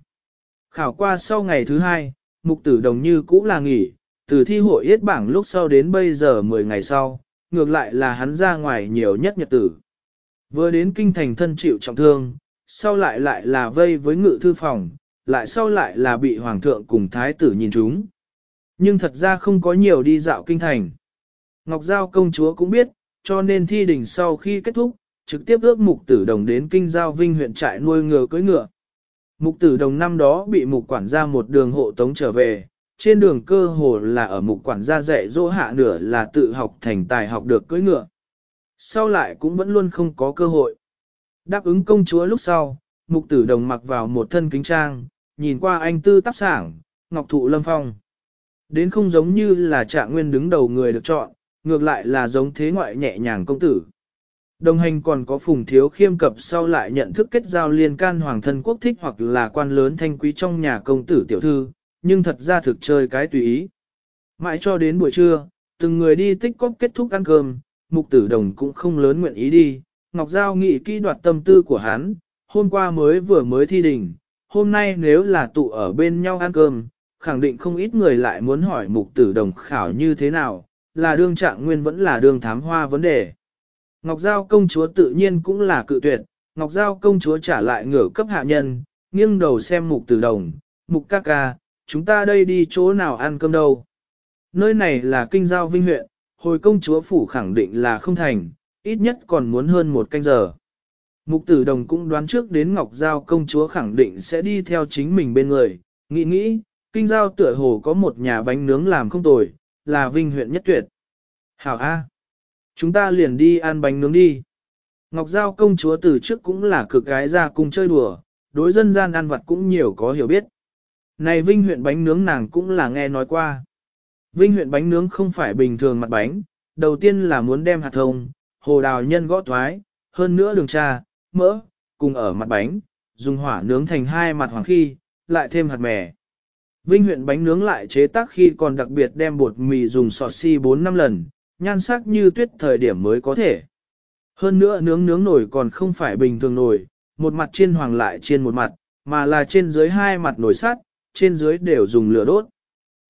Khảo qua sau ngày thứ hai, mục tử đồng như cũ là nghỉ, từ thi hội yết bảng lúc sau đến bây giờ 10 ngày sau, ngược lại là hắn ra ngoài nhiều nhất nhật tử. Vừa đến kinh thành thân chịu trọng thương, sau lại lại là vây với ngự thư phòng, lại sau lại là bị hoàng thượng cùng thái tử nhìn chúng. Nhưng thật ra không có nhiều đi dạo kinh thành. Ngọc Giao công chúa cũng biết, cho nên thi đình sau khi kết thúc, trực tiếp ước mục tử đồng đến kinh giao vinh huyện trại nuôi ngựa cưỡi ngựa. Mục tử đồng năm đó bị mục quản gia một đường hộ tống trở về, trên đường cơ hồ là ở mục quản gia dạy dỗ hạ nửa là tự học thành tài học được cưỡi ngựa. Sau lại cũng vẫn luôn không có cơ hội. Đáp ứng công chúa lúc sau, mục tử đồng mặc vào một thân kính trang, nhìn qua anh tư tắp sảng, ngọc thụ lâm phong. Đến không giống như là trạng nguyên đứng đầu người được chọn, ngược lại là giống thế ngoại nhẹ nhàng công tử. Đồng hành còn có phùng thiếu khiêm cập sau lại nhận thức kết giao liên can hoàng thân quốc thích hoặc là quan lớn thanh quý trong nhà công tử tiểu thư, nhưng thật ra thực chơi cái tùy ý. Mãi cho đến buổi trưa, từng người đi tích cóp kết thúc ăn cơm, mục tử đồng cũng không lớn nguyện ý đi, Ngọc Giao nghị kỹ đoạt tâm tư của hắn, hôm qua mới vừa mới thi đỉnh, hôm nay nếu là tụ ở bên nhau ăn cơm, khẳng định không ít người lại muốn hỏi mục tử đồng khảo như thế nào, là đương trạng nguyên vẫn là đương thám hoa vấn đề. Ngọc Giao công chúa tự nhiên cũng là cự tuyệt, Ngọc Giao công chúa trả lại ngửa cấp hạ nhân, nghiêng đầu xem mục tử đồng, mục ca ca, chúng ta đây đi chỗ nào ăn cơm đâu. Nơi này là kinh giao vinh huyện, hồi công chúa phủ khẳng định là không thành, ít nhất còn muốn hơn một canh giờ. Mục tử đồng cũng đoán trước đến Ngọc Giao công chúa khẳng định sẽ đi theo chính mình bên người, nghĩ nghĩ, kinh giao tựa hồ có một nhà bánh nướng làm không tồi, là vinh huyện nhất tuyệt. Hảo A. Chúng ta liền đi ăn bánh nướng đi. Ngọc Giao công chúa từ trước cũng là cực gái ra cùng chơi đùa, đối dân gian ăn vặt cũng nhiều có hiểu biết. Này Vinh huyện bánh nướng nàng cũng là nghe nói qua. Vinh huyện bánh nướng không phải bình thường mặt bánh, đầu tiên là muốn đem hạt thông, hồ đào nhân gõ thoái, hơn nữa đường trà, mỡ, cùng ở mặt bánh, dùng hỏa nướng thành hai mặt hoàng khi, lại thêm hạt mè. Vinh huyện bánh nướng lại chế tác khi còn đặc biệt đem bột mì dùng sọt xi si 4 năm lần, nhan sắc như tuyết thời điểm mới có thể. Hơn nữa nướng nướng nổi còn không phải bình thường nổi, một mặt chiên hoàng lại chiên một mặt, mà là trên dưới hai mặt nổi sắt, trên dưới đều dùng lửa đốt.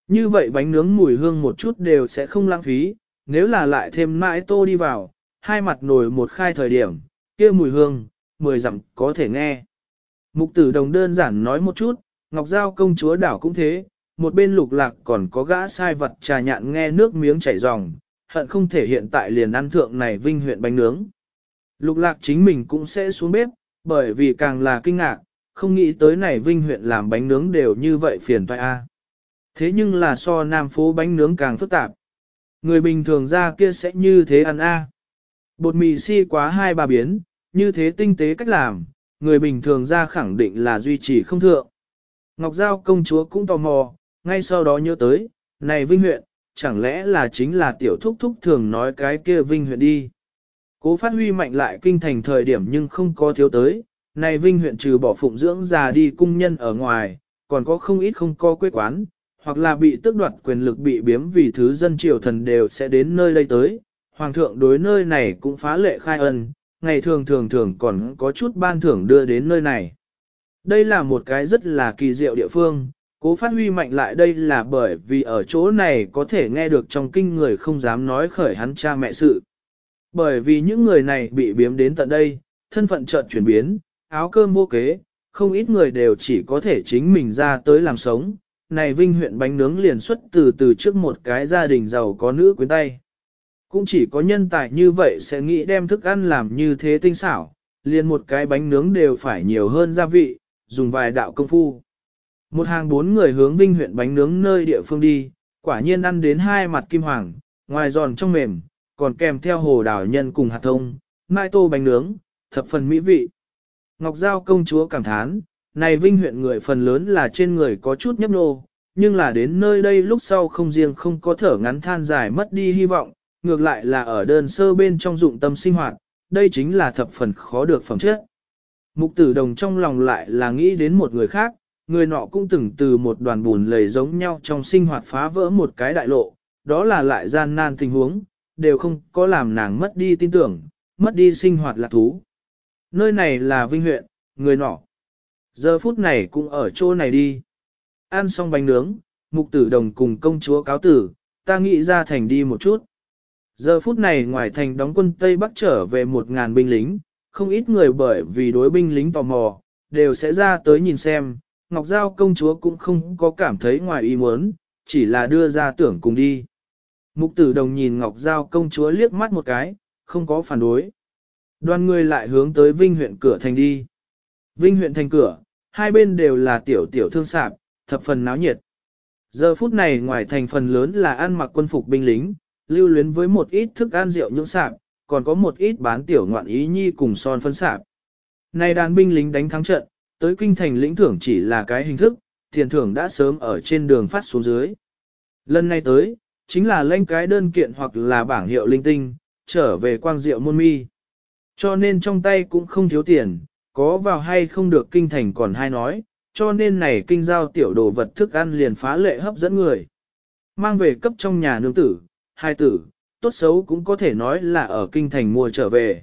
Như vậy bánh nướng mùi hương một chút đều sẽ không lãng phí, nếu là lại thêm mãi tô đi vào, hai mặt nồi một khai thời điểm, kia mùi hương, mười dặm có thể nghe. Mục tử đồng đơn giản nói một chút, Ngọc Giao công chúa đảo cũng thế, một bên lục lạc còn có gã sai vật trà nhạn nghe nước miếng chảy ròng, hận không thể hiện tại liền ăn thượng này vinh huyện bánh nướng. Lục lạc chính mình cũng sẽ xuống bếp, bởi vì càng là kinh ngạc, không nghĩ tới này Vinh huyện làm bánh nướng đều như vậy phiền toái a. Thế nhưng là so Nam phố bánh nướng càng phức tạp. Người bình thường ra kia sẽ như thế ăn a. Bột mì si quá hai ba biến, như thế tinh tế cách làm, người bình thường ra khẳng định là duy trì không thượng. Ngọc Giao công chúa cũng tò mò, ngay sau đó nhớ tới, này Vinh huyện, chẳng lẽ là chính là tiểu thúc thúc thường nói cái kia Vinh huyện đi. Cố phát huy mạnh lại kinh thành thời điểm nhưng không có thiếu tới, này Vinh huyện trừ bỏ phụng dưỡng già đi cung nhân ở ngoài, còn có không ít không co quê quán, hoặc là bị tước đoạt quyền lực bị biếm vì thứ dân triều thần đều sẽ đến nơi đây tới. Hoàng thượng đối nơi này cũng phá lệ khai ân, ngày thường thường thường còn có chút ban thưởng đưa đến nơi này. Đây là một cái rất là kỳ diệu địa phương, cố phát huy mạnh lại đây là bởi vì ở chỗ này có thể nghe được trong kinh người không dám nói khởi hắn cha mẹ sự. Bởi vì những người này bị biếm đến tận đây, thân phận chợt chuyển biến, áo cơm vô kế, không ít người đều chỉ có thể chính mình ra tới làm sống. Này Vinh huyện bánh nướng liền xuất từ từ trước một cái gia đình giàu có nữ quyến tay. Cũng chỉ có nhân tài như vậy sẽ nghĩ đem thức ăn làm như thế tinh xảo, liền một cái bánh nướng đều phải nhiều hơn gia vị, dùng vài đạo công phu. Một hàng bốn người hướng Vinh huyện bánh nướng nơi địa phương đi, quả nhiên ăn đến hai mặt kim hoàng, ngoài giòn trong mềm, còn kèm theo hồ đào nhân cùng hạt thông, mai tô bánh nướng, thập phần mỹ vị. Ngọc Giao công chúa cảm thán, này vinh huyện người phần lớn là trên người có chút nhấp nô, nhưng là đến nơi đây lúc sau không riêng không có thở ngắn than dài mất đi hy vọng, ngược lại là ở đơn sơ bên trong dụng tâm sinh hoạt, đây chính là thập phần khó được phẩm chất. Mục tử đồng trong lòng lại là nghĩ đến một người khác, người nọ cũng từng từ một đoàn bùn lầy giống nhau trong sinh hoạt phá vỡ một cái đại lộ, đó là lại gian nan tình huống, đều không có làm nàng mất đi tin tưởng, mất đi sinh hoạt lạc thú. Nơi này là Vinh huyện, người nọ. Giờ phút này cũng ở chỗ này đi. Ăn xong bánh nướng, mục tử đồng cùng công chúa cáo tử, ta nghĩ ra thành đi một chút. Giờ phút này ngoài thành đóng quân Tây Bắc trở về một ngàn binh lính, không ít người bởi vì đối binh lính tò mò, đều sẽ ra tới nhìn xem. Ngọc Giao công chúa cũng không có cảm thấy ngoài ý muốn, chỉ là đưa ra tưởng cùng đi. Mục tử đồng nhìn Ngọc Giao công chúa liếc mắt một cái, không có phản đối. Đoàn người lại hướng tới Vinh huyện cửa thành đi. Vinh huyện thành cửa, hai bên đều là tiểu tiểu thương sạp, thập phần náo nhiệt. Giờ phút này ngoài thành phần lớn là ăn mặc quân phục binh lính, lưu luyến với một ít thức ăn rượu những sạp, còn có một ít bán tiểu ngoạn ý nhi cùng son phân sạp. Nay đàn binh lính đánh thắng trận, tới kinh thành lĩnh thưởng chỉ là cái hình thức, tiền thưởng đã sớm ở trên đường phát xuống dưới. Lần này tới, chính là lên cái đơn kiện hoặc là bảng hiệu linh tinh, trở về quang diệu môn mi. Cho nên trong tay cũng không thiếu tiền, có vào hay không được kinh thành còn hay nói, cho nên này kinh giao tiểu đồ vật thức ăn liền phá lệ hấp dẫn người. Mang về cấp trong nhà nương tử, hai tử, tốt xấu cũng có thể nói là ở kinh thành mua trở về.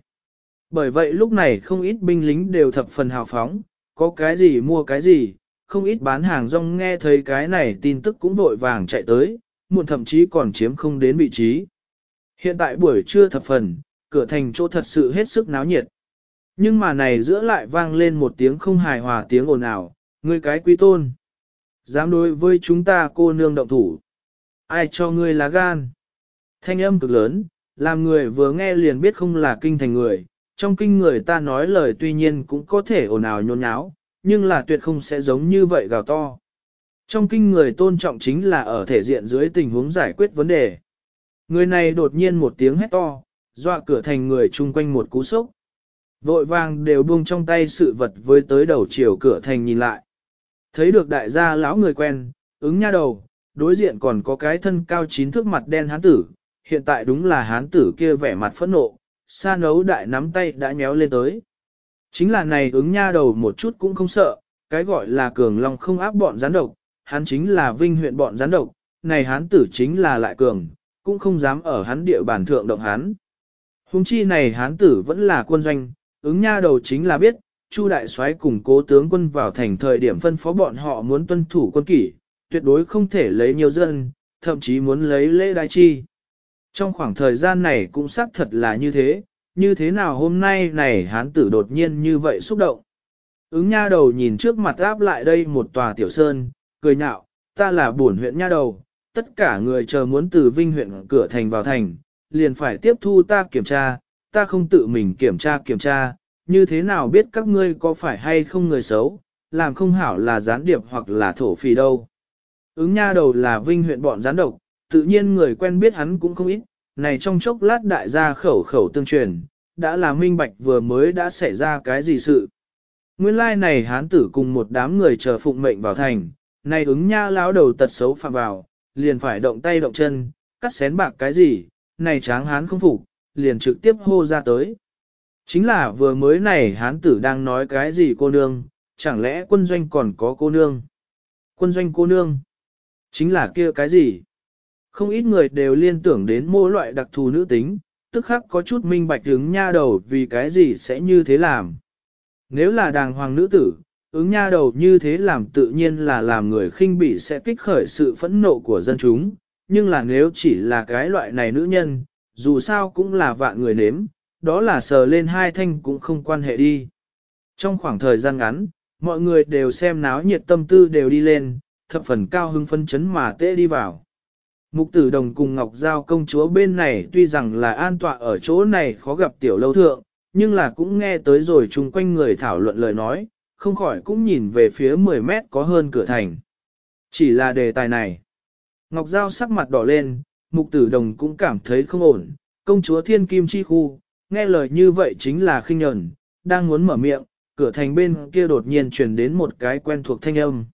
Bởi vậy lúc này không ít binh lính đều thập phần hào phóng, có cái gì mua cái gì, không ít bán hàng rong nghe thấy cái này tin tức cũng vội vàng chạy tới, muộn thậm chí còn chiếm không đến vị trí. Hiện tại buổi trưa thập phần, cửa thành chỗ thật sự hết sức náo nhiệt. Nhưng mà này giữa lại vang lên một tiếng không hài hòa tiếng ồn ào, ngươi cái quý tôn. Dám đối với chúng ta cô nương động thủ. Ai cho ngươi lá gan? Thanh âm cực lớn, làm người vừa nghe liền biết không là kinh thành người. Trong kinh người ta nói lời tuy nhiên cũng có thể ồn ào nhôn nháo, nhưng là tuyệt không sẽ giống như vậy gào to. Trong kinh người tôn trọng chính là ở thể diện dưới tình huống giải quyết vấn đề. Người này đột nhiên một tiếng hét to, dọa cửa thành người chung quanh một cú sốc. Vội vàng đều buông trong tay sự vật với tới đầu chiều cửa thành nhìn lại. Thấy được đại gia lão người quen, ứng nha đầu, đối diện còn có cái thân cao chín thước mặt đen hán tử, hiện tại đúng là hán tử kia vẻ mặt phẫn nộ, xa nấu đại nắm tay đã nhéo lên tới. Chính là này ứng nha đầu một chút cũng không sợ, cái gọi là cường lòng không áp bọn gián độc, hắn chính là vinh huyện bọn gián độc, này hán tử chính là lại cường, cũng không dám ở hắn địa bàn thượng động hắn. Hùng chi này hán tử vẫn là quân doanh, ứng nha đầu chính là biết, Chu đại soái cùng cố tướng quân vào thành thời điểm phân phó bọn họ muốn tuân thủ quân kỷ, tuyệt đối không thể lấy nhiều dân, thậm chí muốn lấy lễ đại chi. Trong khoảng thời gian này cũng xác thật là như thế, như thế nào hôm nay này hán tử đột nhiên như vậy xúc động. Ứng nha đầu nhìn trước mặt áp lại đây một tòa tiểu sơn, cười nhạo, ta là bổn huyện nha đầu, tất cả người chờ muốn từ vinh huyện cửa thành vào thành, liền phải tiếp thu ta kiểm tra, ta không tự mình kiểm tra kiểm tra, như thế nào biết các ngươi có phải hay không người xấu, làm không hảo là gián điệp hoặc là thổ phỉ đâu. Ứng nha đầu là vinh huyện bọn gián độc, tự nhiên người quen biết hắn cũng không ít, này trong chốc lát đại gia khẩu khẩu tương truyền, đã là minh bạch vừa mới đã xảy ra cái gì sự. Nguyên lai này hán tử cùng một đám người chờ phụng mệnh vào thành, này ứng nha lão đầu tật xấu phạm vào, liền phải động tay động chân, cắt xén bạc cái gì, này tráng hán không phục, liền trực tiếp hô ra tới. Chính là vừa mới này hán tử đang nói cái gì cô nương, chẳng lẽ quân doanh còn có cô nương? Quân doanh cô nương? Chính là kia cái gì? Không ít người đều liên tưởng đến mỗi loại đặc thù nữ tính, tức khắc có chút minh bạch ứng nha đầu vì cái gì sẽ như thế làm. Nếu là đàng hoàng nữ tử, ứng nha đầu như thế làm tự nhiên là làm người khinh bị sẽ kích khởi sự phẫn nộ của dân chúng, nhưng là nếu chỉ là cái loại này nữ nhân, dù sao cũng là vạn người nếm, đó là sờ lên hai thanh cũng không quan hệ đi. Trong khoảng thời gian ngắn, mọi người đều xem náo nhiệt tâm tư đều đi lên, thập phần cao hưng phân chấn mà tễ đi vào. Mục tử đồng cùng Ngọc Giao công chúa bên này tuy rằng là an tọa ở chỗ này khó gặp tiểu lâu thượng, nhưng là cũng nghe tới rồi chung quanh người thảo luận lời nói, không khỏi cũng nhìn về phía 10 mét có hơn cửa thành. Chỉ là đề tài này. Ngọc Giao sắc mặt đỏ lên, mục tử đồng cũng cảm thấy không ổn, công chúa thiên kim chi khu, nghe lời như vậy chính là khinh nhẫn, đang muốn mở miệng, cửa thành bên kia đột nhiên truyền đến một cái quen thuộc thanh âm.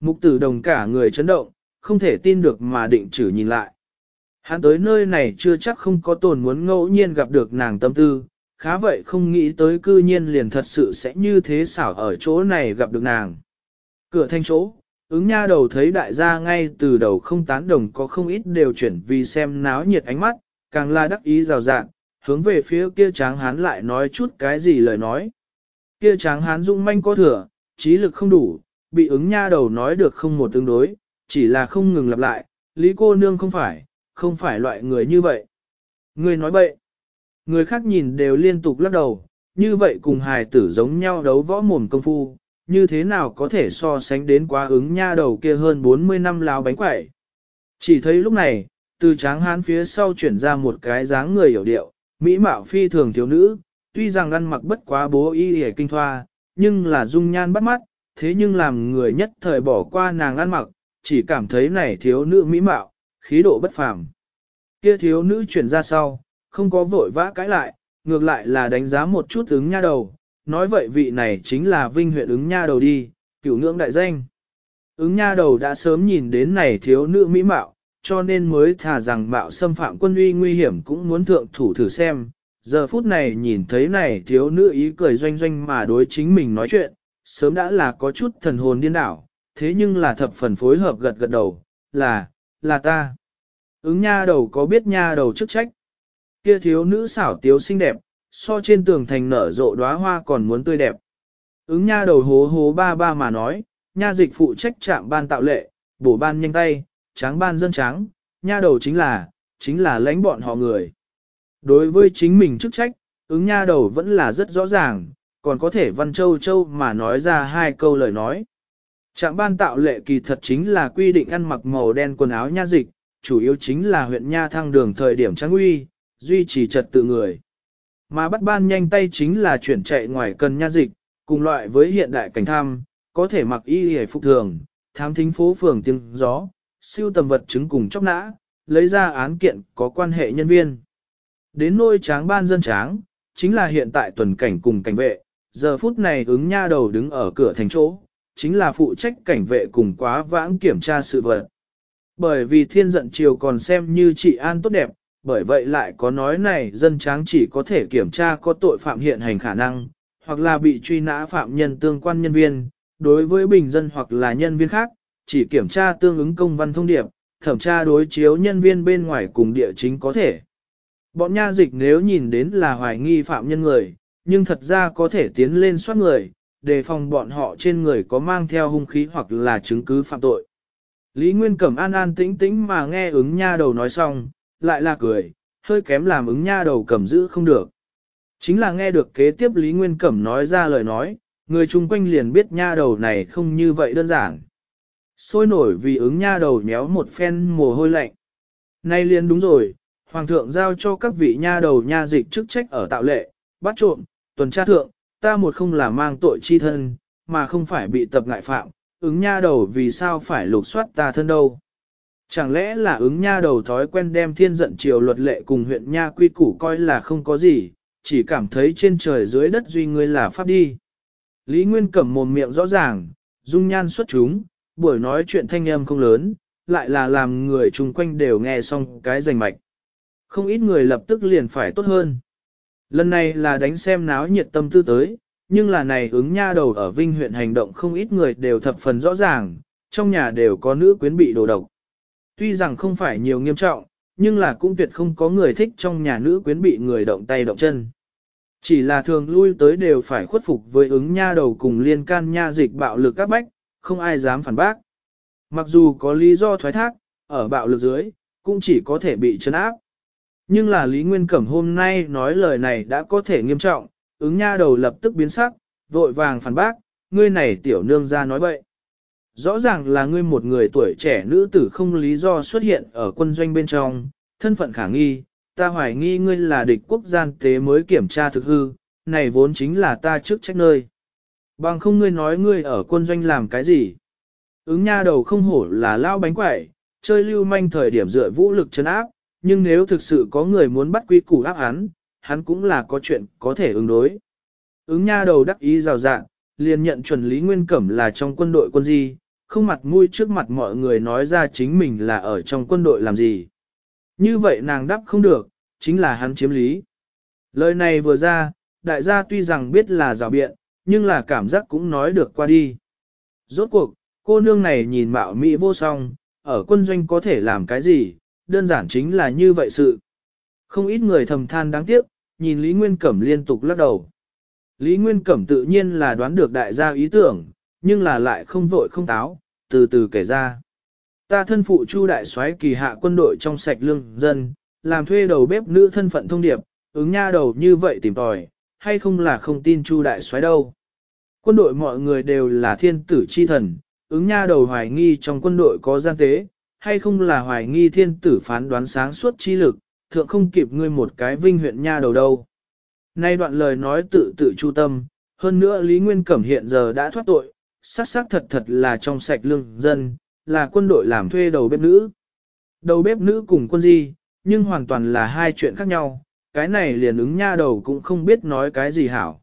Mục tử đồng cả người chấn động, không thể tin được mà định chử nhìn lại. Hắn tới nơi này chưa chắc không có tồn muốn ngẫu nhiên gặp được nàng tâm tư, khá vậy không nghĩ tới cư nhiên liền thật sự sẽ như thế xảo ở chỗ này gặp được nàng. Cửa thanh chỗ, Ứng nha đầu thấy đại gia ngay từ đầu không tán đồng có không ít đều chuyển vì xem náo nhiệt ánh mắt, càng là đắc ý rào rạng, hướng về phía kia tráng hán lại nói chút cái gì lời nói. Kia tráng hán dung manh có thừa, trí lực không đủ, bị ứng nha đầu nói được không một tương đối, chỉ là không ngừng lặp lại, lý cô nương không phải, không phải loại người như vậy. Người nói bậy, người khác nhìn đều liên tục lắc đầu, như vậy cùng hài tử giống nhau đấu võ mồm công phu, như thế nào có thể so sánh đến quá ứng nha đầu kia hơn 40 năm láo bánh quẩy. Chỉ thấy lúc này, từ tráng hán phía sau chuyển ra một cái dáng người hiểu điệu, mỹ mạo phi thường thiếu nữ, tuy rằng ăn mặc bất quá bố y hề kinh thoa, nhưng là dung nhan bắt mắt, thế nhưng làm người nhất thời bỏ qua nàng ăn mặc, chỉ cảm thấy này thiếu nữ mỹ mạo, khí độ bất phàm. Kia thiếu nữ chuyển ra sau, không có vội vã cãi lại, ngược lại là đánh giá một chút ứng nha đầu, nói vậy vị này chính là vinh huyện ứng nha đầu đi, cửu ngưỡng đại danh. Ứng nha đầu đã sớm nhìn đến này thiếu nữ mỹ mạo, cho nên mới thà rằng mạo xâm phạm quân uy nguy hiểm cũng muốn thượng thủ thử xem. Giờ phút này nhìn thấy này thiếu nữ ý cười doanh doanh mà đối chính mình nói chuyện, sớm đã là có chút thần hồn điên đảo, thế nhưng là thập phần phối hợp gật gật đầu, là, là ta. Ứng nha đầu có biết nha đầu chức trách. Kia thiếu nữ xảo tiếu xinh đẹp, so trên tường thành nở rộ đóa hoa còn muốn tươi đẹp. Ứng nha đầu hố hố ba ba mà nói, nha dịch phụ trách trạm ban tạo lệ, bổ ban nhanh tay, tráng ban dân tráng, nha đầu chính là, chính là lãnh bọn họ người. Đối với chính mình chức trách, ứng nha đầu vẫn là rất rõ ràng, còn có thể văn châu châu mà nói ra hai câu lời nói. Trạm ban tạo lệ kỳ thật chính là quy định ăn mặc màu đen quần áo nha dịch, chủ yếu chính là huyện nha thăng đường thời điểm trang uy, duy trì trật tự người. Mà bắt ban nhanh tay chính là chuyển chạy ngoài cần nha dịch, cùng loại với hiện đại cảnh tham, có thể mặc y hề phục thường, thám thính phố phường tiếng gió, siêu tầm vật chứng cùng chóc nã, lấy ra án kiện có quan hệ nhân viên. Đến nôi tráng ban dân tráng, chính là hiện tại tuần cảnh cùng cảnh vệ, giờ phút này ứng nha đầu đứng ở cửa thành chỗ, chính là phụ trách cảnh vệ cùng quá vãng kiểm tra sự vật. Bởi vì thiên giận chiều còn xem như trị An tốt đẹp, bởi vậy lại có nói này dân tráng chỉ có thể kiểm tra có tội phạm hiện hành khả năng, hoặc là bị truy nã phạm nhân tương quan nhân viên, đối với bình dân hoặc là nhân viên khác, chỉ kiểm tra tương ứng công văn thông điệp, thẩm tra đối chiếu nhân viên bên ngoài cùng địa chính có thể. Bọn nha dịch nếu nhìn đến là hoài nghi phạm nhân người, nhưng thật ra có thể tiến lên soát người, đề phòng bọn họ trên người có mang theo hung khí hoặc là chứng cứ phạm tội. Lý Nguyên Cẩm an an tĩnh tĩnh mà nghe ứng nha đầu nói xong, lại là cười, hơi kém làm ứng nha đầu cầm giữ không được. Chính là nghe được kế tiếp Lý Nguyên Cẩm nói ra lời nói, người chung quanh liền biết nha đầu này không như vậy đơn giản. Sôi nổi vì ứng nha đầu nhéo một phen mồ hôi lạnh. Nay liền đúng rồi, Hoàng thượng giao cho các vị nha đầu nha dịch chức trách ở tạo lệ, bắt trộm, tuần tra thượng, ta một không là mang tội chi thân, mà không phải bị tập ngại phạm, ứng nha đầu vì sao phải lục soát ta thân đâu. Chẳng lẽ là ứng nha đầu thói quen đem thiên giận triều luật lệ cùng huyện nha quy củ coi là không có gì, chỉ cảm thấy trên trời dưới đất duy ngươi là pháp đi. Lý Nguyên cẩm mồm miệng rõ ràng, dung nhan xuất chúng, buổi nói chuyện thanh âm không lớn, lại là làm người chung quanh đều nghe xong cái rành mạch. Không ít người lập tức liền phải tốt hơn. Lần này là đánh xem náo nhiệt tâm tư tới, nhưng là này ứng nha đầu ở Vinh huyện hành động không ít người đều thập phần rõ ràng, trong nhà đều có nữ quyến bị đồ độc. Tuy rằng không phải nhiều nghiêm trọng, nhưng là cũng tuyệt không có người thích trong nhà nữ quyến bị người động tay động chân. Chỉ là thường lui tới đều phải khuất phục với ứng nha đầu cùng liên can nha dịch bạo lực các bách, không ai dám phản bác. Mặc dù có lý do thoái thác, ở bạo lực dưới, cũng chỉ có thể bị chấn áp. Nhưng là Lý Nguyên Cẩm hôm nay nói lời này đã có thể nghiêm trọng, ứng nha đầu lập tức biến sắc, vội vàng phản bác, ngươi này tiểu nương ra nói bậy. Rõ ràng là ngươi một người tuổi trẻ nữ tử không lý do xuất hiện ở quân doanh bên trong, thân phận khả nghi, ta hoài nghi ngươi là địch quốc gian tế mới kiểm tra thực hư, này vốn chính là ta trước trách nơi. Bằng không ngươi nói ngươi ở quân doanh làm cái gì? Ứng nha đầu không hổ là lao bánh quẩy, chơi lưu manh thời điểm dựa vũ lực chấn áp, nhưng nếu thực sự có người muốn bắt quy củ áp hắn, hắn cũng là có chuyện có thể ứng đối. Ứng nha đầu đắc ý rào rạng, liền nhận chuẩn Lý Nguyên Cẩm là trong quân đội quân di, không mặt mũi trước mặt mọi người nói ra chính mình là ở trong quân đội làm gì. Như vậy nàng đáp không được, chính là hắn chiếm lý. Lời này vừa ra, đại gia tuy rằng biết là rào biện, nhưng là cảm giác cũng nói được qua đi. Rốt cuộc, cô nương này nhìn mạo mỹ vô song, ở quân doanh có thể làm cái gì, đơn giản chính là như vậy sự. Không ít người thầm than đáng tiếc, nhìn Lý Nguyên Cẩm liên tục lắc đầu. Lý Nguyên Cẩm tự nhiên là đoán được đại gia ý tưởng, nhưng là lại không vội không táo, từ từ kể ra. Ta thân phụ Chu đại soái kỳ hạ quân đội trong sạch lương dân, làm thuê đầu bếp nữ thân phận thông điệp, ứng nha đầu như vậy tìm tòi, hay không là không tin Chu đại soái đâu. Quân đội mọi người đều là thiên tử chi thần, ứng nha đầu hoài nghi trong quân đội có gian tế, hay không là hoài nghi thiên tử phán đoán sáng suốt chi lực, thượng không kịp ngươi một cái vinh huyện nha đầu đâu. Nay đoạn lời nói tự tự chu tâm, hơn nữa Lý Nguyên Cẩm hiện giờ đã thoát tội, sắc sắc thật thật là trong sạch lương dân, là quân đội làm thuê đầu bếp nữ. Đầu bếp nữ cùng quân di, nhưng hoàn toàn là hai chuyện khác nhau, cái này liền ứng nha đầu cũng không biết nói cái gì hảo.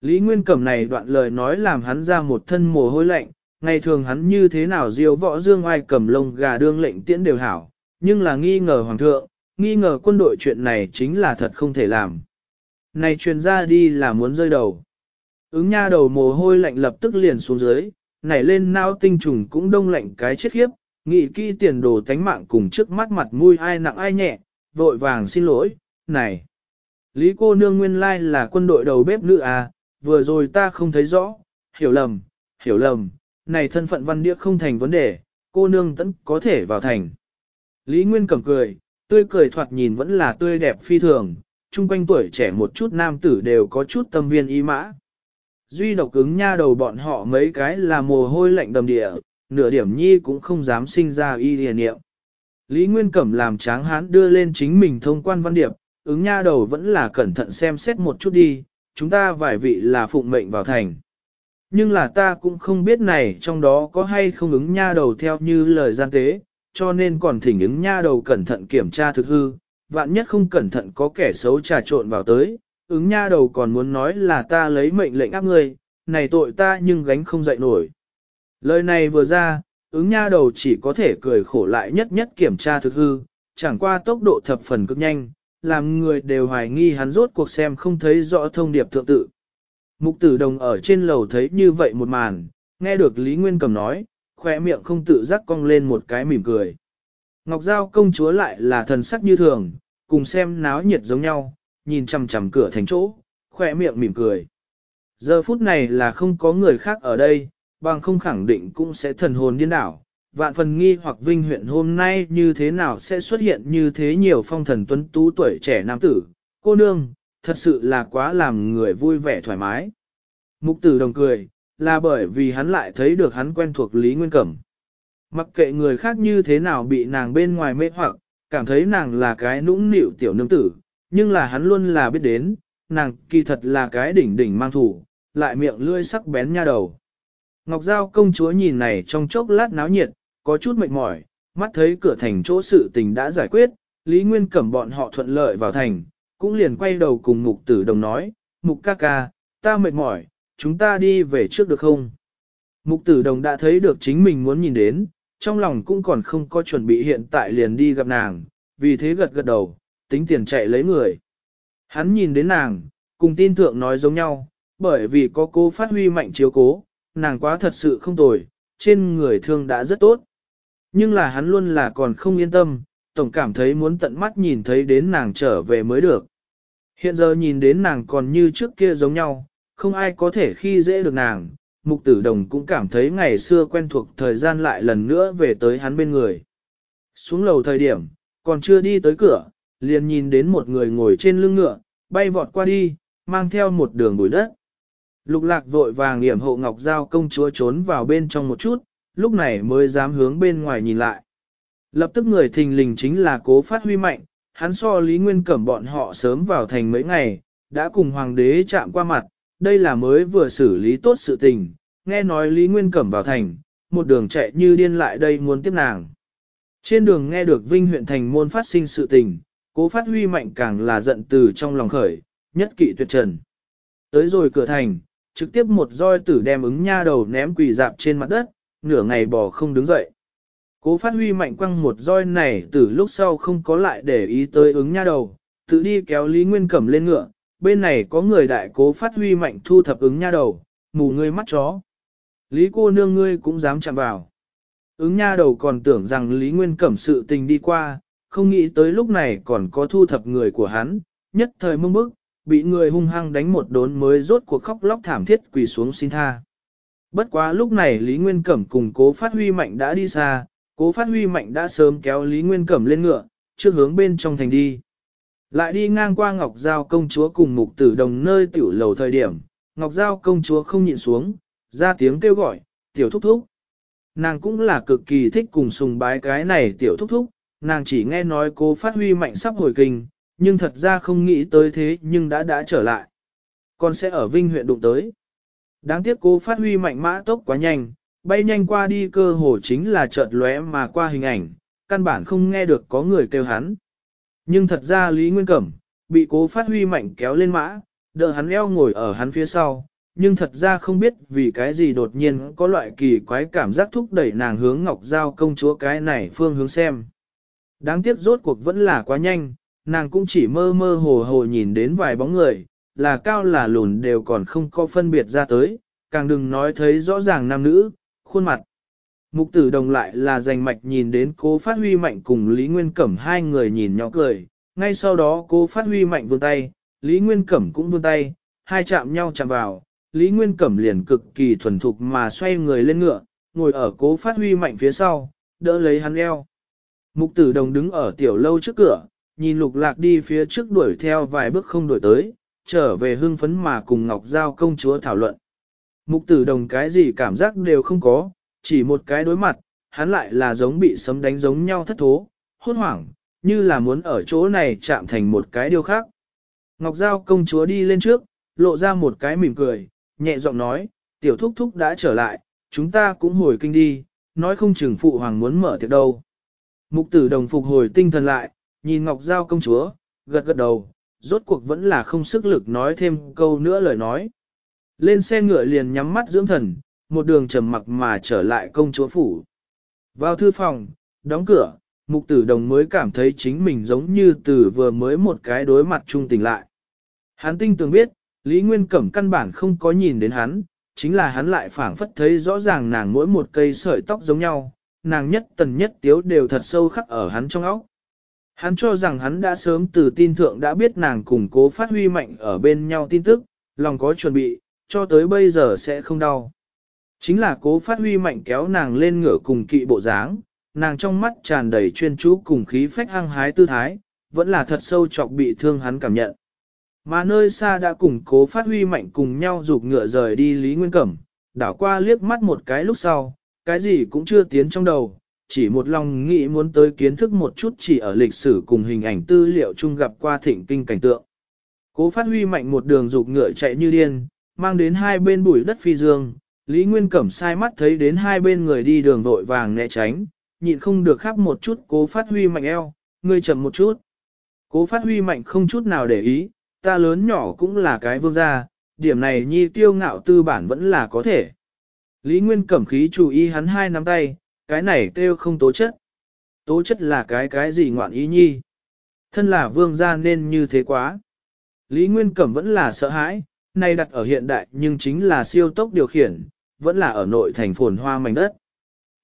Lý Nguyên Cẩm này đoạn lời nói làm hắn ra một thân mồ hôi lạnh, ngày thường hắn như thế nào diêu võ dương ai cầm lông gà đương lệnh tiễn đều hảo, nhưng là nghi ngờ hoàng thượng, nghi ngờ quân đội chuyện này chính là thật không thể làm. Này truyền ra đi là muốn rơi đầu. Ứng nha đầu mồ hôi lạnh lập tức liền xuống dưới, nảy lên nao tinh trùng cũng đông lạnh cái chết khiếp, nghị kỹ tiền đồ tánh mạng cùng trước mắt mặt mũi ai nặng ai nhẹ, vội vàng xin lỗi, này. Lý cô nương nguyên lai là quân đội đầu bếp nữ à, vừa rồi ta không thấy rõ, hiểu lầm, hiểu lầm, này thân phận văn địa không thành vấn đề, cô nương tẫn có thể vào thành. Lý Nguyên cầm cười, tươi cười thoạt nhìn vẫn là tươi đẹp phi thường, chung quanh tuổi trẻ một chút nam tử đều có chút tâm viên ý mã. Duy độc ứng nha đầu bọn họ mấy cái là mồ hôi lạnh đầm địa, nửa điểm nhi cũng không dám sinh ra y liền niệm. Lý Nguyên Cẩm làm tráng hán đưa lên chính mình thông quan văn điệp, ứng nha đầu vẫn là cẩn thận xem xét một chút đi, chúng ta vài vị là phụng mệnh vào thành. Nhưng là ta cũng không biết này trong đó có hay không ứng nha đầu theo như lời gian tế, cho nên còn thỉnh ứng nha đầu cẩn thận kiểm tra thực hư, vạn nhất không cẩn thận có kẻ xấu trà trộn vào tới, ứng nha đầu còn muốn nói là ta lấy mệnh lệnh áp ngươi, này tội ta nhưng gánh không dậy nổi. Lời này vừa ra, ứng nha đầu chỉ có thể cười khổ lại nhất nhất kiểm tra thực hư, chẳng qua tốc độ thập phần cực nhanh, làm người đều hoài nghi hắn rốt cuộc xem không thấy rõ thông điệp thượng tự. Mục tử đồng ở trên lầu thấy như vậy một màn, nghe được Lý Nguyên Cầm nói, khỏe miệng không tự giác cong lên một cái mỉm cười. Ngọc Giao công chúa lại là thần sắc như thường, cùng xem náo nhiệt giống nhau, nhìn chằm chằm cửa thành chỗ, khỏe miệng mỉm cười. Giờ phút này là không có người khác ở đây, bằng không khẳng định cũng sẽ thần hồn điên đảo. Vạn phần nghi hoặc vinh huyện hôm nay như thế nào sẽ xuất hiện như thế nhiều phong thần tuấn tú tuổi trẻ nam tử, cô nương, thật sự là quá làm người vui vẻ thoải mái. Mục tử đồng cười, là bởi vì hắn lại thấy được hắn quen thuộc Lý Nguyên Cẩm. Mặc kệ người khác như thế nào bị nàng bên ngoài mê hoặc, cảm thấy nàng là cái nũng nịu tiểu nương tử, nhưng là hắn luôn là biết đến, nàng kỳ thật là cái đỉnh đỉnh mang thủ, lại miệng lưỡi sắc bén nha đầu. Ngọc Giao công chúa nhìn này trong chốc lát náo nhiệt, có chút mệt mỏi, mắt thấy cửa thành chỗ sự tình đã giải quyết, Lý Nguyên cẩm bọn họ thuận lợi vào thành, cũng liền quay đầu cùng mục tử đồng nói, mục ca ca, ta mệt mỏi, chúng ta đi về trước được không? Mục tử đồng đã thấy được chính mình muốn nhìn đến, trong lòng cũng còn không có chuẩn bị hiện tại liền đi gặp nàng, vì thế gật gật đầu, tính tiền chạy lấy người. Hắn nhìn đến nàng, cùng tin thượng nói giống nhau, bởi vì có cô phát huy mạnh chiếu cố, nàng quá thật sự không tồi, trên người thương đã rất tốt. Nhưng là hắn luôn là còn không yên tâm, tổng cảm thấy muốn tận mắt nhìn thấy đến nàng trở về mới được. Hiện giờ nhìn đến nàng còn như trước kia giống nhau, không ai có thể khi dễ được nàng, mục tử đồng cũng cảm thấy ngày xưa quen thuộc thời gian lại lần nữa về tới hắn bên người. Xuống lầu thời điểm, còn chưa đi tới cửa, liền nhìn đến một người ngồi trên lưng ngựa, bay vọt qua đi, mang theo một đường bụi đất. Lục lạc vội vàng hiểm hộ ngọc giao công chúa trốn vào bên trong một chút, lúc này mới dám hướng bên ngoài nhìn lại. Lập tức người thình lình chính là cố phát huy mạnh, hắn so Lý Nguyên Cẩm bọn họ sớm vào thành mấy ngày, đã cùng hoàng đế chạm qua mặt, đây là mới vừa xử lý tốt sự tình, nghe nói Lý Nguyên Cẩm vào thành, một đường chạy như điên lại đây muốn tiếp nàng. Trên đường nghe được Vinh huyện thành môn phát sinh sự tình, Cố phát huy mạnh càng là giận từ trong lòng khởi, nhất kỵ tuyệt trần. Tới rồi cửa thành, trực tiếp một roi tử đem ứng nha đầu ném quỳ dạp trên mặt đất, nửa ngày bò không đứng dậy. Cố phát huy mạnh quăng một roi này từ lúc sau không có lại để ý tới ứng nha đầu, tự đi kéo Lý Nguyên Cẩm lên ngựa, bên này có người đại cố phát huy mạnh thu thập ứng nha đầu, mù ngươi mắt chó. Lý cô nương ngươi cũng dám chạm vào. Ứng nha đầu còn tưởng rằng Lý Nguyên Cẩm sự tình đi qua, không nghĩ tới lúc này còn có thu thập người của hắn, nhất thời mông bức, bị người hung hăng đánh một đốn mới rốt cuộc khóc lóc thảm thiết quỳ xuống xin tha. Bất quá lúc này Lý Nguyên Cẩm cùng cố phát huy mạnh đã đi xa, cố phát huy mạnh đã sớm kéo Lý Nguyên Cẩm lên ngựa, trước hướng bên trong thành đi. Lại đi ngang qua Ngọc Giao công chúa cùng mục tử đồng nơi tiểu lầu thời điểm, Ngọc Giao công chúa không nhịn xuống, ra tiếng kêu gọi, tiểu thúc thúc. Nàng cũng là cực kỳ thích cùng sùng bái cái này tiểu thúc thúc, nàng chỉ nghe nói cố phát huy mạnh sắp hồi kinh, nhưng thật ra không nghĩ tới thế nhưng đã đã trở lại. con sẽ ở Vinh huyện đụng tới. Đáng tiếc cố phát huy mạnh mã tốc quá nhanh, bay nhanh qua đi cơ hồ chính là chợt lóe mà qua hình ảnh, căn bản không nghe được có người kêu hắn. Nhưng thật ra Lý Nguyên Cẩm, bị cố phát huy mạnh kéo lên mã, đỡ hắn leo ngồi ở hắn phía sau, nhưng thật ra không biết vì cái gì đột nhiên có loại kỳ quái cảm giác thúc đẩy nàng hướng Ngọc Giao công chúa cái này phương hướng xem. Đáng tiếc rốt cuộc vẫn là quá nhanh, nàng cũng chỉ mơ mơ hồ hồ nhìn đến vài bóng người, là cao là lùn đều còn không có phân biệt ra tới, càng đừng nói thấy rõ ràng nam nữ, khuôn mặt. Mục tử đồng lại là dành mạch nhìn đến cố phát huy mạnh cùng Lý Nguyên Cẩm hai người nhìn nhỏ cười, ngay sau đó cố phát huy mạnh vươn tay, Lý Nguyên Cẩm cũng vươn tay, hai chạm nhau chạm vào, Lý Nguyên Cẩm liền cực kỳ thuần thục mà xoay người lên ngựa, ngồi ở cố phát huy mạnh phía sau, đỡ lấy hắn eo. Mục tử đồng đứng ở tiểu lâu trước cửa, nhìn lục lạc đi phía trước đuổi theo vài bước không đuổi tới, trở về hưng phấn mà cùng Ngọc Giao công chúa thảo luận. Mục tử đồng cái gì cảm giác đều không có, chỉ một cái đối mặt, hắn lại là giống bị sấm đánh giống nhau thất thố, hốt hoảng, như là muốn ở chỗ này chạm thành một cái điều khác. Ngọc Giao công chúa đi lên trước, lộ ra một cái mỉm cười, nhẹ giọng nói, tiểu thúc thúc đã trở lại, chúng ta cũng hồi kinh đi, nói không chừng phụ hoàng muốn mở tiệc đâu. Mục tử đồng phục hồi tinh thần lại, nhìn Ngọc Giao công chúa, gật gật đầu, rốt cuộc vẫn là không sức lực nói thêm câu nữa lời nói. Lên xe ngựa liền nhắm mắt dưỡng thần, một đường trầm mặc mà trở lại công chúa phủ. Vào thư phòng, đóng cửa, mục tử đồng mới cảm thấy chính mình giống như từ vừa mới một cái đối mặt trung tình lại. Hắn tinh tường biết, Lý Nguyên Cẩm căn bản không có nhìn đến hắn, chính là hắn lại phản phất thấy rõ ràng nàng mỗi một cây sợi tóc giống nhau, nàng nhất tần nhất tiếu đều thật sâu khắc ở hắn trong óc. Hắn cho rằng hắn đã sớm từ tin thượng đã biết nàng cùng cố phát huy mạnh ở bên nhau tin tức, lòng có chuẩn bị, cho tới bây giờ sẽ không đau. Chính là cố phát huy mạnh kéo nàng lên ngửa cùng kỵ bộ dáng, nàng trong mắt tràn đầy chuyên chú cùng khí phách hăng hái tư thái, vẫn là thật sâu chọc bị thương hắn cảm nhận. Mà nơi xa đã cùng cố phát huy mạnh cùng nhau rụt ngựa rời đi Lý Nguyên Cẩm, đảo qua liếc mắt một cái lúc sau, cái gì cũng chưa tiến trong đầu, chỉ một lòng nghĩ muốn tới kiến thức một chút chỉ ở lịch sử cùng hình ảnh tư liệu chung gặp qua thịnh kinh cảnh tượng. Cố phát huy mạnh một đường dục ngựa chạy như điên, mang đến hai bên bụi đất phi dương, Lý Nguyên Cẩm sai mắt thấy đến hai bên người đi đường vội vàng né tránh, nhịn không được khắp một chút cố phát huy mạnh eo, người chậm một chút. Cố phát huy mạnh không chút nào để ý, ta lớn nhỏ cũng là cái vương gia, điểm này nhi tiêu ngạo tư bản vẫn là có thể. Lý Nguyên cẩm khí chú ý hắn hai nắm tay, cái này kêu không tố chất. Tố chất là cái cái gì ngoạn ý nhi. Thân là vương gia nên như thế quá. Lý Nguyên cẩm vẫn là sợ hãi, nay đặt ở hiện đại nhưng chính là siêu tốc điều khiển, vẫn là ở nội thành phồn hoa mảnh đất.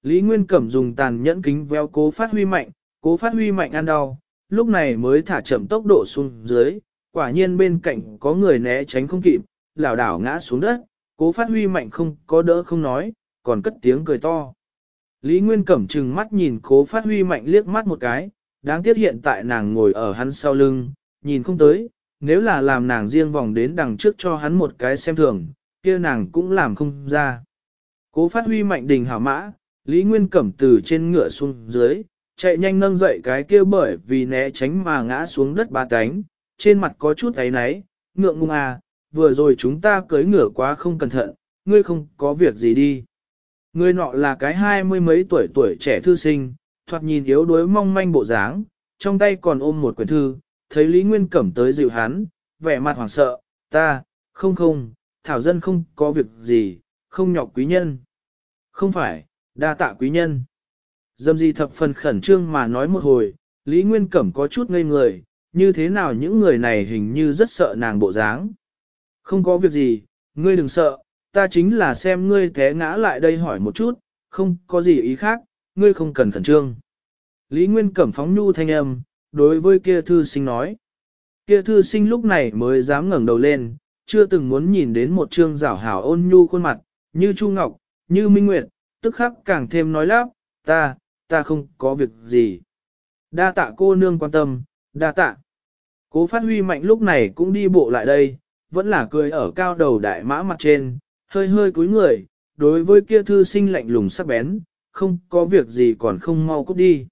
Lý Nguyên cẩm dùng tàn nhẫn kính veo cố phát huy mạnh, cố phát huy mạnh ăn đau, lúc này mới thả chậm tốc độ xuống dưới, quả nhiên bên cạnh có người né tránh không kịp, lảo đảo ngã xuống đất, cố phát huy mạnh không có đỡ không nói, còn cất tiếng cười to. Lý Nguyên Cẩm trừng mắt nhìn cố phát huy mạnh liếc mắt một cái, đáng tiếc hiện tại nàng ngồi ở hắn sau lưng, nhìn không tới, nếu là làm nàng riêng vòng đến đằng trước cho hắn một cái xem thường, kia nàng cũng làm không ra. Cố phát huy mạnh đình hảo mã, Lý Nguyên Cẩm từ trên ngựa xuống dưới, chạy nhanh nâng dậy cái kia bởi vì né tránh mà ngã xuống đất ba cánh, trên mặt có chút ấy náy, ngượng ngùng à, vừa rồi chúng ta cưới ngửa quá không cẩn thận, ngươi không có việc gì đi. Ngươi nọ là cái hai mươi mấy tuổi tuổi trẻ thư sinh, thoạt nhìn yếu đuối mong manh bộ dáng, trong tay còn ôm một quyển thư, thấy Lý Nguyên Cẩm tới dịu hắn, vẻ mặt hoảng sợ, ta, không không, Thảo Dân không có việc gì, không nhọc quý nhân. Không phải, đa tạ quý nhân. Dâm gì thập phần khẩn trương mà nói một hồi, Lý Nguyên Cẩm có chút ngây người, như thế nào những người này hình như rất sợ nàng bộ dáng. Không có việc gì, ngươi đừng sợ, ta chính là xem ngươi té ngã lại đây hỏi một chút, không có gì ý khác, ngươi không cần khẩn trương. Lý Nguyên Cẩm phóng nhu thanh âm, đối với kia thư sinh nói. Kia thư sinh lúc này mới dám ngẩng đầu lên, chưa từng muốn nhìn đến một trương rảo hảo ôn nhu khuôn mặt, như Chu Ngọc, như Minh Nguyệt, tức khắc càng thêm nói lắp, ta, ta không có việc gì. Đa tạ cô nương quan tâm, đa tạ. Cố phát huy mạnh lúc này cũng đi bộ lại đây, vẫn là cười ở cao đầu đại mã mặt trên, hơi hơi cúi người, đối với kia thư sinh lạnh lùng sắc bén, không có việc gì còn không mau cút đi.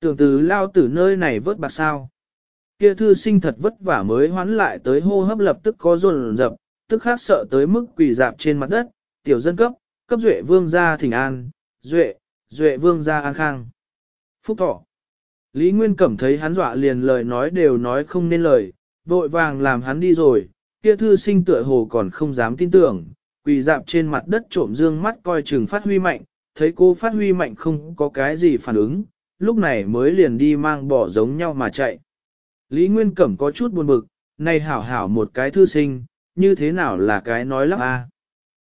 Tưởng từ lao tử nơi này vớt bạc sao. Kia thư sinh thật vất vả mới hoán lại tới hô hấp lập tức có rồn rập, tức khác sợ tới mức quỳ dạp trên mặt đất, tiểu dân cấp, cấp duệ vương gia thỉnh an, duệ, duệ vương gia an khang. Phúc thọ. Lý Nguyên Cẩm thấy hắn dọa liền lời nói đều nói không nên lời, vội vàng làm hắn đi rồi, kia thư sinh tựa hồ còn không dám tin tưởng, quỳ dạp trên mặt đất trộm dương mắt coi chừng phát huy mạnh, thấy cô phát huy mạnh không có cái gì phản ứng, lúc này mới liền đi mang bỏ giống nhau mà chạy. Lý Nguyên Cẩm có chút buồn bực, này hảo hảo một cái thư sinh, như thế nào là cái nói lắm a à.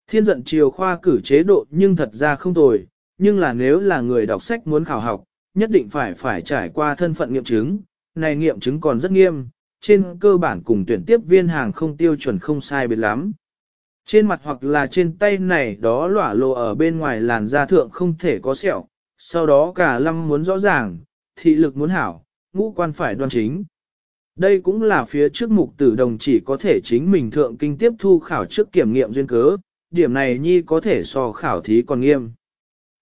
Thiên giận chiều khoa cử chế độ nhưng thật ra không tồi, nhưng là nếu là người đọc sách muốn khảo học, nhất định phải phải trải qua thân phận nghiệm chứng, này nghiệm chứng còn rất nghiêm, trên cơ bản cùng tuyển tiếp viên hàng không tiêu chuẩn không sai biệt lắm. Trên mặt hoặc là trên tay này đó lỏa lộ ở bên ngoài làn da thượng không thể có sẹo, sau đó cả lâm muốn rõ ràng, thị lực muốn hảo, ngũ quan phải đoan chính. Đây cũng là phía trước mục tử đồng chỉ có thể chính mình thượng kinh tiếp thu khảo trước kiểm nghiệm duyên cớ, điểm này nhi có thể so khảo thí còn nghiêm.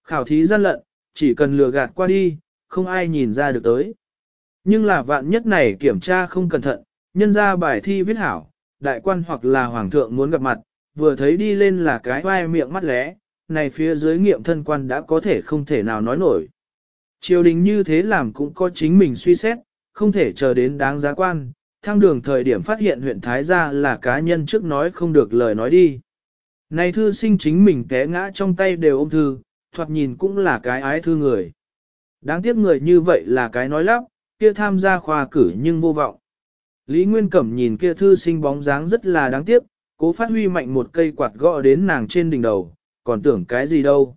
Khảo thí gian lận, chỉ cần lừa gạt qua đi, không ai nhìn ra được tới. Nhưng là vạn nhất này kiểm tra không cẩn thận, nhân ra bài thi viết hảo, đại quan hoặc là hoàng thượng muốn gặp mặt, vừa thấy đi lên là cái vai miệng mắt lẽ, này phía dưới nghiệm thân quan đã có thể không thể nào nói nổi. Triều đình như thế làm cũng có chính mình suy xét, không thể chờ đến đáng giá quan, thang đường thời điểm phát hiện huyện Thái Gia là cá nhân trước nói không được lời nói đi. Này thư sinh chính mình té ngã trong tay đều ôm thư, thoạt nhìn cũng là cái ái thư người. Đáng tiếc người như vậy là cái nói lắp, kia tham gia khoa cử nhưng vô vọng. Lý Nguyên Cẩm nhìn kia thư sinh bóng dáng rất là đáng tiếc, cố phát huy mạnh một cây quạt gõ đến nàng trên đỉnh đầu, còn tưởng cái gì đâu.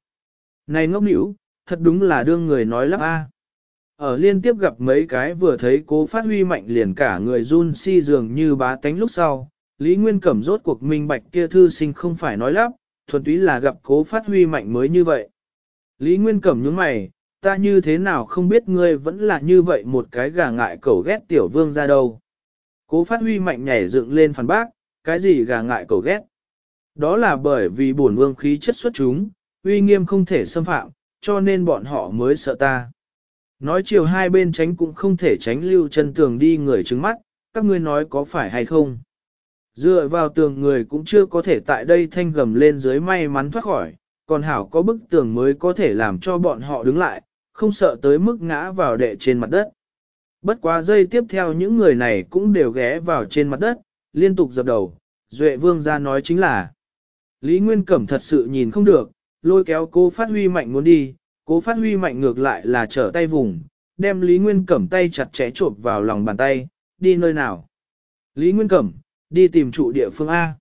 Này ngốc nữ, thật đúng là đương người nói lắp a. Ở liên tiếp gặp mấy cái vừa thấy cố phát huy mạnh liền cả người run si dường như bá tánh lúc sau, Lý Nguyên Cẩm rốt cuộc minh bạch kia thư sinh không phải nói lắp, thuần túy là gặp cố phát huy mạnh mới như vậy. Lý Nguyên Cẩm nhướng mày, ta như thế nào không biết ngươi vẫn là như vậy một cái gà ngại cẩu ghét tiểu vương ra đâu. Cố phát huy mạnh nhảy dựng lên phản bác, cái gì gà ngại cẩu ghét. Đó là bởi vì bổn vương khí chất xuất chúng, uy nghiêm không thể xâm phạm, cho nên bọn họ mới sợ ta. Nói chiều hai bên tránh cũng không thể tránh lưu chân tường đi người trứng mắt, các ngươi nói có phải hay không. Dựa vào tường người cũng chưa có thể tại đây thanh gầm lên dưới may mắn thoát khỏi, còn hảo có bức tường mới có thể làm cho bọn họ đứng lại, không sợ tới mức ngã vào đệ trên mặt đất. Bất quá giây tiếp theo những người này cũng đều ghé vào trên mặt đất, liên tục dập đầu, Duệ Vương ra nói chính là. Lý Nguyên Cẩm thật sự nhìn không được, lôi kéo cô phát huy mạnh muốn đi, cố phát huy mạnh ngược lại là trở tay vùng, đem Lý Nguyên Cẩm tay chặt chẽ trộp vào lòng bàn tay, đi nơi nào. Lý Nguyên Cẩm, đi tìm trụ địa phương A.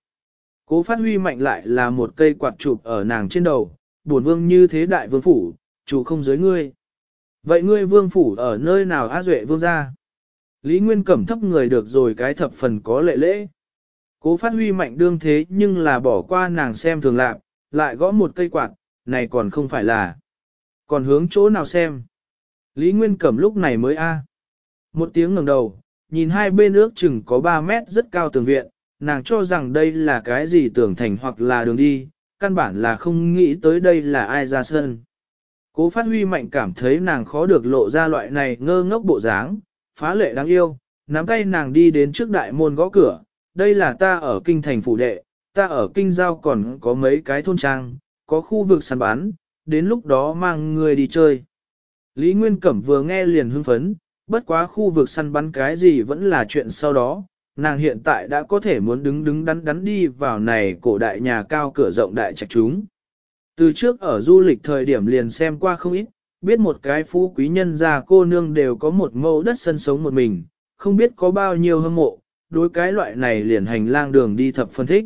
Cố phát huy mạnh lại là một cây quạt chụp ở nàng trên đầu, buồn vương như thế đại vương phủ, chủ không giới ngươi. Vậy ngươi vương phủ ở nơi nào A Duệ vương gia Lý Nguyên Cẩm thấp người được rồi cái thập phần có lệ lễ. Cố phát huy mạnh đương thế nhưng là bỏ qua nàng xem thường lạc, lại gõ một cây quạt, này còn không phải là. Còn hướng chỗ nào xem? Lý Nguyên Cẩm lúc này mới A. Một tiếng ngừng đầu, nhìn hai bên ước chừng có 3 mét rất cao tường viện, nàng cho rằng đây là cái gì tưởng thành hoặc là đường đi, căn bản là không nghĩ tới đây là ai ra sân. Cố phát huy mạnh cảm thấy nàng khó được lộ ra loại này ngơ ngốc bộ dáng, phá lệ đáng yêu, nắm tay nàng đi đến trước đại môn gõ cửa, đây là ta ở kinh thành phủ đệ, ta ở kinh giao còn có mấy cái thôn trang, có khu vực săn bán, đến lúc đó mang người đi chơi. Lý Nguyên Cẩm vừa nghe liền hưng phấn, bất quá khu vực săn bắn cái gì vẫn là chuyện sau đó, nàng hiện tại đã có thể muốn đứng đứng đắn đắn đi vào này cổ đại nhà cao cửa rộng đại trạch chúng. Từ trước ở du lịch thời điểm liền xem qua không ít, biết một cái phú quý nhân già cô nương đều có một mẫu đất sân sống một mình, không biết có bao nhiêu hâm mộ, đối cái loại này liền hành lang đường đi thập phân thích.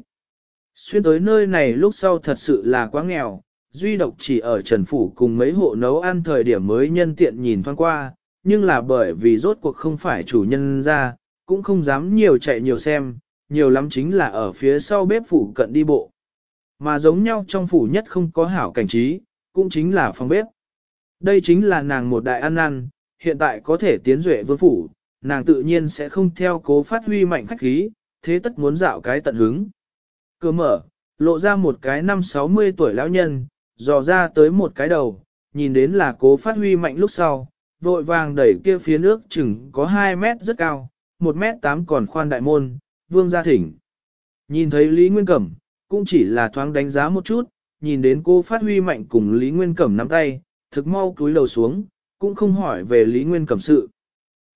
Xuyên tới nơi này lúc sau thật sự là quá nghèo, duy độc chỉ ở Trần Phủ cùng mấy hộ nấu ăn thời điểm mới nhân tiện nhìn thoáng qua, nhưng là bởi vì rốt cuộc không phải chủ nhân ra, cũng không dám nhiều chạy nhiều xem, nhiều lắm chính là ở phía sau bếp phủ cận đi bộ mà giống nhau trong phủ nhất không có hảo cảnh trí, cũng chính là phòng bếp. Đây chính là nàng một đại ăn ăn, hiện tại có thể tiến duệ vương phủ, nàng tự nhiên sẽ không theo cố phát huy mạnh khách khí, thế tất muốn dạo cái tận hứng. Cơ mở, lộ ra một cái năm 60 tuổi lão nhân, dò ra tới một cái đầu, nhìn đến là cố phát huy mạnh lúc sau, vội vàng đẩy kia phía nước chừng có 2 mét rất cao, 1 mét 8 còn khoan đại môn, vương gia thỉnh. Nhìn thấy Lý Nguyên Cẩm, cũng chỉ là thoáng đánh giá một chút, nhìn đến cô phát huy mạnh cùng Lý Nguyên Cẩm nắm tay, thực mau cúi đầu xuống, cũng không hỏi về Lý Nguyên Cẩm sự.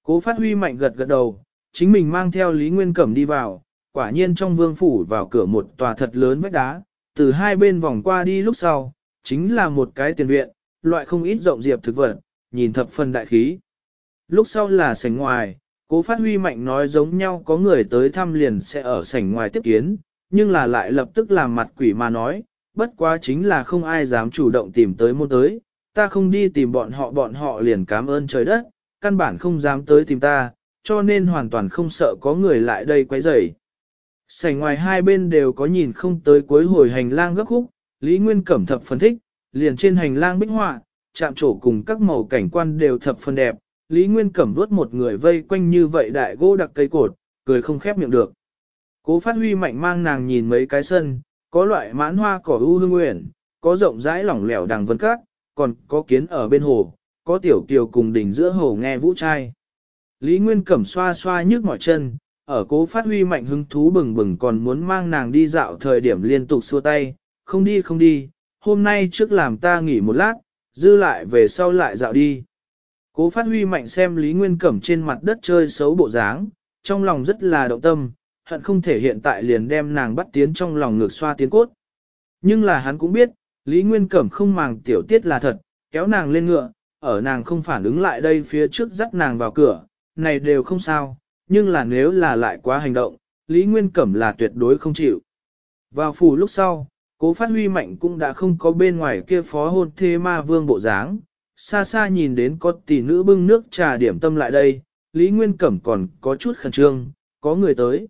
Cố phát huy mạnh gật gật đầu, chính mình mang theo Lý Nguyên Cẩm đi vào, quả nhiên trong vương phủ vào cửa một tòa thật lớn vách đá, từ hai bên vòng qua đi lúc sau, chính là một cái tiền viện, loại không ít rộng diệp thực vật, nhìn thập phần đại khí. Lúc sau là sảnh ngoài, cố phát huy mạnh nói giống nhau có người tới thăm liền sẽ ở sảnh ngoài tiếp kiến, nhưng là lại lập tức làm mặt quỷ mà nói, bất quá chính là không ai dám chủ động tìm tới môn tới, ta không đi tìm bọn họ bọn họ liền cảm ơn trời đất, căn bản không dám tới tìm ta, cho nên hoàn toàn không sợ có người lại đây quấy rầy. Sảnh ngoài hai bên đều có nhìn không tới cuối hồi hành lang gấp khúc, Lý Nguyên Cẩm thập phân thích, liền trên hành lang bích họa, chạm trổ cùng các màu cảnh quan đều thập phân đẹp, Lý Nguyên Cẩm đuốt một người vây quanh như vậy đại gỗ đặc cây cột, cười không khép miệng được. Cố phát huy mạnh mang nàng nhìn mấy cái sân, có loại mãn hoa cỏ ưu hương nguyện, có rộng rãi lỏng lẻo đằng vân cát, còn có kiến ở bên hồ, có tiểu kiều cùng đỉnh giữa hồ nghe vũ trai. Lý Nguyên Cẩm xoa xoa nhức mỏi chân, ở cố phát huy mạnh hứng thú bừng bừng còn muốn mang nàng đi dạo thời điểm liên tục xua tay, không đi không đi, hôm nay trước làm ta nghỉ một lát, dư lại về sau lại dạo đi. Cố phát huy mạnh xem Lý Nguyên Cẩm trên mặt đất chơi xấu bộ dáng, trong lòng rất là động tâm, hận không thể hiện tại liền đem nàng bắt tiến trong lòng ngược xoa tiến cốt. Nhưng là hắn cũng biết, Lý Nguyên Cẩm không màng tiểu tiết là thật, kéo nàng lên ngựa, ở nàng không phản ứng lại đây phía trước dắt nàng vào cửa, này đều không sao, nhưng là nếu là lại quá hành động, Lý Nguyên Cẩm là tuyệt đối không chịu. Vào phủ lúc sau, cố phát huy mạnh cũng đã không có bên ngoài kia phó hôn thê ma vương bộ dáng, xa xa nhìn đến có tỷ nữ bưng nước trà điểm tâm lại đây, Lý Nguyên Cẩm còn có chút khẩn trương, có người tới.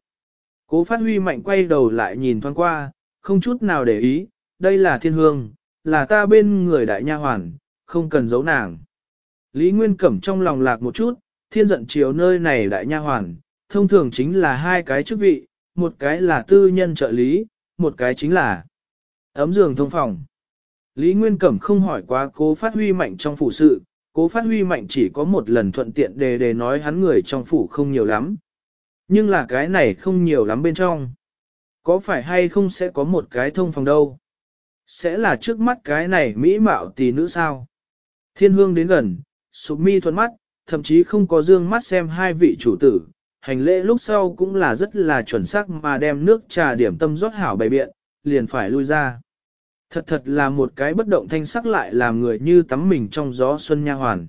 Cố phát huy mạnh quay đầu lại nhìn thoáng qua, không chút nào để ý, đây là thiên hương, là ta bên người đại nha hoàn, không cần giấu nàng. Lý Nguyên Cẩm trong lòng lạc một chút, thiên giận chiều nơi này đại nha hoàn, thông thường chính là hai cái chức vị, một cái là tư nhân trợ lý, một cái chính là ấm giường thông phòng. Lý Nguyên Cẩm không hỏi quá cố phát huy mạnh trong phủ sự, cố phát huy mạnh chỉ có một lần thuận tiện đề đề nói hắn người trong phủ không nhiều lắm nhưng là cái này không nhiều lắm bên trong. Có phải hay không sẽ có một cái thông phòng đâu? Sẽ là trước mắt cái này mỹ mạo tỷ nữ sao? Thiên hương đến gần, sụp mi thuần mắt, thậm chí không có dương mắt xem hai vị chủ tử. Hành lễ lúc sau cũng là rất là chuẩn xác mà đem nước trà điểm tâm rót hảo bày biện, liền phải lui ra. Thật thật là một cái bất động thanh sắc lại làm người như tắm mình trong gió xuân nha hoàn.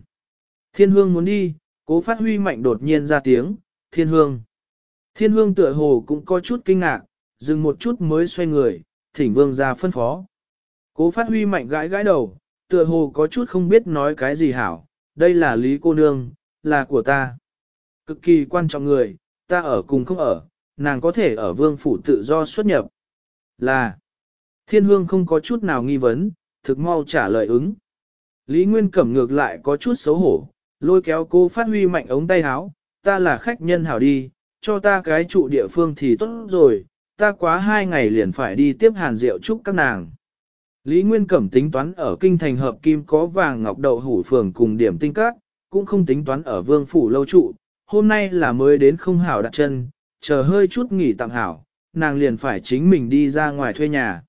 Thiên hương muốn đi, cố phát huy mạnh đột nhiên ra tiếng, thiên hương. Thiên hương tựa hồ cũng có chút kinh ngạc, dừng một chút mới xoay người, thỉnh vương ra phân phó. Cố phát huy mạnh gãi gãi đầu, tựa hồ có chút không biết nói cái gì hảo, đây là lý cô nương, là của ta. Cực kỳ quan trọng người, ta ở cùng không ở, nàng có thể ở vương phủ tự do xuất nhập. Là, thiên hương không có chút nào nghi vấn, thực mau trả lời ứng. Lý Nguyên Cẩm ngược lại có chút xấu hổ, lôi kéo cô phát huy mạnh ống tay háo, ta là khách nhân hảo đi, cho ta cái trụ địa phương thì tốt rồi, ta quá hai ngày liền phải đi tiếp hàn rượu chúc các nàng. Lý Nguyên Cẩm tính toán ở kinh thành hợp kim có vàng ngọc đậu hủ phường cùng điểm tinh các, cũng không tính toán ở vương phủ lâu trụ, hôm nay là mới đến không hảo đặt chân, chờ hơi chút nghỉ tạm hảo, nàng liền phải chính mình đi ra ngoài thuê nhà.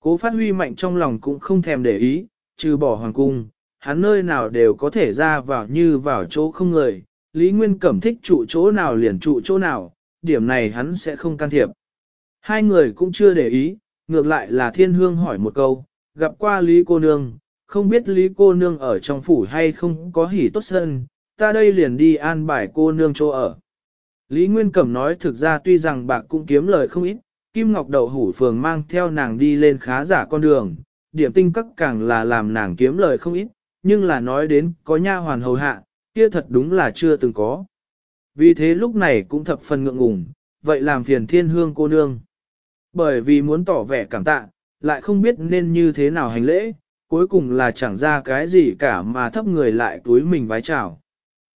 Cố phát huy mạnh trong lòng cũng không thèm để ý, trừ bỏ hoàng cung, hắn nơi nào đều có thể ra vào như vào chỗ không người, Lý Nguyên Cẩm thích trụ chỗ nào liền trụ chỗ nào, điểm này hắn sẽ không can thiệp. Hai người cũng chưa để ý, ngược lại là thiên hương hỏi một câu, gặp qua Lý cô nương, không biết Lý cô nương ở trong phủ hay không có hỉ tốt sân, ta đây liền đi an bài cô nương chỗ ở. Lý Nguyên Cẩm nói thực ra tuy rằng bạc cũng kiếm lời không ít, Kim Ngọc Đậu Hủ Phường mang theo nàng đi lên khá giả con đường, điểm tinh các càng là làm nàng kiếm lời không ít, nhưng là nói đến có nha hoàn hầu hạ, kia thật đúng là chưa từng có. Vì thế lúc này cũng thập phần ngượng ngùng, vậy làm phiền thiên hương cô nương. Bởi vì muốn tỏ vẻ cảm tạ, lại không biết nên như thế nào hành lễ, cuối cùng là chẳng ra cái gì cả mà thấp người lại túi mình vái chào.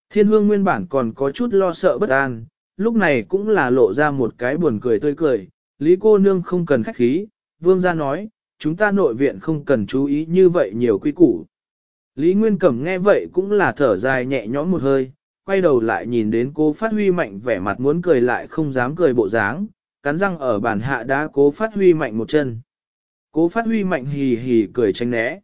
Thiên hương nguyên bản còn có chút lo sợ bất an, lúc này cũng là lộ ra một cái buồn cười tươi cười, lý cô nương không cần khách khí, vương gia nói, chúng ta nội viện không cần chú ý như vậy nhiều quy củ. Lý Nguyên Cẩm nghe vậy cũng là thở dài nhẹ nhõm một hơi, quay đầu lại nhìn đến cố phát huy mạnh vẻ mặt muốn cười lại không dám cười bộ dáng, cắn răng ở bản hạ đã cố phát huy mạnh một chân. Cố phát huy mạnh hì hì cười tránh né.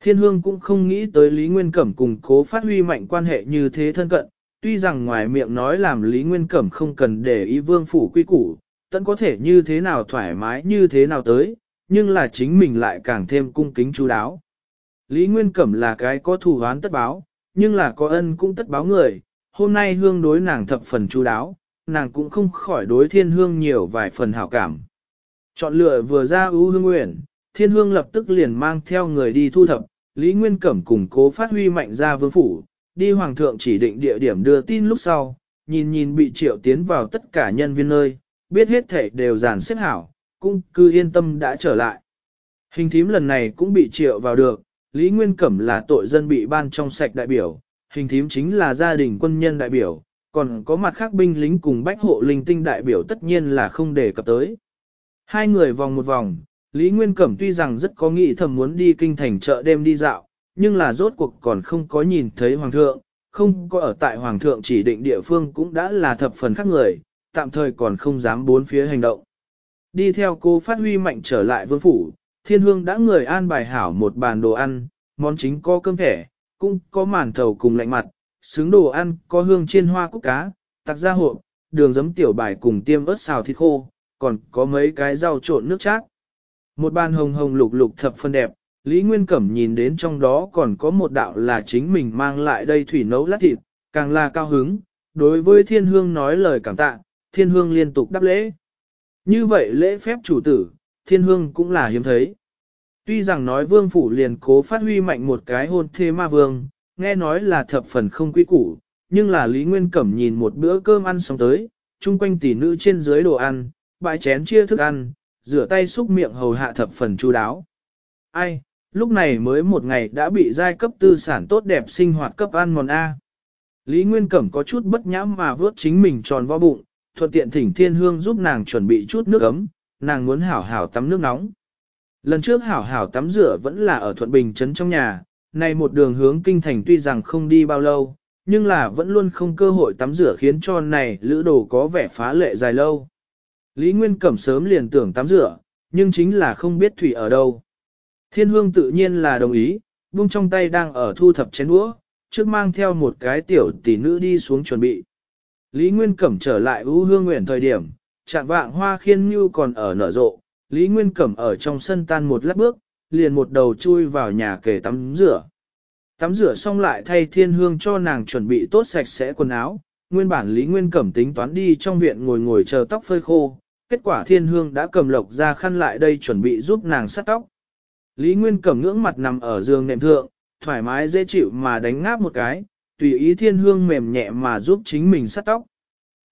Thiên hương cũng không nghĩ tới Lý Nguyên Cẩm cùng cố phát huy mạnh quan hệ như thế thân cận, tuy rằng ngoài miệng nói làm Lý Nguyên Cẩm không cần để ý vương phủ quy củ, tận có thể như thế nào thoải mái như thế nào tới, nhưng là chính mình lại càng thêm cung kính chú đáo. Lý Nguyên Cẩm là cái có thù hán tất báo, nhưng là có ân cũng tất báo người, hôm nay hương đối nàng thập phần chú đáo, nàng cũng không khỏi đối thiên hương nhiều vài phần hảo cảm. Chọn lựa vừa ra ưu hương nguyện, thiên hương lập tức liền mang theo người đi thu thập, Lý Nguyên Cẩm cùng cố phát huy mạnh ra vương phủ, đi hoàng thượng chỉ định địa điểm đưa tin lúc sau, nhìn nhìn bị triệu tiến vào tất cả nhân viên nơi, biết hết thể đều giản xếp hảo, cũng cứ yên tâm đã trở lại. Hình thím lần này cũng bị triệu vào được, Lý Nguyên Cẩm là tội dân bị ban trong sạch đại biểu, hình thím chính là gia đình quân nhân đại biểu, còn có mặt khác binh lính cùng bách hộ linh tinh đại biểu tất nhiên là không đề cập tới. Hai người vòng một vòng, Lý Nguyên Cẩm tuy rằng rất có nghĩ thầm muốn đi kinh thành chợ đêm đi dạo, nhưng là rốt cuộc còn không có nhìn thấy Hoàng thượng, không có ở tại Hoàng thượng chỉ định địa phương cũng đã là thập phần khác người, tạm thời còn không dám bốn phía hành động. Đi theo cô phát huy mạnh trở lại vương phủ, thiên hương đã người an bài hảo một bàn đồ ăn, món chính có cơm thẻ, cũng có màn thầu cùng lạnh mặt, xứng đồ ăn có hương chiên hoa cúc cá, tặc ra hộp, đường giấm tiểu bài cùng tiêm ớt xào thịt khô, còn có mấy cái rau trộn nước chát. Một bàn hồng hồng lục lục thập phân đẹp, Lý Nguyên Cẩm nhìn đến trong đó còn có một đạo là chính mình mang lại đây thủy nấu lát thịt, càng là cao hứng, đối với thiên hương nói lời cảm tạ, thiên hương liên tục đáp lễ. Như vậy lễ phép chủ tử, thiên hương cũng là hiếm thấy. Tuy rằng nói vương phủ liền cố phát huy mạnh một cái hôn thê ma vương, nghe nói là thập phần không quý củ, nhưng là Lý Nguyên Cẩm nhìn một bữa cơm ăn xong tới, chung quanh tỷ nữ trên dưới đồ ăn, bãi chén chia thức ăn, rửa tay xúc miệng hầu hạ thập phần chu đáo. Ai, lúc này mới một ngày đã bị giai cấp tư sản tốt đẹp sinh hoạt cấp ăn mòn A. Lý Nguyên Cẩm có chút bất nhãm mà vớt chính mình tròn vo bụng, thuận tiện thỉnh thiên hương giúp nàng chuẩn bị chút nước ấm, nàng muốn hảo hảo tắm nước nóng. Lần trước hảo hảo tắm rửa vẫn là ở Thuận Bình Trấn trong nhà, nay một đường hướng kinh thành tuy rằng không đi bao lâu, nhưng là vẫn luôn không cơ hội tắm rửa khiến cho này lữ đồ có vẻ phá lệ dài lâu. Lý Nguyên Cẩm sớm liền tưởng tắm rửa, nhưng chính là không biết thủy ở đâu. Thiên hương tự nhiên là đồng ý, buông trong tay đang ở thu thập chén đũa, trước mang theo một cái tiểu tỷ nữ đi xuống chuẩn bị. Lý Nguyên Cẩm trở lại ưu hương nguyện thời điểm, chạm vạng hoa khiên như còn ở nở rộ, Lý Nguyên Cẩm ở trong sân tan một lát bước, liền một đầu chui vào nhà kề tắm rửa. Tắm rửa xong lại thay thiên hương cho nàng chuẩn bị tốt sạch sẽ quần áo, nguyên bản Lý Nguyên Cẩm tính toán đi trong viện ngồi ngồi chờ tóc phơi khô, kết quả thiên hương đã cầm lộc ra khăn lại đây chuẩn bị giúp nàng sắt tóc. Lý Nguyên Cẩm ngưỡng mặt nằm ở giường nệm thượng, thoải mái dễ chịu mà đánh ngáp một cái, tùy ý thiên hương mềm nhẹ mà giúp chính mình sắt tóc.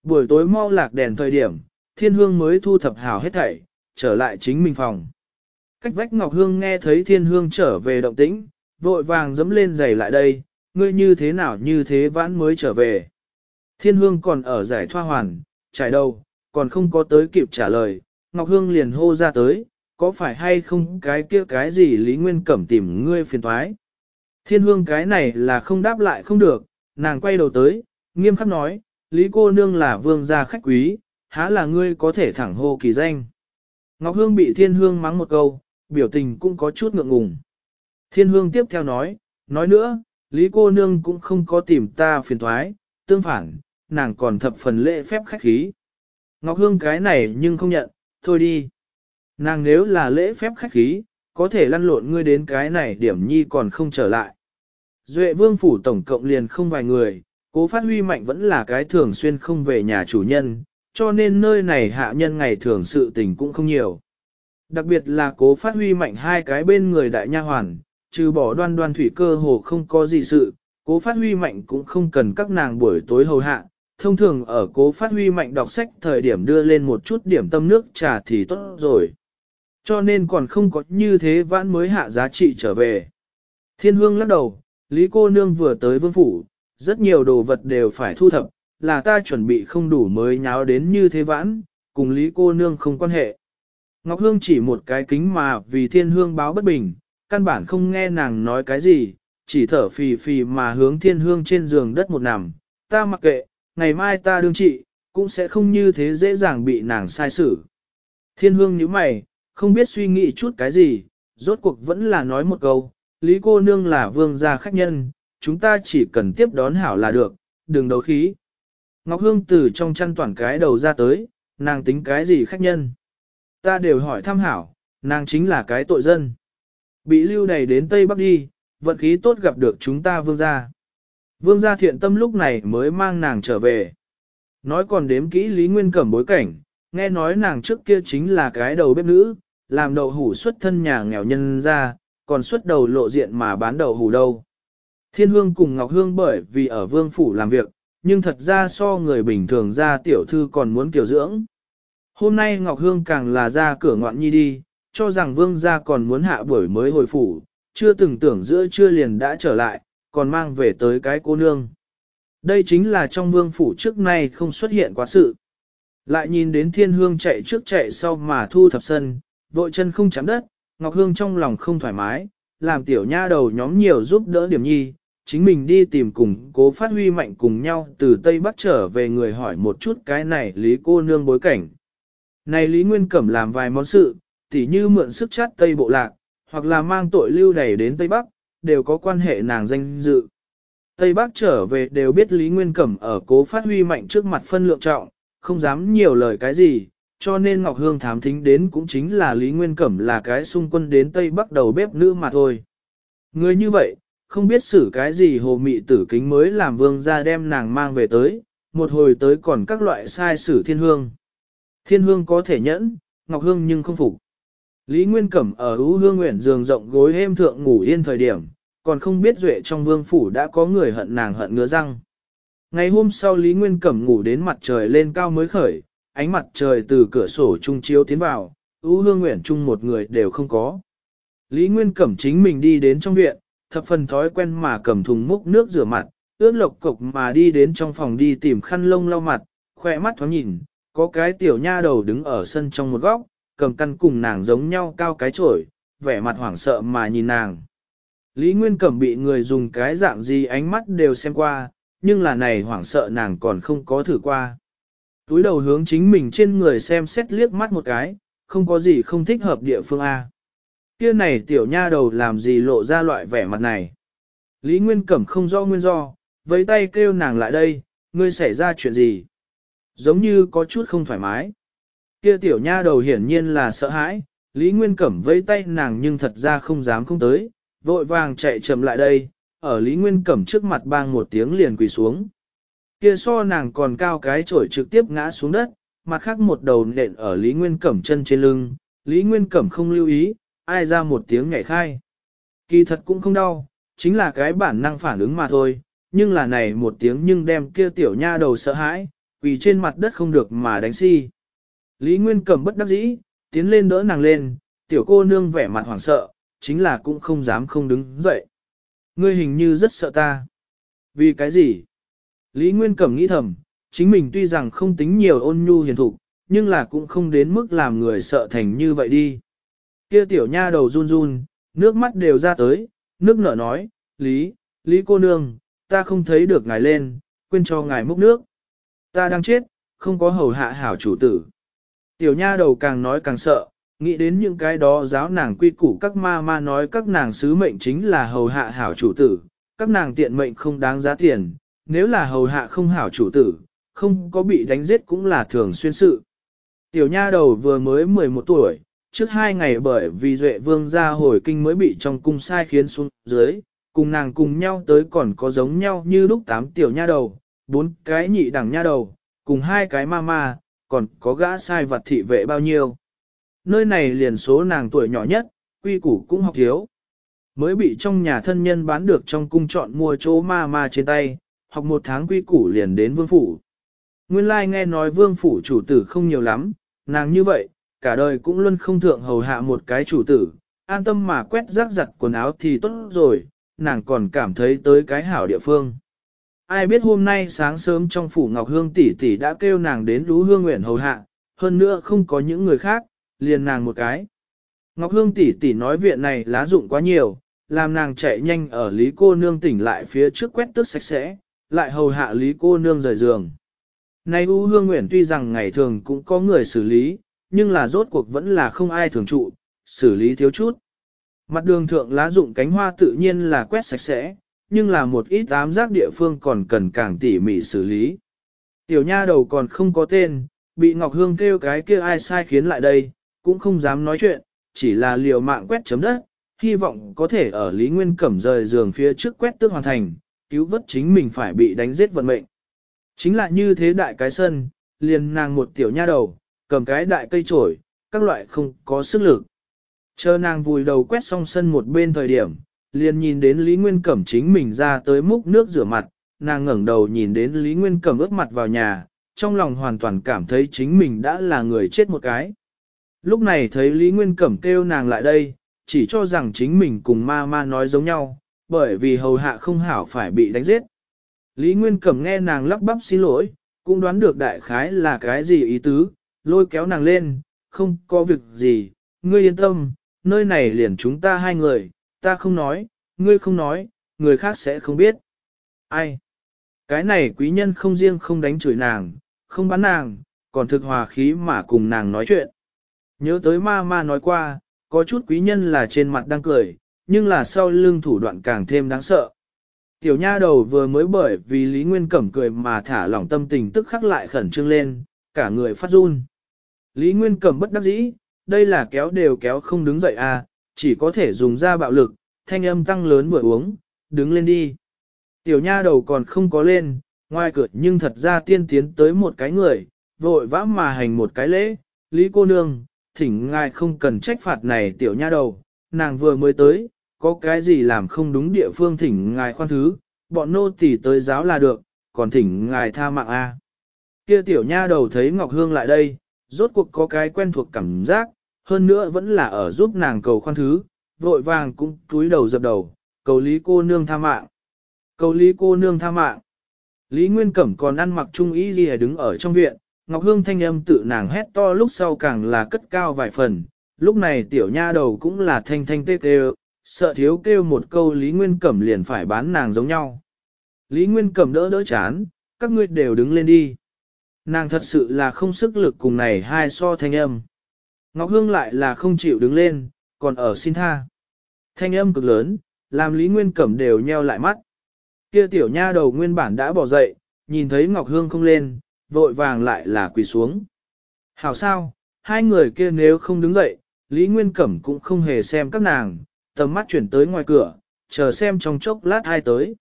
Buổi tối mau lạc đèn thời điểm, thiên hương mới thu thập hào hết thảy, trở lại chính mình phòng. Cách vách Ngọc Hương nghe thấy thiên hương trở về động tĩnh, vội vàng dẫm lên giày lại đây, ngươi như thế nào như thế vãn mới trở về. Thiên hương còn ở giải thoa hoàn, trải đầu, còn không có tới kịp trả lời, Ngọc Hương liền hô ra tới, có phải hay không cái kia cái gì Lý Nguyên Cẩm tìm ngươi phiền thoái. Thiên hương cái này là không đáp lại không được, nàng quay đầu tới, nghiêm khắc nói, Lý cô nương là vương gia khách quý, há là ngươi có thể thẳng hô kỳ danh. Ngọc Hương bị Thiên Hương mắng một câu, biểu tình cũng có chút ngượng ngùng. Thiên Hương tiếp theo nói, nói nữa, Lý cô nương cũng không có tìm ta phiền thoái, tương phản, nàng còn thập phần lễ phép khách khí. Ngọc Hương cái này nhưng không nhận, thôi đi. Nàng nếu là lễ phép khách khí, có thể lăn lộn ngươi đến cái này điểm nhi còn không trở lại. Duệ vương phủ tổng cộng liền không vài người, cố phát huy mạnh vẫn là cái thường xuyên không về nhà chủ nhân, cho nên nơi này hạ nhân ngày thường sự tình cũng không nhiều. Đặc biệt là cố phát huy mạnh hai cái bên người đại nha hoàn, trừ bỏ đoan đoan thủy cơ hồ không có gì sự, cố phát huy mạnh cũng không cần các nàng buổi tối hầu hạ, thông thường ở cố phát huy mạnh đọc sách thời điểm đưa lên một chút điểm tâm nước trà thì tốt rồi. Cho nên còn không có như thế vãn mới hạ giá trị trở về. Thiên hương lắc đầu, Lý cô nương vừa tới vương phủ, rất nhiều đồ vật đều phải thu thập, là ta chuẩn bị không đủ mới nháo đến như thế vãn, cùng Lý cô nương không quan hệ. Ngọc Hương chỉ một cái kính mà vì thiên hương báo bất bình, căn bản không nghe nàng nói cái gì, chỉ thở phì phì mà hướng thiên hương trên giường đất một nằm, ta mặc kệ, ngày mai ta đương trị, cũng sẽ không như thế dễ dàng bị nàng sai xử. Thiên hương như mày, không biết suy nghĩ chút cái gì, rốt cuộc vẫn là nói một câu, Lý cô nương là vương gia khách nhân, chúng ta chỉ cần tiếp đón hảo là được, đừng đấu khí. Ngọc Hương từ trong chăn toàn cái đầu ra tới, nàng tính cái gì khách nhân. Ta đều hỏi tham hảo, nàng chính là cái tội dân. Bị lưu đày đến Tây Bắc đi, vận khí tốt gặp được chúng ta vương gia. Vương gia thiện tâm lúc này mới mang nàng trở về. Nói còn đếm kỹ Lý Nguyên Cẩm bối cảnh, nghe nói nàng trước kia chính là cái đầu bếp nữ, làm đậu hủ xuất thân nhà nghèo nhân ra, còn xuất đầu lộ diện mà bán đậu hủ đâu. Thiên Hương cùng Ngọc Hương bởi vì ở vương phủ làm việc, nhưng thật ra so người bình thường ra tiểu thư còn muốn kiểu dưỡng. Hôm nay Ngọc Hương càng là ra cửa ngoạn nhi đi, cho rằng vương gia còn muốn hạ buổi mới hồi phủ, chưa từng tưởng giữa chưa liền đã trở lại, còn mang về tới cái cô nương. Đây chính là trong vương phủ trước nay không xuất hiện quá sự. Lại nhìn đến thiên hương chạy trước chạy sau mà thu thập sân, vội chân không chạm đất, Ngọc Hương trong lòng không thoải mái, làm tiểu nha đầu nhóm nhiều giúp đỡ điểm nhi, chính mình đi tìm cùng cố phát huy mạnh cùng nhau từ Tây Bắc trở về người hỏi một chút cái này lý cô nương bối cảnh. Này Lý Nguyên Cẩm làm vài món sự, tỉ như mượn sức chát Tây Bộ Lạc, hoặc là mang tội lưu đẩy đến Tây Bắc, đều có quan hệ nàng danh dự. Tây Bắc trở về đều biết Lý Nguyên Cẩm ở cố phát huy mạnh trước mặt phân lượng trọng, không dám nhiều lời cái gì, cho nên Ngọc Hương thám thính đến cũng chính là Lý Nguyên Cẩm là cái xung quân đến Tây Bắc đầu bếp nữ mà thôi. Người như vậy, không biết xử cái gì hồ mị tử kính mới làm vương ra đem nàng mang về tới, một hồi tới còn các loại sai sử thiên hương. Thiên hương có thể nhẫn, ngọc hương nhưng không phục. Lý Nguyên Cẩm ở ưu hương nguyện giường rộng gối êm thượng ngủ yên thời điểm, còn không biết duệ trong vương phủ đã có người hận nàng hận ngứa răng. Ngày hôm sau Lý Nguyên Cẩm ngủ đến mặt trời lên cao mới khởi, ánh mặt trời từ cửa sổ trung chiếu tiến vào, ưu hương nguyện chung một người đều không có. Lý Nguyên Cẩm chính mình đi đến trong viện, thập phần thói quen mà cầm thùng múc nước rửa mặt, ướt lộc cục mà đi đến trong phòng đi tìm khăn lông lau mặt, khỏe mắt thoáng nhìn, có cái tiểu nha đầu đứng ở sân trong một góc, cầm căn cùng nàng giống nhau cao cái chổi, vẻ mặt hoảng sợ mà nhìn nàng. Lý Nguyên Cẩm bị người dùng cái dạng gì ánh mắt đều xem qua, nhưng là này hoảng sợ nàng còn không có thử qua. Túi đầu hướng chính mình trên người xem xét liếc mắt một cái, không có gì không thích hợp địa phương A. Kia này tiểu nha đầu làm gì lộ ra loại vẻ mặt này. Lý Nguyên Cẩm không rõ nguyên do, với tay kêu nàng lại đây, ngươi xảy ra chuyện gì? Giống như có chút không thoải mái. Kia tiểu nha đầu hiển nhiên là sợ hãi, Lý Nguyên Cẩm vẫy tay nàng nhưng thật ra không dám không tới, vội vàng chạy chậm lại đây, ở Lý Nguyên Cẩm trước mặt bang một tiếng liền quỳ xuống. Kia so nàng còn cao cái chổi trực tiếp ngã xuống đất, mặt khác một đầu nện ở Lý Nguyên Cẩm chân trên lưng, Lý Nguyên Cẩm không lưu ý, ai ra một tiếng nhảy khai. Kỳ thật cũng không đau, chính là cái bản năng phản ứng mà thôi, nhưng là này một tiếng nhưng đem kia tiểu nha đầu sợ hãi, vì trên mặt đất không được mà đánh si. Lý Nguyên cầm bất đắc dĩ, tiến lên đỡ nàng lên, tiểu cô nương vẻ mặt hoảng sợ, chính là cũng không dám không đứng dậy. Ngươi hình như rất sợ ta. Vì cái gì? Lý Nguyên Cẩm nghĩ thầm, chính mình tuy rằng không tính nhiều ôn nhu hiền thục, nhưng là cũng không đến mức làm người sợ thành như vậy đi. Kia tiểu nha đầu run run, nước mắt đều ra tới, nước nở nói, Lý, Lý cô nương, ta không thấy được ngài lên, quên cho ngài múc nước. Ta đang chết, không có hầu hạ hảo chủ tử. Tiểu nha đầu càng nói càng sợ, nghĩ đến những cái đó giáo nàng quy củ các ma ma nói các nàng sứ mệnh chính là hầu hạ hảo chủ tử, các nàng tiện mệnh không đáng giá tiền, nếu là hầu hạ không hảo chủ tử, không có bị đánh giết cũng là thường xuyên sự. Tiểu nha đầu vừa mới 11 tuổi, trước hai ngày bởi vì Duệ Vương ra hồi kinh mới bị trong cung sai khiến xuống dưới, cùng nàng cùng nhau tới còn có giống nhau như lúc tám tiểu nha đầu, bốn cái nhị đẳng nha đầu, cùng hai cái ma ma, còn có gã sai vật thị vệ bao nhiêu. Nơi này liền số nàng tuổi nhỏ nhất, quy củ cũng học thiếu. Mới bị trong nhà thân nhân bán được trong cung chọn mua chỗ ma ma trên tay, học một tháng quy củ liền đến vương phủ. Nguyên lai like nghe nói vương phủ chủ tử không nhiều lắm, nàng như vậy, cả đời cũng luôn không thượng hầu hạ một cái chủ tử, an tâm mà quét rác giặt quần áo thì tốt rồi, nàng còn cảm thấy tới cái hảo địa phương. Ai biết hôm nay sáng sớm trong phủ Ngọc Hương tỷ tỷ đã kêu nàng đến lũ Hương Nguyện hầu hạ, hơn nữa không có những người khác, liền nàng một cái. Ngọc Hương tỷ tỷ nói viện này lá dụng quá nhiều, làm nàng chạy nhanh ở Lý cô nương tỉnh lại phía trước quét tước sạch sẽ, lại hầu hạ Lý cô nương rời giường. Nay U Hương Nguyện tuy rằng ngày thường cũng có người xử lý, nhưng là rốt cuộc vẫn là không ai thường trụ, xử lý thiếu chút. Mặt đường thượng lá dụng cánh hoa tự nhiên là quét sạch sẽ, nhưng là một ít ám giác địa phương còn cần càng tỉ mỉ xử lý. Tiểu nha đầu còn không có tên, bị Ngọc Hương kêu cái kia ai sai khiến lại đây, cũng không dám nói chuyện, chỉ là liều mạng quét chấm đất, hy vọng có thể ở Lý Nguyên Cẩm rời giường phía trước quét tước hoàn thành, cứu vớt chính mình phải bị đánh giết vận mệnh. Chính là như thế đại cái sân, liền nàng một tiểu nha đầu, cầm cái đại cây trổi, các loại không có sức lực. Chờ nàng vùi đầu quét xong sân một bên thời điểm, liền nhìn đến Lý Nguyên Cẩm chính mình ra tới múc nước rửa mặt, nàng ngẩn đầu nhìn đến Lý Nguyên Cẩm ướt mặt vào nhà, trong lòng hoàn toàn cảm thấy chính mình đã là người chết một cái. Lúc này thấy Lý Nguyên Cẩm kêu nàng lại đây, chỉ cho rằng chính mình cùng ma ma nói giống nhau, bởi vì hầu hạ không hảo phải bị đánh giết. Lý Nguyên Cẩm nghe nàng lắp bắp xin lỗi, cũng đoán được đại khái là cái gì ý tứ, lôi kéo nàng lên, không có việc gì, ngươi yên tâm, nơi này liền chúng ta hai người, ta không nói, ngươi không nói, người khác sẽ không biết. Ai? Cái này quý nhân không riêng không đánh chửi nàng, không bắn nàng, còn thực hòa khí mà cùng nàng nói chuyện. Nhớ tới ma ma nói qua, có chút quý nhân là trên mặt đang cười, nhưng là sau lưng thủ đoạn càng thêm đáng sợ. Tiểu nha đầu vừa mới bởi vì Lý Nguyên Cẩm cười mà thả lỏng tâm tình tức khắc lại khẩn trương lên, cả người phát run. Lý Nguyên cầm bất đắc dĩ, đây là kéo đều kéo không đứng dậy à, chỉ có thể dùng ra bạo lực, thanh âm tăng lớn vừa uống, đứng lên đi. Tiểu nha đầu còn không có lên, ngoài cửa nhưng thật ra tiên tiến tới một cái người, vội vã mà hành một cái lễ, Lý cô nương, thỉnh ngài không cần trách phạt này tiểu nha đầu, nàng vừa mới tới, có cái gì làm không đúng địa phương thỉnh ngài khoan thứ, bọn nô tỳ tới giáo là được, còn thỉnh ngài tha mạng a. À. Kia tiểu nha đầu thấy Ngọc Hương lại đây, rốt cuộc có cái quen thuộc cảm giác, hơn nữa vẫn là ở giúp nàng cầu khoan thứ, vội vàng cũng túi đầu dập đầu, cầu lý cô nương tha mạng. Cầu lý cô nương tha mạng. Lý Nguyên Cẩm còn ăn mặc trung ý gì đứng ở trong viện, Ngọc Hương thanh âm tự nàng hét to lúc sau càng là cất cao vài phần, lúc này tiểu nha đầu cũng là thanh thanh tê kêu, sợ thiếu kêu một câu Lý Nguyên Cẩm liền phải bán nàng giống nhau. Lý Nguyên Cẩm đỡ đỡ chán, các ngươi đều đứng lên đi. Nàng thật sự là không sức lực cùng này hai so thanh âm. Ngọc Hương lại là không chịu đứng lên, còn ở xin tha. Thanh âm cực lớn, làm Lý Nguyên Cẩm đều nheo lại mắt. Kia tiểu nha đầu nguyên bản đã bỏ dậy, nhìn thấy Ngọc Hương không lên, vội vàng lại là quỳ xuống. Hảo sao, hai người kia nếu không đứng dậy, Lý Nguyên Cẩm cũng không hề xem các nàng, tầm mắt chuyển tới ngoài cửa, chờ xem trong chốc lát ai tới.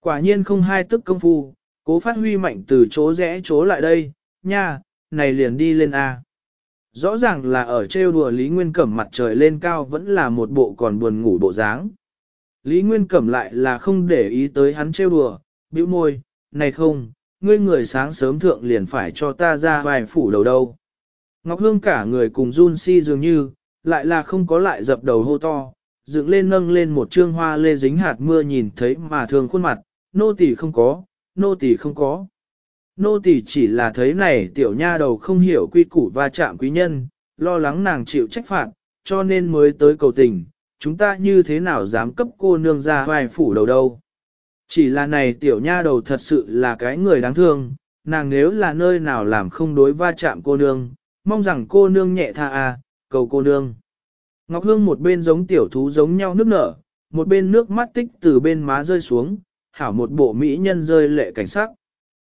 Quả nhiên không hai tức công phu, Cố phát huy mạnh từ chỗ rẽ chỗ lại đây, nha, này liền đi lên A. Rõ ràng là ở trêu đùa Lý Nguyên Cẩm mặt trời lên cao vẫn là một bộ còn buồn ngủ bộ dáng. Lý Nguyên Cẩm lại là không để ý tới hắn trêu đùa, biểu môi, này không, ngươi người sáng sớm thượng liền phải cho ta ra vài phủ đầu đâu. Ngọc Hương cả người cùng run si dường như, lại là không có lại dập đầu hô to, dựng lên nâng lên một trương hoa lê dính hạt mưa nhìn thấy mà thường khuôn mặt, nô tỳ không có, nô tỳ không có. Nô tỳ chỉ là thấy này tiểu nha đầu không hiểu quy củ va chạm quý nhân, lo lắng nàng chịu trách phạt, cho nên mới tới cầu tình, chúng ta như thế nào dám cấp cô nương ra vai phủ đầu đâu. Chỉ là này tiểu nha đầu thật sự là cái người đáng thương, nàng nếu là nơi nào làm không đối va chạm cô nương, mong rằng cô nương nhẹ tha à, cầu cô nương. Ngọc Hương một bên giống tiểu thú giống nhau nước nở, một bên nước mắt tích từ bên má rơi xuống, hảo một bộ mỹ nhân rơi lệ cảnh sắc.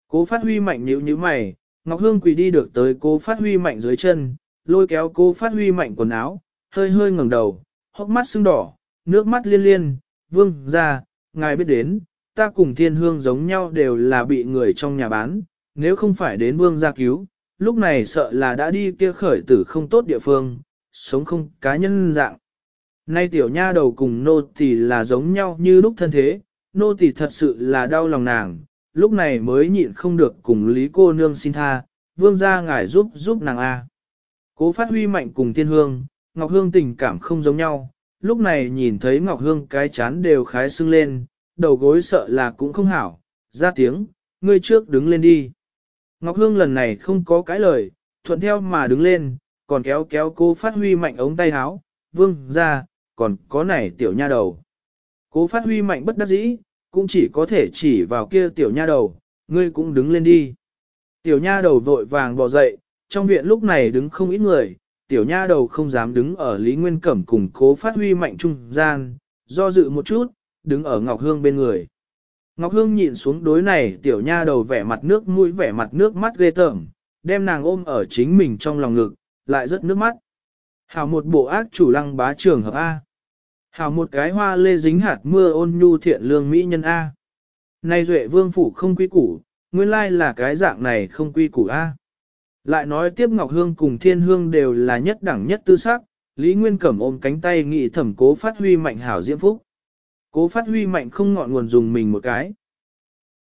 Cố phát huy mạnh nhíu nhíu mày, Ngọc Hương quỳ đi được tới cố phát huy mạnh dưới chân, lôi kéo cố phát huy mạnh quần áo, hơi hơi ngẩng đầu, hốc mắt sưng đỏ, nước mắt liên liên, vương ra, ngài biết đến, ta cùng thiên hương giống nhau đều là bị người trong nhà bán, nếu không phải đến vương gia cứu, lúc này sợ là đã đi kia khởi tử không tốt địa phương, sống không cá nhân dạng. Nay tiểu nha đầu cùng nô thì là giống nhau như lúc thân thế, nô tỳ thật sự là đau lòng nàng, lúc này mới nhịn không được cùng Lý cô nương xin tha, vương gia ngài giúp giúp nàng a. Cố phát huy mạnh cùng tiên hương, Ngọc Hương tình cảm không giống nhau, lúc này nhìn thấy Ngọc Hương cái chán đều khái sưng lên, đầu gối sợ là cũng không hảo, ra tiếng, ngươi trước đứng lên đi. Ngọc Hương lần này không có cái lời, thuận theo mà đứng lên, còn kéo kéo cô phát huy mạnh ống tay áo, vương gia còn có này tiểu nha đầu. Cố phát huy mạnh bất đắc dĩ, cũng chỉ có thể chỉ vào kia tiểu nha đầu, ngươi cũng đứng lên đi. Tiểu nha đầu vội vàng bò dậy, trong viện lúc này đứng không ít người, tiểu nha đầu không dám đứng ở Lý Nguyên Cẩm cùng cố phát huy mạnh trung gian, do dự một chút, đứng ở Ngọc Hương bên người. Ngọc Hương nhìn xuống đối này tiểu nha đầu vẻ mặt nước mũi vẻ mặt nước mắt ghê tởm, đem nàng ôm ở chính mình trong lòng ngực, lại rất nước mắt. Hào một bộ ác chủ lăng bá trường hợp A. Hảo một cái hoa lê dính hạt mưa ôn nhu thiện lương mỹ nhân A. Nay duệ vương phủ không quy củ, nguyên lai là cái dạng này không quy củ A. Lại nói tiếp Ngọc Hương cùng Thiên Hương đều là nhất đẳng nhất tư sắc, Lý Nguyên Cẩm ôm cánh tay nghị thẩm cố phát huy mạnh hảo diễm phúc. Cố phát huy mạnh không ngọn nguồn dùng mình một cái.